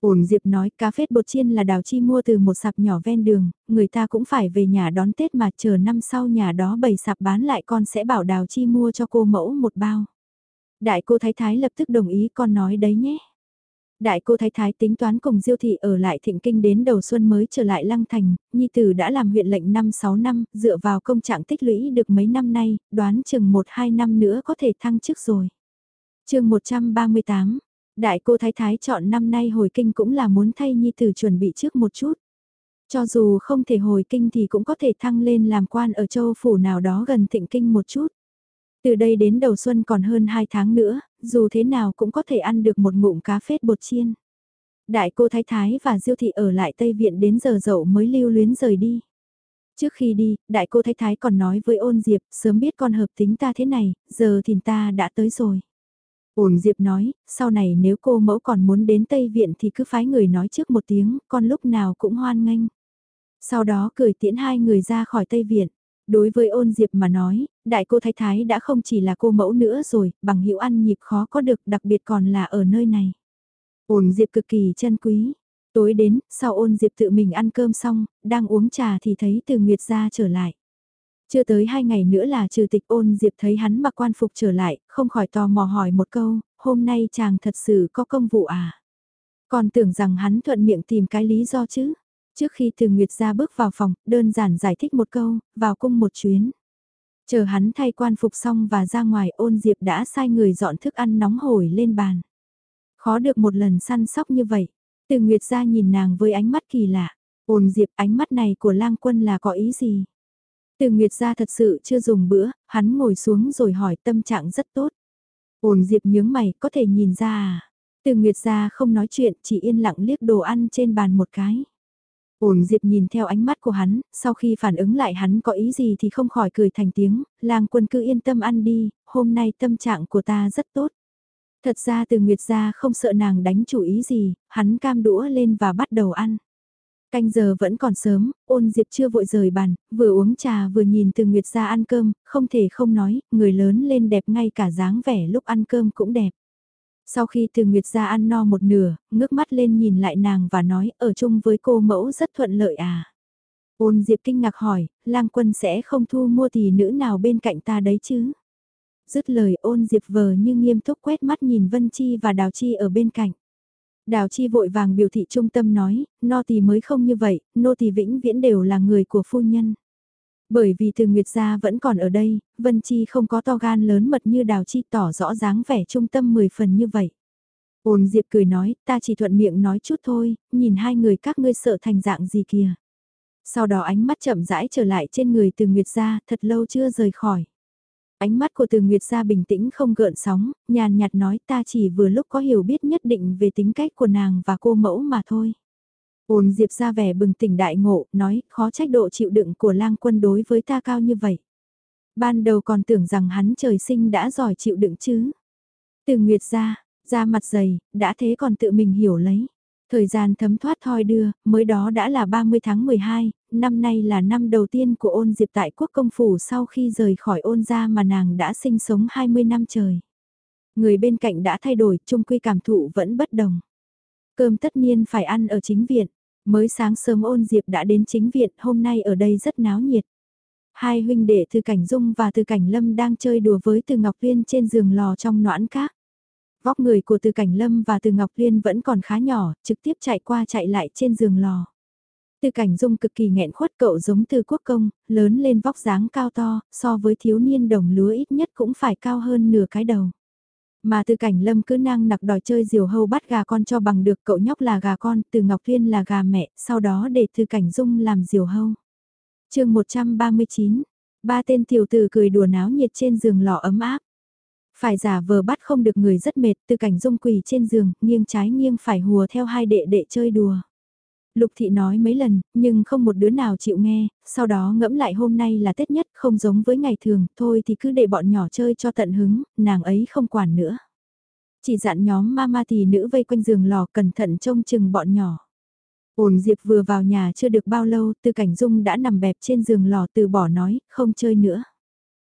A: Ổn Diệp nói cá phết bột chiên là đào chi mua từ một sạp nhỏ ven đường, người ta cũng phải về nhà đón Tết mà chờ năm sau nhà đó bày sạp bán lại con sẽ bảo đào chi mua cho cô mẫu một bao. Đại cô Thái Thái lập tức đồng ý con nói đấy nhé. Đại cô Thái Thái tính toán cùng Diêu Thị ở lại thịnh kinh đến đầu xuân mới trở lại Lăng Thành, Nhi Tử đã làm huyện lệnh 5-6 năm, dựa vào công trạng tích lũy được mấy năm nay, đoán chừng 1-2 năm nữa có thể thăng chức rồi. chương 138, Đại cô Thái Thái chọn năm nay hồi kinh cũng là muốn thay Nhi Tử chuẩn bị trước một chút. Cho dù không thể hồi kinh thì cũng có thể thăng lên làm quan ở châu phủ nào đó gần thịnh kinh một chút. Từ đây đến đầu xuân còn hơn 2 tháng nữa, dù thế nào cũng có thể ăn được một ngụm cá phết bột chiên. Đại cô Thái Thái và Diêu Thị ở lại Tây Viện đến giờ dậu mới lưu luyến rời đi. Trước khi đi, đại cô Thái Thái còn nói với ôn Diệp, sớm biết con hợp tính ta thế này, giờ thì ta đã tới rồi. Ôn Diệp nói, sau này nếu cô mẫu còn muốn đến Tây Viện thì cứ phái người nói trước một tiếng, con lúc nào cũng hoan nghênh. Sau đó cười tiễn hai người ra khỏi Tây Viện. Đối với ôn diệp mà nói, đại cô thái thái đã không chỉ là cô mẫu nữa rồi, bằng hiệu ăn nhịp khó có được đặc biệt còn là ở nơi này. Ôn diệp cực kỳ chân quý. Tối đến, sau ôn diệp tự mình ăn cơm xong, đang uống trà thì thấy từ Nguyệt ra trở lại. Chưa tới hai ngày nữa là trừ tịch ôn diệp thấy hắn mặc quan phục trở lại, không khỏi tò mò hỏi một câu, hôm nay chàng thật sự có công vụ à? Còn tưởng rằng hắn thuận miệng tìm cái lý do chứ. Trước khi từ Nguyệt ra bước vào phòng, đơn giản giải thích một câu, vào cung một chuyến. Chờ hắn thay quan phục xong và ra ngoài ôn diệp đã sai người dọn thức ăn nóng hổi lên bàn. Khó được một lần săn sóc như vậy. Từ Nguyệt ra nhìn nàng với ánh mắt kỳ lạ. Ôn diệp ánh mắt này của lang quân là có ý gì? Từ Nguyệt ra thật sự chưa dùng bữa, hắn ngồi xuống rồi hỏi tâm trạng rất tốt. Ôn diệp nhướng mày, có thể nhìn ra à? Từ Nguyệt ra không nói chuyện, chỉ yên lặng liếc đồ ăn trên bàn một cái. Ôn Diệp nhìn theo ánh mắt của hắn, sau khi phản ứng lại hắn có ý gì thì không khỏi cười thành tiếng, lang quân cứ yên tâm ăn đi, hôm nay tâm trạng của ta rất tốt. Thật ra từ Nguyệt ra không sợ nàng đánh chủ ý gì, hắn cam đũa lên và bắt đầu ăn. Canh giờ vẫn còn sớm, ôn Diệp chưa vội rời bàn, vừa uống trà vừa nhìn từ Nguyệt ra ăn cơm, không thể không nói, người lớn lên đẹp ngay cả dáng vẻ lúc ăn cơm cũng đẹp. Sau khi từ Nguyệt ra ăn no một nửa, ngước mắt lên nhìn lại nàng và nói ở chung với cô mẫu rất thuận lợi à. Ôn Diệp kinh ngạc hỏi, lang quân sẽ không thu mua tỷ nữ nào bên cạnh ta đấy chứ? Dứt lời ôn Diệp vờ như nghiêm túc quét mắt nhìn Vân Chi và Đào Chi ở bên cạnh. Đào Chi vội vàng biểu thị trung tâm nói, no tỷ mới không như vậy, nô tỷ vĩnh viễn đều là người của phu nhân. Bởi vì từ Nguyệt gia vẫn còn ở đây, Vân Chi không có to gan lớn mật như Đào Chi tỏ rõ dáng vẻ trung tâm 10 phần như vậy. Ôn Diệp cười nói, ta chỉ thuận miệng nói chút thôi, nhìn hai người các ngươi sợ thành dạng gì kìa. Sau đó ánh mắt chậm rãi trở lại trên người từ Nguyệt gia, thật lâu chưa rời khỏi. Ánh mắt của từ Nguyệt gia bình tĩnh không gợn sóng, nhàn nhạt nói ta chỉ vừa lúc có hiểu biết nhất định về tính cách của nàng và cô mẫu mà thôi. Ôn Diệp ra vẻ bừng tỉnh đại ngộ, nói, khó trách độ chịu đựng của lang quân đối với ta cao như vậy. Ban đầu còn tưởng rằng hắn trời sinh đã giỏi chịu đựng chứ. Từ Nguyệt ra, ra mặt dày, đã thế còn tự mình hiểu lấy. Thời gian thấm thoát thoi đưa, mới đó đã là 30 tháng 12, năm nay là năm đầu tiên của ôn diệp tại quốc công phủ sau khi rời khỏi ôn gia mà nàng đã sinh sống 20 năm trời. Người bên cạnh đã thay đổi, chung quy cảm thụ vẫn bất đồng. Cơm tất nhiên phải ăn ở chính viện. Mới sáng sớm ôn diệp đã đến chính viện, hôm nay ở đây rất náo nhiệt. Hai huynh đệ từ cảnh dung và từ cảnh lâm đang chơi đùa với từ ngọc viên trên giường lò trong noãn cát. Vóc người của từ cảnh lâm và từ ngọc viên vẫn còn khá nhỏ, trực tiếp chạy qua chạy lại trên giường lò. Từ cảnh dung cực kỳ nghẹn khuất cậu giống từ quốc công, lớn lên vóc dáng cao to, so với thiếu niên đồng lúa ít nhất cũng phải cao hơn nửa cái đầu. Mà từ cảnh lâm cứ năng nặc đòi chơi diều hâu bắt gà con cho bằng được cậu nhóc là gà con, từ Ngọc Thuyên là gà mẹ, sau đó để từ cảnh dung làm diều hâu. chương 139, ba tên tiểu tử cười đùa náo nhiệt trên giường lò ấm áp. Phải giả vờ bắt không được người rất mệt, từ cảnh dung quỳ trên giường, nghiêng trái nghiêng phải hùa theo hai đệ đệ chơi đùa. Lục thị nói mấy lần, nhưng không một đứa nào chịu nghe, sau đó ngẫm lại hôm nay là Tết nhất, không giống với ngày thường, thôi thì cứ để bọn nhỏ chơi cho tận hứng, nàng ấy không quản nữa. Chỉ dặn nhóm mama thì nữ vây quanh giường lò cẩn thận trông chừng bọn nhỏ. Ổn Diệp vừa vào nhà chưa được bao lâu, từ cảnh dung đã nằm bẹp trên giường lò từ bỏ nói, không chơi nữa.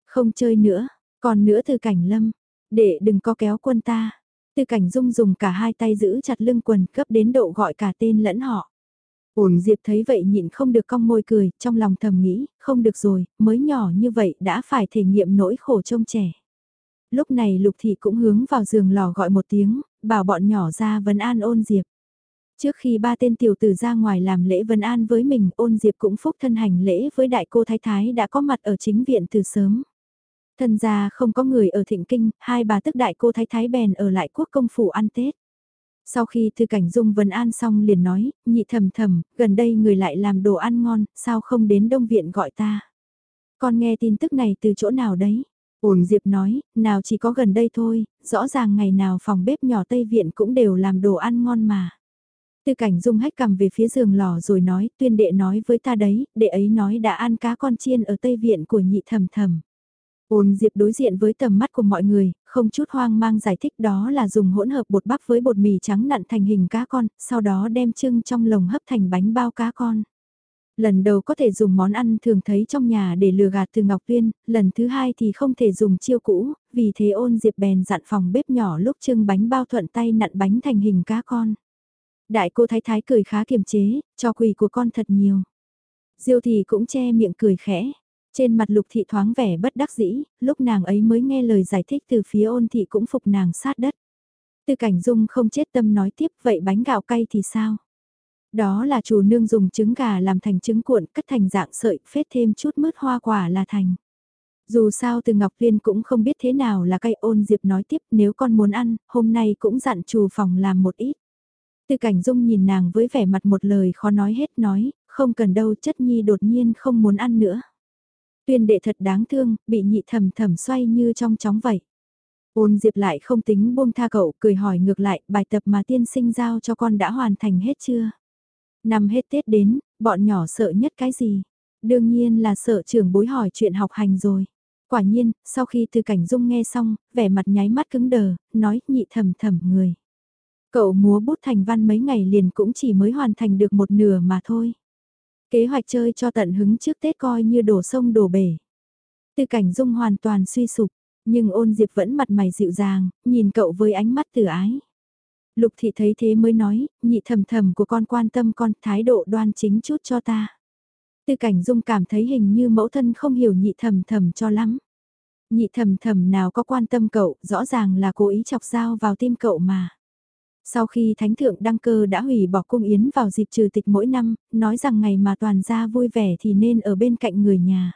A: Không chơi nữa, còn nữa từ cảnh lâm, để đừng có kéo quân ta. Từ cảnh dung dùng cả hai tay giữ chặt lưng quần cấp đến độ gọi cả tên lẫn họ. Ổn Diệp thấy vậy nhịn không được cong môi cười, trong lòng thầm nghĩ, không được rồi, mới nhỏ như vậy đã phải thể nghiệm nỗi khổ trông trẻ. Lúc này Lục Thị cũng hướng vào giường lò gọi một tiếng, bảo bọn nhỏ ra vấn an ôn Diệp. Trước khi ba tên tiểu tử ra ngoài làm lễ vấn an với mình, ôn Diệp cũng phúc thân hành lễ với đại cô Thái Thái đã có mặt ở chính viện từ sớm. Thân gia không có người ở thịnh kinh, hai bà tức đại cô Thái Thái bèn ở lại quốc công phủ ăn Tết. Sau khi thư cảnh dung vấn an xong liền nói, nhị thầm thầm, gần đây người lại làm đồ ăn ngon, sao không đến đông viện gọi ta. Con nghe tin tức này từ chỗ nào đấy? Ổn Diệp nói, nào chỉ có gần đây thôi, rõ ràng ngày nào phòng bếp nhỏ Tây Viện cũng đều làm đồ ăn ngon mà. Tư cảnh dung hách cầm về phía giường lò rồi nói, tuyên đệ nói với ta đấy, đệ ấy nói đã ăn cá con chiên ở Tây Viện của nhị thầm thầm. Ôn Diệp đối diện với tầm mắt của mọi người, không chút hoang mang giải thích đó là dùng hỗn hợp bột bắp với bột mì trắng nặn thành hình cá con, sau đó đem trưng trong lồng hấp thành bánh bao cá con. Lần đầu có thể dùng món ăn thường thấy trong nhà để lừa gạt từ Ngọc Tuyên, lần thứ hai thì không thể dùng chiêu cũ, vì thế ôn Diệp bèn dặn phòng bếp nhỏ lúc trưng bánh bao thuận tay nặn bánh thành hình cá con. Đại cô thái thái cười khá kiềm chế, cho quỳ của con thật nhiều. Diêu thì cũng che miệng cười khẽ. Trên mặt lục thị thoáng vẻ bất đắc dĩ, lúc nàng ấy mới nghe lời giải thích từ phía ôn thị cũng phục nàng sát đất. Tư cảnh dung không chết tâm nói tiếp vậy bánh gạo cay thì sao? Đó là chủ nương dùng trứng gà làm thành trứng cuộn cắt thành dạng sợi phết thêm chút mứt hoa quả là thành. Dù sao từ Ngọc Viên cũng không biết thế nào là cây ôn diệp nói tiếp nếu con muốn ăn, hôm nay cũng dặn chủ phòng làm một ít. tư cảnh dung nhìn nàng với vẻ mặt một lời khó nói hết nói, không cần đâu chất nhi đột nhiên không muốn ăn nữa. Tuyên đệ thật đáng thương, bị nhị thầm thầm xoay như trong chóng vậy. Ôn diệp lại không tính buông tha cậu, cười hỏi ngược lại, bài tập mà tiên sinh giao cho con đã hoàn thành hết chưa? Năm hết Tết đến, bọn nhỏ sợ nhất cái gì? Đương nhiên là sợ trưởng bối hỏi chuyện học hành rồi. Quả nhiên, sau khi từ cảnh dung nghe xong, vẻ mặt nháy mắt cứng đờ, nói nhị thầm thầm người. Cậu múa bút thành văn mấy ngày liền cũng chỉ mới hoàn thành được một nửa mà thôi. Kế hoạch chơi cho tận hứng trước Tết coi như đổ sông đổ bể. Tư cảnh dung hoàn toàn suy sụp, nhưng ôn diệp vẫn mặt mày dịu dàng, nhìn cậu với ánh mắt từ ái. Lục thị thấy thế mới nói, nhị thầm thầm của con quan tâm con thái độ đoan chính chút cho ta. Tư cảnh dung cảm thấy hình như mẫu thân không hiểu nhị thầm thầm cho lắm. Nhị thầm thầm nào có quan tâm cậu, rõ ràng là cố ý chọc dao vào tim cậu mà. Sau khi Thánh Thượng đăng cơ đã hủy bỏ cung yến vào dịp trừ tịch mỗi năm, nói rằng ngày mà toàn gia vui vẻ thì nên ở bên cạnh người nhà.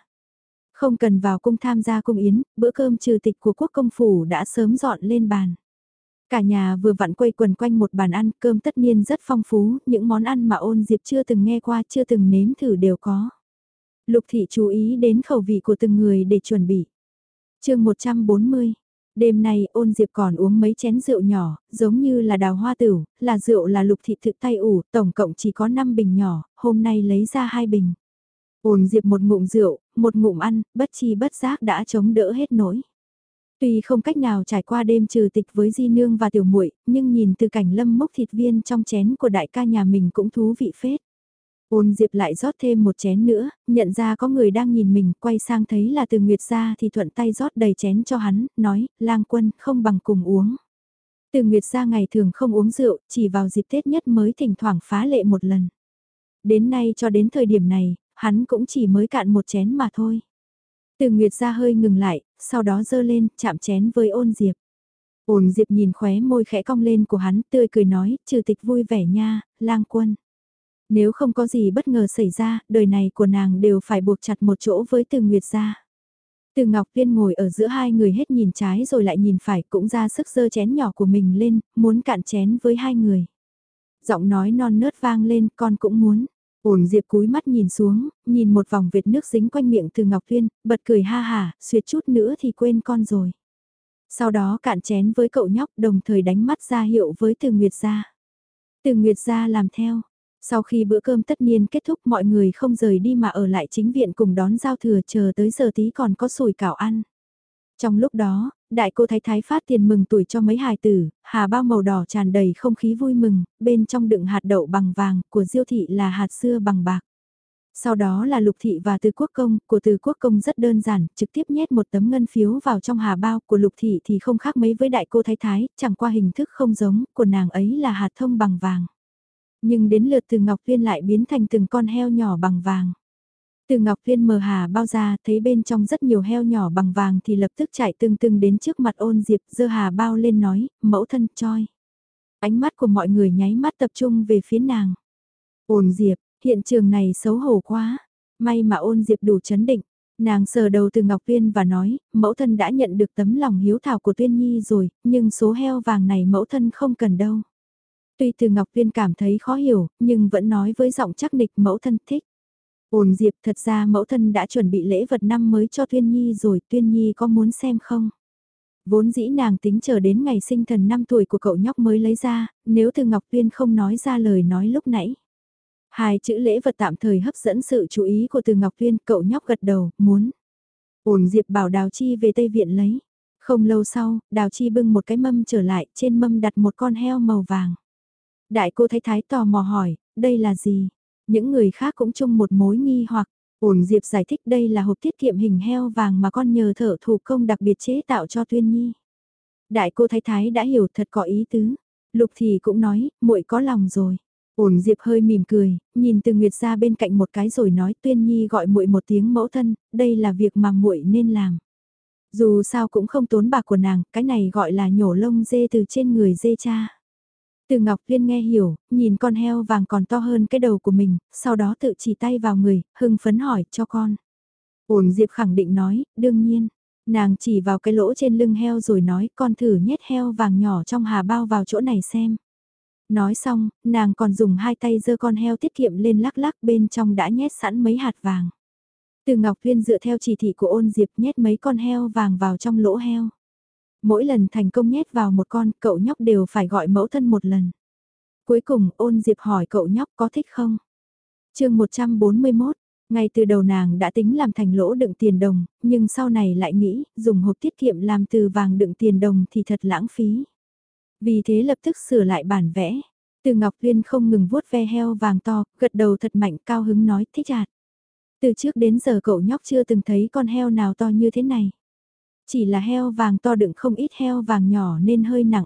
A: Không cần vào cung tham gia cung yến, bữa cơm trừ tịch của quốc công phủ đã sớm dọn lên bàn. Cả nhà vừa vặn quây quần quanh một bàn ăn, cơm tất nhiên rất phong phú, những món ăn mà ôn diệp chưa từng nghe qua, chưa từng nếm thử đều có. Lục thị chú ý đến khẩu vị của từng người để chuẩn bị. chương 140, đêm nay ôn diệp còn uống mấy chén rượu nhỏ, giống như là đào hoa tửu, là rượu là lục thị thực tay ủ, tổng cộng chỉ có 5 bình nhỏ, hôm nay lấy ra hai bình. Ôn diệp một ngụm rượu, một ngụm ăn, bất chi bất giác đã chống đỡ hết nỗi. Tuy không cách nào trải qua đêm trừ tịch với Di Nương và Tiểu muội nhưng nhìn từ cảnh lâm mốc thịt viên trong chén của đại ca nhà mình cũng thú vị phết. Ôn Diệp lại rót thêm một chén nữa, nhận ra có người đang nhìn mình, quay sang thấy là từ Nguyệt ra thì thuận tay rót đầy chén cho hắn, nói, lang quân, không bằng cùng uống. Từ Nguyệt ra ngày thường không uống rượu, chỉ vào dịp Tết nhất mới thỉnh thoảng phá lệ một lần. Đến nay cho đến thời điểm này, hắn cũng chỉ mới cạn một chén mà thôi. Từ Nguyệt ra hơi ngừng lại, sau đó dơ lên, chạm chén với ôn Diệp. Ôn Diệp nhìn khóe môi khẽ cong lên của hắn, tươi cười nói, trừ tịch vui vẻ nha, lang quân. Nếu không có gì bất ngờ xảy ra, đời này của nàng đều phải buộc chặt một chỗ với từ Nguyệt ra. Từ Ngọc Viên ngồi ở giữa hai người hết nhìn trái rồi lại nhìn phải cũng ra sức dơ chén nhỏ của mình lên, muốn cạn chén với hai người. Giọng nói non nớt vang lên, con cũng muốn. Ổn Diệp cúi mắt nhìn xuống, nhìn một vòng vệt nước dính quanh miệng từ Ngọc Viên, bật cười ha hà, suyệt chút nữa thì quên con rồi. Sau đó cạn chén với cậu nhóc đồng thời đánh mắt ra hiệu với từ Nguyệt gia. Từ Nguyệt gia làm theo. Sau khi bữa cơm tất niên kết thúc mọi người không rời đi mà ở lại chính viện cùng đón giao thừa chờ tới giờ tí còn có sủi cảo ăn. Trong lúc đó, đại cô thái thái phát tiền mừng tuổi cho mấy hài tử, hà bao màu đỏ tràn đầy không khí vui mừng, bên trong đựng hạt đậu bằng vàng, của diêu thị là hạt xưa bằng bạc. Sau đó là lục thị và từ quốc công, của từ quốc công rất đơn giản, trực tiếp nhét một tấm ngân phiếu vào trong hà bao, của lục thị thì không khác mấy với đại cô thái thái, chẳng qua hình thức không giống, của nàng ấy là hạt thông bằng vàng. Nhưng đến lượt từ ngọc viên lại biến thành từng con heo nhỏ bằng vàng. Từ Ngọc Viên mờ hà bao ra thấy bên trong rất nhiều heo nhỏ bằng vàng thì lập tức chạy tương tương đến trước mặt ôn diệp dơ hà bao lên nói, mẫu thân choi. Ánh mắt của mọi người nháy mắt tập trung về phía nàng. Ôn diệp, hiện trường này xấu hổ quá. May mà ôn diệp đủ chấn định. Nàng sờ đầu từ Ngọc Viên và nói, mẫu thân đã nhận được tấm lòng hiếu thảo của Tuyên Nhi rồi, nhưng số heo vàng này mẫu thân không cần đâu. Tuy từ Ngọc Viên cảm thấy khó hiểu, nhưng vẫn nói với giọng chắc nịch mẫu thân thích. Ôn Diệp thật ra mẫu thân đã chuẩn bị lễ vật năm mới cho Tuyên Nhi rồi, Tuyên Nhi có muốn xem không? Vốn dĩ nàng tính chờ đến ngày sinh thần 5 tuổi của cậu nhóc mới lấy ra, nếu từ Ngọc Tuyên không nói ra lời nói lúc nãy. Hai chữ lễ vật tạm thời hấp dẫn sự chú ý của từ Ngọc Tuyên, cậu nhóc gật đầu, muốn. Ôn Diệp bảo Đào Chi về Tây Viện lấy. Không lâu sau, Đào Chi bưng một cái mâm trở lại, trên mâm đặt một con heo màu vàng. Đại cô thái thái tò mò hỏi, đây là gì? Những người khác cũng chung một mối nghi hoặc, ổn Diệp giải thích đây là hộp tiết kiệm hình heo vàng mà con nhờ thợ thủ công đặc biệt chế tạo cho Tuyên Nhi. Đại cô thái thái đã hiểu thật có ý tứ. Lục thì cũng nói, muội có lòng rồi. Ổn Diệp hơi mỉm cười, nhìn Từ Nguyệt ra bên cạnh một cái rồi nói Tuyên Nhi gọi muội một tiếng mẫu thân, đây là việc mà muội nên làm. Dù sao cũng không tốn bạc của nàng, cái này gọi là nhổ lông dê từ trên người dê cha. Từ Ngọc Liên nghe hiểu, nhìn con heo vàng còn to hơn cái đầu của mình, sau đó tự chỉ tay vào người, hưng phấn hỏi cho con. Ổn Diệp khẳng định nói, đương nhiên. Nàng chỉ vào cái lỗ trên lưng heo rồi nói con thử nhét heo vàng nhỏ trong hà bao vào chỗ này xem. Nói xong, nàng còn dùng hai tay giơ con heo tiết kiệm lên lắc lắc bên trong đã nhét sẵn mấy hạt vàng. Từ Ngọc Viên dựa theo chỉ thị của ôn diệp nhét mấy con heo vàng vào trong lỗ heo. Mỗi lần thành công nhét vào một con, cậu nhóc đều phải gọi mẫu thân một lần. Cuối cùng ôn diệp hỏi cậu nhóc có thích không? chương 141, ngay từ đầu nàng đã tính làm thành lỗ đựng tiền đồng, nhưng sau này lại nghĩ, dùng hộp tiết kiệm làm từ vàng đựng tiền đồng thì thật lãng phí. Vì thế lập tức sửa lại bản vẽ. Từ Ngọc Liên không ngừng vuốt ve heo vàng to, gật đầu thật mạnh cao hứng nói thích chặt. Từ trước đến giờ cậu nhóc chưa từng thấy con heo nào to như thế này. Chỉ là heo vàng to đựng không ít heo vàng nhỏ nên hơi nặng.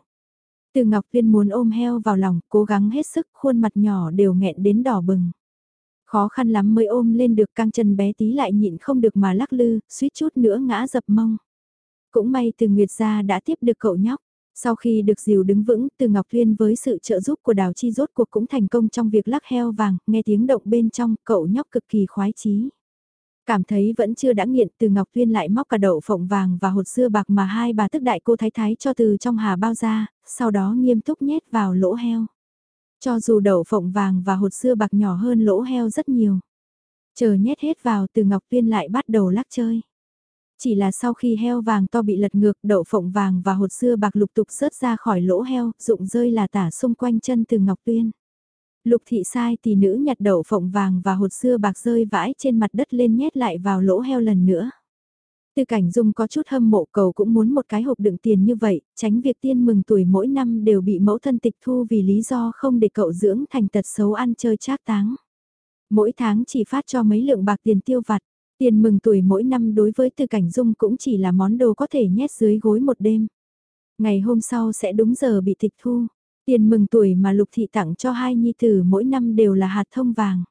A: Từ Ngọc Liên muốn ôm heo vào lòng, cố gắng hết sức, khuôn mặt nhỏ đều nghẹn đến đỏ bừng. Khó khăn lắm mới ôm lên được căng chân bé tí lại nhịn không được mà lắc lư, suýt chút nữa ngã dập mông. Cũng may từ Nguyệt gia đã tiếp được cậu nhóc. Sau khi được dìu đứng vững, từ Ngọc Liên với sự trợ giúp của Đào Chi rốt cuộc cũng thành công trong việc lắc heo vàng, nghe tiếng động bên trong, cậu nhóc cực kỳ khoái chí. Cảm thấy vẫn chưa đã nghiện từ Ngọc Liên lại móc cả đậu phộng vàng và hột dưa bạc mà hai bà tức đại cô thái thái cho từ trong hà bao ra, sau đó nghiêm túc nhét vào lỗ heo. Cho dù đậu phộng vàng và hột dưa bạc nhỏ hơn lỗ heo rất nhiều. Chờ nhét hết vào từ Ngọc Liên lại bắt đầu lắc chơi. Chỉ là sau khi heo vàng to bị lật ngược, đậu phộng vàng và hột dưa bạc lục tục rớt ra khỏi lỗ heo, rụng rơi là tả xung quanh chân từ Ngọc Tuyên. Lục thị sai thì nữ nhặt đậu phộng vàng và hột xưa bạc rơi vãi trên mặt đất lên nhét lại vào lỗ heo lần nữa. Từ cảnh dung có chút hâm mộ cầu cũng muốn một cái hộp đựng tiền như vậy, tránh việc tiên mừng tuổi mỗi năm đều bị mẫu thân tịch thu vì lý do không để cậu dưỡng thành tật xấu ăn chơi trác táng. Mỗi tháng chỉ phát cho mấy lượng bạc tiền tiêu vặt, tiền mừng tuổi mỗi năm đối với từ cảnh dung cũng chỉ là món đồ có thể nhét dưới gối một đêm. Ngày hôm sau sẽ đúng giờ bị tịch thu, tiền mừng tuổi mà lục thị tặng cho hai nhi tử mỗi năm đều là hạt thông vàng.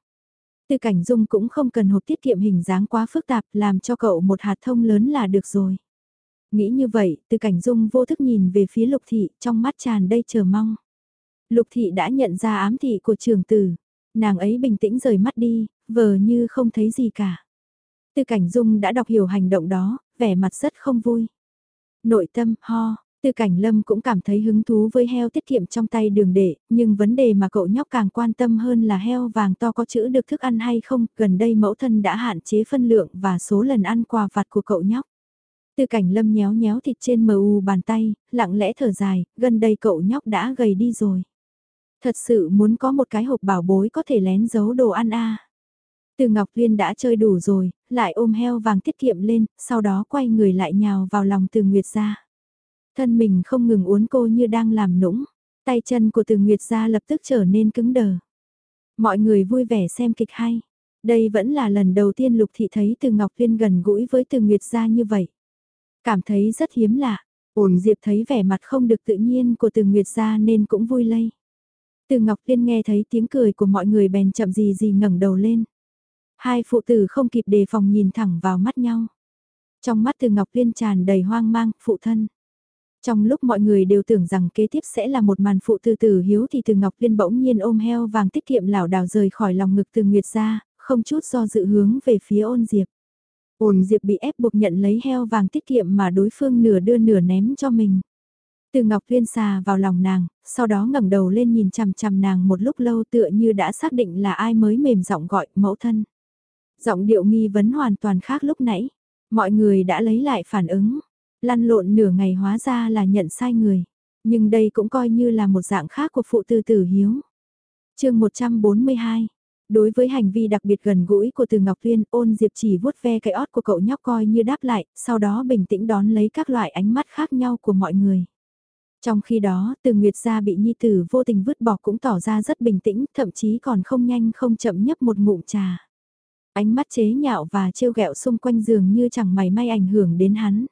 A: Từ cảnh dung cũng không cần hộp tiết kiệm hình dáng quá phức tạp làm cho cậu một hạt thông lớn là được rồi. Nghĩ như vậy, từ cảnh dung vô thức nhìn về phía lục thị trong mắt tràn đầy chờ mong. Lục thị đã nhận ra ám thị của trường tử. Nàng ấy bình tĩnh rời mắt đi, vờ như không thấy gì cả. Từ cảnh dung đã đọc hiểu hành động đó, vẻ mặt rất không vui. Nội tâm, ho, Tư cảnh lâm cũng cảm thấy hứng thú với heo tiết kiệm trong tay đường đệ, nhưng vấn đề mà cậu nhóc càng quan tâm hơn là heo vàng to có chữ được thức ăn hay không, gần đây mẫu thân đã hạn chế phân lượng và số lần ăn quà vặt của cậu nhóc. Tư cảnh lâm nhéo nhéo thịt trên mờ u bàn tay, lặng lẽ thở dài, gần đây cậu nhóc đã gầy đi rồi. Thật sự muốn có một cái hộp bảo bối có thể lén giấu đồ ăn à? a. Từ Ngọc Liên đã chơi đủ rồi, lại ôm heo vàng tiết kiệm lên, sau đó quay người lại nhào vào lòng từ Nguyệt ra. Thân mình không ngừng uốn cô như đang làm nũng, tay chân của từ Nguyệt ra lập tức trở nên cứng đờ. Mọi người vui vẻ xem kịch hay. Đây vẫn là lần đầu tiên Lục Thị thấy từ Ngọc Liên gần gũi với từ Nguyệt ra như vậy. Cảm thấy rất hiếm lạ, ổn Diệp thấy vẻ mặt không được tự nhiên của từ Nguyệt ra nên cũng vui lây. Từ Ngọc Liên nghe thấy tiếng cười của mọi người bèn chậm gì gì ngẩng đầu lên. Hai phụ tử không kịp đề phòng nhìn thẳng vào mắt nhau. Trong mắt từ Ngọc Liên tràn đầy hoang mang, phụ thân. Trong lúc mọi người đều tưởng rằng kế tiếp sẽ là một màn phụ từ từ hiếu thì từ Ngọc Liên bỗng nhiên ôm heo vàng tiết kiệm lảo đảo rời khỏi lòng ngực từ Nguyệt ra, không chút do dự hướng về phía ôn diệp. Ôn diệp bị ép buộc nhận lấy heo vàng tiết kiệm mà đối phương nửa đưa nửa ném cho mình. Từ Ngọc Liên xà vào lòng nàng, sau đó ngẩng đầu lên nhìn chằm chằm nàng một lúc lâu tựa như đã xác định là ai mới mềm giọng gọi mẫu thân. Giọng điệu nghi vấn hoàn toàn khác lúc nãy. Mọi người đã lấy lại phản ứng. Lăn lộn nửa ngày hóa ra là nhận sai người. Nhưng đây cũng coi như là một dạng khác của phụ tư tử hiếu. chương 142 Đối với hành vi đặc biệt gần gũi của Từ Ngọc Tuyên, ôn Diệp chỉ vuốt ve cái ót của cậu nhóc coi như đáp lại, sau đó bình tĩnh đón lấy các loại ánh mắt khác nhau của mọi người. Trong khi đó, Từ Nguyệt gia bị Nhi Tử vô tình vứt bỏ cũng tỏ ra rất bình tĩnh, thậm chí còn không nhanh không chậm nhấp một ngụm trà. Ánh mắt chế nhạo và trêu ghẹo xung quanh giường như chẳng mày may ảnh hưởng đến hắn.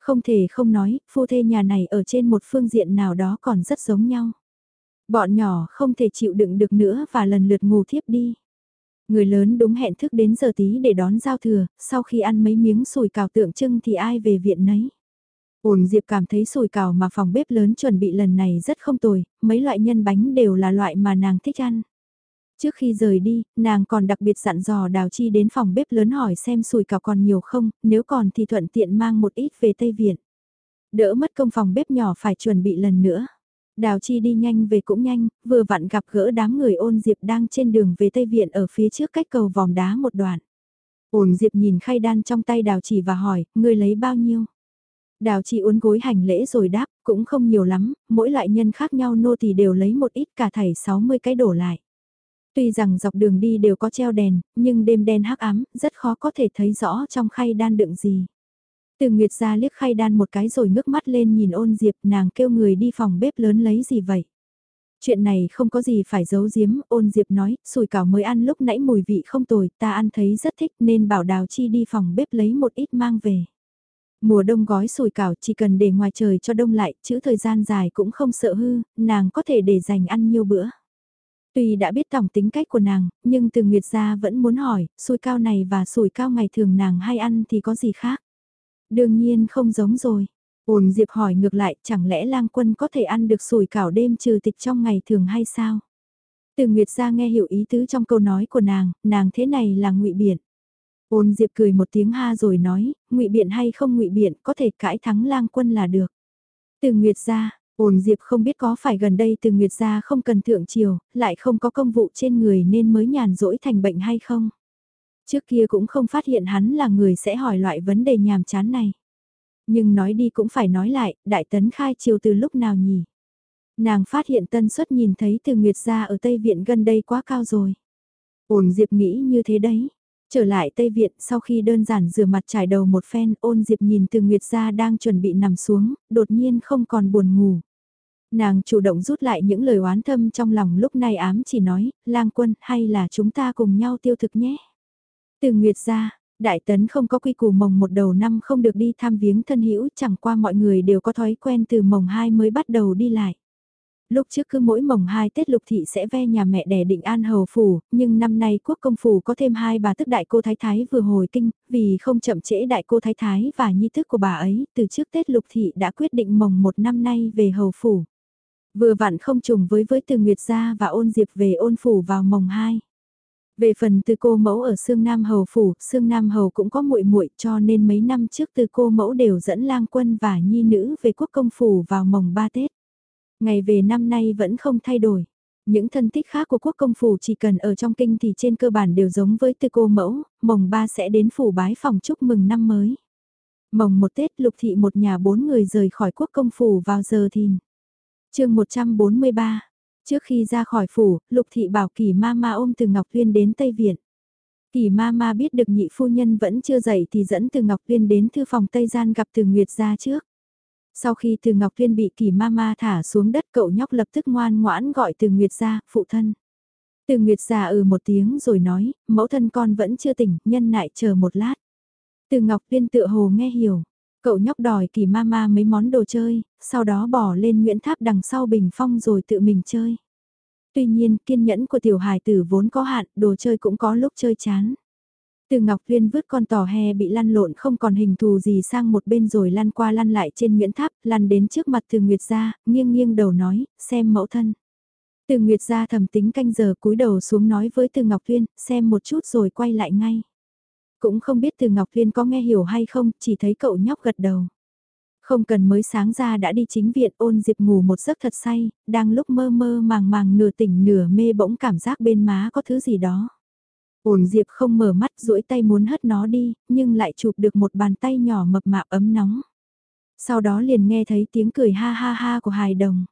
A: Không thể không nói, phu thê nhà này ở trên một phương diện nào đó còn rất giống nhau. Bọn nhỏ không thể chịu đựng được nữa và lần lượt ngủ thiếp đi. Người lớn đúng hẹn thức đến giờ tí để đón giao thừa, sau khi ăn mấy miếng sùi cào tượng trưng thì ai về viện nấy. Ổn Diệp cảm thấy sùi cào mà phòng bếp lớn chuẩn bị lần này rất không tồi, mấy loại nhân bánh đều là loại mà nàng thích ăn. Trước khi rời đi, nàng còn đặc biệt dặn dò Đào Chi đến phòng bếp lớn hỏi xem sùi cào còn nhiều không, nếu còn thì thuận tiện mang một ít về Tây Viện. Đỡ mất công phòng bếp nhỏ phải chuẩn bị lần nữa. Đào Chi đi nhanh về cũng nhanh, vừa vặn gặp gỡ đám người ôn Diệp đang trên đường về Tây Viện ở phía trước cách cầu vòng đá một đoạn. Ôn Diệp nhìn khay đan trong tay Đào Chỉ và hỏi, ngươi lấy bao nhiêu? Đào Chi uốn gối hành lễ rồi đáp, cũng không nhiều lắm, mỗi loại nhân khác nhau nô thì đều lấy một ít cả thảy 60 cái đổ lại. Tuy rằng dọc đường đi đều có treo đèn, nhưng đêm đen hắc ám, rất khó có thể thấy rõ trong khay đan đựng gì. Từ Nguyệt ra liếc khay đan một cái rồi ngước mắt lên nhìn ôn diệp nàng kêu người đi phòng bếp lớn lấy gì vậy. Chuyện này không có gì phải giấu giếm, ôn diệp nói, sùi cảo mới ăn lúc nãy mùi vị không tồi, ta ăn thấy rất thích nên bảo đào chi đi phòng bếp lấy một ít mang về. Mùa đông gói sùi cảo chỉ cần để ngoài trời cho đông lại, chữ thời gian dài cũng không sợ hư, nàng có thể để dành ăn nhiều bữa. Tuy đã biết tổng tính cách của nàng, nhưng từ Nguyệt gia vẫn muốn hỏi, sùi cao này và sùi cao ngày thường nàng hay ăn thì có gì khác? Đương nhiên không giống rồi. Ôn Diệp hỏi ngược lại, chẳng lẽ lang quân có thể ăn được sủi cảo đêm trừ tịch trong ngày thường hay sao? Từ Nguyệt Gia nghe hiểu ý tứ trong câu nói của nàng, nàng thế này là ngụy biện. Ôn Diệp cười một tiếng ha rồi nói, ngụy biện hay không ngụy biện có thể cãi thắng lang quân là được. Từ Nguyệt Gia ôn Diệp không biết có phải gần đây từ Nguyệt Gia không cần thượng triều, lại không có công vụ trên người nên mới nhàn rỗi thành bệnh hay không? Trước kia cũng không phát hiện hắn là người sẽ hỏi loại vấn đề nhàm chán này. Nhưng nói đi cũng phải nói lại, đại tấn khai triều từ lúc nào nhỉ? Nàng phát hiện tân suất nhìn thấy từ Nguyệt gia ở Tây Viện gần đây quá cao rồi. Ôn Diệp nghĩ như thế đấy. Trở lại Tây Viện sau khi đơn giản rửa mặt trải đầu một phen ôn Diệp nhìn từ Nguyệt gia đang chuẩn bị nằm xuống, đột nhiên không còn buồn ngủ. Nàng chủ động rút lại những lời oán thâm trong lòng lúc này ám chỉ nói, lang quân hay là chúng ta cùng nhau tiêu thực nhé. Từ Nguyệt ra, Đại Tấn không có quy củ mồng một đầu năm không được đi thăm viếng thân hữu chẳng qua mọi người đều có thói quen từ mồng hai mới bắt đầu đi lại. Lúc trước cứ mỗi mồng hai Tết Lục Thị sẽ ve nhà mẹ đẻ định an hầu phủ, nhưng năm nay quốc công phủ có thêm hai bà tức đại cô Thái Thái vừa hồi kinh, vì không chậm trễ đại cô Thái Thái và nhi thức của bà ấy, từ trước Tết Lục Thị đã quyết định mồng một năm nay về hầu phủ. Vừa vặn không trùng với với từ Nguyệt gia và ôn diệp về ôn phủ vào mồng 2. Về phần từ cô mẫu ở Sương Nam Hầu phủ, Sương Nam Hầu cũng có muội muội cho nên mấy năm trước từ cô mẫu đều dẫn lang quân và nhi nữ về quốc công phủ vào mồng ba Tết. Ngày về năm nay vẫn không thay đổi. Những thân tích khác của quốc công phủ chỉ cần ở trong kinh thì trên cơ bản đều giống với từ cô mẫu, mồng ba sẽ đến phủ bái phòng chúc mừng năm mới. Mồng một Tết lục thị một nhà bốn người rời khỏi quốc công phủ vào giờ thìn chương 143 Trước khi ra khỏi phủ, Lục Thị bảo Kỳ Ma Ma ôm Từ Ngọc Tuyên đến Tây Viện. Kỳ Ma Ma biết được nhị phu nhân vẫn chưa dậy thì dẫn Từ Ngọc Tuyên đến thư phòng Tây Gian gặp Từ Nguyệt ra trước. Sau khi Từ Ngọc Tuyên bị Kỳ Ma Ma thả xuống đất cậu nhóc lập tức ngoan ngoãn gọi Từ Nguyệt ra, phụ thân. Từ Nguyệt già ừ một tiếng rồi nói, mẫu thân con vẫn chưa tỉnh, nhân nại chờ một lát. Từ Ngọc Tuyên tự hồ nghe hiểu, Cậu nhóc đòi kỳ ma ma mấy món đồ chơi, sau đó bỏ lên Nguyễn Tháp đằng sau bình phong rồi tự mình chơi. Tuy nhiên, kiên nhẫn của tiểu hài tử vốn có hạn, đồ chơi cũng có lúc chơi chán. Từ Ngọc Viên vứt con tò he bị lăn lộn không còn hình thù gì sang một bên rồi lăn qua lăn lại trên Nguyễn Tháp, lăn đến trước mặt Từ Nguyệt Gia, nghiêng nghiêng đầu nói, xem mẫu thân. Từ Nguyệt Gia thầm tính canh giờ cúi đầu xuống nói với Từ Ngọc Viên, xem một chút rồi quay lại ngay. Cũng không biết từ Ngọc Liên có nghe hiểu hay không, chỉ thấy cậu nhóc gật đầu. Không cần mới sáng ra đã đi chính viện ôn diệp ngủ một giấc thật say, đang lúc mơ mơ màng màng nửa tỉnh nửa mê bỗng cảm giác bên má có thứ gì đó. Ôn diệp không mở mắt duỗi tay muốn hất nó đi, nhưng lại chụp được một bàn tay nhỏ mập mạp ấm nóng. Sau đó liền nghe thấy tiếng cười ha ha ha của hài đồng.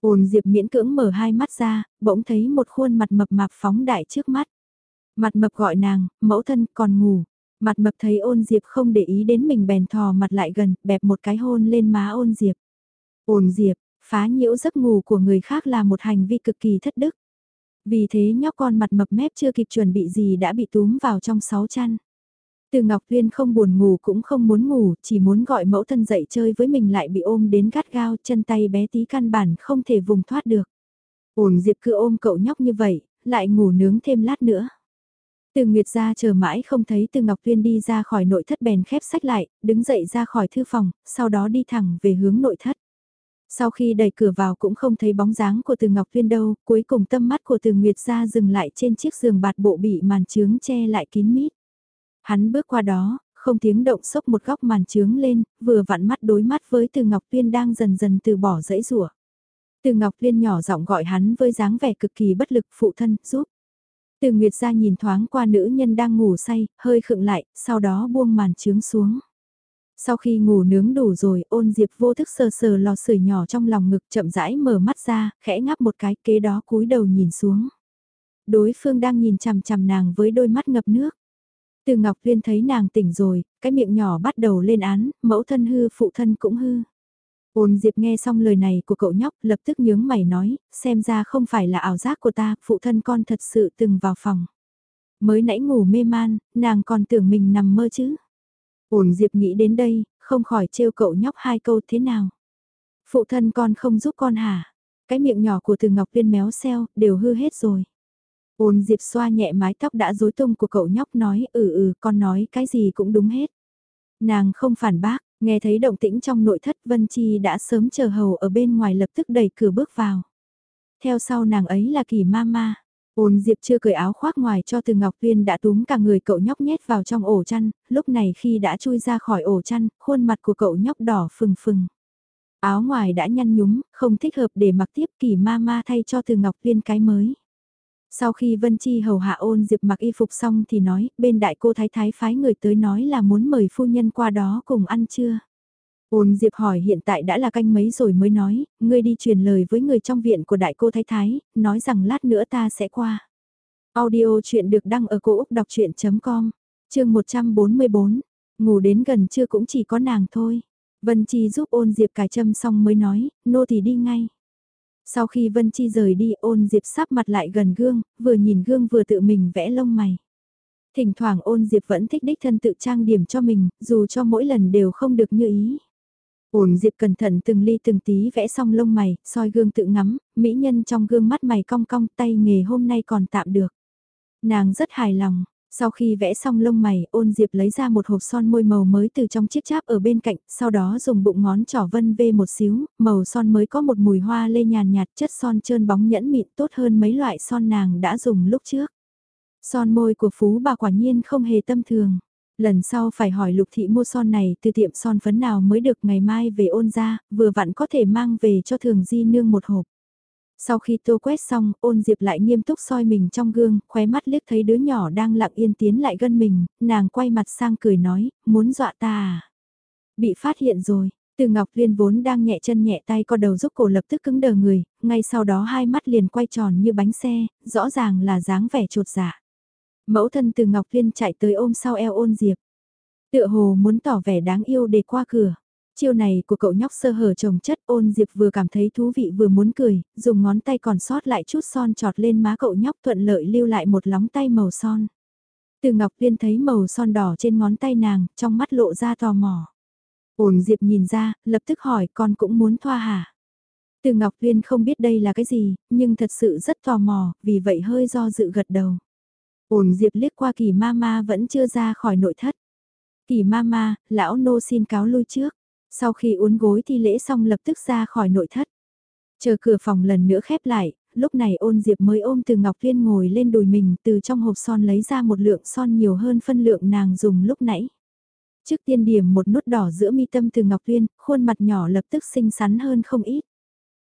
A: Ôn diệp miễn cưỡng mở hai mắt ra, bỗng thấy một khuôn mặt mập mạp phóng đại trước mắt. Mặt mập gọi nàng, mẫu thân còn ngủ. Mặt mập thấy ôn diệp không để ý đến mình bèn thò mặt lại gần, bẹp một cái hôn lên má ôn diệp. Ôn diệp, phá nhiễu giấc ngủ của người khác là một hành vi cực kỳ thất đức. Vì thế nhóc con mặt mập mép chưa kịp chuẩn bị gì đã bị túm vào trong sáu chăn. Từ Ngọc Viên không buồn ngủ cũng không muốn ngủ, chỉ muốn gọi mẫu thân dậy chơi với mình lại bị ôm đến gắt gao, chân tay bé tí căn bản không thể vùng thoát được. Ôn Diệp cứ ôm cậu nhóc như vậy, lại ngủ nướng thêm lát nữa. Từ Nguyệt ra chờ mãi không thấy Từ Ngọc Tuyên đi ra khỏi nội thất bèn khép sách lại, đứng dậy ra khỏi thư phòng, sau đó đi thẳng về hướng nội thất. Sau khi đẩy cửa vào cũng không thấy bóng dáng của Từ Ngọc Tuyên đâu, cuối cùng tâm mắt của Từ Nguyệt ra dừng lại trên chiếc giường bạt bộ bị màn trướng che lại kín mít. Hắn bước qua đó, không tiếng động sốc một góc màn trướng lên, vừa vặn mắt đối mắt với Từ Ngọc Tuyên đang dần dần từ bỏ dãy rủa. Từ Ngọc Tuyên nhỏ giọng gọi hắn với dáng vẻ cực kỳ bất lực phụ thân, giúp. Từ Nguyệt ra nhìn thoáng qua nữ nhân đang ngủ say, hơi khựng lại, sau đó buông màn trướng xuống. Sau khi ngủ nướng đủ rồi, ôn diệp vô thức sờ sờ lò sưởi nhỏ trong lòng ngực chậm rãi mở mắt ra, khẽ ngáp một cái kế đó cúi đầu nhìn xuống. Đối phương đang nhìn chằm chằm nàng với đôi mắt ngập nước. Từ Ngọc Liên thấy nàng tỉnh rồi, cái miệng nhỏ bắt đầu lên án, mẫu thân hư phụ thân cũng hư. Ôn Diệp nghe xong lời này của cậu nhóc lập tức nhướng mày nói, xem ra không phải là ảo giác của ta, phụ thân con thật sự từng vào phòng. Mới nãy ngủ mê man, nàng còn tưởng mình nằm mơ chứ. Ôn Diệp nghĩ đến đây, không khỏi trêu cậu nhóc hai câu thế nào. Phụ thân con không giúp con hả? Cái miệng nhỏ của từ Ngọc viên méo xeo, đều hư hết rồi. Ôn Diệp xoa nhẹ mái tóc đã rối tung của cậu nhóc nói ừ ừ con nói cái gì cũng đúng hết. Nàng không phản bác, nghe thấy động tĩnh trong nội thất Vân Chi đã sớm chờ hầu ở bên ngoài lập tức đẩy cửa bước vào. Theo sau nàng ấy là kỳ ma ma. Ôn Diệp chưa cởi áo khoác ngoài cho từ Ngọc Tuyên đã túm cả người cậu nhóc nhét vào trong ổ chăn, lúc này khi đã chui ra khỏi ổ chăn, khuôn mặt của cậu nhóc đỏ phừng phừng. Áo ngoài đã nhăn nhúm, không thích hợp để mặc tiếp kỳ ma ma thay cho từ Ngọc Tuyên cái mới. Sau khi Vân Chi hầu hạ ôn Diệp mặc y phục xong thì nói, bên đại cô thái thái phái người tới nói là muốn mời phu nhân qua đó cùng ăn trưa. Ôn Diệp hỏi hiện tại đã là canh mấy rồi mới nói, ngươi đi truyền lời với người trong viện của đại cô thái thái, nói rằng lát nữa ta sẽ qua. Audio chuyện được đăng ở cổ Úc đọc chuyện.com, chương 144, ngủ đến gần trưa cũng chỉ có nàng thôi. Vân Chi giúp ôn Diệp cài châm xong mới nói, nô thì đi ngay. Sau khi Vân Chi rời đi ôn Diệp sắp mặt lại gần gương, vừa nhìn gương vừa tự mình vẽ lông mày. Thỉnh thoảng ôn Diệp vẫn thích đích thân tự trang điểm cho mình, dù cho mỗi lần đều không được như ý. Ôn Diệp cẩn thận từng ly từng tí vẽ xong lông mày, soi gương tự ngắm, mỹ nhân trong gương mắt mày cong cong tay nghề hôm nay còn tạm được. Nàng rất hài lòng, sau khi vẽ xong lông mày, ôn diệp lấy ra một hộp son môi màu mới từ trong chiếc cháp ở bên cạnh, sau đó dùng bụng ngón trỏ vân vê một xíu, màu son mới có một mùi hoa lê nhàn nhạt chất son trơn bóng nhẫn mịn tốt hơn mấy loại son nàng đã dùng lúc trước. Son môi của Phú bà quả nhiên không hề tâm thường. Lần sau phải hỏi lục thị mua son này từ tiệm son phấn nào mới được ngày mai về ôn ra, vừa vặn có thể mang về cho thường di nương một hộp. Sau khi tô quét xong, ôn diệp lại nghiêm túc soi mình trong gương, khóe mắt liếc thấy đứa nhỏ đang lặng yên tiến lại gần mình, nàng quay mặt sang cười nói, muốn dọa ta à? Bị phát hiện rồi, từ Ngọc Liên vốn đang nhẹ chân nhẹ tay co đầu giúp cổ lập tức cứng đờ người, ngay sau đó hai mắt liền quay tròn như bánh xe, rõ ràng là dáng vẻ trột dạ. Mẫu thân từ Ngọc Liên chạy tới ôm sau eo ôn diệp. Tựa hồ muốn tỏ vẻ đáng yêu để qua cửa. Chiêu này của cậu nhóc sơ hở trồng chất ôn diệp vừa cảm thấy thú vị vừa muốn cười, dùng ngón tay còn sót lại chút son trọt lên má cậu nhóc thuận lợi lưu lại một lóng tay màu son. Từ Ngọc Liên thấy màu son đỏ trên ngón tay nàng, trong mắt lộ ra tò mò. Ôn diệp nhìn ra, lập tức hỏi con cũng muốn thoa hả? Từ Ngọc Liên không biết đây là cái gì, nhưng thật sự rất tò mò, vì vậy hơi do dự gật đầu. Ôn diệp liếc qua kỳ ma ma vẫn chưa ra khỏi nội thất. Kỳ ma ma, lão nô xin cáo lui trước. Sau khi uốn gối thi lễ xong lập tức ra khỏi nội thất. Chờ cửa phòng lần nữa khép lại, lúc này ôn diệp mới ôm từ Ngọc Viên ngồi lên đùi mình từ trong hộp son lấy ra một lượng son nhiều hơn phân lượng nàng dùng lúc nãy. Trước tiên điểm một nút đỏ giữa mi tâm từ Ngọc Viên, khuôn mặt nhỏ lập tức xinh xắn hơn không ít.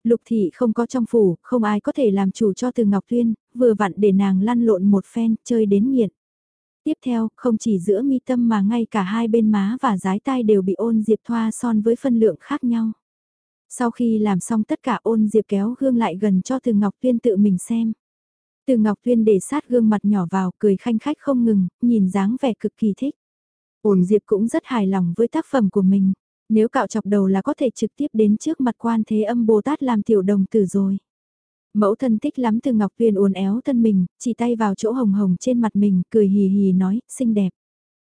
A: Lục thị không có trong phủ, không ai có thể làm chủ cho từ Ngọc Viên, vừa vặn để nàng lăn lộn một phen, chơi đến nghiện. Tiếp theo, không chỉ giữa mi tâm mà ngay cả hai bên má và dái tai đều bị ôn diệp thoa son với phân lượng khác nhau. Sau khi làm xong tất cả ôn diệp kéo gương lại gần cho từ Ngọc Tuyên tự mình xem. Từ Ngọc Tuyên để sát gương mặt nhỏ vào cười khanh khách không ngừng, nhìn dáng vẻ cực kỳ thích. Ôn diệp cũng rất hài lòng với tác phẩm của mình. Nếu cạo chọc đầu là có thể trực tiếp đến trước mặt quan thế âm Bồ Tát làm tiểu đồng tử rồi. Mẫu thân thích lắm từ Ngọc Viên uốn éo thân mình, chỉ tay vào chỗ hồng hồng trên mặt mình, cười hì hì nói, xinh đẹp.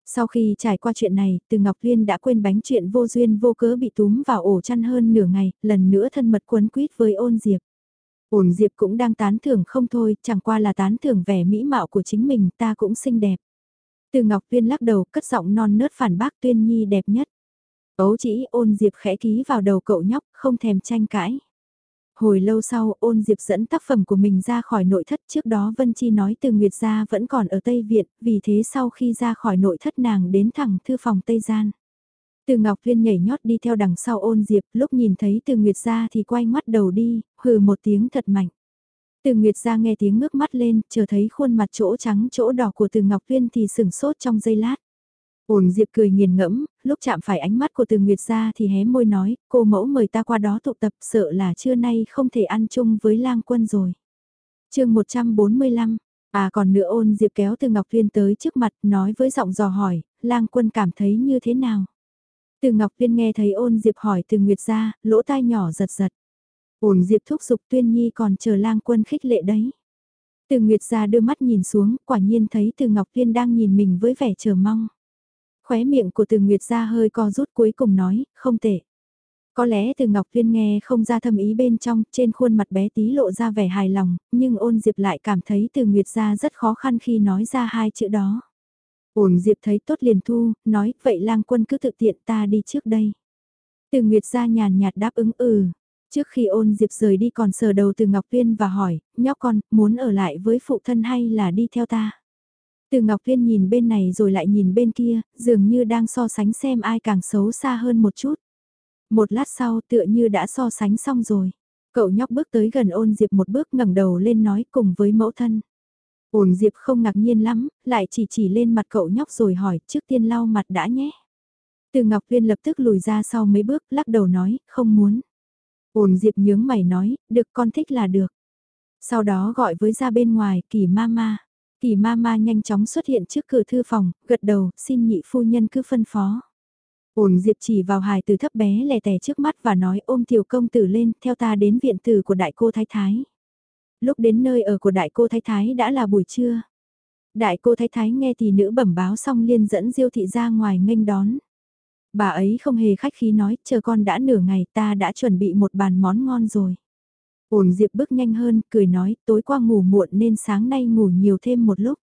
A: Sau khi trải qua chuyện này, từ Ngọc Liên đã quên bánh chuyện vô duyên vô cớ bị túm vào ổ chăn hơn nửa ngày, lần nữa thân mật quấn quýt với ôn diệp. Ôn Diệp cũng đang tán thưởng không thôi, chẳng qua là tán thưởng vẻ mỹ mạo của chính mình, ta cũng xinh đẹp. Từ Ngọc Tuyên lắc đầu, cất giọng non nớt phản bác Tuyên Nhi đẹp nhất. Ấu chỉ ôn Diệp khẽ ký vào đầu cậu nhóc, không thèm tranh cãi. Hồi lâu sau, ôn Diệp dẫn tác phẩm của mình ra khỏi nội thất trước đó Vân Chi nói từ Nguyệt Gia vẫn còn ở Tây Viện, vì thế sau khi ra khỏi nội thất nàng đến thẳng thư phòng Tây Gian. Từ Ngọc Viên nhảy nhót đi theo đằng sau ôn Diệp, lúc nhìn thấy từ Nguyệt Gia thì quay mắt đầu đi, hừ một tiếng thật mạnh. Từ Nguyệt Gia nghe tiếng ngước mắt lên, chờ thấy khuôn mặt chỗ trắng chỗ đỏ của Từ Ngọc Viên thì sửng sốt trong giây lát. Ôn Diệp cười nghiền ngẫm, lúc chạm phải ánh mắt của Từ Nguyệt Gia thì hé môi nói, cô mẫu mời ta qua đó tụ tập sợ là trưa nay không thể ăn chung với lang quân rồi. chương 145, à còn nữa ôn Diệp kéo Từ Ngọc Viên tới trước mặt nói với giọng dò hỏi, lang quân cảm thấy như thế nào? Từ Ngọc Viên nghe thấy ôn Diệp hỏi từ Nguyệt Gia, lỗ tai nhỏ giật giật. Ôn Diệp thúc giục Tuyên Nhi còn chờ lang quân khích lệ đấy. Từ Nguyệt Gia đưa mắt nhìn xuống, quả nhiên thấy từ Ngọc Viên đang nhìn mình với vẻ chờ mong. Khóe miệng của từ Nguyệt Gia hơi co rút cuối cùng nói, không tệ. Có lẽ từ Ngọc Viên nghe không ra thâm ý bên trong, trên khuôn mặt bé tí lộ ra vẻ hài lòng, nhưng ôn Diệp lại cảm thấy từ Nguyệt Gia rất khó khăn khi nói ra hai chữ đó. Ổn Diệp thấy tốt liền thu, nói, vậy lang quân cứ tự tiện ta đi trước đây. Từ Nguyệt ra nhàn nhạt đáp ứng ừ. Trước khi ôn Diệp rời đi còn sờ đầu từ Ngọc Viên và hỏi, nhóc con, muốn ở lại với phụ thân hay là đi theo ta? Từ Ngọc Viên nhìn bên này rồi lại nhìn bên kia, dường như đang so sánh xem ai càng xấu xa hơn một chút. Một lát sau tựa như đã so sánh xong rồi. Cậu nhóc bước tới gần ôn Diệp một bước ngẩng đầu lên nói cùng với mẫu thân. Ôn Diệp không ngạc nhiên lắm, lại chỉ chỉ lên mặt cậu nhóc rồi hỏi trước tiên lau mặt đã nhé. Từ Ngọc Viên lập tức lùi ra sau mấy bước, lắc đầu nói, không muốn. Ôn Diệp nhướng mày nói, được con thích là được. Sau đó gọi với ra bên ngoài, kỳ mama. Kỳ mama nhanh chóng xuất hiện trước cửa thư phòng, gật đầu, xin nhị phu nhân cứ phân phó. Ổn Diệp chỉ vào hài từ thấp bé lè tè trước mắt và nói ôm tiểu công tử lên, theo ta đến viện tử của đại cô Thái Thái. Lúc đến nơi ở của đại cô Thái Thái đã là buổi trưa. Đại cô Thái Thái nghe thì nữ bẩm báo xong liên dẫn diêu thị ra ngoài nghênh đón. Bà ấy không hề khách khí nói, chờ con đã nửa ngày ta đã chuẩn bị một bàn món ngon rồi. Ổn Diệp bước nhanh hơn, cười nói, tối qua ngủ muộn nên sáng nay ngủ nhiều thêm một lúc.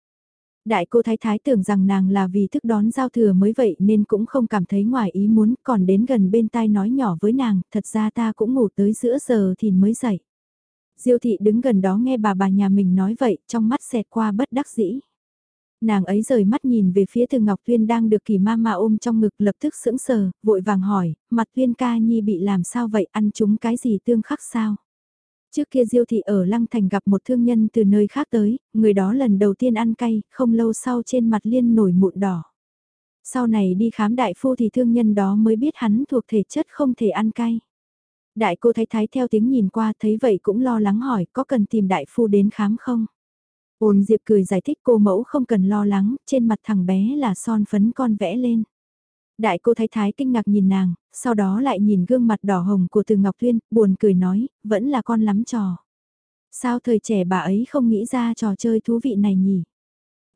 A: Đại cô Thái Thái tưởng rằng nàng là vì thức đón giao thừa mới vậy nên cũng không cảm thấy ngoài ý muốn, còn đến gần bên tai nói nhỏ với nàng, thật ra ta cũng ngủ tới giữa giờ thì mới dậy. Diêu thị đứng gần đó nghe bà bà nhà mình nói vậy, trong mắt xẹt qua bất đắc dĩ. Nàng ấy rời mắt nhìn về phía từ Ngọc Tuyên đang được kỳ ma ma ôm trong ngực lập tức sững sờ, vội vàng hỏi, mặt Tuyên ca nhi bị làm sao vậy, ăn chúng cái gì tương khắc sao? Trước kia Diêu thị ở Lăng Thành gặp một thương nhân từ nơi khác tới, người đó lần đầu tiên ăn cay, không lâu sau trên mặt liên nổi mụn đỏ. Sau này đi khám đại phu thì thương nhân đó mới biết hắn thuộc thể chất không thể ăn cay. Đại cô thái thái theo tiếng nhìn qua thấy vậy cũng lo lắng hỏi có cần tìm đại phu đến khám không? Ôn Diệp cười giải thích cô mẫu không cần lo lắng, trên mặt thằng bé là son phấn con vẽ lên. Đại cô thái thái kinh ngạc nhìn nàng, sau đó lại nhìn gương mặt đỏ hồng của từ Ngọc Thuyên, buồn cười nói, vẫn là con lắm trò. Sao thời trẻ bà ấy không nghĩ ra trò chơi thú vị này nhỉ?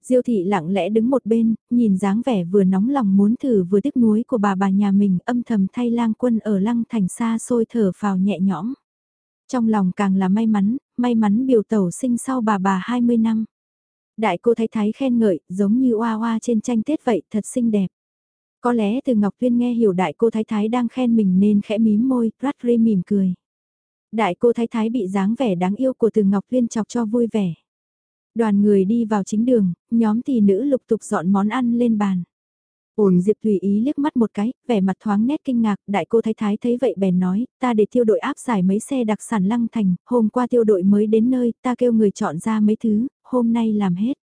A: Diêu thị lặng lẽ đứng một bên, nhìn dáng vẻ vừa nóng lòng muốn thử vừa tiếc nuối của bà bà nhà mình âm thầm thay lang quân ở lăng thành xa xôi thở phào nhẹ nhõm. Trong lòng càng là may mắn, may mắn biểu tẩu sinh sau bà bà 20 năm. Đại cô thái thái khen ngợi, giống như oa oa trên tranh Tết vậy, thật xinh đẹp. Có lẽ từ Ngọc Viên nghe hiểu đại cô thái thái đang khen mình nên khẽ mím môi, rát rê mỉm cười. Đại cô thái thái bị dáng vẻ đáng yêu của từ Ngọc Viên chọc cho vui vẻ. Đoàn người đi vào chính đường, nhóm tỷ nữ lục tục dọn món ăn lên bàn. Ổn Diệp tùy ý liếc mắt một cái, vẻ mặt thoáng nét kinh ngạc, đại cô thái thái thấy vậy bèn nói, ta để tiêu đội áp giải mấy xe đặc sản lăng thành, hôm qua tiêu đội mới đến nơi, ta kêu người chọn ra mấy thứ, hôm nay làm hết.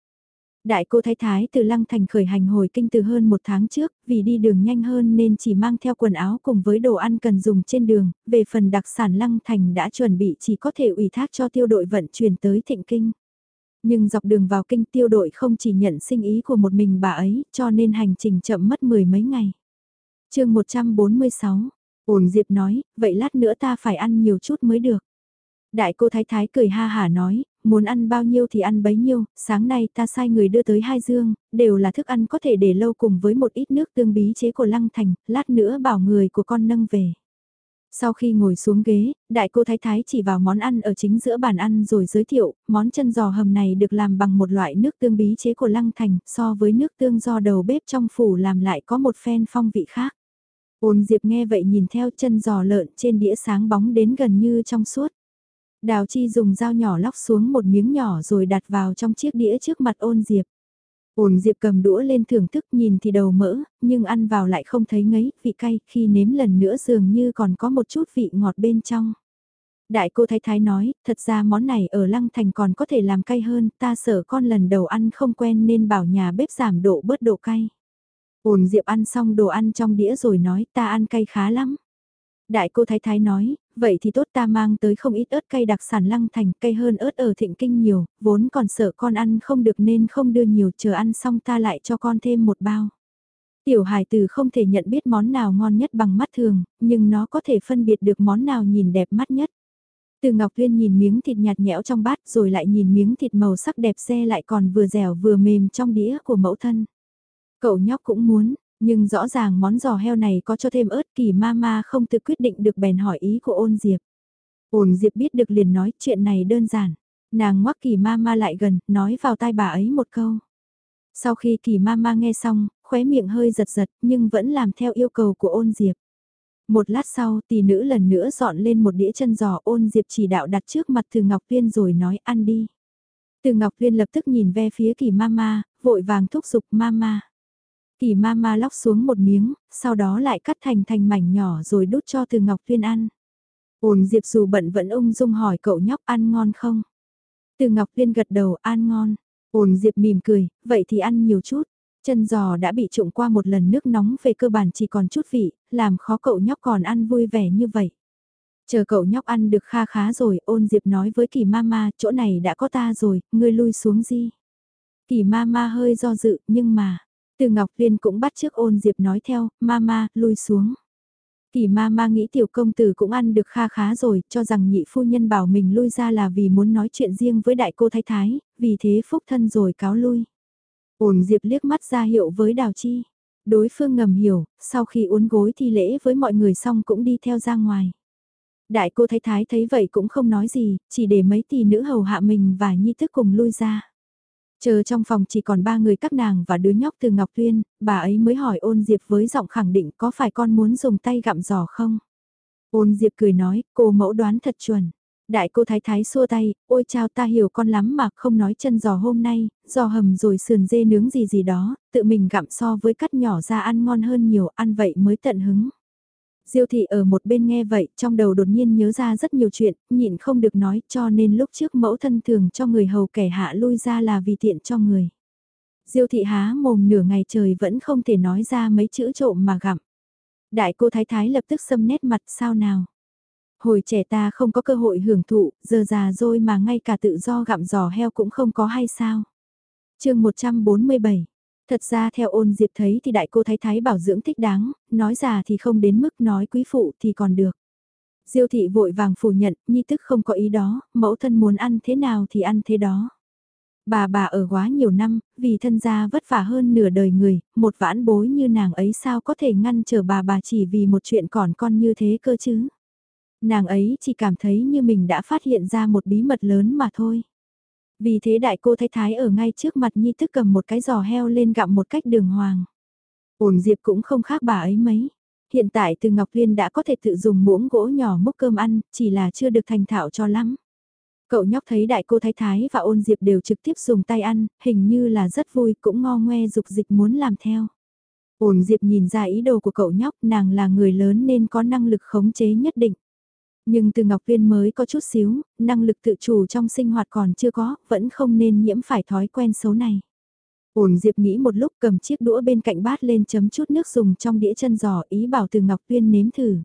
A: Đại cô thái thái từ lăng thành khởi hành hồi kinh từ hơn một tháng trước, vì đi đường nhanh hơn nên chỉ mang theo quần áo cùng với đồ ăn cần dùng trên đường, về phần đặc sản lăng thành đã chuẩn bị chỉ có thể ủy thác cho tiêu đội vận chuyển tới thịnh kinh. Nhưng dọc đường vào kinh tiêu đội không chỉ nhận sinh ý của một mình bà ấy, cho nên hành trình chậm mất mười mấy ngày. chương 146, ổn Diệp nói, vậy lát nữa ta phải ăn nhiều chút mới được. Đại cô Thái Thái cười ha hà nói, muốn ăn bao nhiêu thì ăn bấy nhiêu, sáng nay ta sai người đưa tới hai dương, đều là thức ăn có thể để lâu cùng với một ít nước tương bí chế của Lăng Thành, lát nữa bảo người của con nâng về. Sau khi ngồi xuống ghế, đại cô thái thái chỉ vào món ăn ở chính giữa bàn ăn rồi giới thiệu, món chân giò hầm này được làm bằng một loại nước tương bí chế của Lăng Thành, so với nước tương do đầu bếp trong phủ làm lại có một phen phong vị khác. Ôn Diệp nghe vậy nhìn theo chân giò lợn trên đĩa sáng bóng đến gần như trong suốt. Đào Chi dùng dao nhỏ lóc xuống một miếng nhỏ rồi đặt vào trong chiếc đĩa trước mặt ôn Diệp. Ôn Diệp cầm đũa lên thưởng thức nhìn thì đầu mỡ, nhưng ăn vào lại không thấy ngấy, vị cay, khi nếm lần nữa dường như còn có một chút vị ngọt bên trong. Đại cô Thái Thái nói, thật ra món này ở Lăng Thành còn có thể làm cay hơn, ta sợ con lần đầu ăn không quen nên bảo nhà bếp giảm độ bớt độ cay. Ôn Diệp ăn xong đồ ăn trong đĩa rồi nói ta ăn cay khá lắm. Đại cô Thái Thái nói, vậy thì tốt ta mang tới không ít ớt cay đặc sản lăng thành, cay hơn ớt ở thịnh kinh nhiều, vốn còn sợ con ăn không được nên không đưa nhiều, chờ ăn xong ta lại cho con thêm một bao. Tiểu hải tử không thể nhận biết món nào ngon nhất bằng mắt thường, nhưng nó có thể phân biệt được món nào nhìn đẹp mắt nhất. Từ Ngọc Liên nhìn miếng thịt nhạt nhẽo trong bát rồi lại nhìn miếng thịt màu sắc đẹp xe lại còn vừa dẻo vừa mềm trong đĩa của mẫu thân. Cậu nhóc cũng muốn, nhưng rõ ràng món giò heo này có cho thêm ớt kỳ ma ma không tự quyết định được bèn hỏi ý của ôn diệp. Ôn diệp biết được liền nói chuyện này đơn giản. Nàng ngoắc kỳ ma ma lại gần, nói vào tai bà ấy một câu. Sau khi kỳ ma ma nghe xong, khóe miệng hơi giật giật nhưng vẫn làm theo yêu cầu của ôn diệp. Một lát sau tỷ nữ lần nữa dọn lên một đĩa chân giò ôn diệp chỉ đạo đặt trước mặt từ Ngọc Viên rồi nói ăn đi. Từ Ngọc Viên lập tức nhìn ve phía kỳ ma ma, vội vàng thúc giục ma ma. Kỳ ma ma lóc xuống một miếng, sau đó lại cắt thành thành mảnh nhỏ rồi đút cho từ Ngọc Tuyên ăn. Ôn Diệp dù bận vẫn ung dung hỏi cậu nhóc ăn ngon không? Từ Ngọc Tuyên gật đầu ăn ngon. Ôn Diệp mỉm cười, vậy thì ăn nhiều chút. Chân giò đã bị trụng qua một lần nước nóng về cơ bản chỉ còn chút vị, làm khó cậu nhóc còn ăn vui vẻ như vậy. Chờ cậu nhóc ăn được kha khá rồi, ôn Diệp nói với kỳ mama, chỗ này đã có ta rồi, ngươi lui xuống gì. Kỳ mama hơi do dự, nhưng mà, từ Ngọc Liên cũng bắt trước ôn Diệp nói theo, mama, lui xuống. Kỳ ma ma nghĩ tiểu công tử cũng ăn được kha khá rồi, cho rằng nhị phu nhân bảo mình lui ra là vì muốn nói chuyện riêng với đại cô thái thái, vì thế phúc thân rồi cáo lui. Ôn Diệp liếc mắt ra hiệu với Đào Chi. Đối phương ngầm hiểu, sau khi uốn gối thi lễ với mọi người xong cũng đi theo ra ngoài. Đại cô thái thái thấy vậy cũng không nói gì, chỉ để mấy tỷ nữ hầu hạ mình và nhi thức cùng lui ra. Chờ trong phòng chỉ còn ba người các nàng và đứa nhóc từ Ngọc Tuyên, bà ấy mới hỏi ôn Diệp với giọng khẳng định có phải con muốn dùng tay gặm giò không? Ôn Diệp cười nói, cô mẫu đoán thật chuẩn. Đại cô thái thái xua tay, ôi chao ta hiểu con lắm mà không nói chân giò hôm nay, giò hầm rồi sườn dê nướng gì gì đó, tự mình gặm so với cắt nhỏ ra ăn ngon hơn nhiều, ăn vậy mới tận hứng. Diêu thị ở một bên nghe vậy, trong đầu đột nhiên nhớ ra rất nhiều chuyện, nhịn không được nói cho nên lúc trước mẫu thân thường cho người hầu kẻ hạ lui ra là vì tiện cho người. Diêu thị há mồm nửa ngày trời vẫn không thể nói ra mấy chữ trộm mà gặm. Đại cô thái thái lập tức xâm nét mặt sao nào. Hồi trẻ ta không có cơ hội hưởng thụ, giờ già rồi mà ngay cả tự do gặm giò heo cũng không có hay sao. chương 147 Thật ra theo ôn diệp thấy thì đại cô thái thái bảo dưỡng thích đáng, nói già thì không đến mức nói quý phụ thì còn được. Diêu thị vội vàng phủ nhận, nhi tức không có ý đó, mẫu thân muốn ăn thế nào thì ăn thế đó. Bà bà ở quá nhiều năm, vì thân gia vất vả hơn nửa đời người, một vãn bối như nàng ấy sao có thể ngăn trở bà bà chỉ vì một chuyện còn con như thế cơ chứ. Nàng ấy chỉ cảm thấy như mình đã phát hiện ra một bí mật lớn mà thôi. Vì thế đại cô thái thái ở ngay trước mặt Nhi thức cầm một cái giò heo lên gặm một cách đường hoàng. Ổn Diệp cũng không khác bà ấy mấy. Hiện tại từ Ngọc Liên đã có thể tự dùng muỗng gỗ nhỏ múc cơm ăn, chỉ là chưa được thành thạo cho lắm. Cậu nhóc thấy đại cô Thái Thái và ôn Diệp đều trực tiếp dùng tay ăn, hình như là rất vui cũng ngo ngoe dục dịch muốn làm theo. Ôn Diệp nhìn ra ý đồ của cậu nhóc nàng là người lớn nên có năng lực khống chế nhất định. Nhưng từ Ngọc Viên mới có chút xíu, năng lực tự chủ trong sinh hoạt còn chưa có, vẫn không nên nhiễm phải thói quen xấu này. Ổn Diệp nghĩ một lúc cầm chiếc đũa bên cạnh bát lên chấm chút nước dùng trong đĩa chân giò ý bảo từ Ngọc Viên nếm thử.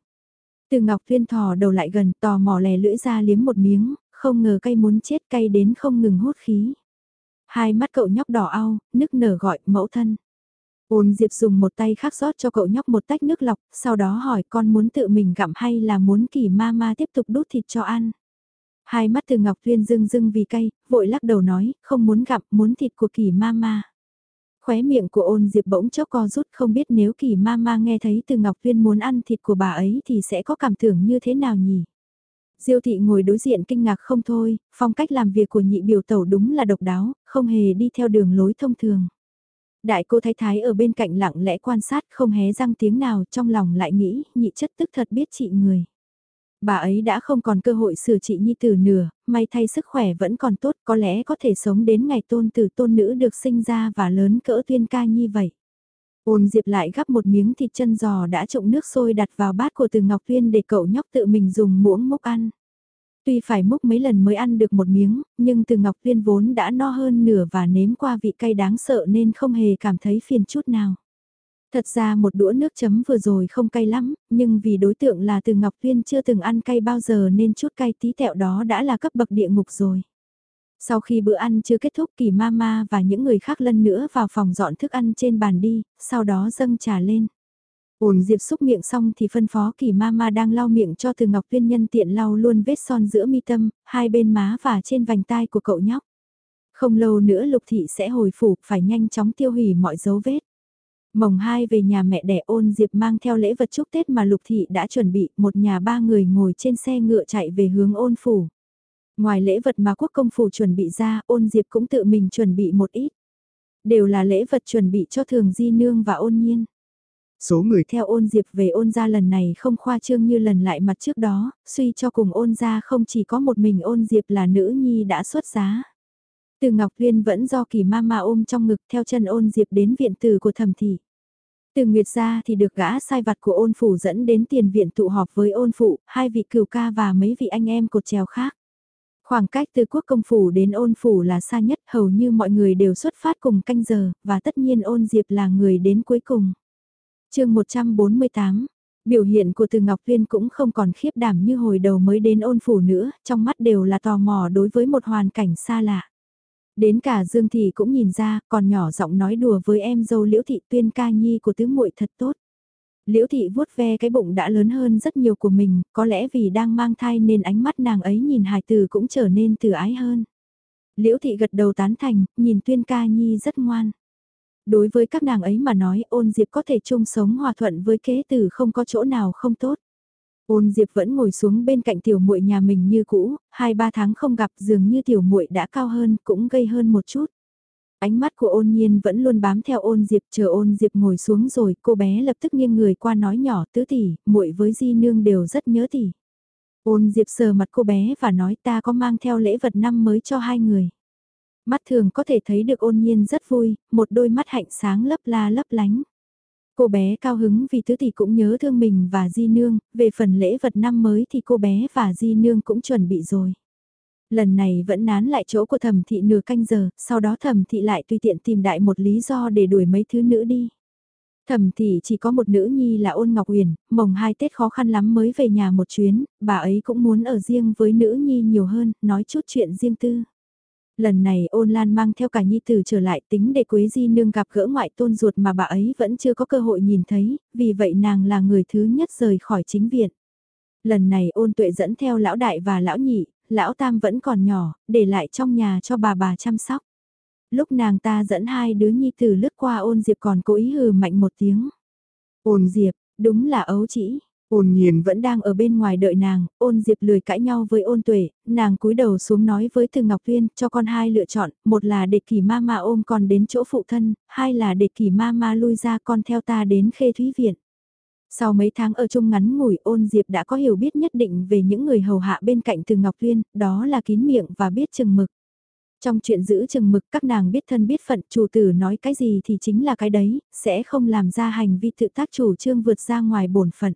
A: Từ Ngọc Viên thò đầu lại gần tò mò lè lưỡi ra liếm một miếng, không ngờ cay muốn chết cay đến không ngừng hút khí. Hai mắt cậu nhóc đỏ ao, nức nở gọi mẫu thân. Ôn Diệp dùng một tay khác rót cho cậu nhóc một tách nước lọc, sau đó hỏi con muốn tự mình gặm hay là muốn kỳ ma ma tiếp tục đút thịt cho ăn. Hai mắt từ Ngọc Tuyên rưng rưng vì cay, vội lắc đầu nói, không muốn gặm, muốn thịt của kỳ ma ma. Khóe miệng của ôn diệp bỗng chốc co rút không biết nếu kỳ ma ma nghe thấy từ Ngọc Tuyên muốn ăn thịt của bà ấy thì sẽ có cảm tưởng như thế nào nhỉ? Diêu thị ngồi đối diện kinh ngạc không thôi, phong cách làm việc của nhị biểu tẩu đúng là độc đáo, không hề đi theo đường lối thông thường. Đại cô thái thái ở bên cạnh lặng lẽ quan sát không hé răng tiếng nào trong lòng lại nghĩ nhị chất tức thật biết trị người. Bà ấy đã không còn cơ hội sửa trị nhi tử nửa, may thay sức khỏe vẫn còn tốt có lẽ có thể sống đến ngày tôn tử tôn nữ được sinh ra và lớn cỡ tuyên ca nhi vậy. Ôn Diệp lại gắp một miếng thịt chân giò đã trộn nước sôi đặt vào bát của Từ Ngọc Tuyên để cậu nhóc tự mình dùng muỗng múc ăn. Tuy phải múc mấy lần mới ăn được một miếng, nhưng Từ Ngọc Liên vốn đã no hơn nửa và nếm qua vị cay đáng sợ nên không hề cảm thấy phiền chút nào. Thật ra một đũa nước chấm vừa rồi không cay lắm, nhưng vì đối tượng là Từ Ngọc Tuyên chưa từng ăn cay bao giờ nên chút cay tí tẹo đó đã là cấp bậc địa ngục rồi. Sau khi bữa ăn chưa kết thúc kỳ mama và những người khác lần nữa vào phòng dọn thức ăn trên bàn đi, sau đó dâng trà lên. Ổn Diệp xúc miệng xong thì phân phó kỳ mama đang lau miệng cho từ Ngọc Tuyên nhân tiện lau luôn vết son giữa mi tâm, hai bên má và trên vành tai của cậu nhóc. Không lâu nữa Lục Thị sẽ hồi phủ, phải nhanh chóng tiêu hủy mọi dấu vết. Mồng hai về nhà mẹ đẻ ôn Diệp mang theo lễ vật chúc Tết mà Lục Thị đã chuẩn bị, một nhà ba người ngồi trên xe ngựa chạy về hướng ôn phủ. Ngoài lễ vật mà quốc công phủ chuẩn bị ra, ôn diệp cũng tự mình chuẩn bị một ít. Đều là lễ vật chuẩn bị cho thường di nương và ôn nhiên.
B: Số người
A: theo ôn diệp về ôn gia lần này không khoa trương như lần lại mặt trước đó, suy cho cùng ôn gia không chỉ có một mình ôn diệp là nữ nhi đã xuất giá. Từ Ngọc Viên vẫn do kỳ ma ma ôm trong ngực theo chân ôn diệp đến viện tử của thẩm thị. Từ Nguyệt gia thì được gã sai vặt của ôn phủ dẫn đến tiền viện tụ họp với ôn phụ, hai vị cửu ca và mấy vị anh em cột trèo khác. Khoảng cách từ quốc công phủ đến ôn phủ là xa nhất, hầu như mọi người đều xuất phát cùng canh giờ, và tất nhiên ôn diệp là người đến cuối cùng chương 148 Biểu hiện của Từ Ngọc Viên cũng không còn khiếp đảm như hồi đầu mới đến ôn phủ nữa, trong mắt đều là tò mò đối với một hoàn cảnh xa lạ. Đến cả Dương Thị cũng nhìn ra, còn nhỏ giọng nói đùa với em dâu Liễu Thị Tuyên ca nhi của tứ muội thật tốt. Liễu thị vuốt ve cái bụng đã lớn hơn rất nhiều của mình, có lẽ vì đang mang thai nên ánh mắt nàng ấy nhìn hài từ cũng trở nên từ ái hơn. Liễu thị gật đầu tán thành, nhìn tuyên ca nhi rất ngoan. Đối với các nàng ấy mà nói ôn diệp có thể chung sống hòa thuận với kế tử không có chỗ nào không tốt. Ôn Diệp vẫn ngồi xuống bên cạnh tiểu muội nhà mình như cũ, hai ba tháng không gặp dường như tiểu muội đã cao hơn, cũng gây hơn một chút. Ánh mắt của ôn nhiên vẫn luôn bám theo ôn diệp chờ ôn diệp ngồi xuống rồi cô bé lập tức nghiêng người qua nói nhỏ tứ tỷ, muội với di nương đều rất nhớ tỷ. Ôn diệp sờ mặt cô bé và nói ta có mang theo lễ vật năm mới cho hai người. Mắt thường có thể thấy được ôn nhiên rất vui, một đôi mắt hạnh sáng lấp la lấp lánh. Cô bé cao hứng vì tứ tỷ cũng nhớ thương mình và di nương, về phần lễ vật năm mới thì cô bé và di nương cũng chuẩn bị rồi. Lần này vẫn nán lại chỗ của thẩm thị nửa canh giờ, sau đó thẩm thị lại tùy tiện tìm đại một lý do để đuổi mấy thứ nữ đi. Thẩm thị chỉ có một nữ nhi là ôn ngọc huyền, mồng hai Tết khó khăn lắm mới về nhà một chuyến, bà ấy cũng muốn ở riêng với nữ nhi nhiều hơn, nói chút chuyện riêng tư. Lần này ôn lan mang theo cả nhi tử trở lại tính để Quế Di Nương gặp gỡ ngoại tôn ruột mà bà ấy vẫn chưa có cơ hội nhìn thấy, vì vậy nàng là người thứ nhất rời khỏi chính viện. Lần này ôn tuệ dẫn theo lão đại và lão nhị, lão tam vẫn còn nhỏ, để lại trong nhà cho bà bà chăm sóc. Lúc nàng ta dẫn hai đứa nhi tử lướt qua ôn diệp còn cố ý hừ mạnh một tiếng. Ôn diệp, đúng là ấu chỉ. Ôn nhiên vẫn đang ở bên ngoài đợi nàng, ôn diệp lười cãi nhau với ôn tuệ, nàng cúi đầu xuống nói với từ Ngọc Tuyên cho con hai lựa chọn, một là để kỳ ma ma ôm con đến chỗ phụ thân, hai là để kỳ ma ma lui ra con theo ta đến khê thúy viện. Sau mấy tháng ở chung ngắn ngủi ôn diệp đã có hiểu biết nhất định về những người hầu hạ bên cạnh từ Ngọc Tuyên, đó là kín miệng và biết chừng mực. Trong chuyện giữ chừng mực các nàng biết thân biết phận chủ tử nói cái gì thì chính là cái đấy, sẽ không làm ra hành vi tự tác chủ trương vượt ra ngoài bổn phận.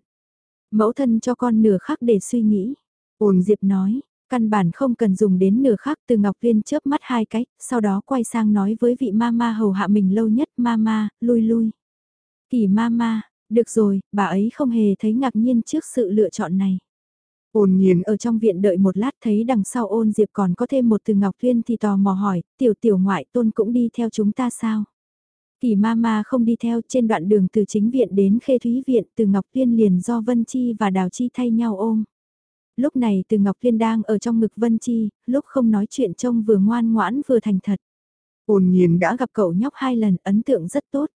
A: Mẫu thân cho con nửa khắc để suy nghĩ. Ôn Diệp nói, căn bản không cần dùng đến nửa khắc từ Ngọc Viên chớp mắt hai cái, sau đó quay sang nói với vị mama hầu hạ mình lâu nhất mama, lui lui. Kỳ mama, được rồi, bà ấy không hề thấy ngạc nhiên trước sự lựa chọn này. Ôn nhiên ở trong viện đợi một lát thấy đằng sau ôn diệp còn có thêm một từ Ngọc Viên thì tò mò hỏi, tiểu tiểu ngoại tôn cũng đi theo chúng ta sao? Kỳ ma ma không đi theo trên đoạn đường từ chính viện đến khê thúy viện từ Ngọc Tuyên liền do Vân Chi và Đào Chi thay nhau ôm. Lúc này từ Ngọc Tuyên đang ở trong ngực Vân Chi, lúc không nói chuyện trông vừa ngoan ngoãn vừa thành thật. Ôn nhiên đã gặp cậu nhóc hai lần, ấn tượng rất tốt.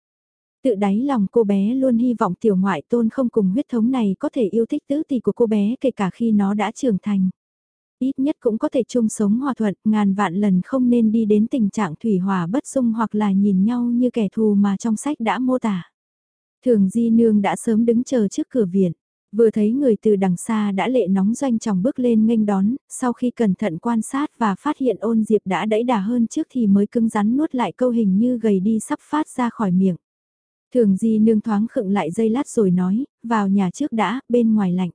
A: Tự đáy lòng cô bé luôn hy vọng tiểu ngoại tôn không cùng huyết thống này có thể yêu thích tứ tỷ của cô bé kể cả khi nó đã trưởng thành. Ít nhất cũng có thể chung sống hòa thuận, ngàn vạn lần không nên đi đến tình trạng thủy hòa bất dung hoặc là nhìn nhau như kẻ thù mà trong sách đã mô tả. Thường Di Nương đã sớm đứng chờ trước cửa viện. Vừa thấy người từ đằng xa đã lệ nóng doanh chồng bước lên nghênh đón, sau khi cẩn thận quan sát và phát hiện ôn diệp đã đẫy đà hơn trước thì mới cứng rắn nuốt lại câu hình như gầy đi sắp phát ra khỏi miệng. Thường di nương thoáng khựng lại dây lát rồi nói, vào nhà trước đã, bên ngoài lạnh.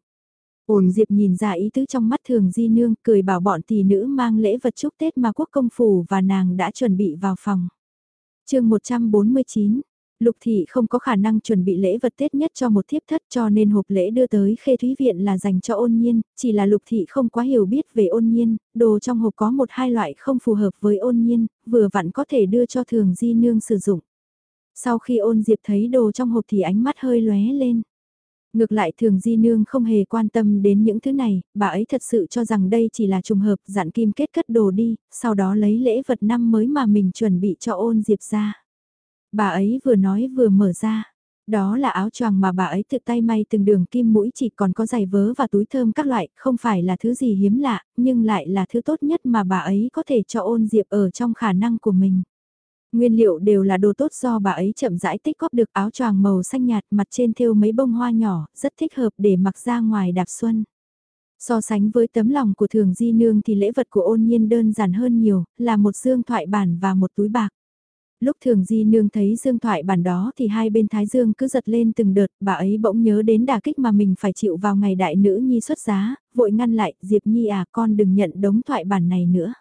A: Ôn diệp nhìn ra ý tứ trong mắt thường di nương, cười bảo bọn tỷ nữ mang lễ vật chúc Tết mà quốc công phủ và nàng đã chuẩn bị vào phòng. chương 149 Lục thị không có khả năng chuẩn bị lễ vật Tết nhất cho một thiếp thất cho nên hộp lễ đưa tới khê thúy viện là dành cho ôn nhiên, chỉ là lục thị không quá hiểu biết về ôn nhiên, đồ trong hộp có một hai loại không phù hợp với ôn nhiên, vừa vặn có thể đưa cho thường di nương sử dụng. Sau khi ôn diệp thấy đồ trong hộp thì ánh mắt hơi lóe lên. Ngược lại thường di nương không hề quan tâm đến những thứ này, bà ấy thật sự cho rằng đây chỉ là trùng hợp dặn kim kết cất đồ đi, sau đó lấy lễ vật năm mới mà mình chuẩn bị cho ôn diệp ra. Bà ấy vừa nói vừa mở ra. Đó là áo choàng mà bà ấy tự tay may từng đường kim mũi chỉ còn có giày vớ và túi thơm các loại, không phải là thứ gì hiếm lạ, nhưng lại là thứ tốt nhất mà bà ấy có thể cho ôn diệp ở trong khả năng của mình. Nguyên liệu đều là đồ tốt do bà ấy chậm rãi tích góp được áo choàng màu xanh nhạt mặt trên thêu mấy bông hoa nhỏ, rất thích hợp để mặc ra ngoài đạp xuân. So sánh với tấm lòng của thường di nương thì lễ vật của ôn nhiên đơn giản hơn nhiều, là một dương thoại bản và một túi bạc. Lúc thường di nương thấy dương thoại bản đó thì hai bên thái dương cứ giật lên từng đợt, bà ấy bỗng nhớ đến đả kích mà mình phải chịu vào ngày đại nữ nhi xuất giá, vội ngăn lại, Diệp Nhi à con đừng nhận đống thoại bản này nữa.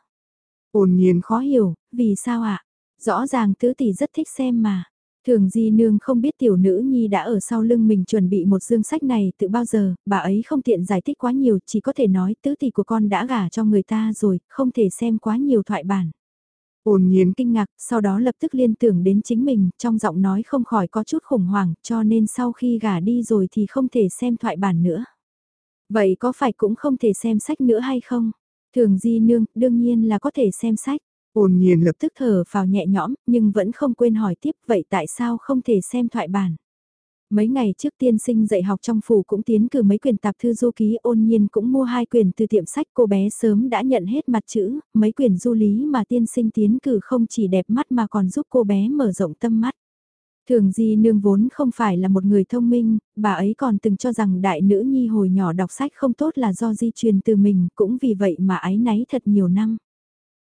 A: Ôn nhiên khó hiểu, vì sao ạ? À? Rõ ràng tứ tỷ rất thích xem mà. Thường di nương không biết tiểu nữ nhi đã ở sau lưng mình chuẩn bị một dương sách này từ bao giờ, bà ấy không tiện giải thích quá nhiều, chỉ có thể nói tứ tỷ của con đã gả cho người ta rồi, không thể xem quá nhiều thoại bản. Ôn nhiên kinh ngạc, sau đó lập tức liên tưởng đến chính mình, trong giọng nói không khỏi có chút khủng hoảng, cho nên sau khi gả đi rồi thì không thể xem thoại bản nữa. Vậy có phải cũng không thể xem sách nữa hay không? Thường di nương, đương nhiên là có thể xem sách. Ôn nhiên lập tức thở vào nhẹ nhõm, nhưng vẫn không quên hỏi tiếp vậy tại sao không thể xem thoại bản. Mấy ngày trước tiên sinh dạy học trong phủ cũng tiến cử mấy quyển tạp thư du ký ôn nhiên cũng mua hai quyển từ tiệm sách cô bé sớm đã nhận hết mặt chữ, mấy quyển du lý mà tiên sinh tiến cử không chỉ đẹp mắt mà còn giúp cô bé mở rộng tâm mắt. Thường Di Nương vốn không phải là một người thông minh, bà ấy còn từng cho rằng đại nữ nhi hồi nhỏ đọc sách không tốt là do di truyền từ mình, cũng vì vậy mà ái náy thật nhiều năm.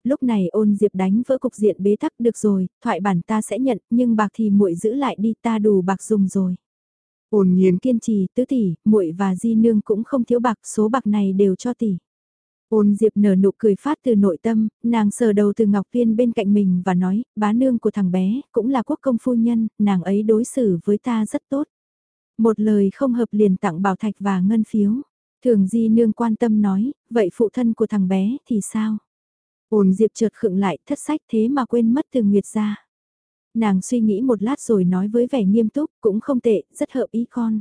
A: Lúc này ôn diệp đánh vỡ cục diện bế tắc được rồi, thoại bản ta sẽ nhận, nhưng bạc thì muội giữ lại đi ta đủ bạc dùng rồi. Ôn nhiên kiên trì, tứ tỷ, muội và di nương cũng không thiếu bạc, số bạc này đều cho tỷ. Ôn Diệp nở nụ cười phát từ nội tâm, nàng sờ đầu từ Ngọc Viên bên cạnh mình và nói, bá nương của thằng bé, cũng là quốc công phu nhân, nàng ấy đối xử với ta rất tốt. Một lời không hợp liền tặng bảo thạch và ngân phiếu. Thường di nương quan tâm nói, vậy phụ thân của thằng bé thì sao? Ôn Diệp chợt khựng lại thất sách thế mà quên mất từ Nguyệt ra. Nàng suy nghĩ một lát rồi nói với vẻ nghiêm túc, cũng không tệ, rất hợp ý con.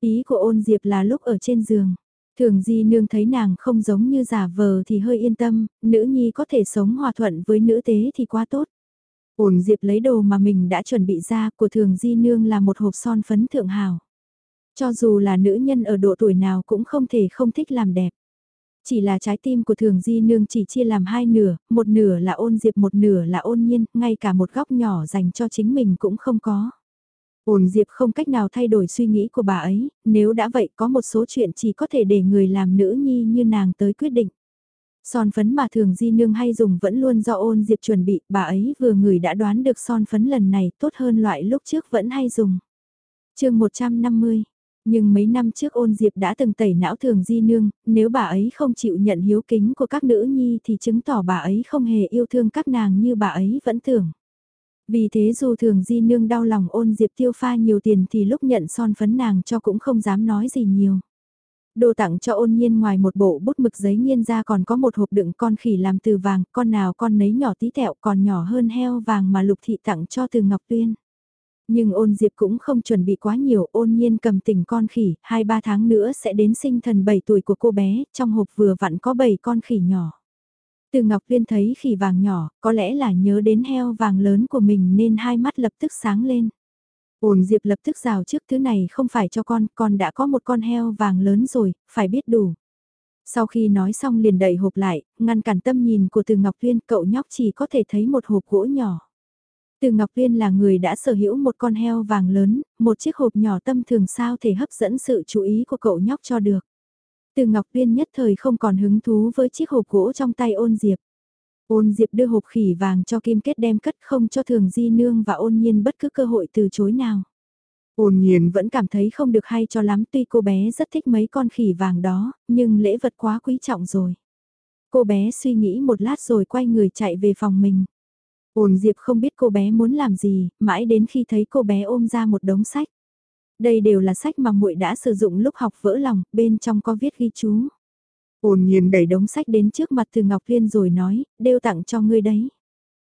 A: Ý của ôn Diệp là lúc ở trên giường. Thường Di Nương thấy nàng không giống như giả vờ thì hơi yên tâm, nữ nhi có thể sống hòa thuận với nữ tế thì quá tốt. Ôn Diệp lấy đồ mà mình đã chuẩn bị ra của Thường Di Nương là một hộp son phấn thượng hào. Cho dù là nữ nhân ở độ tuổi nào cũng không thể không thích làm đẹp. Chỉ là trái tim của thường di nương chỉ chia làm hai nửa, một nửa là ôn diệp một nửa là ôn nhiên, ngay cả một góc nhỏ dành cho chính mình cũng không có. Ôn diệp không cách nào thay đổi suy nghĩ của bà ấy, nếu đã vậy có một số chuyện chỉ có thể để người làm nữ nhi như nàng tới quyết định. Son phấn mà thường di nương hay dùng vẫn luôn do ôn diệp chuẩn bị, bà ấy vừa người đã đoán được son phấn lần này tốt hơn loại lúc trước vẫn hay dùng. chương 150 nhưng mấy năm trước ôn diệp đã từng tẩy não thường di nương, nếu bà ấy không chịu nhận hiếu kính của các nữ nhi thì chứng tỏ bà ấy không hề yêu thương các nàng như bà ấy vẫn tưởng. Vì thế dù thường di nương đau lòng ôn diệp tiêu pha nhiều tiền thì lúc nhận son phấn nàng cho cũng không dám nói gì nhiều. Đồ tặng cho ôn nhiên ngoài một bộ bút mực giấy nghiên ra còn có một hộp đựng con khỉ làm từ vàng, con nào con nấy nhỏ tí tẹo còn nhỏ hơn heo vàng mà lục thị tặng cho từ Ngọc Tuyên. Nhưng ôn diệp cũng không chuẩn bị quá nhiều, ôn nhiên cầm tỉnh con khỉ, 2-3 tháng nữa sẽ đến sinh thần 7 tuổi của cô bé, trong hộp vừa vặn có 7 con khỉ nhỏ. Từ Ngọc Viên thấy khỉ vàng nhỏ, có lẽ là nhớ đến heo vàng lớn của mình nên hai mắt lập tức sáng lên. Ôn Diệp lập tức rào trước thứ này không phải cho con, con đã có một con heo vàng lớn rồi, phải biết đủ. Sau khi nói xong liền đẩy hộp lại, ngăn cản tâm nhìn của Từ Ngọc Viên, cậu nhóc chỉ có thể thấy một hộp gỗ nhỏ. Từ Ngọc Liên là người đã sở hữu một con heo vàng lớn, một chiếc hộp nhỏ tâm thường sao thể hấp dẫn sự chú ý của cậu nhóc cho được. Từ Ngọc Liên nhất thời không còn hứng thú với chiếc hộp gỗ trong tay ôn diệp. Ôn diệp đưa hộp khỉ vàng cho Kim Kết đem cất không cho thường di nương và ôn nhiên bất cứ cơ hội từ chối nào. Ôn nhiên vẫn cảm thấy không được hay cho lắm tuy cô bé rất thích mấy con khỉ vàng đó, nhưng lễ vật quá quý trọng rồi. Cô bé suy nghĩ một lát rồi quay người chạy về phòng mình. Ôn Diệp không biết cô bé muốn làm gì, mãi đến khi thấy cô bé ôm ra một đống sách. Đây đều là sách mà muội đã sử dụng lúc học vỡ lòng, bên trong có viết ghi chú. Ôn nhiên đẩy đống sách đến trước mặt từ Ngọc Liên rồi nói, đều tặng cho ngươi đấy.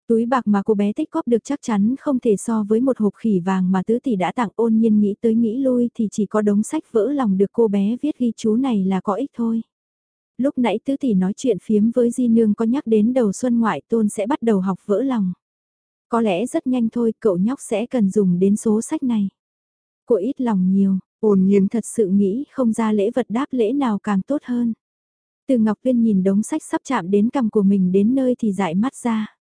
A: Túi bạc mà cô bé tích góp được chắc chắn không thể so với một hộp khỉ vàng mà tứ tỷ đã tặng ôn nhiên nghĩ tới nghĩ lui thì chỉ có đống sách vỡ lòng được cô bé viết ghi chú này là có ích thôi. Lúc nãy tứ tỷ nói chuyện phiếm với Di Nương có nhắc đến đầu xuân ngoại tôn sẽ bắt đầu học vỡ lòng. Có lẽ rất nhanh thôi cậu nhóc sẽ cần dùng đến số sách này. Cô ít lòng nhiều, ồn nhiên thật sự nghĩ không ra lễ vật đáp lễ nào càng tốt hơn. Từ Ngọc Viên nhìn đống sách sắp chạm đến cằm của mình đến nơi thì dại mắt ra.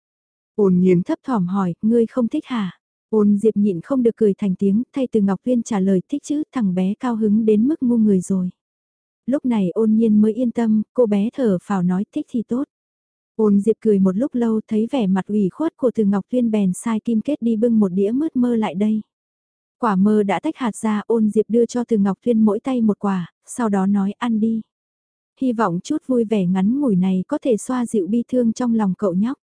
A: Ôn nhiên thấp thỏm hỏi, ngươi không thích hả? Ôn Diệp nhịn không được cười thành tiếng, thay từ Ngọc Viên trả lời thích chứ, thằng bé cao hứng đến mức ngu người rồi lúc này ôn nhiên mới yên tâm, cô bé thở phào nói thích thì tốt. Ôn Diệp cười một lúc lâu thấy vẻ mặt ủy khuất của từ Ngọc Viên bèn sai kim kết đi bưng một đĩa mứt mơ lại đây. Quả mơ đã tách hạt ra ôn Diệp đưa cho từ Ngọc Viên mỗi tay một quả, sau đó nói ăn đi. Hy vọng chút vui vẻ ngắn ngủi này có thể xoa dịu bi thương trong lòng cậu nhóc.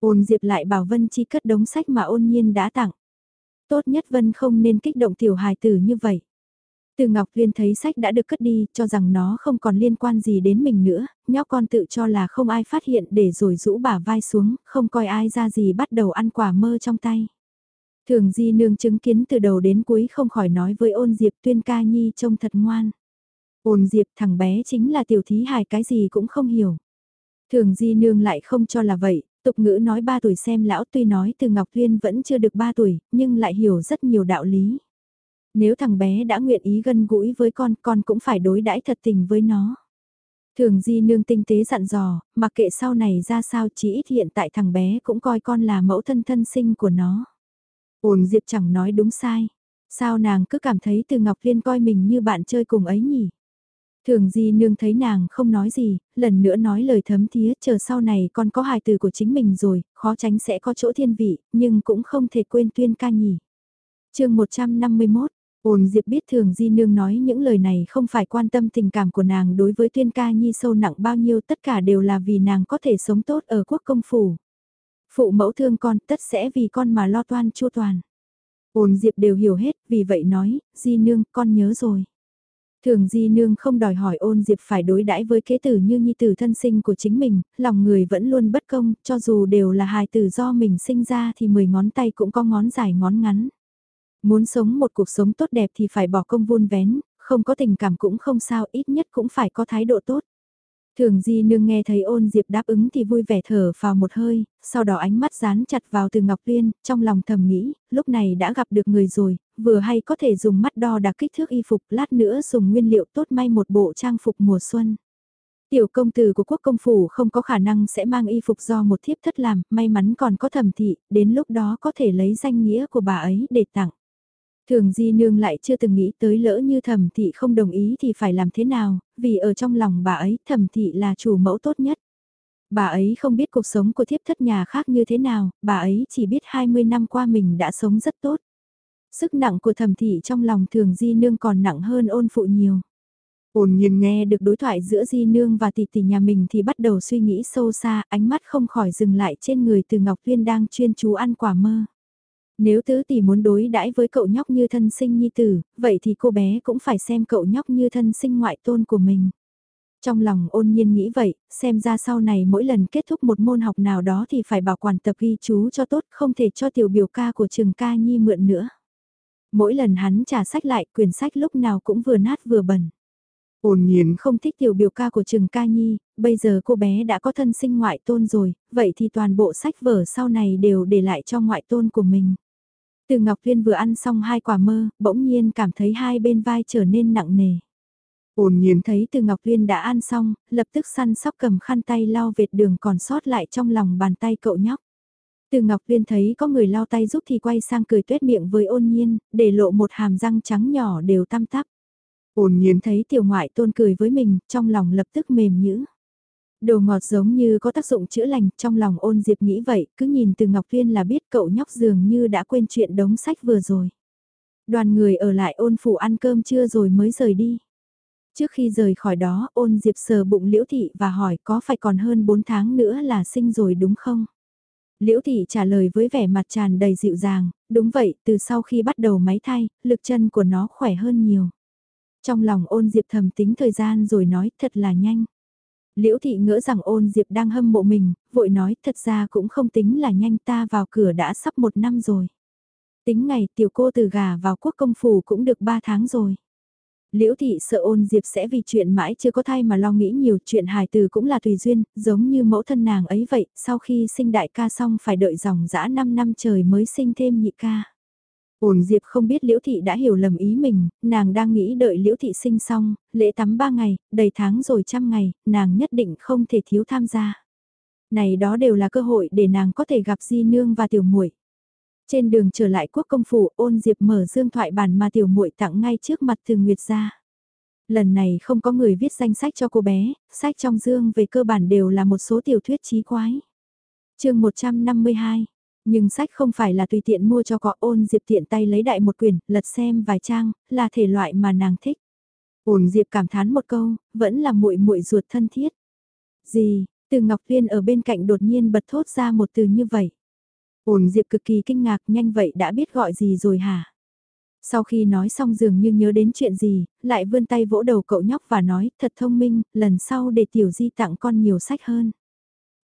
A: Ôn Diệp lại bảo Vân Chi cất đống sách mà ôn nhiên đã tặng. Tốt nhất Vân không nên kích động tiểu hài tử như vậy. Từ Ngọc Liên thấy sách đã được cất đi, cho rằng nó không còn liên quan gì đến mình nữa, nhóc con tự cho là không ai phát hiện để rồi rũ bả vai xuống, không coi ai ra gì bắt đầu ăn quả mơ trong tay. Thường Di Nương chứng kiến từ đầu đến cuối không khỏi nói với ôn Diệp tuyên ca nhi trông thật ngoan. Ôn Diệp thằng bé chính là tiểu thí hài cái gì cũng không hiểu. Thường Di Nương lại không cho là vậy, tục ngữ nói ba tuổi xem lão tuy nói từ Ngọc Liên vẫn chưa được ba tuổi, nhưng lại hiểu rất nhiều đạo lý. Nếu thằng bé đã nguyện ý gân gũi với con, con cũng phải đối đãi thật tình với nó. Thường Di Nương tinh tế dặn dò, mặc kệ sau này ra sao chỉ ít hiện tại thằng bé cũng coi con là mẫu thân thân sinh của nó. Ôn Diệp chẳng nói đúng sai. Sao nàng cứ cảm thấy từ Ngọc Liên coi mình như bạn chơi cùng ấy nhỉ? Thường Di Nương thấy nàng không nói gì, lần nữa nói lời thấm thía chờ sau này con có hài từ của chính mình rồi, khó tránh sẽ có chỗ thiên vị, nhưng cũng không thể quên tuyên ca nhỉ. chương 151 Ôn Diệp biết thường Di Nương nói những lời này không phải quan tâm tình cảm của nàng đối với tuyên ca nhi sâu nặng bao nhiêu tất cả đều là vì nàng có thể sống tốt ở quốc công phủ. Phụ mẫu thương con tất sẽ vì con mà lo toan chua toàn. Ôn Diệp đều hiểu hết vì vậy nói, Di Nương con nhớ rồi. Thường Di Nương không đòi hỏi ôn Diệp phải đối đãi với kế tử như nhi tử thân sinh của chính mình, lòng người vẫn luôn bất công, cho dù đều là hài tử do mình sinh ra thì 10 ngón tay cũng có ngón dài ngón ngắn. Muốn sống một cuộc sống tốt đẹp thì phải bỏ công vun vén, không có tình cảm cũng không sao, ít nhất cũng phải có thái độ tốt. Thường Di Nương nghe thấy ôn Diệp đáp ứng thì vui vẻ thở vào một hơi, sau đó ánh mắt dán chặt vào từ Ngọc Liên, trong lòng thầm nghĩ, lúc này đã gặp được người rồi, vừa hay có thể dùng mắt đo đạc kích thước y phục, lát nữa dùng nguyên liệu tốt may một bộ trang phục mùa xuân. Tiểu công tử của quốc công phủ không có khả năng sẽ mang y phục do một thiếp thất làm, may mắn còn có thẩm thị, đến lúc đó có thể lấy danh nghĩa của bà ấy để tặng. Thường Di Nương lại chưa từng nghĩ tới lỡ như thẩm thị không đồng ý thì phải làm thế nào, vì ở trong lòng bà ấy thẩm thị là chủ mẫu tốt nhất. Bà ấy không biết cuộc sống của thiếp thất nhà khác như thế nào, bà ấy chỉ biết 20 năm qua mình đã sống rất tốt. Sức nặng của thẩm thị trong lòng thường Di Nương còn nặng hơn ôn phụ nhiều. Ôn nhiên nghe được đối thoại giữa Di Nương và tỷ tỷ nhà mình thì bắt đầu suy nghĩ sâu xa, ánh mắt không khỏi dừng lại trên người từ Ngọc Viên đang chuyên chú ăn quả mơ. Nếu tứ tỷ muốn đối đãi với cậu nhóc như thân sinh nhi tử, vậy thì cô bé cũng phải xem cậu nhóc như thân sinh ngoại tôn của mình. Trong lòng ôn nhiên nghĩ vậy, xem ra sau này mỗi lần kết thúc một môn học nào đó thì phải bảo quản tập ghi chú cho tốt, không thể cho tiểu biểu ca của trường ca nhi mượn nữa. Mỗi lần hắn trả sách lại, quyển sách lúc nào cũng vừa nát vừa bẩn. Ôn nhiên không thích tiểu biểu ca của Trừng Ca Nhi, bây giờ cô bé đã có thân sinh ngoại tôn rồi, vậy thì toàn bộ sách vở sau này đều để lại cho ngoại tôn của mình. Từ Ngọc Viên vừa ăn xong hai quả mơ, bỗng nhiên cảm thấy hai bên vai trở nên nặng nề. Ôn nhiên thấy từ Ngọc Viên đã ăn xong, lập tức săn sóc cầm khăn tay lau vệt đường còn sót lại trong lòng bàn tay cậu nhóc. Từ Ngọc Viên thấy có người lau tay giúp thì quay sang cười tuét miệng với ôn nhiên, để lộ một hàm răng trắng nhỏ đều tăm tắp. Ôn nhiên thấy tiểu ngoại tôn cười với mình, trong lòng lập tức mềm nhữ. Đồ ngọt giống như có tác dụng chữa lành, trong lòng ôn diệp nghĩ vậy, cứ nhìn từ Ngọc Viên là biết cậu nhóc dường như đã quên chuyện đống sách vừa rồi. Đoàn người ở lại ôn phủ ăn cơm trưa rồi mới rời đi. Trước khi rời khỏi đó, ôn diệp sờ bụng liễu thị và hỏi có phải còn hơn 4 tháng nữa là sinh rồi đúng không? Liễu thị trả lời với vẻ mặt tràn đầy dịu dàng, đúng vậy, từ sau khi bắt đầu máy thai, lực chân của nó khỏe hơn nhiều. Trong lòng ôn diệp thầm tính thời gian rồi nói thật là nhanh. Liễu thị ngỡ rằng ôn diệp đang hâm mộ mình, vội nói thật ra cũng không tính là nhanh ta vào cửa đã sắp một năm rồi. Tính ngày tiểu cô từ gà vào quốc công phủ cũng được ba tháng rồi. Liễu thị sợ ôn diệp sẽ vì chuyện mãi chưa có thai mà lo nghĩ nhiều chuyện hài từ cũng là tùy duyên, giống như mẫu thân nàng ấy vậy, sau khi sinh đại ca xong phải đợi dòng dã 5 năm trời mới sinh thêm nhị ca. Ôn Diệp không biết Liễu Thị đã hiểu lầm ý mình, nàng đang nghĩ đợi Liễu Thị sinh xong, lễ tắm ba ngày, đầy tháng rồi trăm ngày, nàng nhất định không thể thiếu tham gia. Này đó đều là cơ hội để nàng có thể gặp Di Nương và Tiểu muội. Trên đường trở lại quốc công phủ, ôn Diệp mở dương thoại bản mà Tiểu muội tặng ngay trước mặt Thường Nguyệt ra. Lần này không có người viết danh sách cho cô bé, sách trong dương về cơ bản đều là một số tiểu thuyết trí quái. chương 152 nhưng sách không phải là tùy tiện mua cho có ôn Diệp tiện tay lấy đại một quyển, lật xem vài trang, là thể loại mà nàng thích. Ôn Diệp cảm thán một câu, vẫn là muội muội ruột thân thiết. Gì, từ Ngọc Viên ở bên cạnh đột nhiên bật thốt ra một từ như vậy. Ôn Diệp cực kỳ kinh ngạc nhanh vậy đã biết gọi gì rồi hả? Sau khi nói xong dường như nhớ đến chuyện gì, lại vươn tay vỗ đầu cậu nhóc và nói thật thông minh, lần sau để tiểu di tặng con nhiều sách hơn.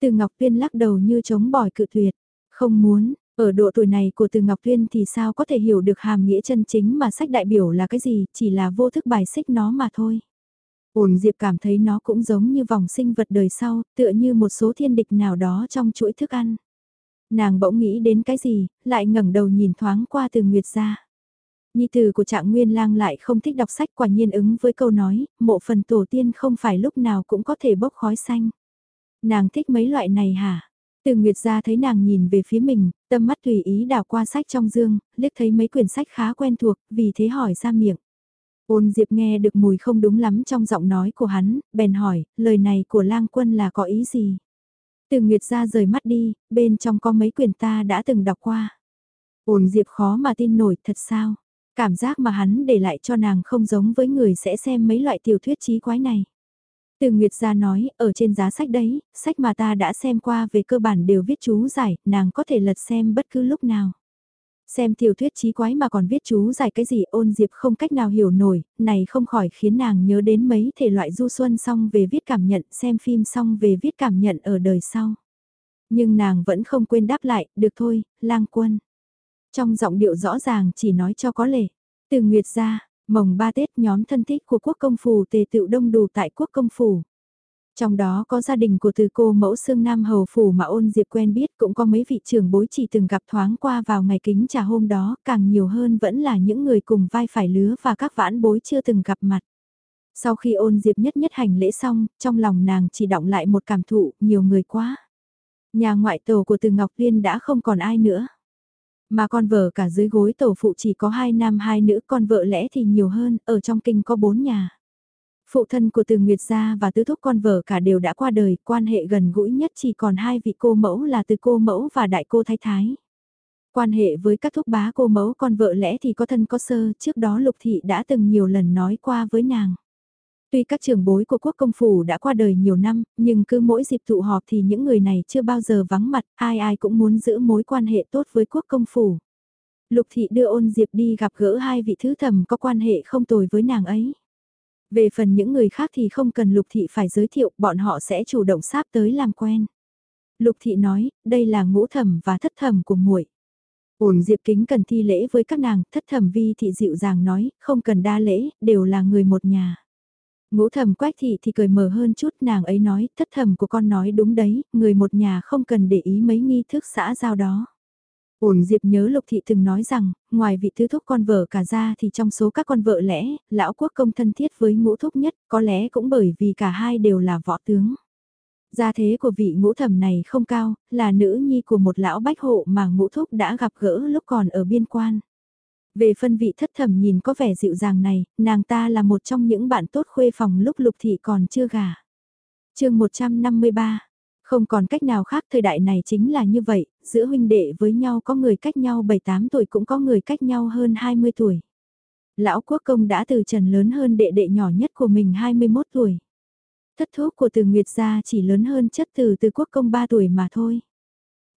A: Từ Ngọc Viên lắc đầu như chống bỏi cự tuyệt. Không muốn, ở độ tuổi này của Từ Ngọc Thuyên thì sao có thể hiểu được hàm nghĩa chân chính mà sách đại biểu là cái gì, chỉ là vô thức bài xích nó mà thôi. Ổn Diệp cảm thấy nó cũng giống như vòng sinh vật đời sau, tựa như một số thiên địch nào đó trong chuỗi thức ăn. Nàng bỗng nghĩ đến cái gì, lại ngẩng đầu nhìn thoáng qua từ Nguyệt ra. Nhi tử của trạng nguyên lang lại không thích đọc sách quả nhiên ứng với câu nói, mộ phần tổ tiên không phải lúc nào cũng có thể bốc khói xanh. Nàng thích mấy loại này hả? Từ Nguyệt ra thấy nàng nhìn về phía mình, tâm mắt tùy ý đảo qua sách trong dương, liếc thấy mấy quyển sách khá quen thuộc, vì thế hỏi ra miệng. Ôn Diệp nghe được mùi không đúng lắm trong giọng nói của hắn, bèn hỏi, lời này của lang quân là có ý gì? Từ Nguyệt ra rời mắt đi, bên trong có mấy quyển ta đã từng đọc qua. Ôn Diệp khó mà tin nổi, thật sao? Cảm giác mà hắn để lại cho nàng không giống với người sẽ xem mấy loại tiểu thuyết trí quái này. Từ Nguyệt gia nói, ở trên giá sách đấy, sách mà ta đã xem qua về cơ bản đều viết chú giải, nàng có thể lật xem bất cứ lúc nào. Xem tiểu thuyết trí quái mà còn viết chú giải cái gì ôn diệp không cách nào hiểu nổi, này không khỏi khiến nàng nhớ đến mấy thể loại du xuân xong về viết cảm nhận, xem phim xong về viết cảm nhận ở đời sau. Nhưng nàng vẫn không quên đáp lại, được thôi, lang quân. Trong giọng điệu rõ ràng chỉ nói cho có lệ. Từ Nguyệt gia Mồng ba Tết nhóm thân thích của quốc công phủ tề tựu đông đủ tại quốc công phủ. Trong đó có gia đình của từ cô mẫu xương Nam Hầu Phủ mà ôn diệp quen biết cũng có mấy vị trưởng bối chỉ từng gặp thoáng qua vào ngày kính trà hôm đó, càng nhiều hơn vẫn là những người cùng vai phải lứa và các vãn bối chưa từng gặp mặt. Sau khi ôn diệp nhất nhất hành lễ xong, trong lòng nàng chỉ động lại một cảm thụ, nhiều người quá. Nhà ngoại tổ của từ Ngọc Liên đã không còn ai nữa. Mà con vợ cả dưới gối tổ phụ chỉ có hai nam hai nữ, con vợ lẽ thì nhiều hơn, ở trong kinh có bốn nhà. Phụ thân của từ Nguyệt gia và tứ thúc con vợ cả đều đã qua đời, quan hệ gần gũi nhất chỉ còn hai vị cô mẫu là từ cô mẫu và đại cô thái thái. Quan hệ với các thúc bá cô mẫu con vợ lẽ thì có thân có sơ, trước đó Lục Thị đã từng nhiều lần nói qua với nàng. Tuy các trưởng bối của quốc công phủ đã qua đời nhiều năm, nhưng cứ mỗi dịp tụ họp thì những người này chưa bao giờ vắng mặt, ai ai cũng muốn giữ mối quan hệ tốt với quốc công phủ. Lục thị đưa ôn diệp đi gặp gỡ hai vị thứ thầm có quan hệ không tồi với nàng ấy. Về phần những người khác thì không cần lục thị phải giới thiệu, bọn họ sẽ chủ động sáp tới làm quen. Lục thị nói, đây là ngũ thẩm và thất thẩm của muội. Ôn diệp kính cần thi lễ với các nàng, thất thẩm vi thị dịu dàng nói, không cần đa lễ, đều là người một nhà. Ngũ thẩm quách thị thì cười mở hơn chút nàng ấy nói, thất thẩm của con nói đúng đấy, người một nhà không cần để ý mấy nghi thức xã giao đó. Ổn Diệp nhớ Lục Thị từng nói rằng, ngoài vị thứ thúc con vợ cả ra thì trong số các con vợ lẽ, lão quốc công thân thiết với ngũ thúc nhất, có lẽ cũng bởi vì cả hai đều là võ tướng. Gia thế của vị ngũ thẩm này không cao, là nữ nhi của một lão bách hộ mà ngũ thúc đã gặp gỡ lúc còn ở biên quan. Về phân vị thất thẩm nhìn có vẻ dịu dàng này, nàng ta là một trong những bạn tốt khuê phòng lúc lục thị còn chưa gả. chương 153, không còn cách nào khác thời đại này chính là như vậy, giữa huynh đệ với nhau có người cách nhau 7-8 tuổi cũng có người cách nhau hơn 20 tuổi. Lão quốc công đã từ trần lớn hơn đệ đệ nhỏ nhất của mình 21 tuổi. Thất thuốc của từ Nguyệt gia chỉ lớn hơn chất từ từ quốc công 3 tuổi mà thôi.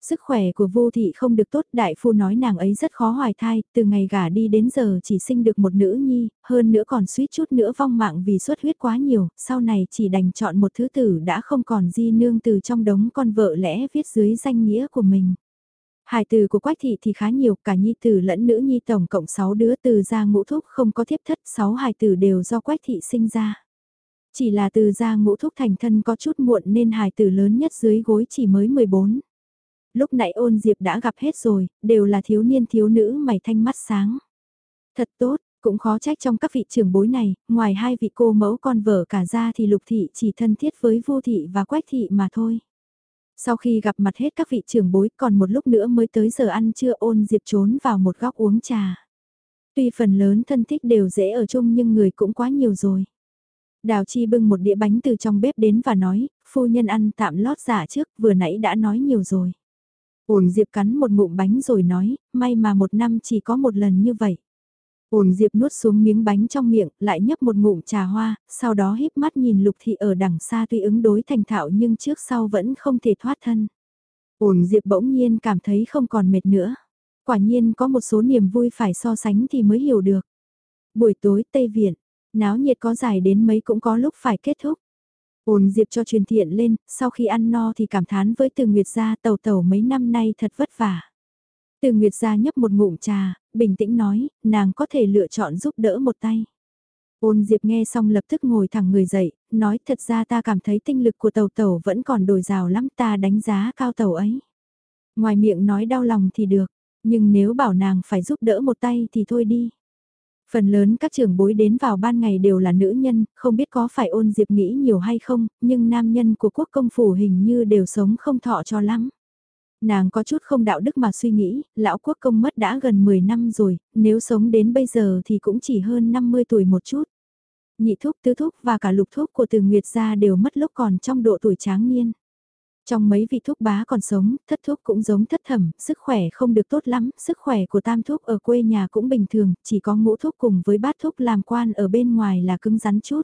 A: Sức khỏe của vô thị không được tốt, đại phu nói nàng ấy rất khó hoài thai, từ ngày gả đi đến giờ chỉ sinh được một nữ nhi, hơn nữa còn suýt chút nữa vong mạng vì xuất huyết quá nhiều, sau này chỉ đành chọn một thứ tử đã không còn di nương từ trong đống con vợ lẽ viết dưới danh nghĩa của mình. Hải từ của Quách Thị thì khá nhiều, cả nhi tử lẫn nữ nhi tổng cộng 6 đứa từ gia ngũ thúc không có thiếp thất, 6 hài tử đều do Quách Thị sinh ra. Chỉ là từ gia ngũ thúc thành thân có chút muộn nên hài tử lớn nhất dưới gối chỉ mới 14. Lúc nãy ôn diệp đã gặp hết rồi, đều là thiếu niên thiếu nữ mày thanh mắt sáng. Thật tốt, cũng khó trách trong các vị trưởng bối này, ngoài hai vị cô mẫu con vợ cả ra thì lục thị chỉ thân thiết với vô thị và quách thị mà thôi. Sau khi gặp mặt hết các vị trưởng bối còn một lúc nữa mới tới giờ ăn trưa ôn diệp trốn vào một góc uống trà. Tuy phần lớn thân thích đều dễ ở chung nhưng người cũng quá nhiều rồi. Đào Chi bưng một đĩa bánh từ trong bếp đến và nói, phu nhân ăn tạm lót giả trước, vừa nãy đã nói nhiều rồi. Ổn Diệp cắn một ngụm bánh rồi nói, may mà một năm chỉ có một lần như vậy. Ổn Diệp nuốt xuống miếng bánh trong miệng, lại nhấp một ngụm trà hoa, sau đó híp mắt nhìn Lục Thị ở đằng xa tuy ứng đối thành thạo nhưng trước sau vẫn không thể thoát thân. Ổn Diệp bỗng nhiên cảm thấy không còn mệt nữa. Quả nhiên có một số niềm vui phải so sánh thì mới hiểu được. Buổi tối Tây Viện, náo nhiệt có dài đến mấy cũng có lúc phải kết thúc. Ôn Diệp cho truyền thiện lên, sau khi ăn no thì cảm thán với Từ Nguyệt gia tàu tàu mấy năm nay thật vất vả. Từ Nguyệt gia nhấp một ngụm trà, bình tĩnh nói, nàng có thể lựa chọn giúp đỡ một tay. Ôn Diệp nghe xong lập tức ngồi thẳng người dậy, nói thật ra ta cảm thấy tinh lực của tàu tàu vẫn còn đồi rào lắm ta đánh giá cao tàu ấy. Ngoài miệng nói đau lòng thì được, nhưng nếu bảo nàng phải giúp đỡ một tay thì thôi đi. Phần lớn các trưởng bối đến vào ban ngày đều là nữ nhân, không biết có phải ôn diệp nghĩ nhiều hay không, nhưng nam nhân của quốc công phủ hình như đều sống không thọ cho lắm. Nàng có chút không đạo đức mà suy nghĩ, lão quốc công mất đã gần 10 năm rồi, nếu sống đến bây giờ thì cũng chỉ hơn 50 tuổi một chút. Nhị thúc, tứ thúc và cả lục thúc của từ Nguyệt gia đều mất lúc còn trong độ tuổi tráng niên. Trong mấy vị thuốc bá còn sống, thất thuốc cũng giống thất thẩm, sức khỏe không được tốt lắm, sức khỏe của tam thuốc ở quê nhà cũng bình thường, chỉ có ngũ thuốc cùng với bát thuốc làm quan ở bên ngoài là cứng rắn chút.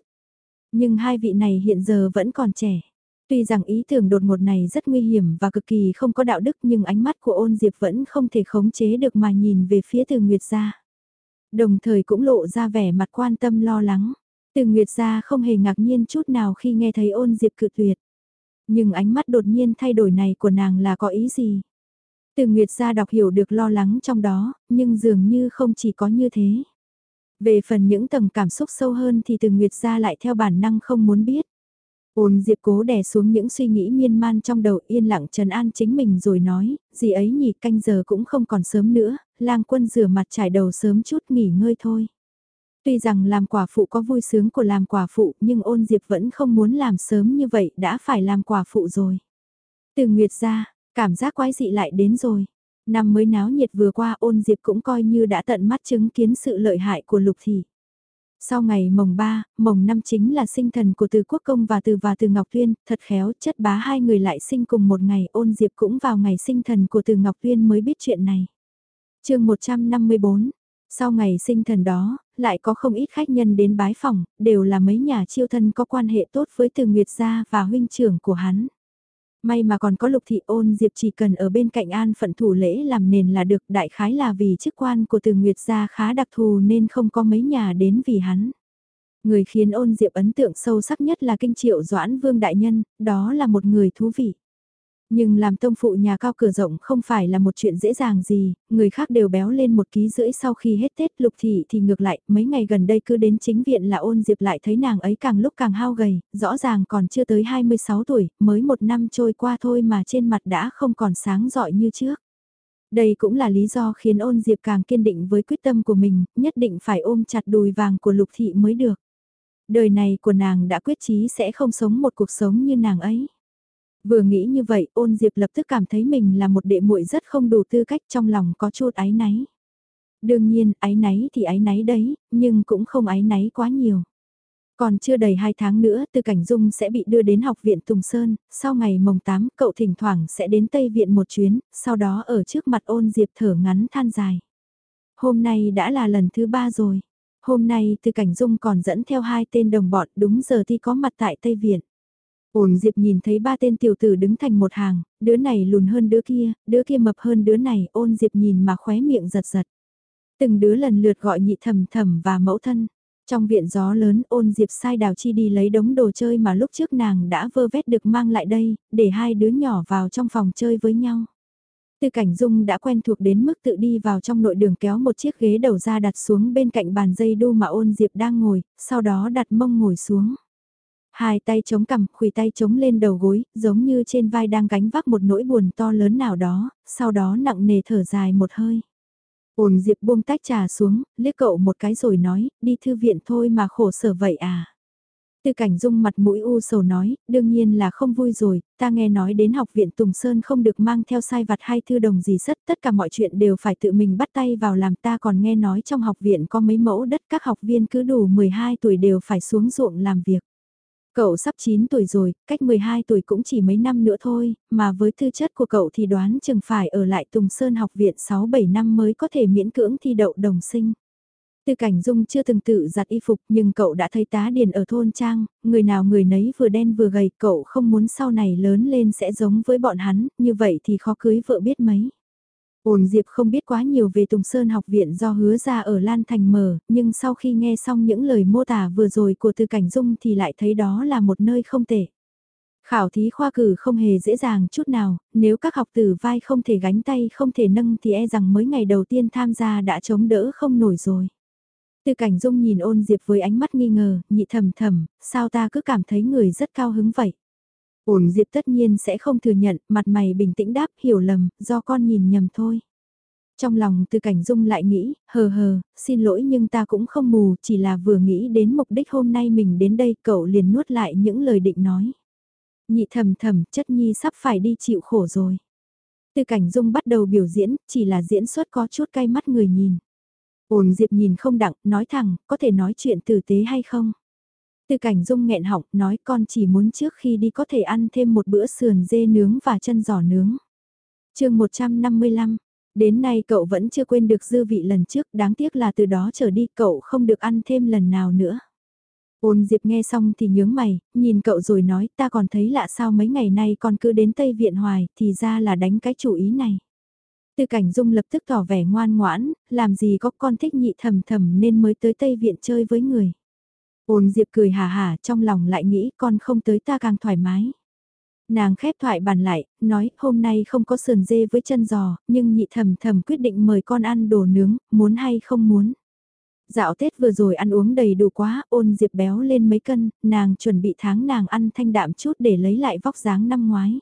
A: Nhưng hai vị này hiện giờ vẫn còn trẻ. Tuy rằng ý tưởng đột ngột này rất nguy hiểm và cực kỳ không có đạo đức nhưng ánh mắt của ôn diệp vẫn không thể khống chế được mà nhìn về phía từ Nguyệt gia. Đồng thời cũng lộ ra vẻ mặt quan tâm lo lắng. Từ Nguyệt gia không hề ngạc nhiên chút nào khi nghe thấy ôn diệp cự tuyệt. Nhưng ánh mắt đột nhiên thay đổi này của nàng là có ý gì? Từ Nguyệt gia đọc hiểu được lo lắng trong đó, nhưng dường như không chỉ có như thế. Về phần những tầng cảm xúc sâu hơn thì từ Nguyệt gia lại theo bản năng không muốn biết. Ôn Diệp cố đè xuống những suy nghĩ miên man trong đầu yên lặng trần an chính mình rồi nói, gì ấy nhỉ canh giờ cũng không còn sớm nữa, lang quân rửa mặt trải đầu sớm chút nghỉ ngơi thôi. Tuy rằng làm quả phụ có vui sướng của làm quả phụ nhưng ôn diệp vẫn không muốn làm sớm như vậy đã phải làm quả phụ rồi. Từ Nguyệt ra, cảm giác quái dị lại đến rồi. Năm mới náo nhiệt vừa qua ôn diệp cũng coi như đã tận mắt chứng kiến sự lợi hại của lục thị. Sau ngày mồng 3, mồng 5 chính là sinh thần của từ quốc công và từ và từ Ngọc Tuyên, thật khéo chất bá hai người lại sinh cùng một ngày ôn diệp cũng vào ngày sinh thần của từ Ngọc Tuyên mới biết chuyện này. chương 154, sau ngày sinh thần đó, lại có không ít khách nhân đến bái phòng, đều là mấy nhà chiêu thân có quan hệ tốt với từ Nguyệt gia và huynh trưởng của hắn. May mà còn có lục thị ôn diệp chỉ cần ở bên cạnh an phận thủ lễ làm nền là được đại khái là vì chức quan của từ Nguyệt gia khá đặc thù nên không có mấy nhà đến vì hắn. Người khiến ôn diệp ấn tượng sâu sắc nhất là kinh triệu doãn vương đại nhân, đó là một người thú vị. Nhưng làm tông phụ nhà cao cửa rộng không phải là một chuyện dễ dàng gì, người khác đều béo lên một ký rưỡi sau khi hết Tết lục thị thì ngược lại, mấy ngày gần đây cứ đến chính viện là ôn diệp lại thấy nàng ấy càng lúc càng hao gầy, rõ ràng còn chưa tới 26 tuổi, mới một năm trôi qua thôi mà trên mặt đã không còn sáng rọi như trước. Đây cũng là lý do khiến ôn diệp càng kiên định với quyết tâm của mình, nhất định phải ôm chặt đùi vàng của lục thị mới được. Đời này của nàng đã quyết chí sẽ không sống một cuộc sống như nàng ấy. Vừa nghĩ như vậy, ôn diệp lập tức cảm thấy mình là một đệ muội rất không đủ tư cách trong lòng có chút áy náy. Đương nhiên, áy náy thì áy náy đấy, nhưng cũng không áy náy quá nhiều. Còn chưa đầy 2 tháng nữa, tư Cảnh Dung sẽ bị đưa đến học viện Tùng Sơn, sau ngày mồng 8, cậu thỉnh thoảng sẽ đến Tây Viện một chuyến, sau đó ở trước mặt ôn diệp thở ngắn than dài. Hôm nay đã là lần thứ ba rồi. Hôm nay tư Cảnh Dung còn dẫn theo hai tên đồng bọn đúng giờ thì có mặt tại Tây Viện. Ôn Diệp nhìn thấy ba tên tiểu tử đứng thành một hàng, đứa này lùn hơn đứa kia, đứa kia mập hơn đứa này, ôn Diệp nhìn mà khóe miệng giật giật. Từng đứa lần lượt gọi nhị thầm thầm và mẫu thân. Trong viện gió lớn ôn Diệp sai đào chi đi lấy đống đồ chơi mà lúc trước nàng đã vơ vét được mang lại đây, để hai đứa nhỏ vào trong phòng chơi với nhau. tư cảnh dung đã quen thuộc đến mức tự đi vào trong nội đường kéo một chiếc ghế đầu ra đặt xuống bên cạnh bàn dây đu mà ôn Diệp đang ngồi, sau đó đặt mông ngồi xuống. Hai tay chống cằm, khuỷu tay chống lên đầu gối, giống như trên vai đang gánh vác một nỗi buồn to lớn nào đó, sau đó nặng nề thở dài một hơi. Ôn Diệp buông tách trà xuống, liếc cậu một cái rồi nói, đi thư viện thôi mà khổ sở vậy à. Tư cảnh dung mặt mũi u sầu nói, đương nhiên là không vui rồi, ta nghe nói đến học viện Tùng Sơn không được mang theo sai vặt hay thư đồng gì sất, tất cả mọi chuyện đều phải tự mình bắt tay vào làm ta còn nghe nói trong học viện có mấy mẫu đất các học viên cứ đủ 12 tuổi đều phải xuống ruộng làm việc. Cậu sắp 9 tuổi rồi, cách 12 tuổi cũng chỉ mấy năm nữa thôi, mà với tư chất của cậu thì đoán chừng phải ở lại Tùng Sơn học viện 6-7 năm mới có thể miễn cưỡng thi đậu đồng sinh. Tư cảnh dung chưa từng tự giặt y phục nhưng cậu đã thấy tá điền ở thôn trang, người nào người nấy vừa đen vừa gầy cậu không muốn sau này lớn lên sẽ giống với bọn hắn, như vậy thì khó cưới vợ biết mấy. Ôn Diệp không biết quá nhiều về Tùng Sơn học viện do hứa ra ở Lan Thành mở, nhưng sau khi nghe xong những lời mô tả vừa rồi của Từ Cảnh Dung thì lại thấy đó là một nơi không tệ. Khảo thí khoa cử không hề dễ dàng chút nào, nếu các học tử vai không thể gánh tay không thể nâng thì e rằng mới ngày đầu tiên tham gia đã chống đỡ không nổi rồi. Từ cảnh dung nhìn ôn diệp với ánh mắt nghi ngờ, nhị thầm thầm, sao ta cứ cảm thấy người rất cao hứng vậy ổn diệp tất nhiên sẽ không thừa nhận, mặt mày bình tĩnh đáp hiểu lầm, do con nhìn nhầm thôi. Trong lòng từ cảnh dung lại nghĩ, hờ hờ, xin lỗi nhưng ta cũng không mù, chỉ là vừa nghĩ đến mục đích hôm nay mình đến đây cậu liền nuốt lại những lời định nói. Nhị thầm thầm, chất nhi sắp phải đi chịu khổ rồi. Từ cảnh dung bắt đầu biểu diễn, chỉ là diễn xuất có chút cay mắt người nhìn. ổn Diệp nhìn không đặng, nói thẳng, có thể nói chuyện tử tế hay không? Tư cảnh dung nghẹn họng, nói con chỉ muốn trước khi đi có thể ăn thêm một bữa sườn dê nướng và chân giò nướng. chương 155, đến nay cậu vẫn chưa quên được dư vị lần trước, đáng tiếc là từ đó trở đi cậu không được ăn thêm lần nào nữa. Ôn Diệp nghe xong thì nhướng mày, nhìn cậu rồi nói ta còn thấy lạ sao mấy ngày nay con cứ đến Tây Viện hoài, thì ra là đánh cái chủ ý này. Tư cảnh dung lập tức tỏ vẻ ngoan ngoãn, làm gì có con thích nhị thầm thầm nên mới tới Tây Viện chơi với người. Ôn Diệp cười hà hà trong lòng lại nghĩ con không tới ta càng thoải mái. Nàng khép thoại bàn lại, nói hôm nay không có sườn dê với chân giò, nhưng nhị thầm thầm quyết định mời con ăn đồ nướng, muốn hay không muốn. Dạo Tết vừa rồi ăn uống đầy đủ quá, ôn Diệp béo lên mấy cân, nàng chuẩn bị tháng nàng ăn thanh đạm chút để lấy lại vóc dáng năm ngoái.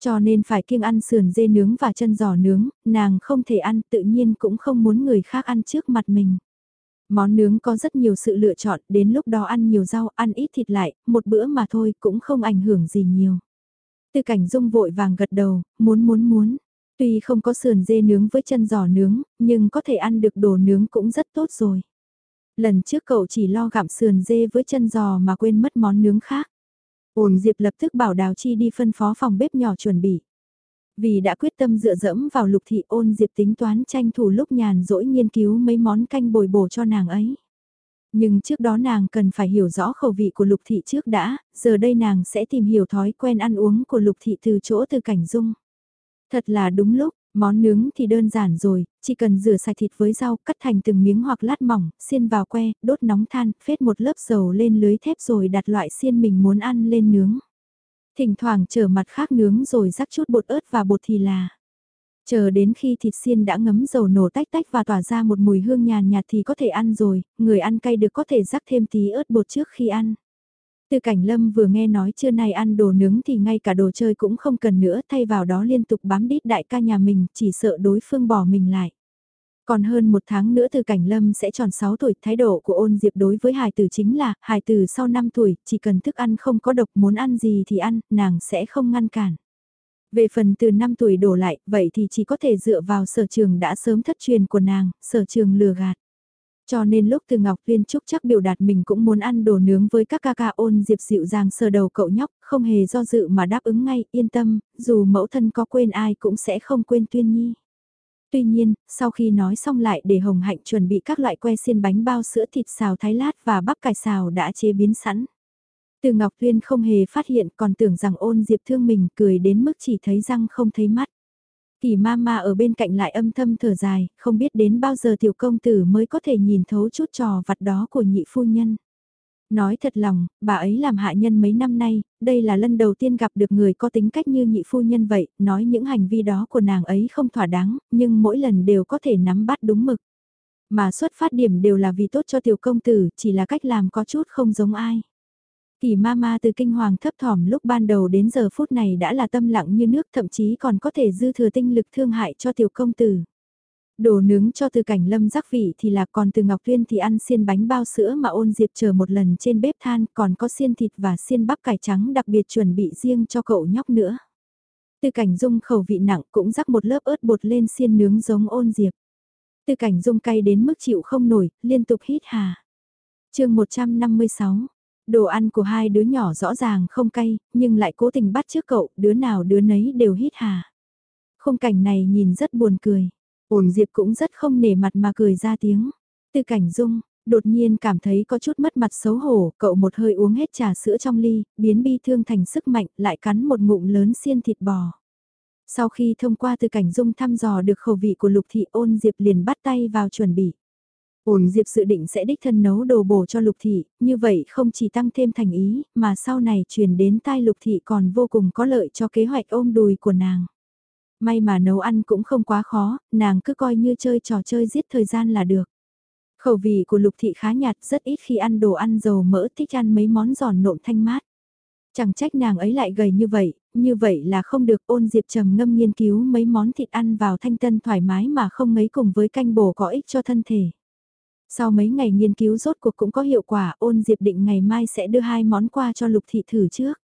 A: Cho nên phải kiêng ăn sườn dê nướng và chân giò nướng, nàng không thể ăn tự nhiên cũng không muốn người khác ăn trước mặt mình. Món nướng có rất nhiều sự lựa chọn, đến lúc đó ăn nhiều rau, ăn ít thịt lại, một bữa mà thôi cũng không ảnh hưởng gì nhiều. Tư cảnh dung vội vàng gật đầu, muốn muốn muốn. Tuy không có sườn dê nướng với chân giò nướng, nhưng có thể ăn được đồ nướng cũng rất tốt rồi. Lần trước cậu chỉ lo gặm sườn dê với chân giò mà quên mất món nướng khác. Ôn Diệp lập tức bảo Đào Chi đi phân phó phòng bếp nhỏ chuẩn bị. Vì đã quyết tâm dựa dẫm vào lục thị ôn Diệp tính toán tranh thủ lúc nhàn rỗi nghiên cứu mấy món canh bồi bổ cho nàng ấy. Nhưng trước đó nàng cần phải hiểu rõ khẩu vị của lục thị trước đã, giờ đây nàng sẽ tìm hiểu thói quen ăn uống của lục thị từ chỗ từ cảnh dung. Thật là đúng lúc, Món nướng thì đơn giản rồi, chỉ cần rửa sạch thịt với rau, cắt thành từng miếng hoặc lát mỏng, xiên vào que, đốt nóng than, phết một lớp dầu lên lưới thép rồi đặt loại xiên mình muốn ăn lên nướng. Thỉnh thoảng chờ mặt khác nướng rồi rắc chút bột ớt và bột thì là. Chờ đến khi thịt xiên đã ngấm dầu nổ tách tách và tỏa ra một mùi hương nhàn nhạt thì có thể ăn rồi, người ăn cay được có thể rắc thêm tí ớt bột trước khi ăn. Từ cảnh lâm vừa nghe nói trưa nay ăn đồ nướng thì ngay cả đồ chơi cũng không cần nữa thay vào đó liên tục bám đít đại ca nhà mình chỉ sợ đối phương bỏ mình lại. Còn hơn một tháng nữa từ cảnh lâm sẽ tròn 6 tuổi, thái độ của ôn diệp đối với hài tử chính là, hài tử sau 5 tuổi, chỉ cần thức ăn không có độc muốn ăn gì thì ăn, nàng sẽ không ngăn cản. Về phần từ 5 tuổi đổ lại, vậy thì chỉ có thể dựa vào sở trường đã sớm thất truyền của nàng, sở trường lừa gạt. Cho nên lúc từ Ngọc Viên Trúc chắc biểu đạt mình cũng muốn ăn đồ nướng với các ca ca ôn diệp dịu dàng sờ đầu cậu nhóc, không hề do dự mà đáp ứng ngay, yên tâm, dù mẫu thân có quên ai cũng sẽ không quên tuyên nhi. Tuy nhiên, sau khi nói xong lại để Hồng Hạnh chuẩn bị các loại que xiên bánh bao sữa thịt xào thái lát và bắp cải xào đã chế biến sẵn. Từ Ngọc Tuyên không hề phát hiện còn tưởng rằng ôn diệp thương mình cười đến mức chỉ thấy răng không thấy mắt. Kỳ ma ma ở bên cạnh lại âm thâm thở dài, không biết đến bao giờ tiểu công tử mới có thể nhìn thấu chút trò vặt đó của nhị phu nhân. Nói thật lòng, bà ấy làm hạ nhân mấy năm nay, đây là lần đầu tiên gặp được người có tính cách như nhị phu nhân vậy, nói những hành vi đó của nàng ấy không thỏa đáng, nhưng mỗi lần đều có thể nắm bắt đúng mực. Mà xuất phát điểm đều là vì tốt cho tiểu công tử, chỉ là cách làm có chút không giống ai. Kỳ ma ma từ kinh hoàng thấp thỏm lúc ban đầu đến giờ phút này đã là tâm lặng như nước thậm chí còn có thể dư thừa tinh lực thương hại cho tiểu công tử. Đồ nướng cho từ cảnh lâm rắc vị thì là còn từ Ngọc Tuyên thì ăn xiên bánh bao sữa mà ôn diệp chờ một lần trên bếp than còn có xiên thịt và xiên bắp cải trắng đặc biệt chuẩn bị riêng cho cậu nhóc nữa. Từ cảnh dung khẩu vị nặng cũng rắc một lớp ớt bột lên xiên nướng giống ôn diệp. Từ cảnh dung cay đến mức chịu không nổi, liên tục hít hà. chương 156 Đồ ăn của hai đứa nhỏ rõ ràng không cay, nhưng lại cố tình bắt trước cậu, đứa nào đứa nấy đều hít hà. Khung cảnh này nhìn rất buồn cười. Ổn Diệp cũng rất không nể mặt mà cười ra tiếng. Từ cảnh dung, đột nhiên cảm thấy có chút mất mặt xấu hổ, cậu một hơi uống hết trà sữa trong ly, biến bi thương thành sức mạnh, lại cắn một ngụm lớn xiên thịt bò. Sau khi thông qua từ cảnh dung thăm dò được khẩu vị của Lục Thị ôn Diệp liền bắt tay vào chuẩn bị. Ôn Diệp dự định sẽ đích thân nấu đồ bổ cho Lục Thị, như vậy không chỉ tăng thêm thành ý, mà sau này truyền đến tai Lục Thị còn vô cùng có lợi cho kế hoạch ôm đùi của nàng. May mà nấu ăn cũng không quá khó, nàng cứ coi như chơi trò chơi giết thời gian là được. Khẩu vị của Lục Thị khá nhạt, rất ít khi ăn đồ ăn dầu mỡ thích ăn mấy món giòn nộm thanh mát. Chẳng trách nàng ấy lại gầy như vậy, như vậy là không được ôn diệp trầm ngâm nghiên cứu mấy món thịt ăn vào thanh tân thoải mái mà không mấy cùng với canh bổ có ích cho thân thể. Sau mấy ngày nghiên cứu rốt cuộc cũng có hiệu quả ôn diệp định ngày mai sẽ đưa hai món qua cho lục thị thử trước.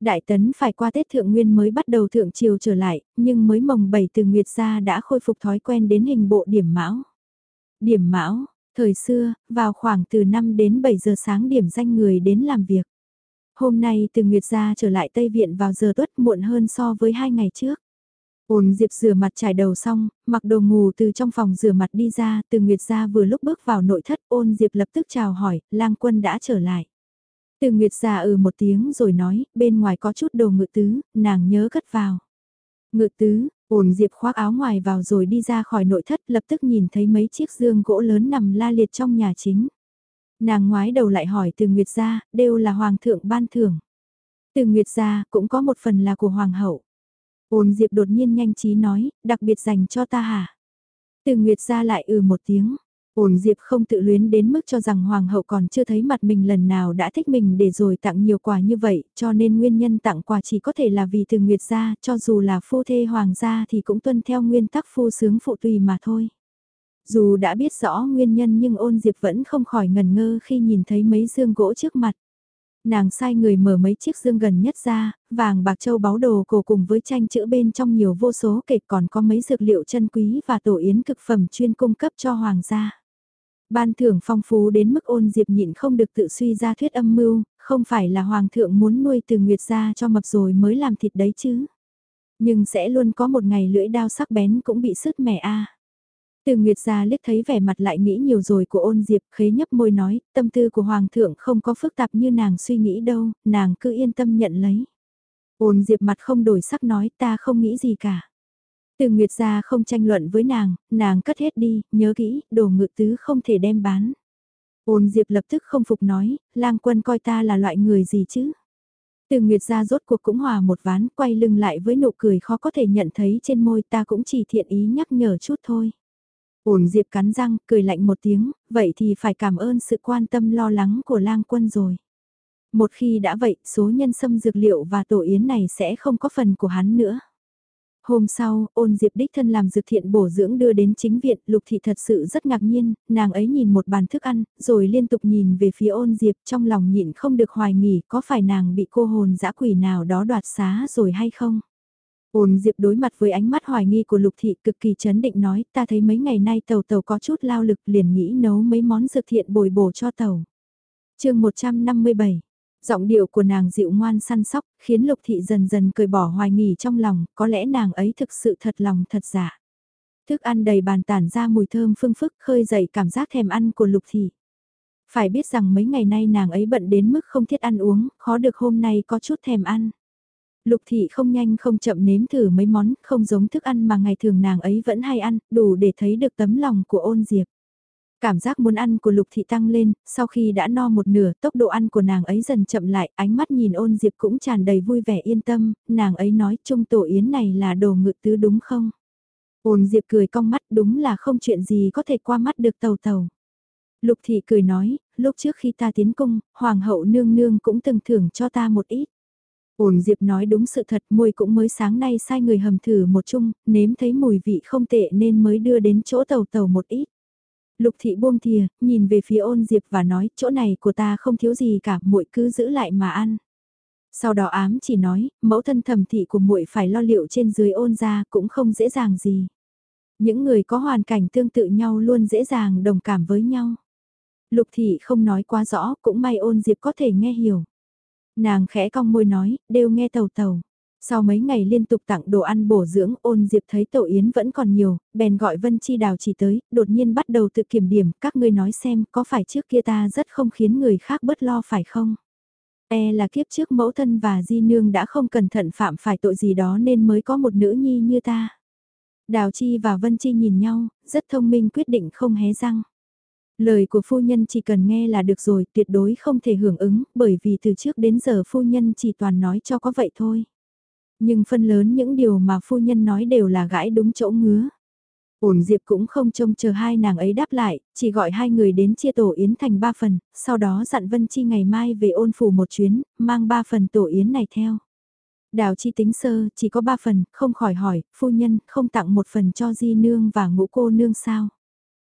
A: Đại tấn phải qua Tết Thượng Nguyên mới bắt đầu thượng triều trở lại, nhưng mới mồng 7 từ Nguyệt gia đã khôi phục thói quen đến hình bộ điểm mão. Điểm mão, thời xưa, vào khoảng từ 5 đến 7 giờ sáng điểm danh người đến làm việc. Hôm nay từ Nguyệt gia trở lại Tây Viện vào giờ tuất muộn hơn so với hai ngày trước. Ôn Diệp rửa mặt trải đầu xong, mặc đồ ngủ từ trong phòng rửa mặt đi ra, từ Nguyệt gia vừa lúc bước vào nội thất, ôn Diệp lập tức chào hỏi, lang quân đã trở lại. Từ Nguyệt gia ừ một tiếng rồi nói, bên ngoài có chút đồ ngự tứ, nàng nhớ cất vào. Ngự tứ, ổn Diệp khoác áo ngoài vào rồi đi ra khỏi nội thất lập tức nhìn thấy mấy chiếc dương gỗ lớn nằm la liệt trong nhà chính. Nàng ngoái đầu lại hỏi từ Nguyệt gia, đều là hoàng thượng ban thưởng. Từ Nguyệt gia cũng có một phần là của hoàng hậu. Ôn Diệp đột nhiên nhanh trí nói, đặc biệt dành cho ta hả? Từ Nguyệt Gia lại ừ một tiếng. Ôn Diệp không tự luyến đến mức cho rằng Hoàng hậu còn chưa thấy mặt mình lần nào đã thích mình để rồi tặng nhiều quà như vậy, cho nên nguyên nhân tặng quà chỉ có thể là vì từ Nguyệt gia, cho dù là phu thê Hoàng gia thì cũng tuân theo nguyên tắc phu sướng phụ tùy mà thôi. Dù đã biết rõ nguyên nhân nhưng ôn Diệp vẫn không khỏi ngần ngơ khi nhìn thấy mấy dương gỗ trước mặt. Nàng sai người mở mấy chiếc dương gần nhất ra, vàng bạc châu báu đồ cổ cùng với tranh chữ bên trong nhiều vô số kể còn có mấy dược liệu chân quý và tổ yến cực phẩm chuyên cung cấp cho hoàng gia. Ban thưởng phong phú đến mức ôn diệp nhịn không được tự suy ra thuyết âm mưu, không phải là hoàng thượng muốn nuôi từ nguyệt gia cho mập rồi mới làm thịt đấy chứ. Nhưng sẽ luôn có một ngày lưỡi đao sắc bén cũng bị sứt mẻ a. Từ Nguyệt gia liếc thấy vẻ mặt lại nghĩ nhiều rồi của ôn diệp khế nhấp môi nói, tâm tư của Hoàng thượng không có phức tạp như nàng suy nghĩ đâu, nàng cứ yên tâm nhận lấy. Ôn diệp mặt không đổi sắc nói ta không nghĩ gì cả. Từ Nguyệt gia không tranh luận với nàng, nàng cất hết đi, nhớ kỹ, đồ ngự tứ không thể đem bán. Ôn diệp lập tức không phục nói, lang quân coi ta là loại người gì chứ? Từ Nguyệt ra rốt cuộc cũng hòa một ván, quay lưng lại với nụ cười khó có thể nhận thấy trên môi ta cũng chỉ thiện ý nhắc nhở chút thôi. Ôn Diệp cắn răng, cười lạnh một tiếng, vậy thì phải cảm ơn sự quan tâm lo lắng của lang quân rồi. Một khi đã vậy, số nhân sâm dược liệu và tổ yến này sẽ không có phần của hắn nữa. Hôm sau, ôn diệp đích thân làm dược thiện bổ dưỡng đưa đến chính viện, lục thị thật sự rất ngạc nhiên, nàng ấy nhìn một bàn thức ăn, rồi liên tục nhìn về phía ôn diệp trong lòng nhịn không được hoài nghỉ có phải nàng bị cô hồn dã quỷ nào đó đoạt xá rồi hay không. Ôn diệp đối mặt với ánh mắt hoài nghi của lục thị cực kỳ chấn định nói ta thấy mấy ngày nay tàu tàu có chút lao lực liền nghĩ nấu mấy món dược thiện bồi bổ cho tàu. chương 157 Giọng điệu của nàng dịu ngoan săn sóc, khiến Lục Thị dần dần cười bỏ hoài nghỉ trong lòng, có lẽ nàng ấy thực sự thật lòng thật giả. Thức ăn đầy bàn tản ra mùi thơm phương phức khơi dậy cảm giác thèm ăn của Lục Thị. Phải biết rằng mấy ngày nay nàng ấy bận đến mức không thiết ăn uống, khó được hôm nay có chút thèm ăn. Lục thị không nhanh không chậm nếm thử mấy món, không giống thức ăn mà ngày thường nàng ấy vẫn hay ăn, đủ để thấy được tấm lòng của ôn diệp. Cảm giác muốn ăn của Lục Thị tăng lên, sau khi đã no một nửa, tốc độ ăn của nàng ấy dần chậm lại, ánh mắt nhìn ôn diệp cũng tràn đầy vui vẻ yên tâm, nàng ấy nói trung tổ yến này là đồ ngự tứ đúng không? Ôn diệp cười cong mắt đúng là không chuyện gì có thể qua mắt được tàu tàu. Lục Thị cười nói, lúc trước khi ta tiến cung, Hoàng hậu nương nương cũng từng thưởng cho ta một ít. Ôn Diệp nói đúng sự thật, môi cũng mới sáng nay sai người hầm thử một chung, nếm thấy mùi vị không tệ nên mới đưa đến chỗ tàu tàu một ít. Lục thị buông thìa, nhìn về phía ôn diệp và nói, chỗ này của ta không thiếu gì cả, muội cứ giữ lại mà ăn. Sau đó ám chỉ nói, mẫu thân thẩm thị của muội phải lo liệu trên dưới ôn ra cũng không dễ dàng gì. Những người có hoàn cảnh tương tự nhau luôn dễ dàng đồng cảm với nhau. Lục thị không nói quá rõ, cũng may ôn diệp có thể nghe hiểu. Nàng khẽ cong môi nói, đều nghe tàu tàu. Sau mấy ngày liên tục tặng đồ ăn bổ dưỡng ôn diệp thấy tổ yến vẫn còn nhiều, bèn gọi Vân Chi Đào chỉ tới, đột nhiên bắt đầu tự kiểm điểm, các ngươi nói xem có phải trước kia ta rất không khiến người khác bớt lo phải không? E là kiếp trước mẫu thân và di nương đã không cẩn thận phạm phải tội gì đó nên mới có một nữ nhi như ta. Đào Chi và Vân Chi nhìn nhau, rất thông minh quyết định không hé răng. Lời của phu nhân chỉ cần nghe là được rồi, tuyệt đối không thể hưởng ứng, bởi vì từ trước đến giờ phu nhân chỉ toàn nói cho có vậy thôi nhưng phân lớn những điều mà phu nhân nói đều là gãi đúng chỗ ngứa. Ổn Diệp cũng không trông chờ hai nàng ấy đáp lại, chỉ gọi hai người đến chia tổ yến thành ba phần, sau đó dặn Vân Chi ngày mai về ôn phủ một chuyến, mang ba phần tổ yến này theo. Đào chi tính sơ, chỉ có ba phần, không khỏi hỏi, phu nhân, không tặng một phần cho di nương và ngũ cô nương sao.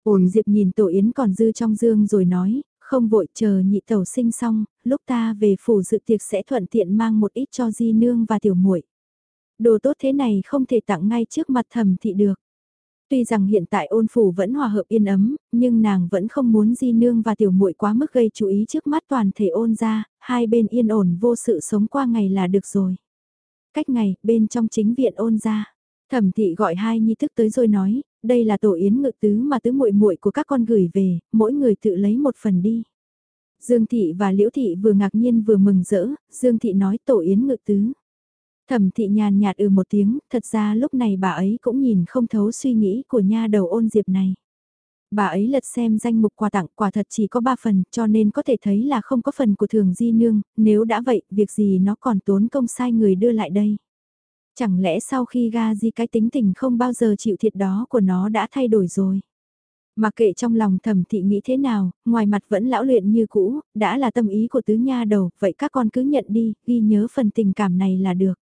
A: Ổn Diệp nhìn tổ yến còn dư trong dương rồi nói, không vội chờ nhị tẩu sinh xong, lúc ta về phủ dự tiệc sẽ thuận tiện mang một ít cho di nương và tiểu muội Đồ tốt thế này không thể tặng ngay trước mặt thẩm thị được. Tuy rằng hiện tại ôn phủ vẫn hòa hợp yên ấm, nhưng nàng vẫn không muốn di nương và tiểu muội quá mức gây chú ý trước mắt toàn thể ôn ra, hai bên yên ổn vô sự sống qua ngày là được rồi. Cách ngày, bên trong chính viện ôn ra, thẩm thị gọi hai nhi thức tới rồi nói, đây là tổ yến ngự tứ mà tứ muội muội của các con gửi về, mỗi người tự lấy một phần đi. Dương thị và liễu thị vừa ngạc nhiên vừa mừng rỡ, Dương thị nói tổ yến ngự tứ. Thẩm thị nhàn nhạt ừ một tiếng, thật ra lúc này bà ấy cũng nhìn không thấu suy nghĩ của nha đầu ôn diệp này. Bà ấy lật xem danh mục quà tặng quả thật chỉ có 3 phần cho nên có thể thấy là không có phần của thường di nương, nếu đã vậy, việc gì nó còn tốn công sai người đưa lại đây. Chẳng lẽ sau khi ga di cái tính tình không bao giờ chịu thiệt đó của nó đã thay đổi rồi. Mà kệ trong lòng thẩm thị nghĩ thế nào, ngoài mặt vẫn lão luyện như cũ, đã là tâm ý của tứ nha đầu, vậy các con cứ nhận đi, ghi nhớ phần tình cảm này là được.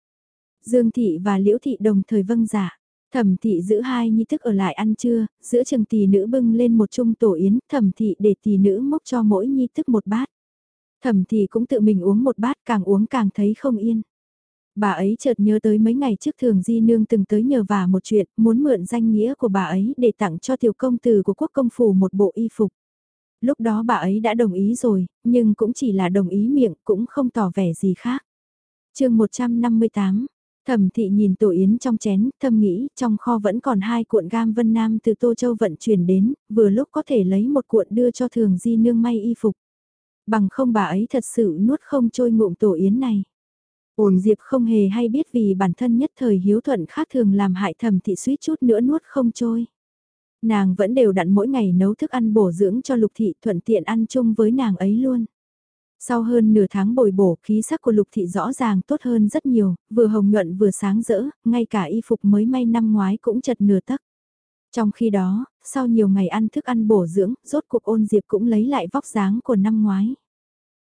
A: Dương thị và Liễu thị đồng thời vâng giả. Thẩm thị giữ hai nhi thức ở lại ăn trưa, giữa chừng tỷ nữ bưng lên một chung tổ yến, thẩm thị để tỷ nữ mốc cho mỗi nhi thức một bát. Thẩm thị cũng tự mình uống một bát càng uống càng thấy không yên. Bà ấy chợt nhớ tới mấy ngày trước thường di nương từng tới nhờ vả một chuyện, muốn mượn danh nghĩa của bà ấy để tặng cho tiểu công tử của quốc công phủ một bộ y phục. Lúc đó bà ấy đã đồng ý rồi, nhưng cũng chỉ là đồng ý miệng, cũng không tỏ vẻ gì khác. chương 158 Thẩm thị nhìn tổ yến trong chén, thầm nghĩ trong kho vẫn còn hai cuộn gam vân nam từ Tô Châu vận chuyển đến, vừa lúc có thể lấy một cuộn đưa cho thường di nương may y phục. Bằng không bà ấy thật sự nuốt không trôi ngụm tổ yến này. Ổn Diệp không hề hay biết vì bản thân nhất thời hiếu thuận khác thường làm hại thẩm thị suýt chút nữa nuốt không trôi. Nàng vẫn đều đặn mỗi ngày nấu thức ăn bổ dưỡng cho lục thị thuận tiện ăn chung với nàng ấy luôn. Sau hơn nửa tháng bồi bổ khí sắc của Lục Thị rõ ràng tốt hơn rất nhiều, vừa hồng nhuận vừa sáng rỡ, ngay cả y phục mới may năm ngoái cũng chật nửa tấc. Trong khi đó, sau nhiều ngày ăn thức ăn bổ dưỡng, rốt cuộc ôn diệp cũng lấy lại vóc dáng của năm ngoái.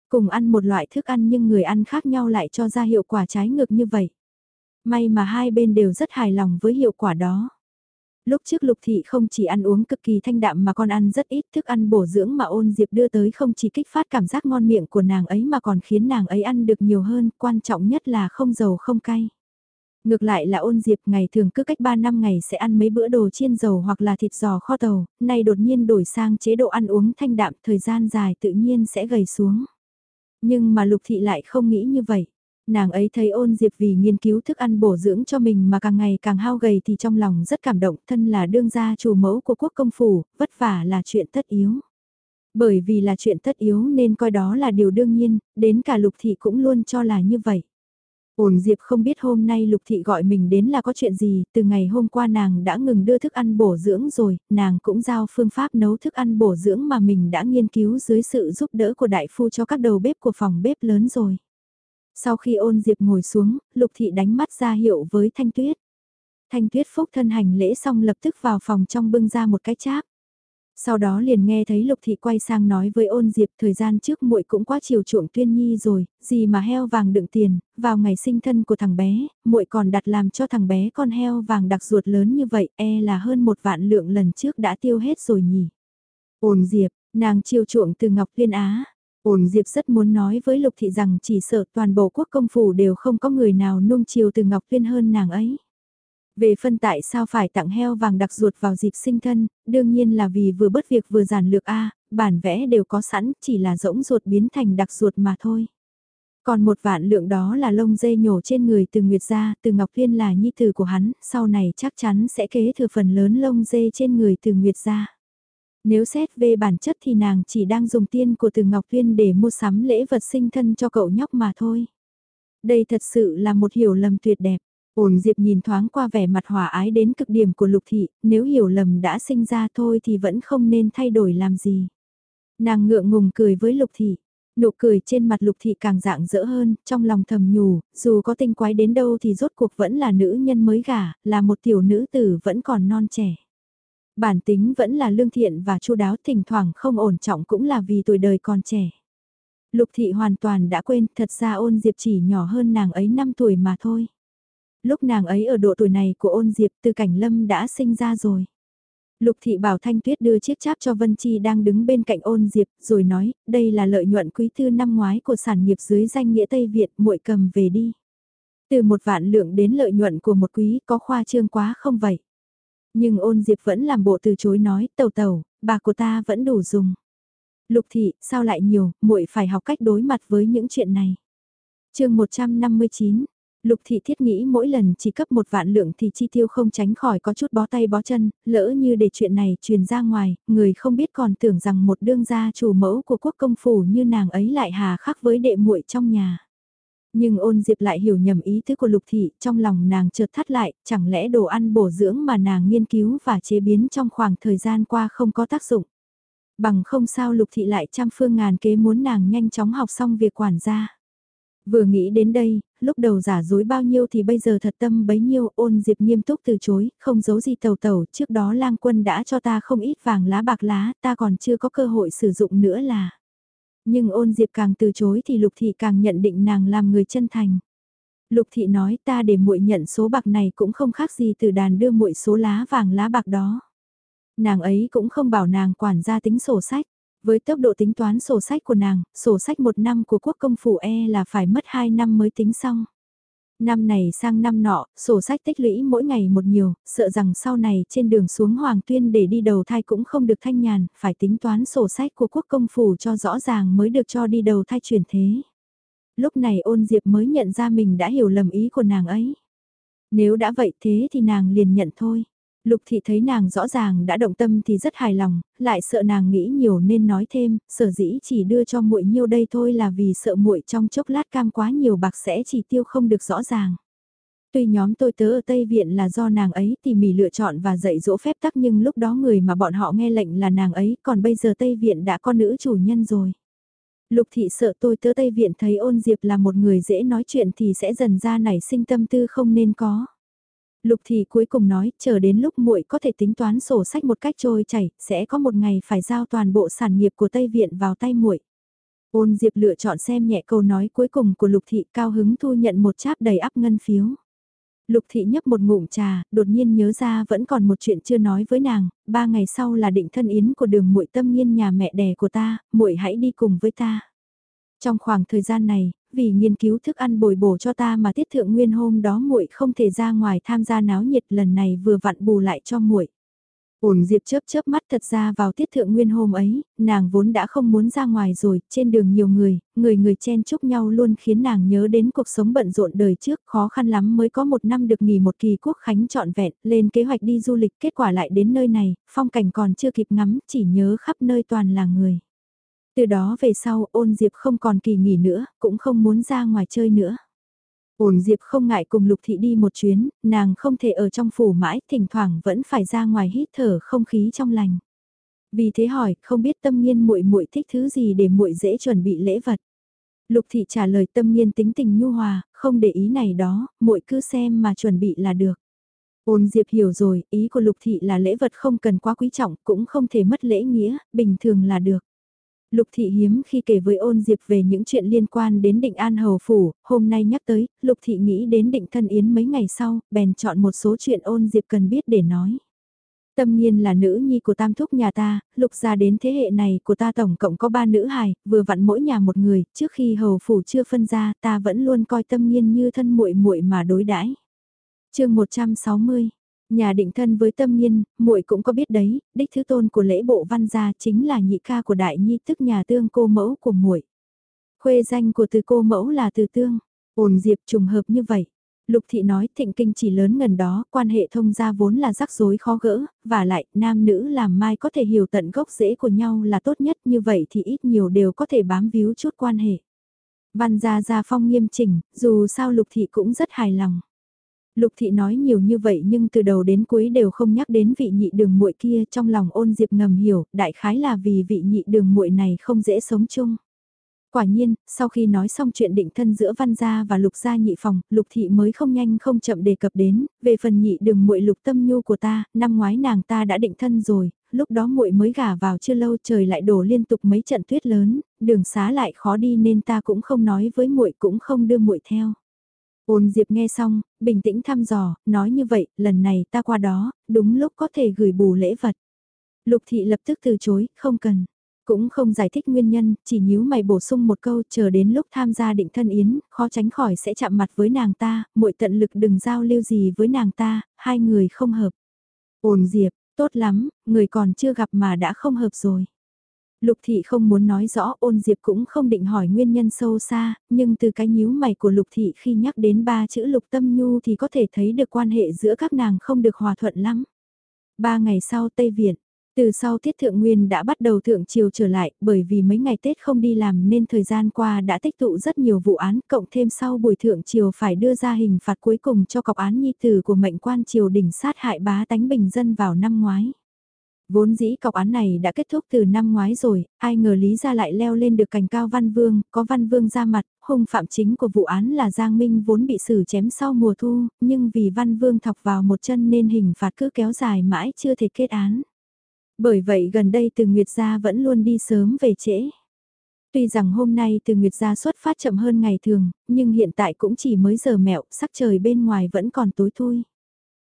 A: Cùng ăn một loại thức ăn nhưng người ăn khác nhau lại cho ra hiệu quả trái ngược như vậy. May mà hai bên đều rất hài lòng với hiệu quả đó. Lúc trước Lục Thị không chỉ ăn uống cực kỳ thanh đạm mà còn ăn rất ít thức ăn bổ dưỡng mà ôn diệp đưa tới không chỉ kích phát cảm giác ngon miệng của nàng ấy mà còn khiến nàng ấy ăn được nhiều hơn, quan trọng nhất là không dầu không cay. Ngược lại là ôn diệp ngày thường cứ cách 3 năm ngày sẽ ăn mấy bữa đồ chiên dầu hoặc là thịt giò kho tàu, nay đột nhiên đổi sang chế độ ăn uống thanh đạm thời gian dài tự nhiên sẽ gầy xuống. Nhưng mà lục thị lại không nghĩ như vậy. Nàng ấy thấy ôn diệp vì nghiên cứu thức ăn bổ dưỡng cho mình mà càng ngày càng hao gầy thì trong lòng rất cảm động thân là đương gia chủ mẫu của quốc công phủ, vất vả là chuyện tất yếu. Bởi vì là chuyện tất yếu nên coi đó là điều đương nhiên, đến cả lục thị cũng luôn cho là như vậy. Ổn Diệp không biết hôm nay Lục Thị gọi mình đến là có chuyện gì, từ ngày hôm qua nàng đã ngừng đưa thức ăn bổ dưỡng rồi, nàng cũng giao phương pháp nấu thức ăn bổ dưỡng mà mình đã nghiên cứu dưới sự giúp đỡ của đại phu cho các đầu bếp của phòng bếp lớn rồi. Sau khi ôn Diệp ngồi xuống, Lục Thị đánh mắt ra hiệu với Thanh Tuyết. Thanh Tuyết phúc thân hành lễ xong lập tức vào phòng trong bưng ra một cái cháp. Sau đó liền nghe thấy Lục Thị quay sang nói với ôn diệp thời gian trước muội cũng quá chiều chuộng tuyên nhi rồi, gì mà heo vàng đựng tiền, vào ngày sinh thân của thằng bé, muội còn đặt làm cho thằng bé con heo vàng đặc ruột lớn như vậy, e là hơn một vạn lượng lần trước đã tiêu hết rồi nhỉ. Ôn diệp, nàng chiều chuộng từ Ngọc Liên Á ổn Diệp rất muốn nói với Lục Thị rằng chỉ sợ toàn bộ quốc công phủ đều không có người nào nung chiều từ Ngọc viên hơn nàng ấy. Về phân tại sao phải tặng heo vàng đặc ruột vào dịp sinh thân, đương nhiên là vì vừa bất việc vừa giản lược A, bản vẽ đều có sẵn, chỉ là rỗng ruột biến thành đặc ruột mà thôi. Còn một vạn lượng đó là lông dê nhổ trên người từ Nguyệt gia, từ Ngọc viên là nhi tử của hắn, sau này chắc chắn sẽ kế thừa phần lớn lông dê trên người từ Nguyệt gia. Nếu xét về bản chất thì nàng chỉ đang dùng tiên của từ Ngọc Viên để mua sắm lễ vật sinh thân cho cậu nhóc mà thôi. Đây thật sự là một hiểu lầm tuyệt đẹp. Ổn Diệp nhìn thoáng qua vẻ mặt hòa ái đến cực điểm của Lục Thị, nếu hiểu lầm đã sinh ra thôi thì vẫn không nên thay đổi làm gì. Nàng ngượng ngùng cười với Lục Thị, nụ cười trên mặt Lục Thị càng dạng dỡ hơn, trong lòng thầm nhủ, dù có tinh quái đến đâu thì rốt cuộc vẫn là nữ nhân mới gả, là một tiểu nữ tử vẫn còn non trẻ. Bản tính vẫn là lương thiện và chu đáo thỉnh thoảng không ổn trọng cũng là vì tuổi đời còn trẻ. Lục Thị hoàn toàn đã quên, thật ra ôn Diệp chỉ nhỏ hơn nàng ấy 5 tuổi mà thôi lúc nàng ấy ở độ tuổi này của ôn diệp từ cảnh lâm đã sinh ra rồi. Lục thị bảo Thanh Tuyết đưa chiếc cháp cho Vân Chi đang đứng bên cạnh ôn diệp, rồi nói, đây là lợi nhuận quý tư năm ngoái của sản nghiệp dưới danh nghĩa Tây Việt, muội cầm về đi. Từ một vạn lượng đến lợi nhuận của một quý có khoa trương quá không vậy? Nhưng ôn diệp vẫn làm bộ từ chối nói, tàu tàu, bà của ta vẫn đủ dùng. Lục thị, sao lại nhiều, muội phải học cách đối mặt với những chuyện này. chương 159, Lục thị thiết nghĩ mỗi lần chỉ cấp một vạn lượng thì chi tiêu không tránh khỏi có chút bó tay bó chân, lỡ như để chuyện này truyền ra ngoài, người không biết còn tưởng rằng một đương gia chủ mẫu của quốc công phủ như nàng ấy lại hà khắc với đệ muội trong nhà. Nhưng ôn diệp lại hiểu nhầm ý thức của lục thị, trong lòng nàng chợt thắt lại, chẳng lẽ đồ ăn bổ dưỡng mà nàng nghiên cứu và chế biến trong khoảng thời gian qua không có tác dụng. Bằng không sao lục thị lại trăm phương ngàn kế muốn nàng nhanh chóng học xong việc quản gia. Vừa nghĩ đến đây, lúc đầu giả dối bao nhiêu thì bây giờ thật tâm bấy nhiêu ôn diệp nghiêm túc từ chối, không giấu gì tàu tàu, trước đó lang quân đã cho ta không ít vàng lá bạc lá, ta còn chưa có cơ hội sử dụng nữa là. Nhưng ôn diệp càng từ chối thì lục thị càng nhận định nàng làm người chân thành. Lục thị nói ta để muội nhận số bạc này cũng không khác gì từ đàn đưa muội số lá vàng lá bạc đó. Nàng ấy cũng không bảo nàng quản gia tính sổ sách. Với tốc độ tính toán sổ sách của nàng, sổ sách một năm của quốc công phủ e là phải mất 2 năm mới tính xong. Năm này sang năm nọ, sổ sách tích lũy mỗi ngày một nhiều, sợ rằng sau này trên đường xuống Hoàng Tuyên để đi đầu thai cũng không được thanh nhàn, phải tính toán sổ sách của quốc công phủ cho rõ ràng mới được cho đi đầu thai chuyển thế. Lúc này ôn diệp mới nhận ra mình đã hiểu lầm ý của nàng ấy. Nếu đã vậy thế thì nàng liền nhận thôi. Lục thị thấy nàng rõ ràng đã động tâm thì rất hài lòng, lại sợ nàng nghĩ nhiều nên nói thêm, sở dĩ chỉ đưa cho muội nhiêu đây thôi là vì sợ muội trong chốc lát cam quá nhiều bạc sẽ chỉ tiêu không được rõ ràng. Tuy nhóm tôi tớ ở Tây Viện là do nàng ấy tỉ mỉ lựa chọn và dạy dỗ phép tắc nhưng lúc đó người mà bọn họ nghe lệnh là nàng ấy còn bây giờ Tây Viện đã có nữ chủ nhân rồi. Lục thị sợ tôi tớ Tây Viện thấy ôn diệp là một người dễ nói chuyện thì sẽ dần ra nảy sinh tâm tư không nên có. Lục thị cuối cùng nói, chờ đến lúc muội có thể tính toán sổ sách một cách trôi chảy, sẽ có một ngày phải giao toàn bộ sản nghiệp của Tây Viện vào tay muội. Ôn Diệp lựa chọn xem nhẹ câu nói cuối cùng của Lục thị cao hứng thu nhận một cháp đầy áp ngân phiếu. Lục thị nhấp một ngụm trà, đột nhiên nhớ ra vẫn còn một chuyện chưa nói với nàng, ba ngày sau là định thân yến của đường muội tâm nhiên nhà mẹ đẻ của ta, muội hãy đi cùng với ta. Trong khoảng thời gian này, vì nghiên cứu thức ăn bồi bổ cho ta mà tiết thượng nguyên hôm đó muội không thể ra ngoài tham gia náo nhiệt lần này vừa vặn bù lại cho muội. Ổn Diệp chớp chớp mắt thật ra vào tiết thượng nguyên hôm ấy, nàng vốn đã không muốn ra ngoài rồi, trên đường nhiều người, người người chen chúc nhau luôn khiến nàng nhớ đến cuộc sống bận rộn đời trước, khó khăn lắm mới có một năm được nghỉ một kỳ quốc khánh trọn vẹn, lên kế hoạch đi du lịch, kết quả lại đến nơi này, phong cảnh còn chưa kịp ngắm, chỉ nhớ khắp nơi toàn là người. Từ đó về sau ôn Diệp không còn kỳ nghỉ nữa, cũng không muốn ra ngoài chơi nữa. Ôn Diệp không ngại cùng Lục Thị đi một chuyến, nàng không thể ở trong phủ mãi, thỉnh thoảng vẫn phải ra ngoài hít thở không khí trong lành. Vì thế hỏi, không biết tâm nhiên muội muội thích thứ gì để muội dễ chuẩn bị lễ vật. Lục Thị trả lời tâm nhiên tính tình nhu hòa, không để ý này đó, muội cứ xem mà chuẩn bị là được. Ôn Diệp hiểu rồi, ý của Lục Thị là lễ vật không cần quá quý trọng, cũng không thể mất lễ nghĩa, bình thường là được. Lục Thị hiếm khi kể với ôn Diệp về những chuyện liên quan đến định an hầu phủ, hôm nay nhắc tới, Lục Thị nghĩ đến định thân yến mấy ngày sau, bèn chọn một số chuyện ôn Diệp cần biết để nói. Tâm nhiên là nữ nhi của tam thúc nhà ta, lục ra đến thế hệ này của ta tổng cộng có ba nữ hài, vừa vặn mỗi nhà một người, trước khi hầu phủ chưa phân ra, ta vẫn luôn coi tâm nhiên như thân muội muội mà đối đãi. chương 160 Nhà định thân với tâm nhiên, muội cũng có biết đấy, đích thứ tôn của lễ bộ văn gia chính là nhị ca của đại nhi tức nhà tương cô mẫu của muội. Khuê danh của từ cô mẫu là từ tương, ổn diệp trùng hợp như vậy. Lục thị nói thịnh kinh chỉ lớn gần đó, quan hệ thông gia vốn là rắc rối khó gỡ, và lại, nam nữ làm mai có thể hiểu tận gốc rễ của nhau là tốt nhất như vậy thì ít nhiều đều có thể bám víu chút quan hệ. Văn gia gia phong nghiêm chỉnh, dù sao lục thị cũng rất hài lòng. Lục thị nói nhiều như vậy nhưng từ đầu đến cuối đều không nhắc đến vị nhị đường muội kia trong lòng ôn diệp ngầm hiểu, đại khái là vì vị nhị đường muội này không dễ sống chung. Quả nhiên, sau khi nói xong chuyện định thân giữa văn gia và lục gia nhị phòng, lục thị mới không nhanh không chậm đề cập đến, về phần nhị đường muội lục tâm nhu của ta, năm ngoái nàng ta đã định thân rồi, lúc đó muội mới gả vào chưa lâu trời lại đổ liên tục mấy trận tuyết lớn, đường xá lại khó đi nên ta cũng không nói với muội cũng không đưa muội theo. Ôn Diệp nghe xong, bình tĩnh thăm dò, nói như vậy, lần này ta qua đó, đúng lúc có thể gửi bù lễ vật. Lục thị lập tức từ chối, không cần. Cũng không giải thích nguyên nhân, chỉ nhíu mày bổ sung một câu chờ đến lúc tham gia định thân yến, khó tránh khỏi sẽ chạm mặt với nàng ta, muội tận lực đừng giao lưu gì với nàng ta, hai người không hợp. Ôn Diệp, tốt lắm, người còn chưa gặp mà đã không hợp rồi. Lục thị không muốn nói rõ ôn diệp cũng không định hỏi nguyên nhân sâu xa, nhưng từ cái nhíu mày của lục thị khi nhắc đến ba chữ lục tâm nhu thì có thể thấy được quan hệ giữa các nàng không được hòa thuận lắm. Ba ngày sau Tây Viện, từ sau Tiết Thượng Nguyên đã bắt đầu thượng triều trở lại, bởi vì mấy ngày Tết không đi làm nên thời gian qua đã tích tụ rất nhiều vụ án, cộng thêm sau buổi thượng triều phải đưa ra hình phạt cuối cùng cho cọc án nhi tử của mệnh quan triều đình sát hại bá tánh bình dân vào năm ngoái. Vốn dĩ cọc án này đã kết thúc từ năm ngoái rồi, ai ngờ Lý Gia lại leo lên được cành cao Văn Vương, có Văn Vương ra mặt, hung phạm chính của vụ án là Giang Minh vốn bị xử chém sau mùa thu, nhưng vì Văn Vương thọc vào một chân nên hình phạt cứ kéo dài mãi chưa thể kết án. Bởi vậy gần đây từ Nguyệt Gia vẫn luôn đi sớm về trễ. Tuy rằng hôm nay từ Nguyệt Gia xuất phát chậm hơn ngày thường, nhưng hiện tại cũng chỉ mới giờ mẹo, sắc trời bên ngoài vẫn còn tối thui.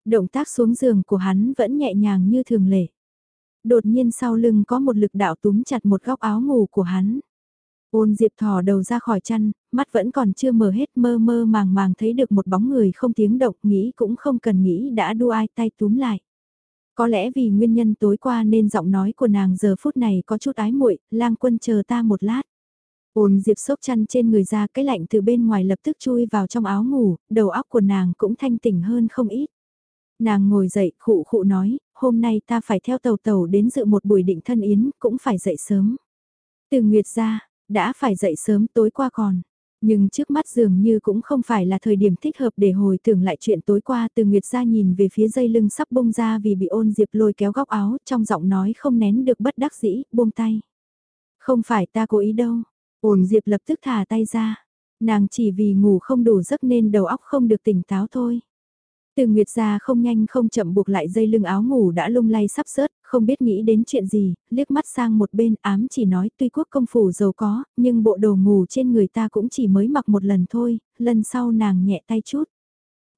A: Động tác xuống giường của hắn vẫn nhẹ nhàng như thường lệ đột nhiên sau lưng có một lực đạo túm chặt một góc áo ngủ của hắn. Ôn Diệp thò đầu ra khỏi chăn, mắt vẫn còn chưa mở hết mơ mơ màng màng thấy được một bóng người không tiếng động nghĩ cũng không cần nghĩ đã đu ai tay túm lại. Có lẽ vì nguyên nhân tối qua nên giọng nói của nàng giờ phút này có chút ái muội, lang quân chờ ta một lát. Ôn Diệp sốc chăn trên người ra cái lạnh từ bên ngoài lập tức chui vào trong áo ngủ, đầu óc của nàng cũng thanh tỉnh hơn không ít. Nàng ngồi dậy khụ khụ nói, hôm nay ta phải theo tàu tàu đến dự một buổi định thân yến, cũng phải dậy sớm. Từ Nguyệt ra, đã phải dậy sớm tối qua còn. Nhưng trước mắt dường như cũng không phải là thời điểm thích hợp để hồi tưởng lại chuyện tối qua từ Nguyệt ra nhìn về phía dây lưng sắp bông ra vì bị ôn diệp lôi kéo góc áo trong giọng nói không nén được bất đắc dĩ, buông tay. Không phải ta cố ý đâu. Ôn Diệp lập tức thả tay ra. Nàng chỉ vì ngủ không đủ giấc nên đầu óc không được tỉnh táo thôi. Từ Nguyệt ra không nhanh không chậm buộc lại dây lưng áo ngủ đã lung lay sắp sớt, không biết nghĩ đến chuyện gì, liếc mắt sang một bên ám chỉ nói tuy quốc công phủ giàu có, nhưng bộ đồ ngủ trên người ta cũng chỉ mới mặc một lần thôi, lần sau nàng nhẹ tay chút.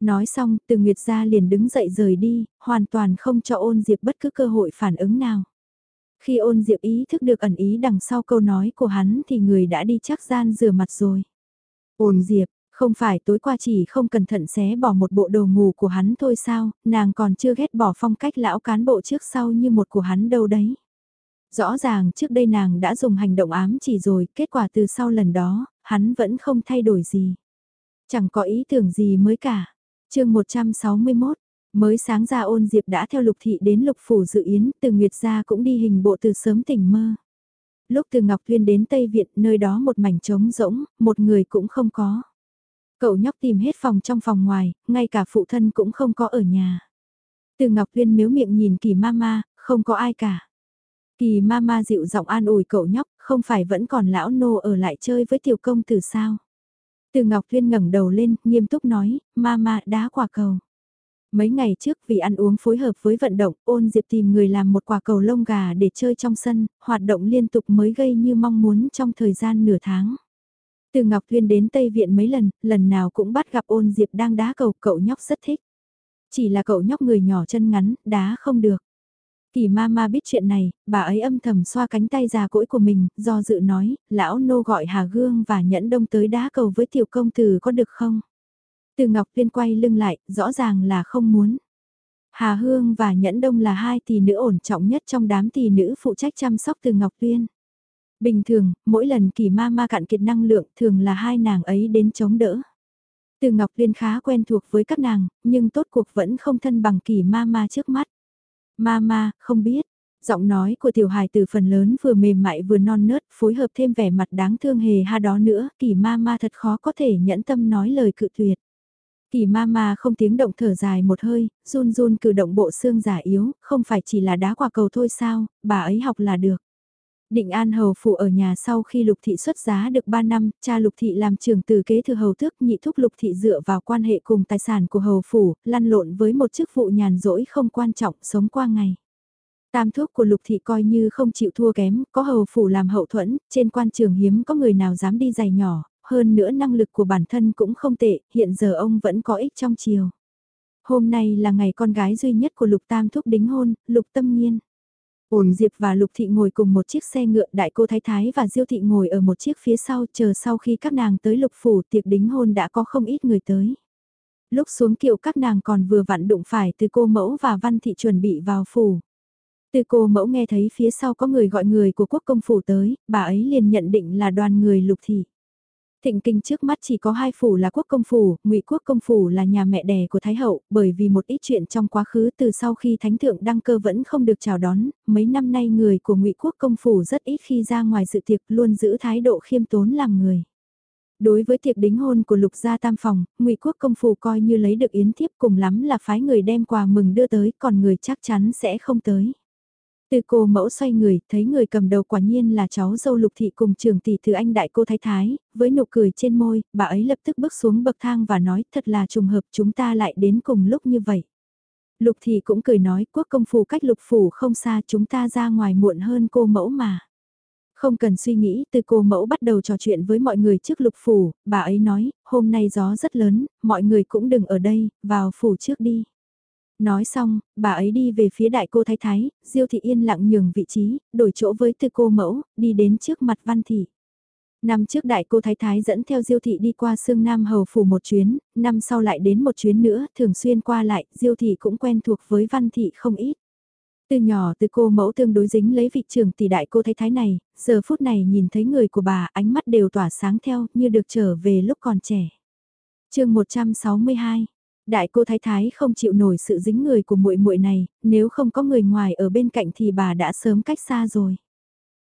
A: Nói xong, từ Nguyệt ra liền đứng dậy rời đi, hoàn toàn không cho ôn diệp bất cứ cơ hội phản ứng nào. Khi ôn diệp ý thức được ẩn ý đằng sau câu nói của hắn thì người đã đi chắc gian rửa mặt rồi. Ôn diệp, không phải tối qua chỉ không cẩn thận xé bỏ một bộ đồ ngủ của hắn thôi sao, nàng còn chưa ghét bỏ phong cách lão cán bộ trước sau như một của hắn đâu đấy. Rõ ràng trước đây nàng đã dùng hành động ám chỉ rồi, kết quả từ sau lần đó, hắn vẫn không thay đổi gì. Chẳng có ý tưởng gì mới cả. chương 161, mới sáng ra ôn diệp đã theo lục thị đến lục phủ dự yến, từ Nguyệt gia cũng đi hình bộ từ sớm tỉnh mơ. Lúc từ Ngọc Thuyên đến Tây Viện, nơi đó một mảnh trống rỗng, một người cũng không có. Cậu nhóc tìm hết phòng trong phòng ngoài, ngay cả phụ thân cũng không có ở nhà. Từ Ngọc Viên miếu miệng nhìn kỳ mama, không có ai cả. Kỳ mama dịu giọng an ủi cậu nhóc, không phải vẫn còn lão nô ở lại chơi với tiểu công từ sao. Từ Ngọc Viên ngẩng đầu lên, nghiêm túc nói, mama đá quả cầu. Mấy ngày trước vì ăn uống phối hợp với vận động, ôn diệp tìm người làm một quả cầu lông gà để chơi trong sân, hoạt động liên tục mới gây như mong muốn trong thời gian nửa tháng. Từ Ngọc Thuyên đến Tây Viện mấy lần, lần nào cũng bắt gặp ôn diệp đang đá cầu, cậu nhóc rất thích. Chỉ là cậu nhóc người nhỏ chân ngắn, đá không được. Kỳ ma ma biết chuyện này, bà ấy âm thầm xoa cánh tay già cỗi của mình, do dự nói, lão nô gọi Hà Gương và Nhẫn Đông tới đá cầu với tiểu công tử có được không? Từ Ngọc Tuyên quay lưng lại, rõ ràng là không muốn. Hà Hương và Nhẫn Đông là hai tỷ nữ ổn trọng nhất trong đám tỷ nữ phụ trách chăm sóc từ Ngọc Tuyên. Bình thường, mỗi lần kỳ ma ma cạn kiệt năng lượng thường là hai nàng ấy đến chống đỡ. Từ Ngọc Liên khá quen thuộc với các nàng, nhưng tốt cuộc vẫn không thân bằng kỳ ma ma trước mắt. Ma ma, không biết. Giọng nói của tiểu hài từ phần lớn vừa mềm mại vừa non nớt, phối hợp thêm vẻ mặt đáng thương hề ha đó nữa, kỳ ma ma thật khó có thể nhẫn tâm nói lời cự tuyệt. Kỳ ma ma không tiếng động thở dài một hơi, run run cử động bộ xương giả yếu, không phải chỉ là đá quả cầu thôi sao, bà ấy học là được. Định An Hầu Phụ ở nhà sau khi Lục Thị xuất giá được 3 năm, cha Lục Thị làm trưởng từ kế thừa hầu tước nhị thúc Lục Thị dựa vào quan hệ cùng tài sản của Hầu Phủ, lăn lộn với một chức vụ nhàn rỗi không quan trọng sống qua ngày. Tam thuốc của Lục Thị coi như không chịu thua kém, có Hầu Phủ làm hậu thuẫn, trên quan trường hiếm có người nào dám đi giày nhỏ, hơn nữa năng lực của bản thân cũng không tệ, hiện giờ ông vẫn có ích trong chiều. Hôm nay là ngày con gái duy nhất của Lục Tam Thúc đính hôn, Lục Tâm Nhiên. Ổn Diệp và Lục Thị ngồi cùng một chiếc xe ngựa đại cô Thái Thái và Diêu Thị ngồi ở một chiếc phía sau chờ sau khi các nàng tới Lục Phủ tiệc đính hôn đã có không ít người tới. Lúc xuống kiệu các nàng còn vừa vặn đụng phải từ cô mẫu và Văn Thị chuẩn bị vào phủ. Từ cô mẫu nghe thấy phía sau có người gọi người của quốc công phủ tới, bà ấy liền nhận định là đoàn người Lục Thị. Thịnh kinh trước mắt chỉ có hai phủ là quốc công phủ, ngụy quốc công phủ là nhà mẹ đẻ của Thái Hậu, bởi vì một ít chuyện trong quá khứ từ sau khi Thánh Thượng đăng cơ vẫn không được chào đón, mấy năm nay người của ngụy quốc công phủ rất ít khi ra ngoài dự tiệc luôn giữ thái độ khiêm tốn làm người. Đối với tiệc đính hôn của lục gia tam phòng, ngụy quốc công phủ coi như lấy được yến thiếp cùng lắm là phái người đem quà mừng đưa tới còn người chắc chắn sẽ không tới. Từ cô mẫu xoay người, thấy người cầm đầu quả nhiên là cháu dâu lục thị cùng trường tỷ thứ anh đại cô thái thái, với nụ cười trên môi, bà ấy lập tức bước xuống bậc thang và nói thật là trùng hợp chúng ta lại đến cùng lúc như vậy. Lục thị cũng cười nói quốc công phủ cách lục phủ không xa chúng ta ra ngoài muộn hơn cô mẫu mà. Không cần suy nghĩ, từ cô mẫu bắt đầu trò chuyện với mọi người trước lục phủ, bà ấy nói, hôm nay gió rất lớn, mọi người cũng đừng ở đây, vào phủ trước đi. Nói xong, bà ấy đi về phía đại cô thái thái, Diêu thị yên lặng nhường vị trí, đổi chỗ với tư cô mẫu, đi đến trước mặt văn thị. Năm trước đại cô Thái Thái dẫn theo Diêu Thị đi qua Sương Nam Hầu Phủ một chuyến, năm sau lại đến một chuyến nữa, thường xuyên qua lại, Diêu Thị cũng quen thuộc với Văn Thị không ít. Từ nhỏ từ cô mẫu tương đối dính lấy vị trường tỷ đại cô Thái Thái này, giờ phút này nhìn thấy người của bà ánh mắt đều tỏa sáng theo như được trở về lúc còn trẻ. chương 162 Đại cô thái thái không chịu nổi sự dính người của muội muội này, nếu không có người ngoài ở bên cạnh thì bà đã sớm cách xa rồi.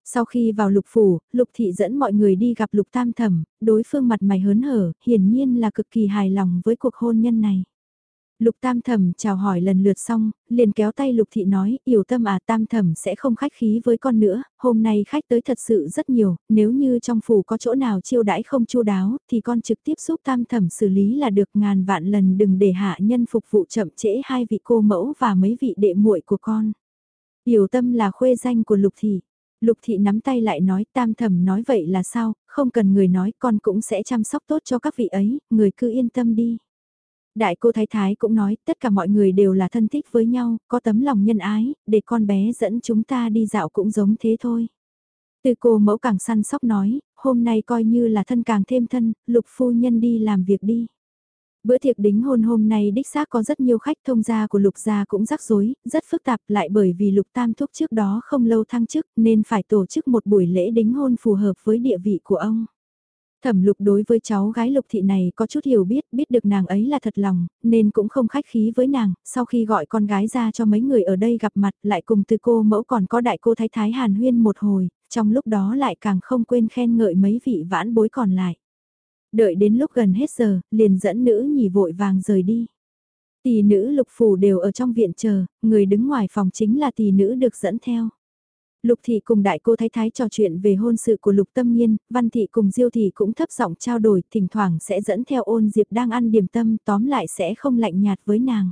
A: Sau khi vào lục phủ, lục thị dẫn mọi người đi gặp lục tam thẩm, đối phương mặt mày hớn hở, hiển nhiên là cực kỳ hài lòng với cuộc hôn nhân này. Lục Tam Thẩm chào hỏi lần lượt xong, liền kéo tay Lục Thị nói, yểu tâm à Tam Thẩm sẽ không khách khí với con nữa, hôm nay khách tới thật sự rất nhiều, nếu như trong phủ có chỗ nào chiêu đãi không chu đáo, thì con trực tiếp giúp Tam Thẩm xử lý là được ngàn vạn lần đừng để hạ nhân phục vụ chậm trễ hai vị cô mẫu và mấy vị đệ muội của con. Yểu tâm là khuê danh của Lục Thị. Lục thị nắm tay lại nói tam thẩm nói vậy là sao, không cần người nói con cũng sẽ chăm sóc tốt cho các vị ấy, người cứ yên tâm đi. Đại cô Thái Thái cũng nói tất cả mọi người đều là thân thích với nhau, có tấm lòng nhân ái, để con bé dẫn chúng ta đi dạo cũng giống thế thôi. Từ cô mẫu càng săn sóc nói, hôm nay coi như là thân càng thêm thân, lục phu nhân đi làm việc đi. Bữa tiệc đính hôn hôm nay đích xác có rất nhiều khách thông gia của lục gia cũng rắc rối, rất phức tạp lại bởi vì lục tam thúc trước đó không lâu thăng chức nên phải tổ chức một buổi lễ đính hôn phù hợp với địa vị của ông. Thẩm lục đối với cháu gái lục thị này có chút hiểu biết, biết được nàng ấy là thật lòng, nên cũng không khách khí với nàng, sau khi gọi con gái ra cho mấy người ở đây gặp mặt lại cùng từ cô mẫu còn có đại cô thái thái hàn huyên một hồi, trong lúc đó lại càng không quên khen ngợi mấy vị vãn bối còn lại. Đợi đến lúc gần hết giờ, liền dẫn nữ nhì vội vàng rời đi. Tỷ nữ lục phủ đều ở trong viện chờ, người đứng ngoài phòng chính là tỷ nữ được dẫn theo. Lục thị cùng đại cô thái thái trò chuyện về hôn sự của lục tâm nhiên văn thị cùng diêu thị cũng thấp giọng trao đổi, thỉnh thoảng sẽ dẫn theo ôn diệp đang ăn điểm tâm, tóm lại sẽ không lạnh nhạt với nàng.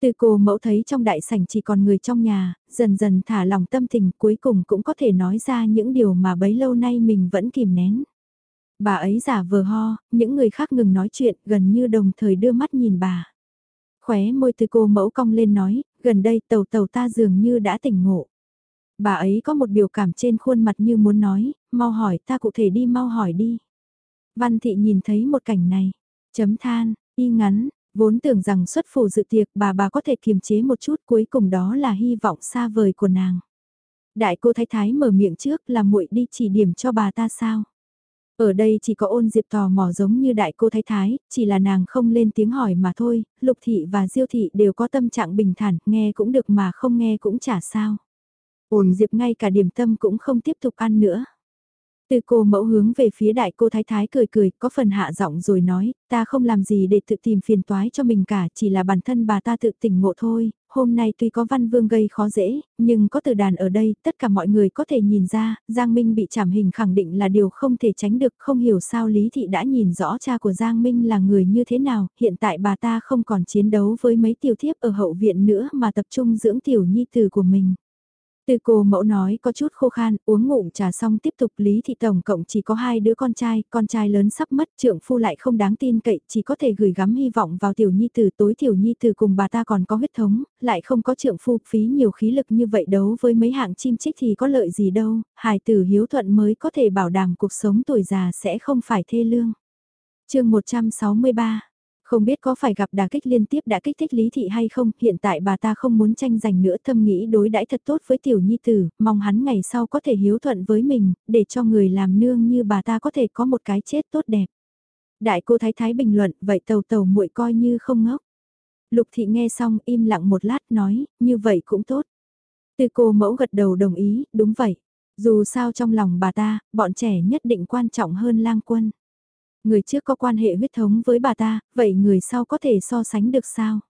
A: Từ cô mẫu thấy trong đại sảnh chỉ còn người trong nhà, dần dần thả lòng tâm tình cuối cùng cũng có thể nói ra những điều mà bấy lâu nay mình vẫn kìm nén. Bà ấy giả vờ ho, những người khác ngừng nói chuyện gần như đồng thời đưa mắt nhìn bà. Khóe môi từ cô mẫu cong lên nói, gần đây tàu tàu ta dường như đã tỉnh ngộ. Bà ấy có một biểu cảm trên khuôn mặt như muốn nói, mau hỏi ta cụ thể đi mau hỏi đi. Văn thị nhìn thấy một cảnh này, chấm than, y ngắn, vốn tưởng rằng xuất phủ dự tiệc bà bà có thể kiềm chế một chút cuối cùng đó là hy vọng xa vời của nàng. Đại cô thái thái mở miệng trước là muội đi chỉ điểm cho bà ta sao. Ở đây chỉ có ôn diệp tò mò giống như đại cô thái thái, chỉ là nàng không lên tiếng hỏi mà thôi, lục thị và diêu thị đều có tâm trạng bình thản, nghe cũng được mà không nghe cũng chả sao ổn diệp ngay cả điểm tâm cũng không tiếp tục ăn nữa. Từ cô mẫu hướng về phía đại cô thái thái cười cười, có phần hạ giọng rồi nói, ta không làm gì để tự tìm phiền toái cho mình cả, chỉ là bản thân bà ta tự tỉnh ngộ thôi, hôm nay tuy có văn vương gây khó dễ, nhưng có từ đàn ở đây, tất cả mọi người có thể nhìn ra, Giang Minh bị trảm hình khẳng định là điều không thể tránh được, không hiểu sao Lý Thị đã nhìn rõ cha của Giang Minh là người như thế nào, hiện tại bà ta không còn chiến đấu với mấy tiểu thiếp ở hậu viện nữa mà tập trung dưỡng tiểu nhi tử của mình. Từ cô mẫu nói có chút khô khan, uống ngụm trà xong tiếp tục Lý Thị Tổng cộng chỉ có hai đứa con trai, con trai lớn sắp mất, trượng phu lại không đáng tin cậy, chỉ có thể gửi gắm hy vọng vào tiểu nhi tử tối tiểu nhi tử cùng bà ta còn có huyết thống, lại không có trượng phu phí nhiều khí lực như vậy đấu với mấy hạng chim chích thì có lợi gì đâu, hài tử hiếu thuận mới có thể bảo đảm cuộc sống tuổi già sẽ không phải thê lương. chương 163 không biết có phải gặp đà kích liên tiếp đã kích thích Lý Thị hay không, hiện tại bà ta không muốn tranh giành nữa thâm nghĩ đối đãi thật tốt với tiểu nhi tử, mong hắn ngày sau có thể hiếu thuận với mình, để cho người làm nương như bà ta có thể có một cái chết tốt đẹp. Đại cô Thái Thái bình luận, vậy tàu tàu muội coi như không ngốc. Lục Thị nghe xong im lặng một lát nói, như vậy cũng tốt. Từ cô mẫu gật đầu đồng ý, đúng vậy. Dù sao trong lòng bà ta, bọn trẻ nhất định quan trọng hơn lang quân. Người trước có quan hệ huyết thống với bà ta, vậy người sau có thể so sánh được sao?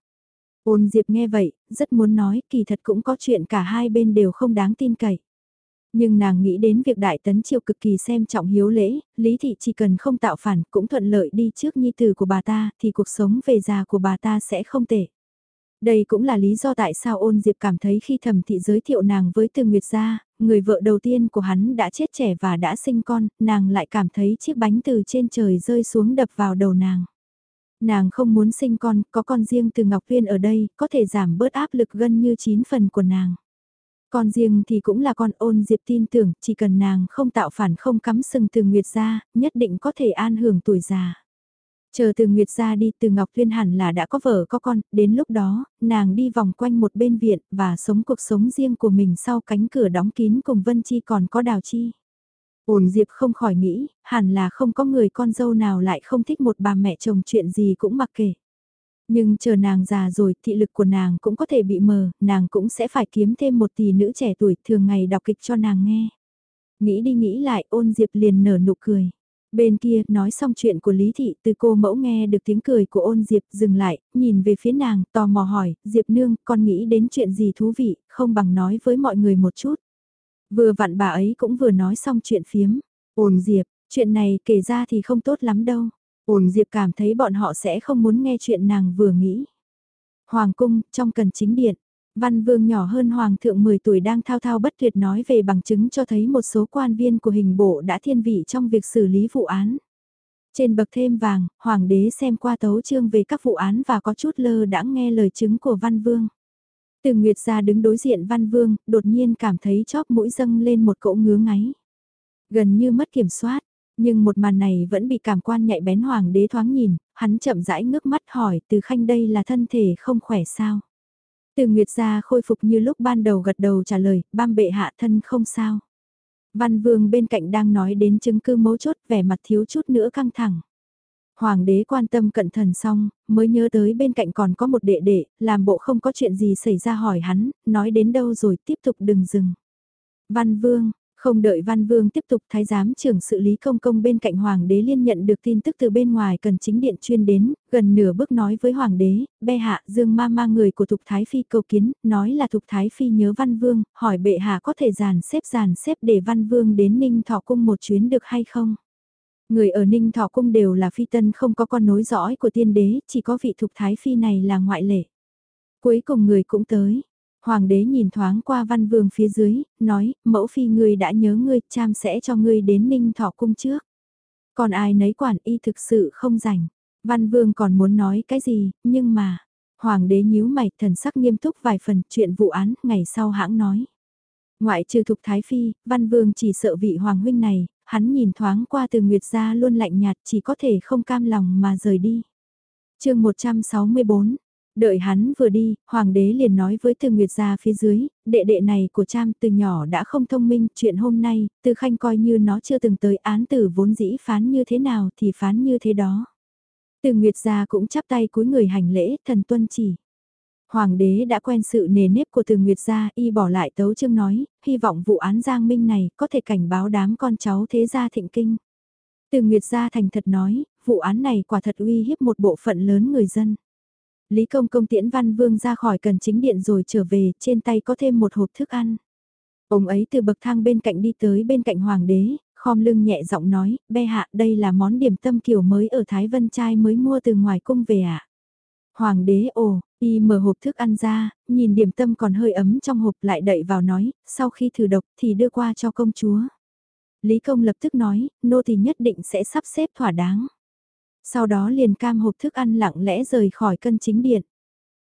A: Ôn Diệp nghe vậy, rất muốn nói kỳ thật cũng có chuyện cả hai bên đều không đáng tin cậy. Nhưng nàng nghĩ đến việc đại tấn triều cực kỳ xem trọng hiếu lễ, lý thị chỉ cần không tạo phản cũng thuận lợi đi trước nhi tử của bà ta thì cuộc sống về già của bà ta sẽ không tệ. Đây cũng là lý do tại sao ôn diệp cảm thấy khi thẩm thị giới thiệu nàng với từ Nguyệt gia, người vợ đầu tiên của hắn đã chết trẻ và đã sinh con, nàng lại cảm thấy chiếc bánh từ trên trời rơi xuống đập vào đầu nàng. Nàng không muốn sinh con, có con riêng từ Ngọc Viên ở đây, có thể giảm bớt áp lực gần như 9 phần của nàng. Con riêng thì cũng là con ôn diệp tin tưởng, chỉ cần nàng không tạo phản không cắm sừng từ Nguyệt gia, nhất định có thể an hưởng tuổi già. Chờ từ Nguyệt ra đi từ Ngọc Tuyên hẳn là đã có vợ có con, đến lúc đó, nàng đi vòng quanh một bên viện và sống cuộc sống riêng của mình sau cánh cửa đóng kín cùng Vân Chi còn có Đào Chi. Ổn Diệp không khỏi nghĩ, hẳn là không có người con dâu nào lại không thích một bà mẹ chồng chuyện gì cũng mặc kệ. Nhưng chờ nàng già rồi, thị lực của nàng cũng có thể bị mờ, nàng cũng sẽ phải kiếm thêm một tỷ nữ trẻ tuổi thường ngày đọc kịch cho nàng nghe. Nghĩ đi nghĩ lại ôn Diệp liền nở nụ cười. Bên kia, nói xong chuyện của Lý Thị, từ cô mẫu nghe được tiếng cười của ôn Diệp dừng lại, nhìn về phía nàng, tò mò hỏi, Diệp nương, con nghĩ đến chuyện gì thú vị, không bằng nói với mọi người một chút. Vừa vặn bà ấy cũng vừa nói xong chuyện phiếm, ôn Diệp, chuyện này kể ra thì không tốt lắm đâu. Ôn Diệp cảm thấy bọn họ sẽ không muốn nghe chuyện nàng vừa nghĩ. Hoàng cung, trong cần chính điện, Văn Vương nhỏ hơn Hoàng thượng 10 tuổi đang thao thao bất tuyệt nói về bằng chứng cho thấy một số quan viên của hình bộ đã thiên vị trong việc xử lý vụ án. Trên bậc thêm vàng, Hoàng đế xem qua tấu chương về các vụ án và có chút lơ đã nghe lời chứng của Văn Vương. Từ Nguyệt ra đứng đối diện Văn Vương, đột nhiên cảm thấy chóp mũi dâng lên một cỗ ngứa ngáy. Gần như mất kiểm soát, nhưng một màn này vẫn bị cảm quan nhạy bén Hoàng đế thoáng nhìn, hắn chậm rãi ngước mắt hỏi từ khanh đây là thân thể không khỏe sao. Từ Nguyệt gia khôi phục như lúc ban đầu gật đầu trả lời, bam bệ hạ thân không sao. Văn Vương bên cạnh đang nói đến chứng cứ mấu chốt vẻ mặt thiếu chút nữa căng thẳng. Hoàng đế quan tâm cẩn thận xong, mới nhớ tới bên cạnh còn có một đệ đệ, làm bộ không có chuyện gì xảy ra hỏi hắn, nói đến đâu rồi tiếp tục đừng dừng. Văn Vương, không đợi Văn Vương tiếp tục thái giám trưởng sự lý công công bên cạnh Hoàng đế liên nhận được tin tức từ bên ngoài cần chính điện chuyên đến, gần nửa bước nói với Hoàng đế, bệ hạ Dương ma ma người của Thục Thái Phi cầu kiến, nói là Thục Thái Phi nhớ Văn Vương, hỏi bệ hạ có thể giàn xếp giàn xếp để Văn Vương đến Ninh Thọ Cung một chuyến được hay không? Người ở Ninh Thọ Cung đều là phi tân không có con nối dõi của tiên đế, chỉ có vị Thục Thái Phi này là ngoại lệ. Cuối cùng người cũng tới Hoàng đế nhìn thoáng qua văn vương phía dưới, nói, mẫu phi ngươi đã nhớ ngươi, cham sẽ cho ngươi đến ninh thọ cung trước. Còn ai nấy quản y thực sự không rảnh. Văn vương còn muốn nói cái gì, nhưng mà, hoàng đế nhíu mày thần sắc nghiêm túc vài phần chuyện vụ án, ngày sau hãng nói. Ngoại trừ thục thái phi, văn vương chỉ sợ vị hoàng huynh này, hắn nhìn thoáng qua từ nguyệt gia luôn lạnh nhạt chỉ có thể không cam lòng mà rời đi. chương 164 Đợi hắn vừa đi, hoàng đế liền nói với từ Nguyệt gia phía dưới, đệ đệ này của Tram từ nhỏ đã không thông minh, chuyện hôm nay, từ khanh coi như nó chưa từng tới án tử vốn dĩ phán như thế nào thì phán như thế đó. Từ Nguyệt gia cũng chắp tay cúi người hành lễ, thần tuân chỉ. Hoàng đế đã quen sự nề nếp của từ Nguyệt gia, y bỏ lại tấu chương nói, hy vọng vụ án Giang Minh này có thể cảnh báo đám con cháu thế gia thịnh kinh. Từ Nguyệt gia thành thật nói, vụ án này quả thật uy hiếp một bộ phận lớn người dân. Lý Công Công tiễn Văn Vương ra khỏi cần chính điện rồi trở về, trên tay có thêm một hộp thức ăn. Ông ấy từ bậc thang bên cạnh đi tới bên cạnh Hoàng đế, khom lưng nhẹ giọng nói, bệ hạ đây là món điểm tâm kiểu mới ở Thái Vân Trai mới mua từ ngoài cung về ạ. À? Hoàng đế ồ, y mở hộp thức ăn ra, nhìn điểm tâm còn hơi ấm trong hộp lại đậy vào nói, sau khi thử độc thì đưa qua cho công chúa. Lý công lập tức nói, nô thì nhất định sẽ sắp xếp thỏa đáng. Sau đó liền cam hộp thức ăn lặng lẽ rời khỏi cân chính điện.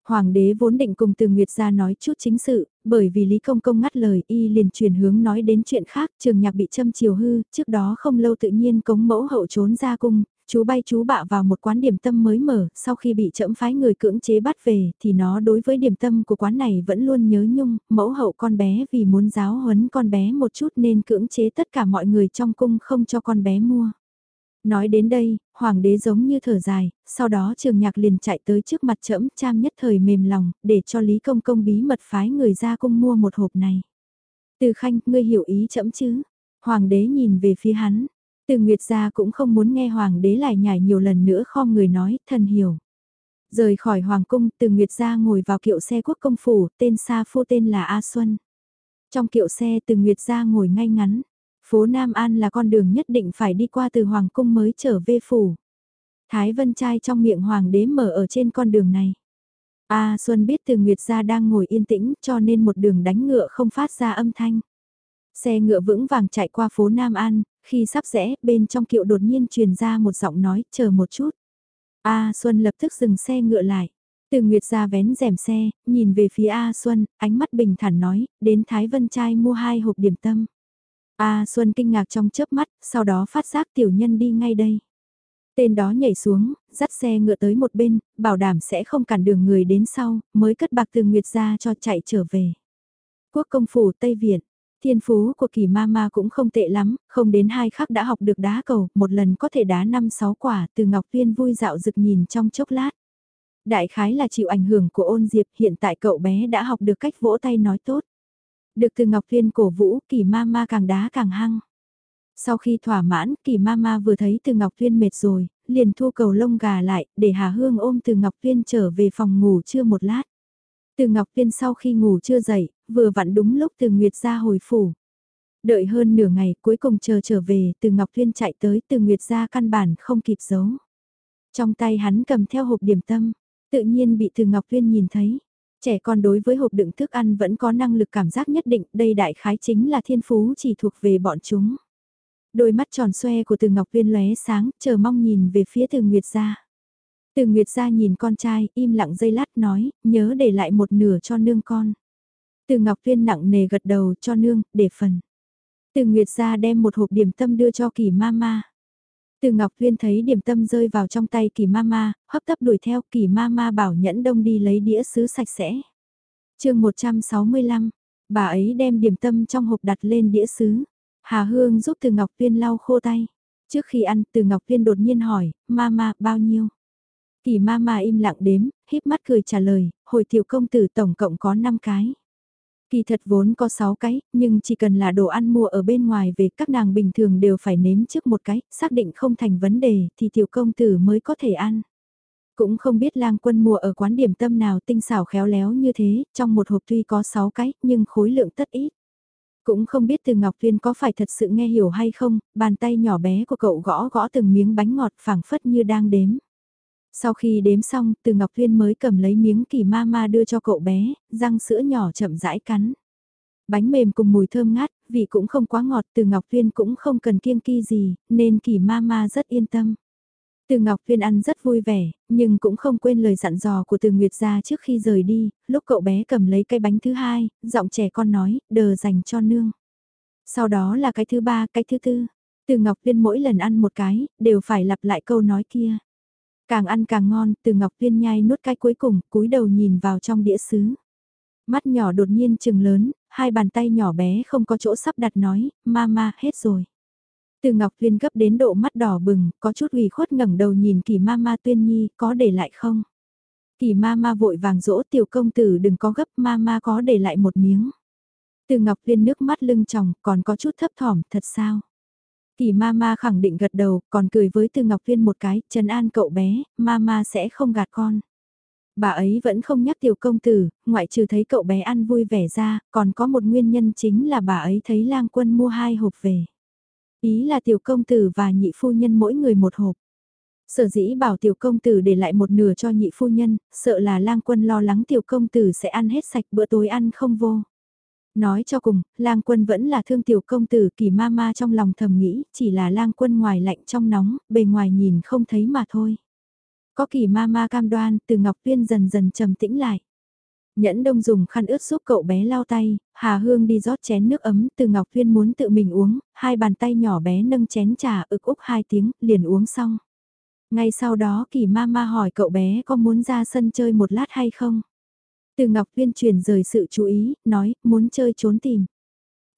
A: Hoàng đế vốn định cùng từ Nguyệt ra nói chút chính sự, bởi vì Lý Công Công ngắt lời y liền chuyển hướng nói đến chuyện khác, trường nhạc bị châm chiều hư, trước đó không lâu tự nhiên cống mẫu hậu trốn ra cung, chú bay chú bạ vào một quán điểm tâm mới mở, sau khi bị trẫm phái người cưỡng chế bắt về, thì nó đối với điểm tâm của quán này vẫn luôn nhớ nhung, mẫu hậu con bé vì muốn giáo huấn con bé một chút nên cưỡng chế tất cả mọi người trong cung không cho con bé mua. Nói đến đây, hoàng đế giống như thở dài, sau đó trường nhạc liền chạy tới trước mặt trẫm cham nhất thời mềm lòng, để cho Lý Công Công bí mật phái người ra cung mua một hộp này. Từ khanh, ngươi hiểu ý trẫm chứ? Hoàng đế nhìn về phía hắn. Từ Nguyệt gia cũng không muốn nghe hoàng đế lại nhảy nhiều lần nữa khom người nói, thần hiểu. Rời khỏi hoàng cung, từ Nguyệt gia ngồi vào kiệu xe quốc công phủ, tên xa Phu tên là A Xuân. Trong kiệu xe từ Nguyệt gia ngồi ngay ngắn, Phố Nam An là con đường nhất định phải đi qua từ Hoàng Cung mới trở về phủ. Thái Vân Trai trong miệng Hoàng đế mở ở trên con đường này. A Xuân biết từ Nguyệt gia đang ngồi yên tĩnh cho nên một đường đánh ngựa không phát ra âm thanh. Xe ngựa vững vàng chạy qua phố Nam An, khi sắp rẽ bên trong kiệu đột nhiên truyền ra một giọng nói chờ một chút. A Xuân lập tức dừng xe ngựa lại. Từ Nguyệt ra vén rèm xe, nhìn về phía A Xuân, ánh mắt bình thản nói, đến Thái Vân Trai mua hai hộp điểm tâm. A Xuân kinh ngạc trong chớp mắt, sau đó phát giác tiểu nhân đi ngay đây. Tên đó nhảy xuống, dắt xe ngựa tới một bên, bảo đảm sẽ không cản đường người đến sau, mới cất bạc từ Nguyệt ra cho chạy trở về. Quốc công phủ Tây Viện, thiên phú của kỳ ma ma cũng không tệ lắm, không đến hai khắc đã học được đá cầu, một lần có thể đá năm sáu quả, từ Ngọc Viên vui dạo rực nhìn trong chốc lát. Đại khái là chịu ảnh hưởng của ôn diệp, hiện tại cậu bé đã học được cách vỗ tay nói tốt. Được từ Ngọc Viên cổ vũ, kỳ ma ma càng đá càng hăng. Sau khi thỏa mãn, kỳ Ma Ma vừa thấy từ Ngọc Tuyên mệt rồi, liền thu cầu lông gà lại, để Hà Hương ôm từ Ngọc Tuyên trở về phòng ngủ chưa một lát. Từ Ngọc Tuyên sau khi ngủ chưa dậy, vừa vặn đúng lúc từ Nguyệt ra hồi phủ. Đợi hơn nửa ngày cuối cùng chờ trở về, từ Ngọc Tuyên chạy tới từ Nguyệt ra căn bản không kịp giấu. Trong tay hắn cầm theo hộp điểm tâm, tự nhiên bị từ Ngọc Tuyên nhìn thấy. Trẻ con đối với hộp đựng thức ăn vẫn có năng lực cảm giác nhất định, đây đại khái chính là thiên phú chỉ thuộc về bọn chúng. Đôi mắt tròn xoe của từ Ngọc Viên lóe sáng, chờ mong nhìn về phía từ Nguyệt gia. Từ Nguyệt gia nhìn con trai, im lặng dây lát nói, nhớ để lại một nửa cho nương con. Từ Ngọc Viên nặng nề gật đầu cho nương, để phần. Từ Nguyệt gia đem một hộp điểm tâm đưa cho kỳ Ma Ma từ Ngọc Viên thấy điểm tâm rơi vào trong tay kỳ mama, hấp tấp đuổi theo kỳ mama bảo nhẫn đông đi lấy đĩa sứ sạch sẽ. chương 165, bà ấy đem điểm tâm trong hộp đặt lên đĩa sứ. Hà Hương giúp Từ Ngọc Viên lau khô tay. Trước khi ăn, Từ Ngọc Viên đột nhiên hỏi, mama bao nhiêu? Kỳ mama im lặng đếm, híp mắt cười trả lời, hồi tiểu công tử tổng cộng có 5 cái. Kỳ thật vốn có 6 cái, nhưng chỉ cần là đồ ăn mua ở bên ngoài về các nàng bình thường đều phải nếm trước một cái, xác định không thành vấn đề thì tiểu công tử mới có thể ăn. Cũng không biết lang quân mua ở quán điểm tâm nào tinh xảo khéo léo như thế, trong một hộp tuy có 6 cái, nhưng khối lượng tất ít. Cũng không biết từ Ngọc Tuyên có phải thật sự nghe hiểu hay không, bàn tay nhỏ bé của cậu gõ gõ từng miếng bánh ngọt phảng phất như đang đếm. Sau khi đếm xong, từ Ngọc Tuyên mới cầm lấy miếng kỳ ma ma đưa cho cậu bé, răng sữa nhỏ chậm rãi cắn. Bánh mềm cùng mùi thơm ngát, vị cũng không quá ngọt, từ Ngọc Tuyên cũng không cần kiêng kỳ gì, nên kỳ ma ma rất yên tâm. Từ Ngọc Viên ăn rất vui vẻ, nhưng cũng không quên lời dặn dò của Từ Nguyệt ra trước khi rời đi, lúc cậu bé cầm lấy cái bánh thứ hai, giọng trẻ con nói, đờ dành cho nương. Sau đó là cái thứ ba, cái thứ tư. Từ Ngọc Viên mỗi lần ăn một cái, đều phải lặp lại câu nói kia. Càng ăn càng ngon, Từ Ngọc Tuyên nhai nuốt cái cuối cùng, cúi đầu nhìn vào trong đĩa sứ. Mắt nhỏ đột nhiên trừng lớn, hai bàn tay nhỏ bé không có chỗ sắp đặt nói, mama hết rồi. Từ Ngọc Tuyên gấp đến độ mắt đỏ bừng, có chút ủy khuất ngẩng đầu nhìn kỳ mama tuyên nhi, có để lại không? Kỳ mama vội vàng dỗ tiểu công tử đừng có gấp mama có để lại một miếng. Từ Ngọc Tuyên nước mắt lưng tròng, còn có chút thấp thỏm, thật sao? Kỳ mama khẳng định gật đầu, còn cười với Từ Ngọc Viên một cái, trấn an cậu bé, mama sẽ không gạt con. Bà ấy vẫn không nhắc tiểu công tử, ngoại trừ thấy cậu bé ăn vui vẻ ra, còn có một nguyên nhân chính là bà ấy thấy lang quân mua hai hộp về. Ý là tiểu công tử và nhị phu nhân mỗi người một hộp. Sở dĩ bảo tiểu công tử để lại một nửa cho nhị phu nhân, sợ là lang quân lo lắng tiểu công tử sẽ ăn hết sạch bữa tối ăn không vô. Nói cho cùng, lang quân vẫn là thương tiểu công tử kỳ ma ma trong lòng thầm nghĩ, chỉ là lang quân ngoài lạnh trong nóng, bề ngoài nhìn không thấy mà thôi. Có kỳ ma ma cam đoan, từ Ngọc Tuyên dần dần trầm tĩnh lại. Nhẫn đông dùng khăn ướt giúp cậu bé lau tay, Hà Hương đi rót chén nước ấm từ Ngọc Tuyên muốn tự mình uống, hai bàn tay nhỏ bé nâng chén trà ực úc hai tiếng, liền uống xong. Ngay sau đó kỳ ma ma hỏi cậu bé có muốn ra sân chơi một lát hay không? Từ Ngọc Tuyên chuyển rời sự chú ý, nói, muốn chơi trốn tìm.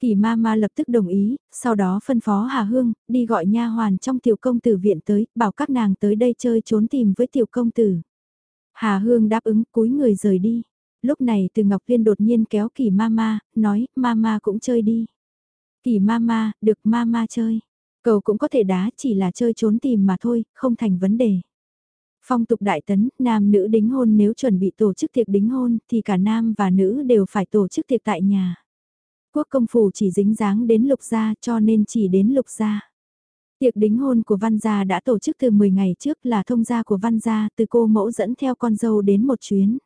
A: Kỳ ma ma lập tức đồng ý, sau đó phân phó Hà Hương, đi gọi nha hoàn trong tiểu công tử viện tới, bảo các nàng tới đây chơi trốn tìm với tiểu công tử. Hà Hương đáp ứng cúi người rời đi. Lúc này từ Ngọc Viên đột nhiên kéo kỳ Ma, nói, Ma Ma cũng chơi đi. Kỳ Ma được Ma Ma chơi. Cầu cũng có thể đá chỉ là chơi trốn tìm mà thôi, không thành vấn đề. Phong tục đại tấn, nam nữ đính hôn nếu chuẩn bị tổ chức tiệc đính hôn thì cả nam và nữ đều phải tổ chức tiệc tại nhà. Quốc công phủ chỉ dính dáng đến lục gia cho nên chỉ đến lục gia. Tiệc đính hôn của Văn Gia đã tổ chức từ 10 ngày trước là thông gia của Văn Gia từ cô mẫu dẫn theo con dâu đến một chuyến.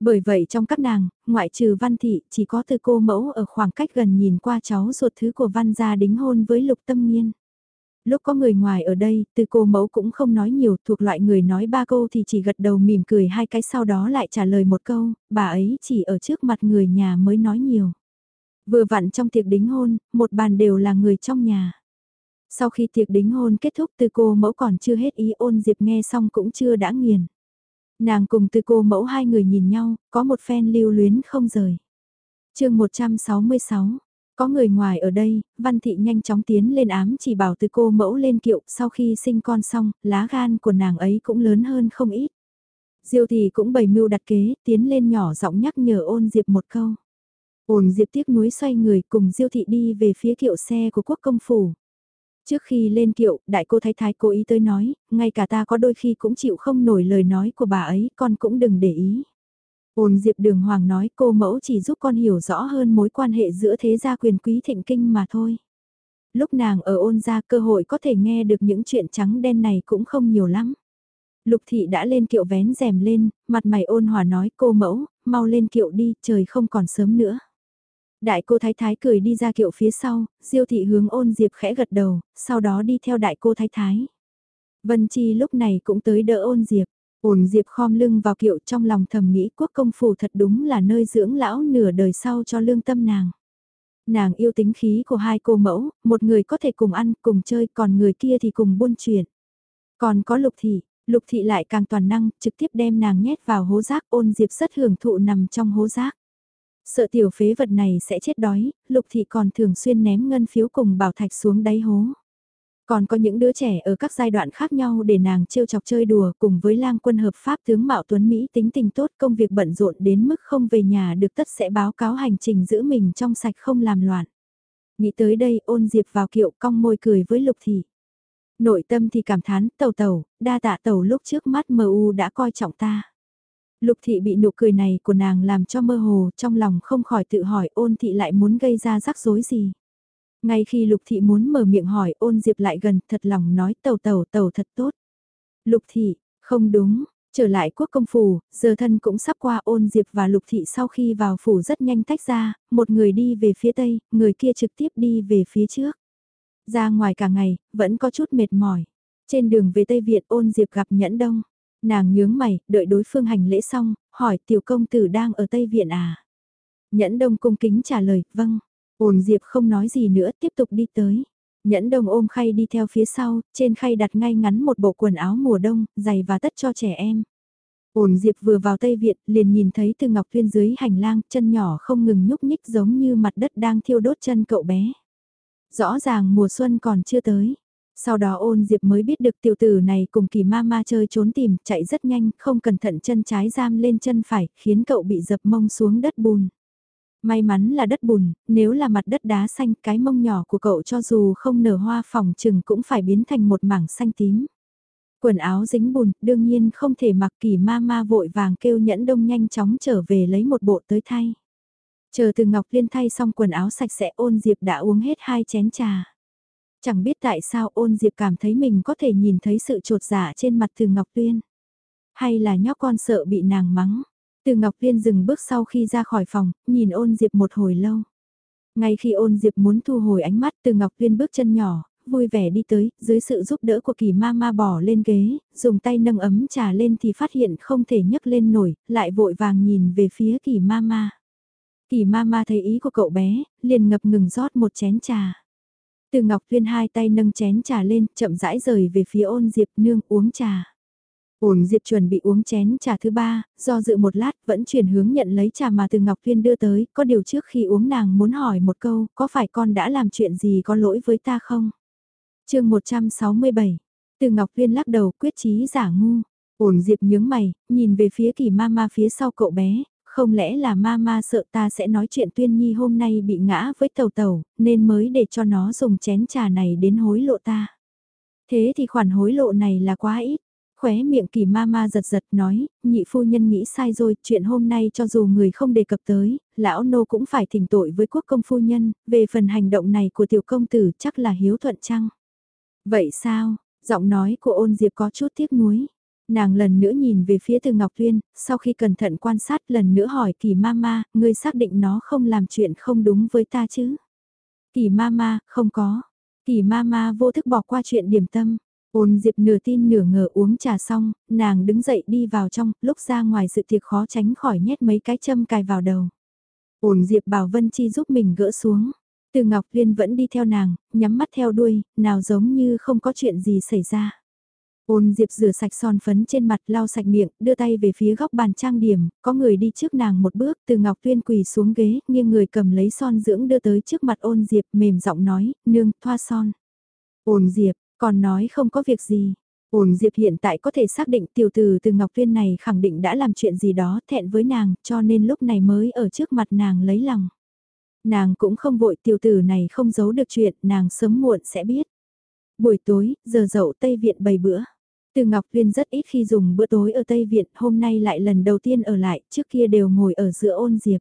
A: Bởi vậy trong các nàng, ngoại trừ văn thị, chỉ có từ cô mẫu ở khoảng cách gần nhìn qua cháu ruột thứ của văn gia đính hôn với lục tâm nghiên. Lúc có người ngoài ở đây, từ cô mẫu cũng không nói nhiều, thuộc loại người nói ba câu thì chỉ gật đầu mỉm cười hai cái sau đó lại trả lời một câu, bà ấy chỉ ở trước mặt người nhà mới nói nhiều. Vừa vặn trong tiệc đính hôn, một bàn đều là người trong nhà. Sau khi tiệc đính hôn kết thúc từ cô mẫu còn chưa hết ý ôn diệp nghe xong cũng chưa đã nghiền. Nàng cùng từ cô mẫu hai người nhìn nhau, có một phen lưu luyến không rời. chương 166, có người ngoài ở đây, văn thị nhanh chóng tiến lên ám chỉ bảo từ cô mẫu lên kiệu sau khi sinh con xong, lá gan của nàng ấy cũng lớn hơn không ít. Diêu thì cũng bày mưu đặt kế, tiến lên nhỏ giọng nhắc nhở ôn diệp một câu. Ôn diệp tiếc núi xoay người cùng diêu thị đi về phía kiệu xe của quốc công phủ. Trước khi lên kiệu, đại cô thái thái cố ý tới nói, ngay cả ta có đôi khi cũng chịu không nổi lời nói của bà ấy, con cũng đừng để ý. Ôn Diệp Đường Hoàng nói cô mẫu chỉ giúp con hiểu rõ hơn mối quan hệ giữa thế gia quyền quý thịnh kinh mà thôi. Lúc nàng ở ôn gia cơ hội có thể nghe được những chuyện trắng đen này cũng không nhiều lắm. Lục thị đã lên kiệu vén rèm lên, mặt mày ôn hòa nói cô mẫu, mau lên kiệu đi, trời không còn sớm nữa. Đại cô thái thái cười đi ra kiệu phía sau, diêu thị hướng ôn diệp khẽ gật đầu, sau đó đi theo đại cô thái thái. Vân Chi lúc này cũng tới đỡ ôn diệp. Ôn diệp khom lưng vào kiệu trong lòng thầm nghĩ quốc công phủ thật đúng là nơi dưỡng lão nửa đời sau cho lương tâm nàng. Nàng yêu tính khí của hai cô mẫu, một người có thể cùng ăn, cùng chơi, còn người kia thì cùng buôn chuyện. Còn có lục thị, lục thị lại càng toàn năng, trực tiếp đem nàng nhét vào hố rác ôn diệp rất hưởng thụ nằm trong hố rác. Sợ tiểu phế vật này sẽ chết đói, lục thị còn thường xuyên ném ngân phiếu cùng bảo thạch xuống đáy hố. Còn có những đứa trẻ ở các giai đoạn khác nhau để nàng trêu chọc chơi đùa cùng với lang quân hợp pháp tướng Mạo Tuấn Mỹ tính tình tốt công việc bận rộn đến mức không về nhà được tất sẽ báo cáo hành trình giữ mình trong sạch không làm loạn. Nghĩ tới đây ôn diệp vào kiệu cong môi cười với lục thị. Nội tâm thì cảm thán tàu tàu, đa tạ tàu lúc trước mắt mu đã coi trọng ta. Lục thị bị nụ cười này của nàng làm cho mơ hồ trong lòng không khỏi tự hỏi ôn thị lại muốn gây ra rắc rối gì. Ngay khi lục thị muốn mở miệng hỏi ôn diệp lại gần thật lòng nói tàu tàu tàu thật tốt. Lục thị, không đúng, trở lại quốc công phủ, giờ thân cũng sắp qua ôn diệp và lục thị sau khi vào phủ rất nhanh tách ra, một người đi về phía tây, người kia trực tiếp đi về phía trước. Ra ngoài cả ngày, vẫn có chút mệt mỏi. Trên đường về Tây Việt ôn diệp gặp nhẫn đông. Nàng nhướng mày, đợi đối phương hành lễ xong, hỏi tiểu công tử đang ở Tây Viện à? Nhẫn đông cung kính trả lời, vâng. Ôn diệp không nói gì nữa, tiếp tục đi tới. Nhẫn đông ôm khay đi theo phía sau, trên khay đặt ngay ngắn một bộ quần áo mùa đông, giày và tất cho trẻ em. Ôn Diệp vừa vào Tây Viện, liền nhìn thấy từ Ngọc Tuyên dưới hành lang, chân nhỏ không ngừng nhúc nhích giống như mặt đất đang thiêu đốt chân cậu bé. Rõ ràng mùa xuân còn chưa tới. Sau đó ôn Diệp mới biết được tiểu tử này cùng kỳ ma ma chơi trốn tìm, chạy rất nhanh, không cẩn thận chân trái giam lên chân phải, khiến cậu bị dập mông xuống đất bùn. May mắn là đất bùn, nếu là mặt đất đá xanh cái mông nhỏ của cậu cho dù không nở hoa phòng trừng cũng phải biến thành một mảng xanh tím. Quần áo dính bùn, đương nhiên không thể mặc kỳ ma ma vội vàng kêu nhẫn đông nhanh chóng trở về lấy một bộ tới thay. Chờ từ Ngọc Liên thay xong quần áo sạch sẽ ôn Diệp đã uống hết hai chén trà. Chẳng biết tại sao ôn Diệp cảm thấy mình có thể nhìn thấy sự trột giả trên mặt từ Ngọc Liên. Hay là nhóc con sợ bị nàng mắng. Từ Ngọc Liên dừng bước sau khi ra khỏi phòng, nhìn ôn Diệp một hồi lâu. Ngay khi ôn Diệp muốn thu hồi ánh mắt từ Ngọc Liên bước chân nhỏ, vui vẻ đi tới, dưới sự giúp đỡ của kỳ ma ma bỏ lên ghế, dùng tay nâng ấm trà lên thì phát hiện không thể nhấc lên nổi, lại vội vàng nhìn về phía kỳ ma ma. Kỳ ma ma thấy ý của cậu bé, liền ngập ngừng rót một chén trà. Từ Ngọc Viên hai tay nâng chén trà lên, chậm rãi rời về phía ôn Diệp nương uống trà ổn Diệp chuẩn bị uống chén trà thứ ba, do dự một lát vẫn chuyển hướng nhận lấy trà mà từ Ngọc Tuyên đưa tới, có điều trước khi uống nàng muốn hỏi một câu, có phải con đã làm chuyện gì có lỗi với ta không? chương 167, từ Ngọc Tuyên lắc đầu quyết chí giả ngu.ổn Diệp nhướng mày, nhìn về phía kỳ ma ma phía sau cậu bé, không lẽ là ma ma sợ ta sẽ nói chuyện tuyên nhi hôm nay bị ngã với tàu tàu, nên mới để cho nó dùng chén trà này đến hối lộ ta. Thế thì khoản hối lộ này là quá ít. Khóe miệng kỳ ma ma giật giật nói, nhị phu nhân nghĩ sai rồi, chuyện hôm nay cho dù người không đề cập tới, lão nô cũng phải thỉnh tội với quốc công phu nhân, về phần hành động này của tiểu công tử chắc là hiếu thuận chăng? Vậy sao? Giọng nói của ôn diệp có chút tiếc nuối. Nàng lần nữa nhìn về phía từ Ngọc Tuyên, sau khi cẩn thận quan sát lần nữa hỏi kỳ mama, ngươi xác định nó không làm chuyện không đúng với ta chứ? Kỳ mama, không có. Kỳ mama vô thức bỏ qua chuyện điểm tâm. Ôn Diệp nửa tin nửa ngờ uống trà xong, nàng đứng dậy đi vào trong, lúc ra ngoài sự tiệc khó tránh khỏi nhét mấy cái châm cài vào đầu. Ôn Diệp bảo Vân Chi giúp mình gỡ xuống. Từ Ngọc Liên vẫn đi theo nàng, nhắm mắt theo đuôi, nào giống như không có chuyện gì xảy ra. Ôn Diệp rửa sạch son phấn trên mặt lau sạch miệng, đưa tay về phía góc bàn trang điểm, có người đi trước nàng một bước, từ Ngọc Tuyên quỳ xuống ghế, nghiêng người cầm lấy son dưỡng đưa tới trước mặt ôn Diệp, mềm giọng nói, nương, thoa son. Ôn Diệp, còn nói không có việc gì. Ôn Diệp hiện tại có thể xác định tiểu tử từ Ngọc Tuyên này khẳng định đã làm chuyện gì đó thẹn với nàng, cho nên lúc này mới ở trước mặt nàng lấy lòng. Nàng cũng không vội tiểu tử này không giấu được chuyện, nàng sớm muộn sẽ biết. Buổi tối, giờ dậu Tây Viện bày bữa. Từ Ngọc Tuyên rất ít khi dùng bữa tối ở Tây Viện, hôm nay lại lần đầu tiên ở lại, trước kia đều ngồi ở giữa ôn diệp.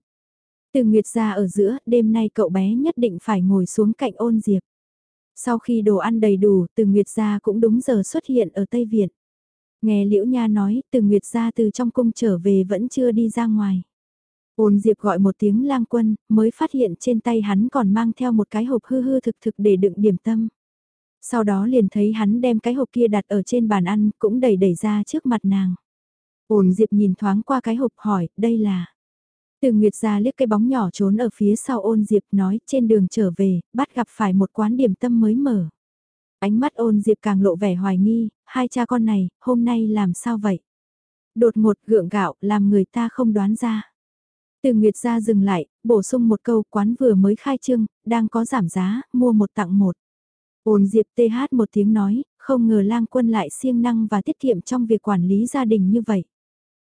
A: Từ Nguyệt ra ở giữa, đêm nay cậu bé nhất định phải ngồi xuống cạnh ôn diệp. Sau khi đồ ăn đầy đủ, từ Nguyệt gia cũng đúng giờ xuất hiện ở Tây Viện. Nghe Liễu Nha nói, từ Nguyệt gia từ trong cung trở về vẫn chưa đi ra ngoài. Ôn Diệp gọi một tiếng lang quân, mới phát hiện trên tay hắn còn mang theo một cái hộp hư hư thực thực để đựng điểm tâm. Sau đó liền thấy hắn đem cái hộp kia đặt ở trên bàn ăn, cũng đẩy đẩy ra trước mặt nàng. Ôn Diệp nhìn thoáng qua cái hộp hỏi, đây là... Từ Nguyệt ra liếc cái bóng nhỏ trốn ở phía sau ôn Diệp nói trên đường trở về, bắt gặp phải một quán điểm tâm mới mở. Ánh mắt ôn Diệp càng lộ vẻ hoài nghi, hai cha con này, hôm nay làm sao vậy? Đột ngột gượng gạo, làm người ta không đoán ra. Từ Nguyệt ra dừng lại, bổ sung một câu quán vừa mới khai trương, đang có giảm giá, mua một tặng một. Ôn Diệp TH một tiếng nói, không ngờ lang quân lại siêng năng và tiết kiệm trong việc quản lý gia đình như vậy.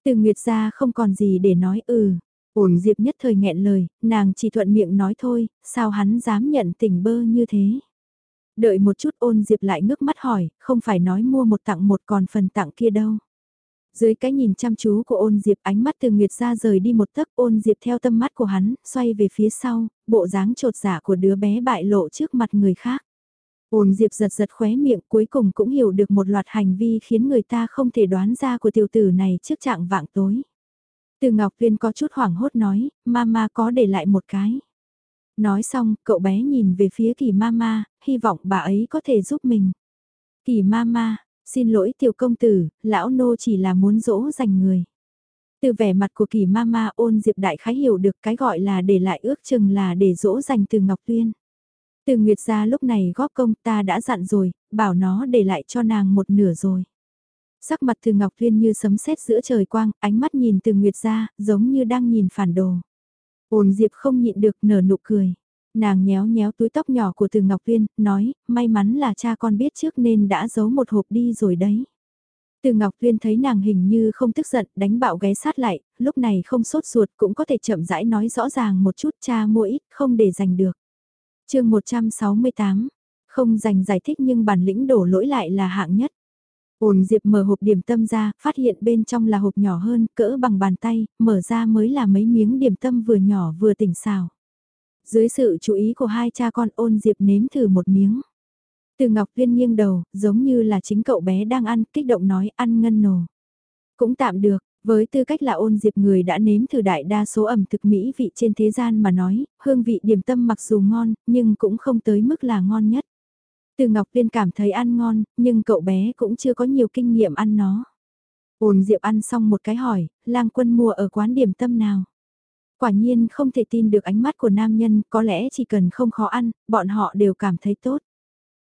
A: Từ Nguyệt ra không còn gì để nói ừ. Ôn Diệp nhất thời nghẹn lời, nàng chỉ thuận miệng nói thôi, sao hắn dám nhận tình bơ như thế. Đợi một chút ôn Diệp lại ngước mắt hỏi, không phải nói mua một tặng một còn phần tặng kia đâu. Dưới cái nhìn chăm chú của ôn Diệp ánh mắt từ Nguyệt ra rời đi một tấc ôn Diệp theo tâm mắt của hắn, xoay về phía sau, bộ dáng trột giả của đứa bé bại lộ trước mặt người khác. Ôn Diệp giật giật khóe miệng cuối cùng cũng hiểu được một loạt hành vi khiến người ta không thể đoán ra của tiểu tử này trước trạng vạng tối. Từ Ngọc Viên có chút hoảng hốt nói, mama có để lại một cái. Nói xong, cậu bé nhìn về phía kỳ mama, hy vọng bà ấy có thể giúp mình. Kỳ mama, xin lỗi tiểu công tử, lão nô chỉ là muốn dỗ dành người. Từ vẻ mặt của kỳ mama ôn diệp đại khái hiểu được cái gọi là để lại ước chừng là để dỗ dành từ Ngọc Tuyên. Từ Nguyệt gia lúc này góp công ta đã dặn rồi, bảo nó để lại cho nàng một nửa rồi. Sắc mặt từ Ngọc Thuyên như sấm sét giữa trời quang, ánh mắt nhìn từ Nguyệt gia, giống như đang nhìn phản đồ. Ôn Diệp không nhịn được nở nụ cười. Nàng nhéo nhéo túi tóc nhỏ của Từ Ngọc Viên, nói, may mắn là cha con biết trước nên đã giấu một hộp đi rồi đấy. Từ Ngọc Viên thấy nàng hình như không tức giận, đánh bạo ghé sát lại, lúc này không sốt ruột cũng có thể chậm rãi nói rõ ràng một chút cha mua ít, không để giành được. chương 168, không dành giải thích nhưng bản lĩnh đổ lỗi lại là hạng nhất. Ôn Diệp mở hộp điểm tâm ra, phát hiện bên trong là hộp nhỏ hơn, cỡ bằng bàn tay, mở ra mới là mấy miếng điểm tâm vừa nhỏ vừa tỉnh xào. Dưới sự chú ý của hai cha con ôn Diệp nếm thử một miếng. Từ Ngọc Viên nghiêng đầu, giống như là chính cậu bé đang ăn, kích động nói ăn ngân nổ. Cũng tạm được, với tư cách là ôn diệp người đã nếm thử đại đa số ẩm thực mỹ vị trên thế gian mà nói, hương vị điểm tâm mặc dù ngon, nhưng cũng không tới mức là ngon nhất. Từ Ngọc Viên cảm thấy ăn ngon, nhưng cậu bé cũng chưa có nhiều kinh nghiệm ăn nó. Ôn Diệp ăn xong một cái hỏi, lang quân mua ở quán điểm tâm nào? Quả nhiên không thể tin được ánh mắt của nam nhân, có lẽ chỉ cần không khó ăn, bọn họ đều cảm thấy tốt.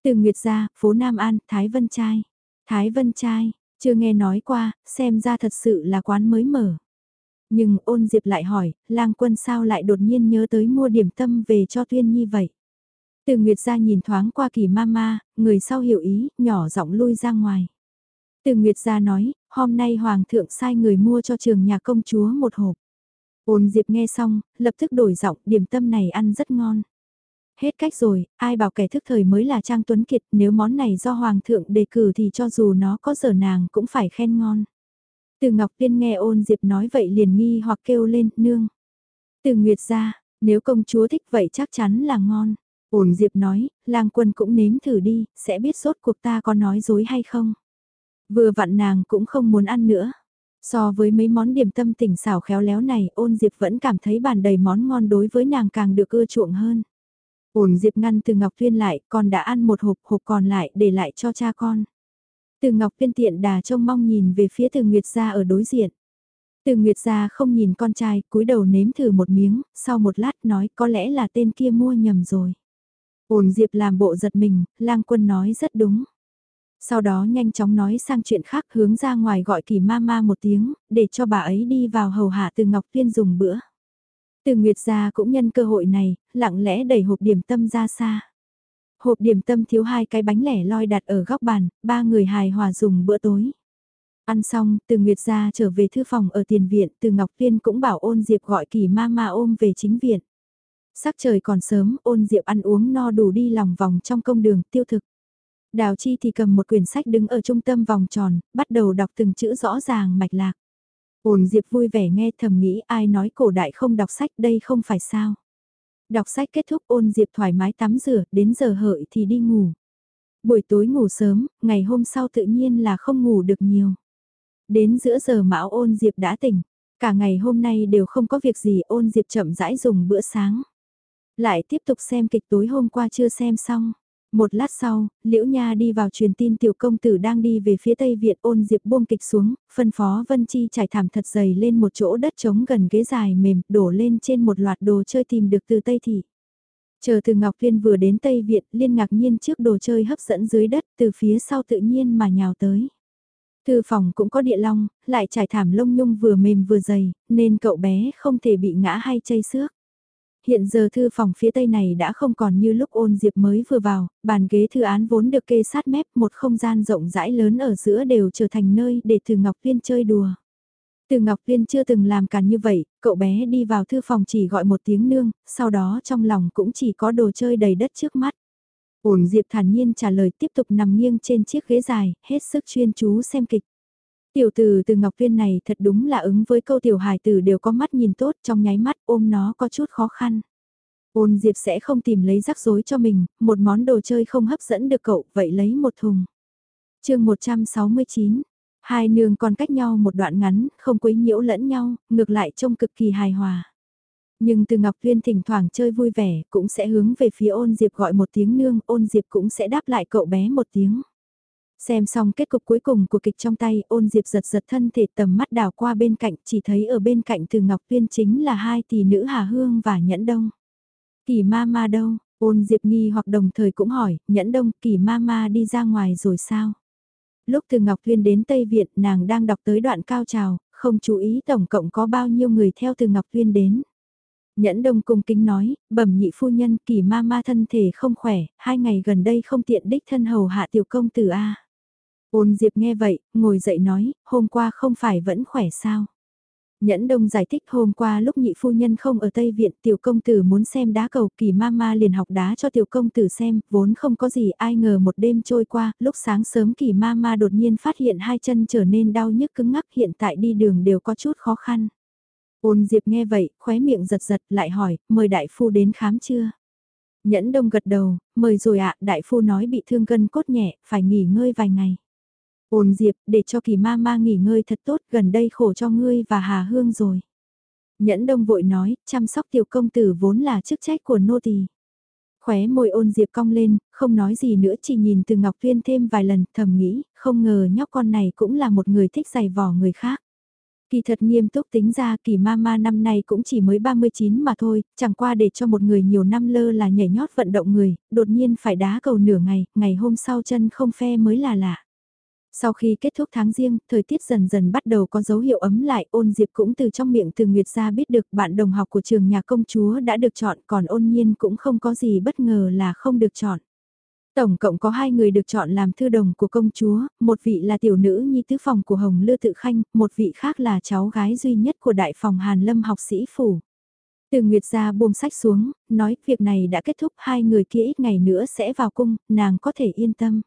A: Từ Nguyệt gia, phố Nam An, Thái Vân Trai. Thái Vân Trai, chưa nghe nói qua, xem ra thật sự là quán mới mở. Nhưng ôn Diệp lại hỏi, lang quân sao lại đột nhiên nhớ tới mua điểm tâm về cho Tuyên Nhi vậy? Từ Nguyệt gia nhìn thoáng qua kỳ mama, người sau hiểu ý, nhỏ giọng lui ra ngoài. Từ Nguyệt gia nói, hôm nay Hoàng thượng sai người mua cho trường nhà công chúa một hộp. Ôn Diệp nghe xong, lập tức đổi giọng, điểm tâm này ăn rất ngon. Hết cách rồi, ai bảo kẻ thức thời mới là Trang Tuấn Kiệt, nếu món này do Hoàng thượng đề cử thì cho dù nó có giờ nàng cũng phải khen ngon. Từ Ngọc Tiên nghe ôn Diệp nói vậy liền nghi hoặc kêu lên, nương. Từ Nguyệt ra, nếu công chúa thích vậy chắc chắn là ngon. Ôn Diệp nói, lang quân cũng nếm thử đi, sẽ biết sốt cuộc ta có nói dối hay không. Vừa vặn nàng cũng không muốn ăn nữa. So với mấy món điểm tâm tỉnh xảo khéo léo này, ôn Diệp vẫn cảm thấy bàn đầy món ngon đối với nàng càng được ưa chuộng hơn. Ôn Diệp ngăn từ Ngọc Tuyên lại, còn đã ăn một hộp, hộp còn lại để lại cho cha con. Từ Ngọc Tuyên tiện đà trông mong nhìn về phía từ Nguyệt Gia ở đối diện. Từ Nguyệt Gia không nhìn con trai, cúi đầu nếm thử một miếng, sau một lát nói có lẽ là tên kia mua nhầm rồi. Ôn Diệp làm bộ giật mình, lang quân nói rất đúng. Sau đó nhanh chóng nói sang chuyện khác hướng ra ngoài gọi kỳ ma ma một tiếng, để cho bà ấy đi vào hầu hạ từ Ngọc Tuyên dùng bữa. Từ Nguyệt gia cũng nhân cơ hội này, lặng lẽ đẩy hộp điểm tâm ra xa. Hộp điểm tâm thiếu hai cái bánh lẻ loi đặt ở góc bàn, ba người hài hòa dùng bữa tối. Ăn xong, từ Nguyệt gia trở về thư phòng ở tiền viện, từ Ngọc Tuyên cũng bảo ôn Diệp gọi kỳ ma ma ôm về chính viện. Sắc trời còn sớm, ôn Diệp ăn uống no đủ đi lòng vòng trong công đường tiêu thực. Đào Chi thì cầm một quyển sách đứng ở trung tâm vòng tròn, bắt đầu đọc từng chữ rõ ràng mạch lạc. Ôn Diệp vui vẻ nghe thầm nghĩ ai nói cổ đại không đọc sách đây không phải sao. Đọc sách kết thúc ôn Diệp thoải mái tắm rửa, đến giờ hợi thì đi ngủ. Buổi tối ngủ sớm, ngày hôm sau tự nhiên là không ngủ được nhiều. Đến giữa giờ mão ôn Diệp đã tỉnh, cả ngày hôm nay đều không có việc gì ôn Diệp chậm rãi dùng bữa sáng. Lại tiếp tục xem kịch tối hôm qua chưa xem xong. Một lát sau, Liễu Nha đi vào truyền tin tiểu công tử đang đi về phía Tây Viện ôn diệp buông kịch xuống, phân phó Vân Chi trải thảm thật dày lên một chỗ đất trống gần ghế dài mềm, đổ lên trên một loạt đồ chơi tìm được từ Tây Thị. Chờ từ Ngọc Liên vừa đến Tây Viện, liên ngạc nhiên trước đồ chơi hấp dẫn dưới đất từ phía sau tự nhiên mà nhào tới. Thư phòng cũng có địa long, lại trải thảm lông nhung vừa mềm vừa dày, nên cậu bé không thể bị ngã hay chây xước hiện giờ thư phòng phía tây này đã không còn như lúc ôn diệp mới vừa vào, bàn ghế thư án vốn được kê sát mép một không gian rộng rãi lớn ở giữa đều trở thành nơi để Từ Ngọc Viên chơi đùa. Từ Ngọc Viên chưa từng làm càn như vậy, cậu bé đi vào thư phòng chỉ gọi một tiếng nương, sau đó trong lòng cũng chỉ có đồ chơi đầy đất trước mắt. Ôn Diệp thản nhiên trả lời tiếp tục nằm nghiêng trên chiếc ghế dài, hết sức chuyên chú xem kịch. Tiểu tử từ Ngọc Viên này thật đúng là ứng với câu tiểu hài tử đều có mắt nhìn tốt trong nháy mắt ôm nó có chút khó khăn. Ôn Diệp sẽ không tìm lấy rắc rối cho mình, một món đồ chơi không hấp dẫn được cậu, vậy lấy một thùng. chương 169, hai nương còn cách nhau một đoạn ngắn, không quấy nhiễu lẫn nhau, ngược lại trông cực kỳ hài hòa. Nhưng từ Ngọc Viên thỉnh thoảng chơi vui vẻ, cũng sẽ hướng về phía ôn Diệp gọi một tiếng nương, ôn Diệp cũng sẽ đáp lại cậu bé một tiếng. Xem xong kết cục cuối cùng của kịch trong tay, ôn diệp giật giật thân thể tầm mắt đảo qua bên cạnh, chỉ thấy ở bên cạnh từ Ngọc Tuyên chính là hai tỷ nữ Hà Hương và Nhẫn Đông. Kỳ ma ma đâu, ôn diệp nghi hoặc đồng thời cũng hỏi, Nhẫn Đông, kỳ ma ma đi ra ngoài rồi sao? Lúc từ Ngọc Tuyên đến Tây Viện, nàng đang đọc tới đoạn cao trào, không chú ý tổng cộng có bao nhiêu người theo từ Ngọc Tuyên đến. Nhẫn đông cung kính nói, bẩm nhị phu nhân kỳ ma ma thân thể không khỏe, hai ngày gần đây không tiện đích thân hầu hạ tiểu công tử A. Ôn Diệp nghe vậy, ngồi dậy nói, hôm qua không phải vẫn khỏe sao? Nhẫn Đông giải thích hôm qua lúc nhị phu nhân không ở Tây Viện tiểu công tử muốn xem đá cầu kỳ ma ma liền học đá cho tiểu công tử xem, vốn không có gì ai ngờ một đêm trôi qua, lúc sáng sớm kỳ ma ma đột nhiên phát hiện hai chân trở nên đau nhức cứng ngắc hiện tại đi đường đều có chút khó khăn. Ôn Diệp nghe vậy, khóe miệng giật giật lại hỏi, mời đại phu đến khám chưa? Nhẫn Đông gật đầu, mời rồi ạ, đại phu nói bị thương gân cốt nhẹ, phải nghỉ ngơi vài ngày. Ôn Diệp, để cho kỳ ma ma nghỉ ngơi thật tốt, gần đây khổ cho ngươi và Hà Hương rồi. Nhẫn đông vội nói, chăm sóc tiểu công tử vốn là chức trách của nô tỳ. Khóe môi ôn Diệp cong lên, không nói gì nữa chỉ nhìn từ Ngọc Tuyên thêm vài lần, thầm nghĩ, không ngờ nhóc con này cũng là một người thích giày vò người khác. Kỳ thật nghiêm túc tính ra kỳ ma ma năm nay cũng chỉ mới 39 mà thôi, chẳng qua để cho một người nhiều năm lơ là nhảy nhót vận động người, đột nhiên phải đá cầu nửa ngày, ngày hôm sau chân không phe mới là lạ. Sau khi kết thúc tháng riêng, thời tiết dần dần bắt đầu có dấu hiệu ấm lại, ôn diệp cũng từ trong miệng từ Nguyệt gia biết được bạn đồng học của trường nhà công chúa đã được chọn, còn ôn nhiên cũng không có gì bất ngờ là không được chọn. Tổng cộng có hai người được chọn làm thư đồng của công chúa, một vị là tiểu nữ nhi tứ phòng của Hồng Lư Tự Khanh, một vị khác là cháu gái duy nhất của đại phòng Hàn Lâm học sĩ phủ. Từ Nguyệt gia buông sách xuống, nói việc này đã kết thúc hai người kia ít ngày nữa sẽ vào cung, nàng có thể yên tâm.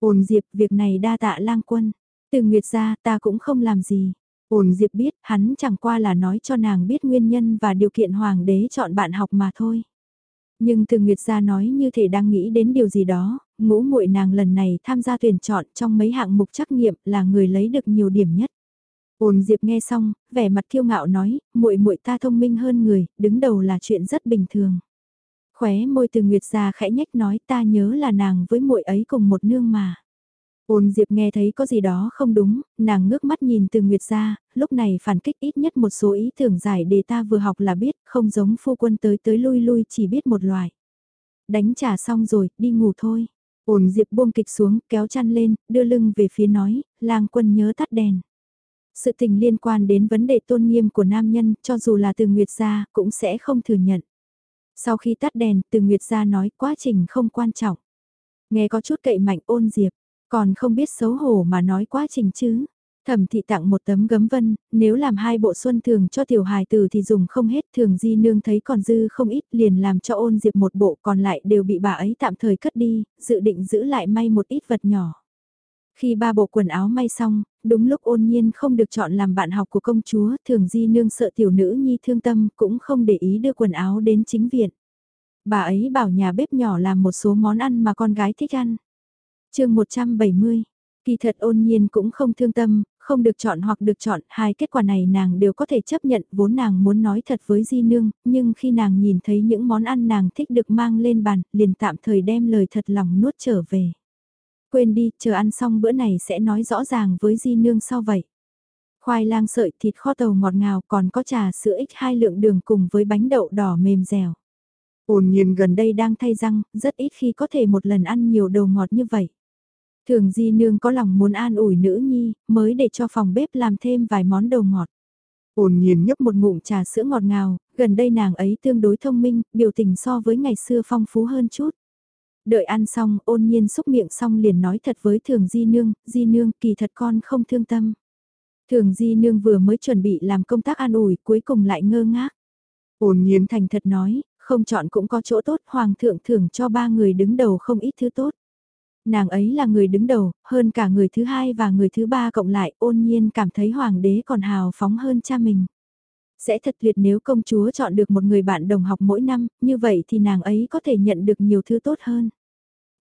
A: Ôn Diệp, việc này đa tạ lang quân. Từ Nguyệt ra, ta cũng không làm gì. Ôn Diệp biết, hắn chẳng qua là nói cho nàng biết nguyên nhân và điều kiện hoàng đế chọn bạn học mà thôi. Nhưng từ Nguyệt gia nói như thể đang nghĩ đến điều gì đó, ngũ muội nàng lần này tham gia tuyển chọn trong mấy hạng mục trắc nghiệm là người lấy được nhiều điểm nhất. Ôn Diệp nghe xong, vẻ mặt kiêu ngạo nói, muội muội ta thông minh hơn người, đứng đầu là chuyện rất bình thường. Khóe môi từ Nguyệt già khẽ nhách nói ta nhớ là nàng với muội ấy cùng một nương mà. Ôn Diệp nghe thấy có gì đó không đúng, nàng ngước mắt nhìn từ Nguyệt ra, lúc này phản kích ít nhất một số ý tưởng giải đề ta vừa học là biết, không giống phu quân tới tới lui lui chỉ biết một loại Đánh trả xong rồi, đi ngủ thôi. Ôn Diệp buông kịch xuống, kéo chăn lên, đưa lưng về phía nói, lang quân nhớ tắt đèn. Sự tình liên quan đến vấn đề tôn nghiêm của nam nhân, cho dù là từ Nguyệt gia, cũng sẽ không thừa nhận. Sau khi tắt đèn, từ Nguyệt ra nói quá trình không quan trọng. Nghe có chút cậy mạnh ôn diệp, còn không biết xấu hổ mà nói quá trình chứ. Thẩm thị tặng một tấm gấm vân, nếu làm hai bộ xuân thường cho tiểu hài tử thì dùng không hết thường di nương thấy còn dư không ít liền làm cho ôn diệp một bộ còn lại đều bị bà ấy tạm thời cất đi, dự định giữ lại may một ít vật nhỏ. Khi ba bộ quần áo may xong, đúng lúc ôn nhiên không được chọn làm bạn học của công chúa, thường di nương sợ tiểu nữ nhi thương tâm cũng không để ý đưa quần áo đến chính viện. Bà ấy bảo nhà bếp nhỏ làm một số món ăn mà con gái thích ăn. chương 170, kỳ thật ôn nhiên cũng không thương tâm, không được chọn hoặc được chọn, hai kết quả này nàng đều có thể chấp nhận, vốn nàng muốn nói thật với Di Nương, nhưng khi nàng nhìn thấy những món ăn nàng thích được mang lên bàn, liền tạm thời đem lời thật lòng nuốt trở về. Quên đi, chờ ăn xong bữa này sẽ nói rõ ràng với Di Nương sau vậy. Khoai lang sợi thịt kho tàu ngọt ngào còn có trà sữa x hai lượng đường cùng với bánh đậu đỏ mềm dẻo. Ôn nhiên gần đây đang thay răng, rất ít khi có thể một lần ăn nhiều đồ ngọt như vậy. Thường di nương có lòng muốn an ủi nữ nhi, mới để cho phòng bếp làm thêm vài món đồ ngọt. Ôn nhiên nhấp một ngụm trà sữa ngọt ngào, gần đây nàng ấy tương đối thông minh, biểu tình so với ngày xưa phong phú hơn chút. Đợi ăn xong, ôn nhiên xúc miệng xong liền nói thật với thường di nương, di nương kỳ thật con không thương tâm. Thường di nương vừa mới chuẩn bị làm công tác an ủi cuối cùng lại ngơ ngác. Ôn nhiên thành thật nói, không chọn cũng có chỗ tốt, hoàng thượng thưởng cho ba người đứng đầu không ít thứ tốt. Nàng ấy là người đứng đầu, hơn cả người thứ hai và người thứ ba cộng lại ôn nhiên cảm thấy hoàng đế còn hào phóng hơn cha mình. Sẽ thật tuyệt nếu công chúa chọn được một người bạn đồng học mỗi năm, như vậy thì nàng ấy có thể nhận được nhiều thứ tốt hơn.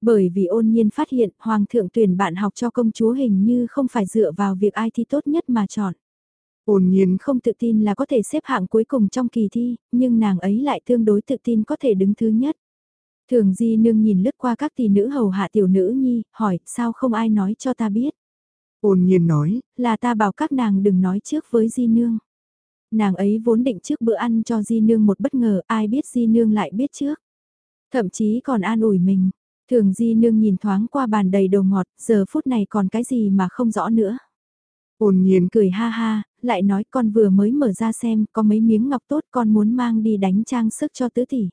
A: Bởi vì ôn nhiên phát hiện hoàng thượng tuyển bạn học cho công chúa hình như không phải dựa vào việc ai thi tốt nhất mà chọn. Ôn nhiên không tự tin là có thể xếp hạng cuối cùng trong kỳ thi, nhưng nàng ấy lại tương đối tự tin có thể đứng thứ nhất. Thường di nương nhìn lướt qua các tỷ nữ hầu hạ tiểu nữ nhi, hỏi sao không ai nói cho ta biết. Ôn nhiên nói, là ta bảo các nàng đừng nói trước với di nương. Nàng ấy vốn định trước bữa ăn cho di nương một bất ngờ, ai biết di nương lại biết trước. Thậm chí còn an ủi mình, thường di nương nhìn thoáng qua bàn đầy đồ ngọt, giờ phút này còn cái gì mà không rõ nữa. Ôn nhiên cười ha ha, lại nói con vừa mới mở ra xem có mấy miếng ngọc tốt con muốn mang đi đánh trang sức cho tứ tỷ.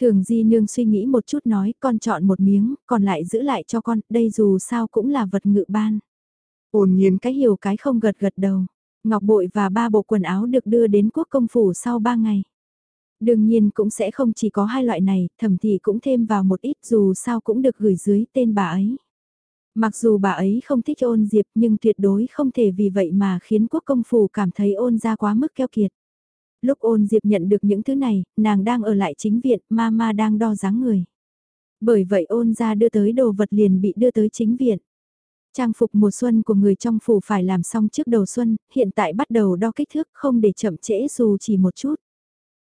A: Thường di nương suy nghĩ một chút nói con chọn một miếng, còn lại giữ lại cho con, đây dù sao cũng là vật ngự ban. Ôn nhiên cái hiểu cái không gật gật đầu. Ngọc bội và ba bộ quần áo được đưa đến quốc công phủ sau ba ngày. Đương nhiên cũng sẽ không chỉ có hai loại này, thẩm thị cũng thêm vào một ít dù sao cũng được gửi dưới tên bà ấy. Mặc dù bà ấy không thích ôn diệp nhưng tuyệt đối không thể vì vậy mà khiến quốc công phủ cảm thấy ôn ra quá mức keo kiệt. Lúc ôn diệp nhận được những thứ này, nàng đang ở lại chính viện, mama đang đo dáng người. Bởi vậy ôn ra đưa tới đồ vật liền bị đưa tới chính viện. Trang phục mùa xuân của người trong phủ phải làm xong trước đầu xuân, hiện tại bắt đầu đo kích thước không để chậm trễ dù chỉ một chút.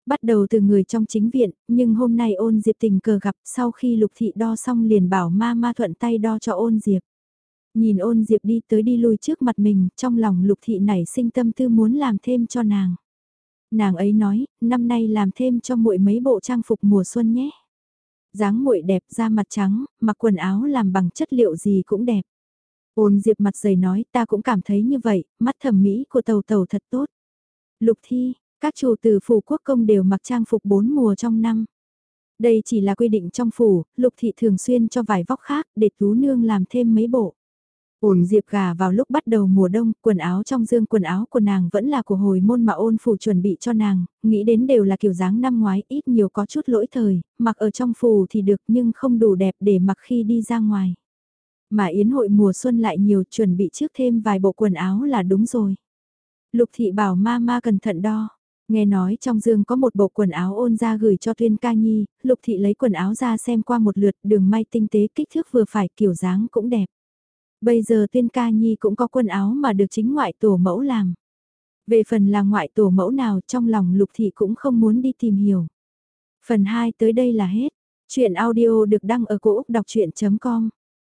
A: Bắt đầu từ người trong chính viện, nhưng hôm nay ôn diệp tình cờ gặp sau khi lục thị đo xong liền bảo ma ma thuận tay đo cho ôn diệp. Nhìn ôn diệp đi tới đi lui trước mặt mình, trong lòng lục thị nảy sinh tâm tư muốn làm thêm cho nàng. Nàng ấy nói, năm nay làm thêm cho muội mấy bộ trang phục mùa xuân nhé. dáng muội đẹp da mặt trắng, mặc quần áo làm bằng chất liệu gì cũng đẹp. Ôn diệp mặt dày nói ta cũng cảm thấy như vậy, mắt thẩm mỹ của tàu tàu thật tốt. Lục thi, các chủ từ phủ quốc công đều mặc trang phục bốn mùa trong năm. Đây chỉ là quy định trong phủ, lục thị thường xuyên cho vài vóc khác để tú nương làm thêm mấy bộ. ổn diệp gà vào lúc bắt đầu mùa đông, quần áo trong dương quần áo của nàng vẫn là của hồi môn mà ôn phủ chuẩn bị cho nàng, nghĩ đến đều là kiểu dáng năm ngoái ít nhiều có chút lỗi thời, mặc ở trong phủ thì được nhưng không đủ đẹp để mặc khi đi ra ngoài. Mà yến hội mùa xuân lại nhiều chuẩn bị trước thêm vài bộ quần áo là đúng rồi. Lục thị bảo ma ma cẩn thận đo. Nghe nói trong dương có một bộ quần áo ôn ra gửi cho Tuyên Ca Nhi, Lục Thị lấy quần áo ra xem qua một lượt đường may tinh tế kích thước vừa phải kiểu dáng cũng đẹp. Bây giờ Tuyên Ca Nhi cũng có quần áo mà được chính ngoại tổ mẫu làm. Về phần là ngoại tổ mẫu nào trong lòng Lục Thị cũng không muốn đi tìm hiểu. Phần 2 tới đây là hết. Chuyện audio được đăng ở cổ Úc đọc chuyện.com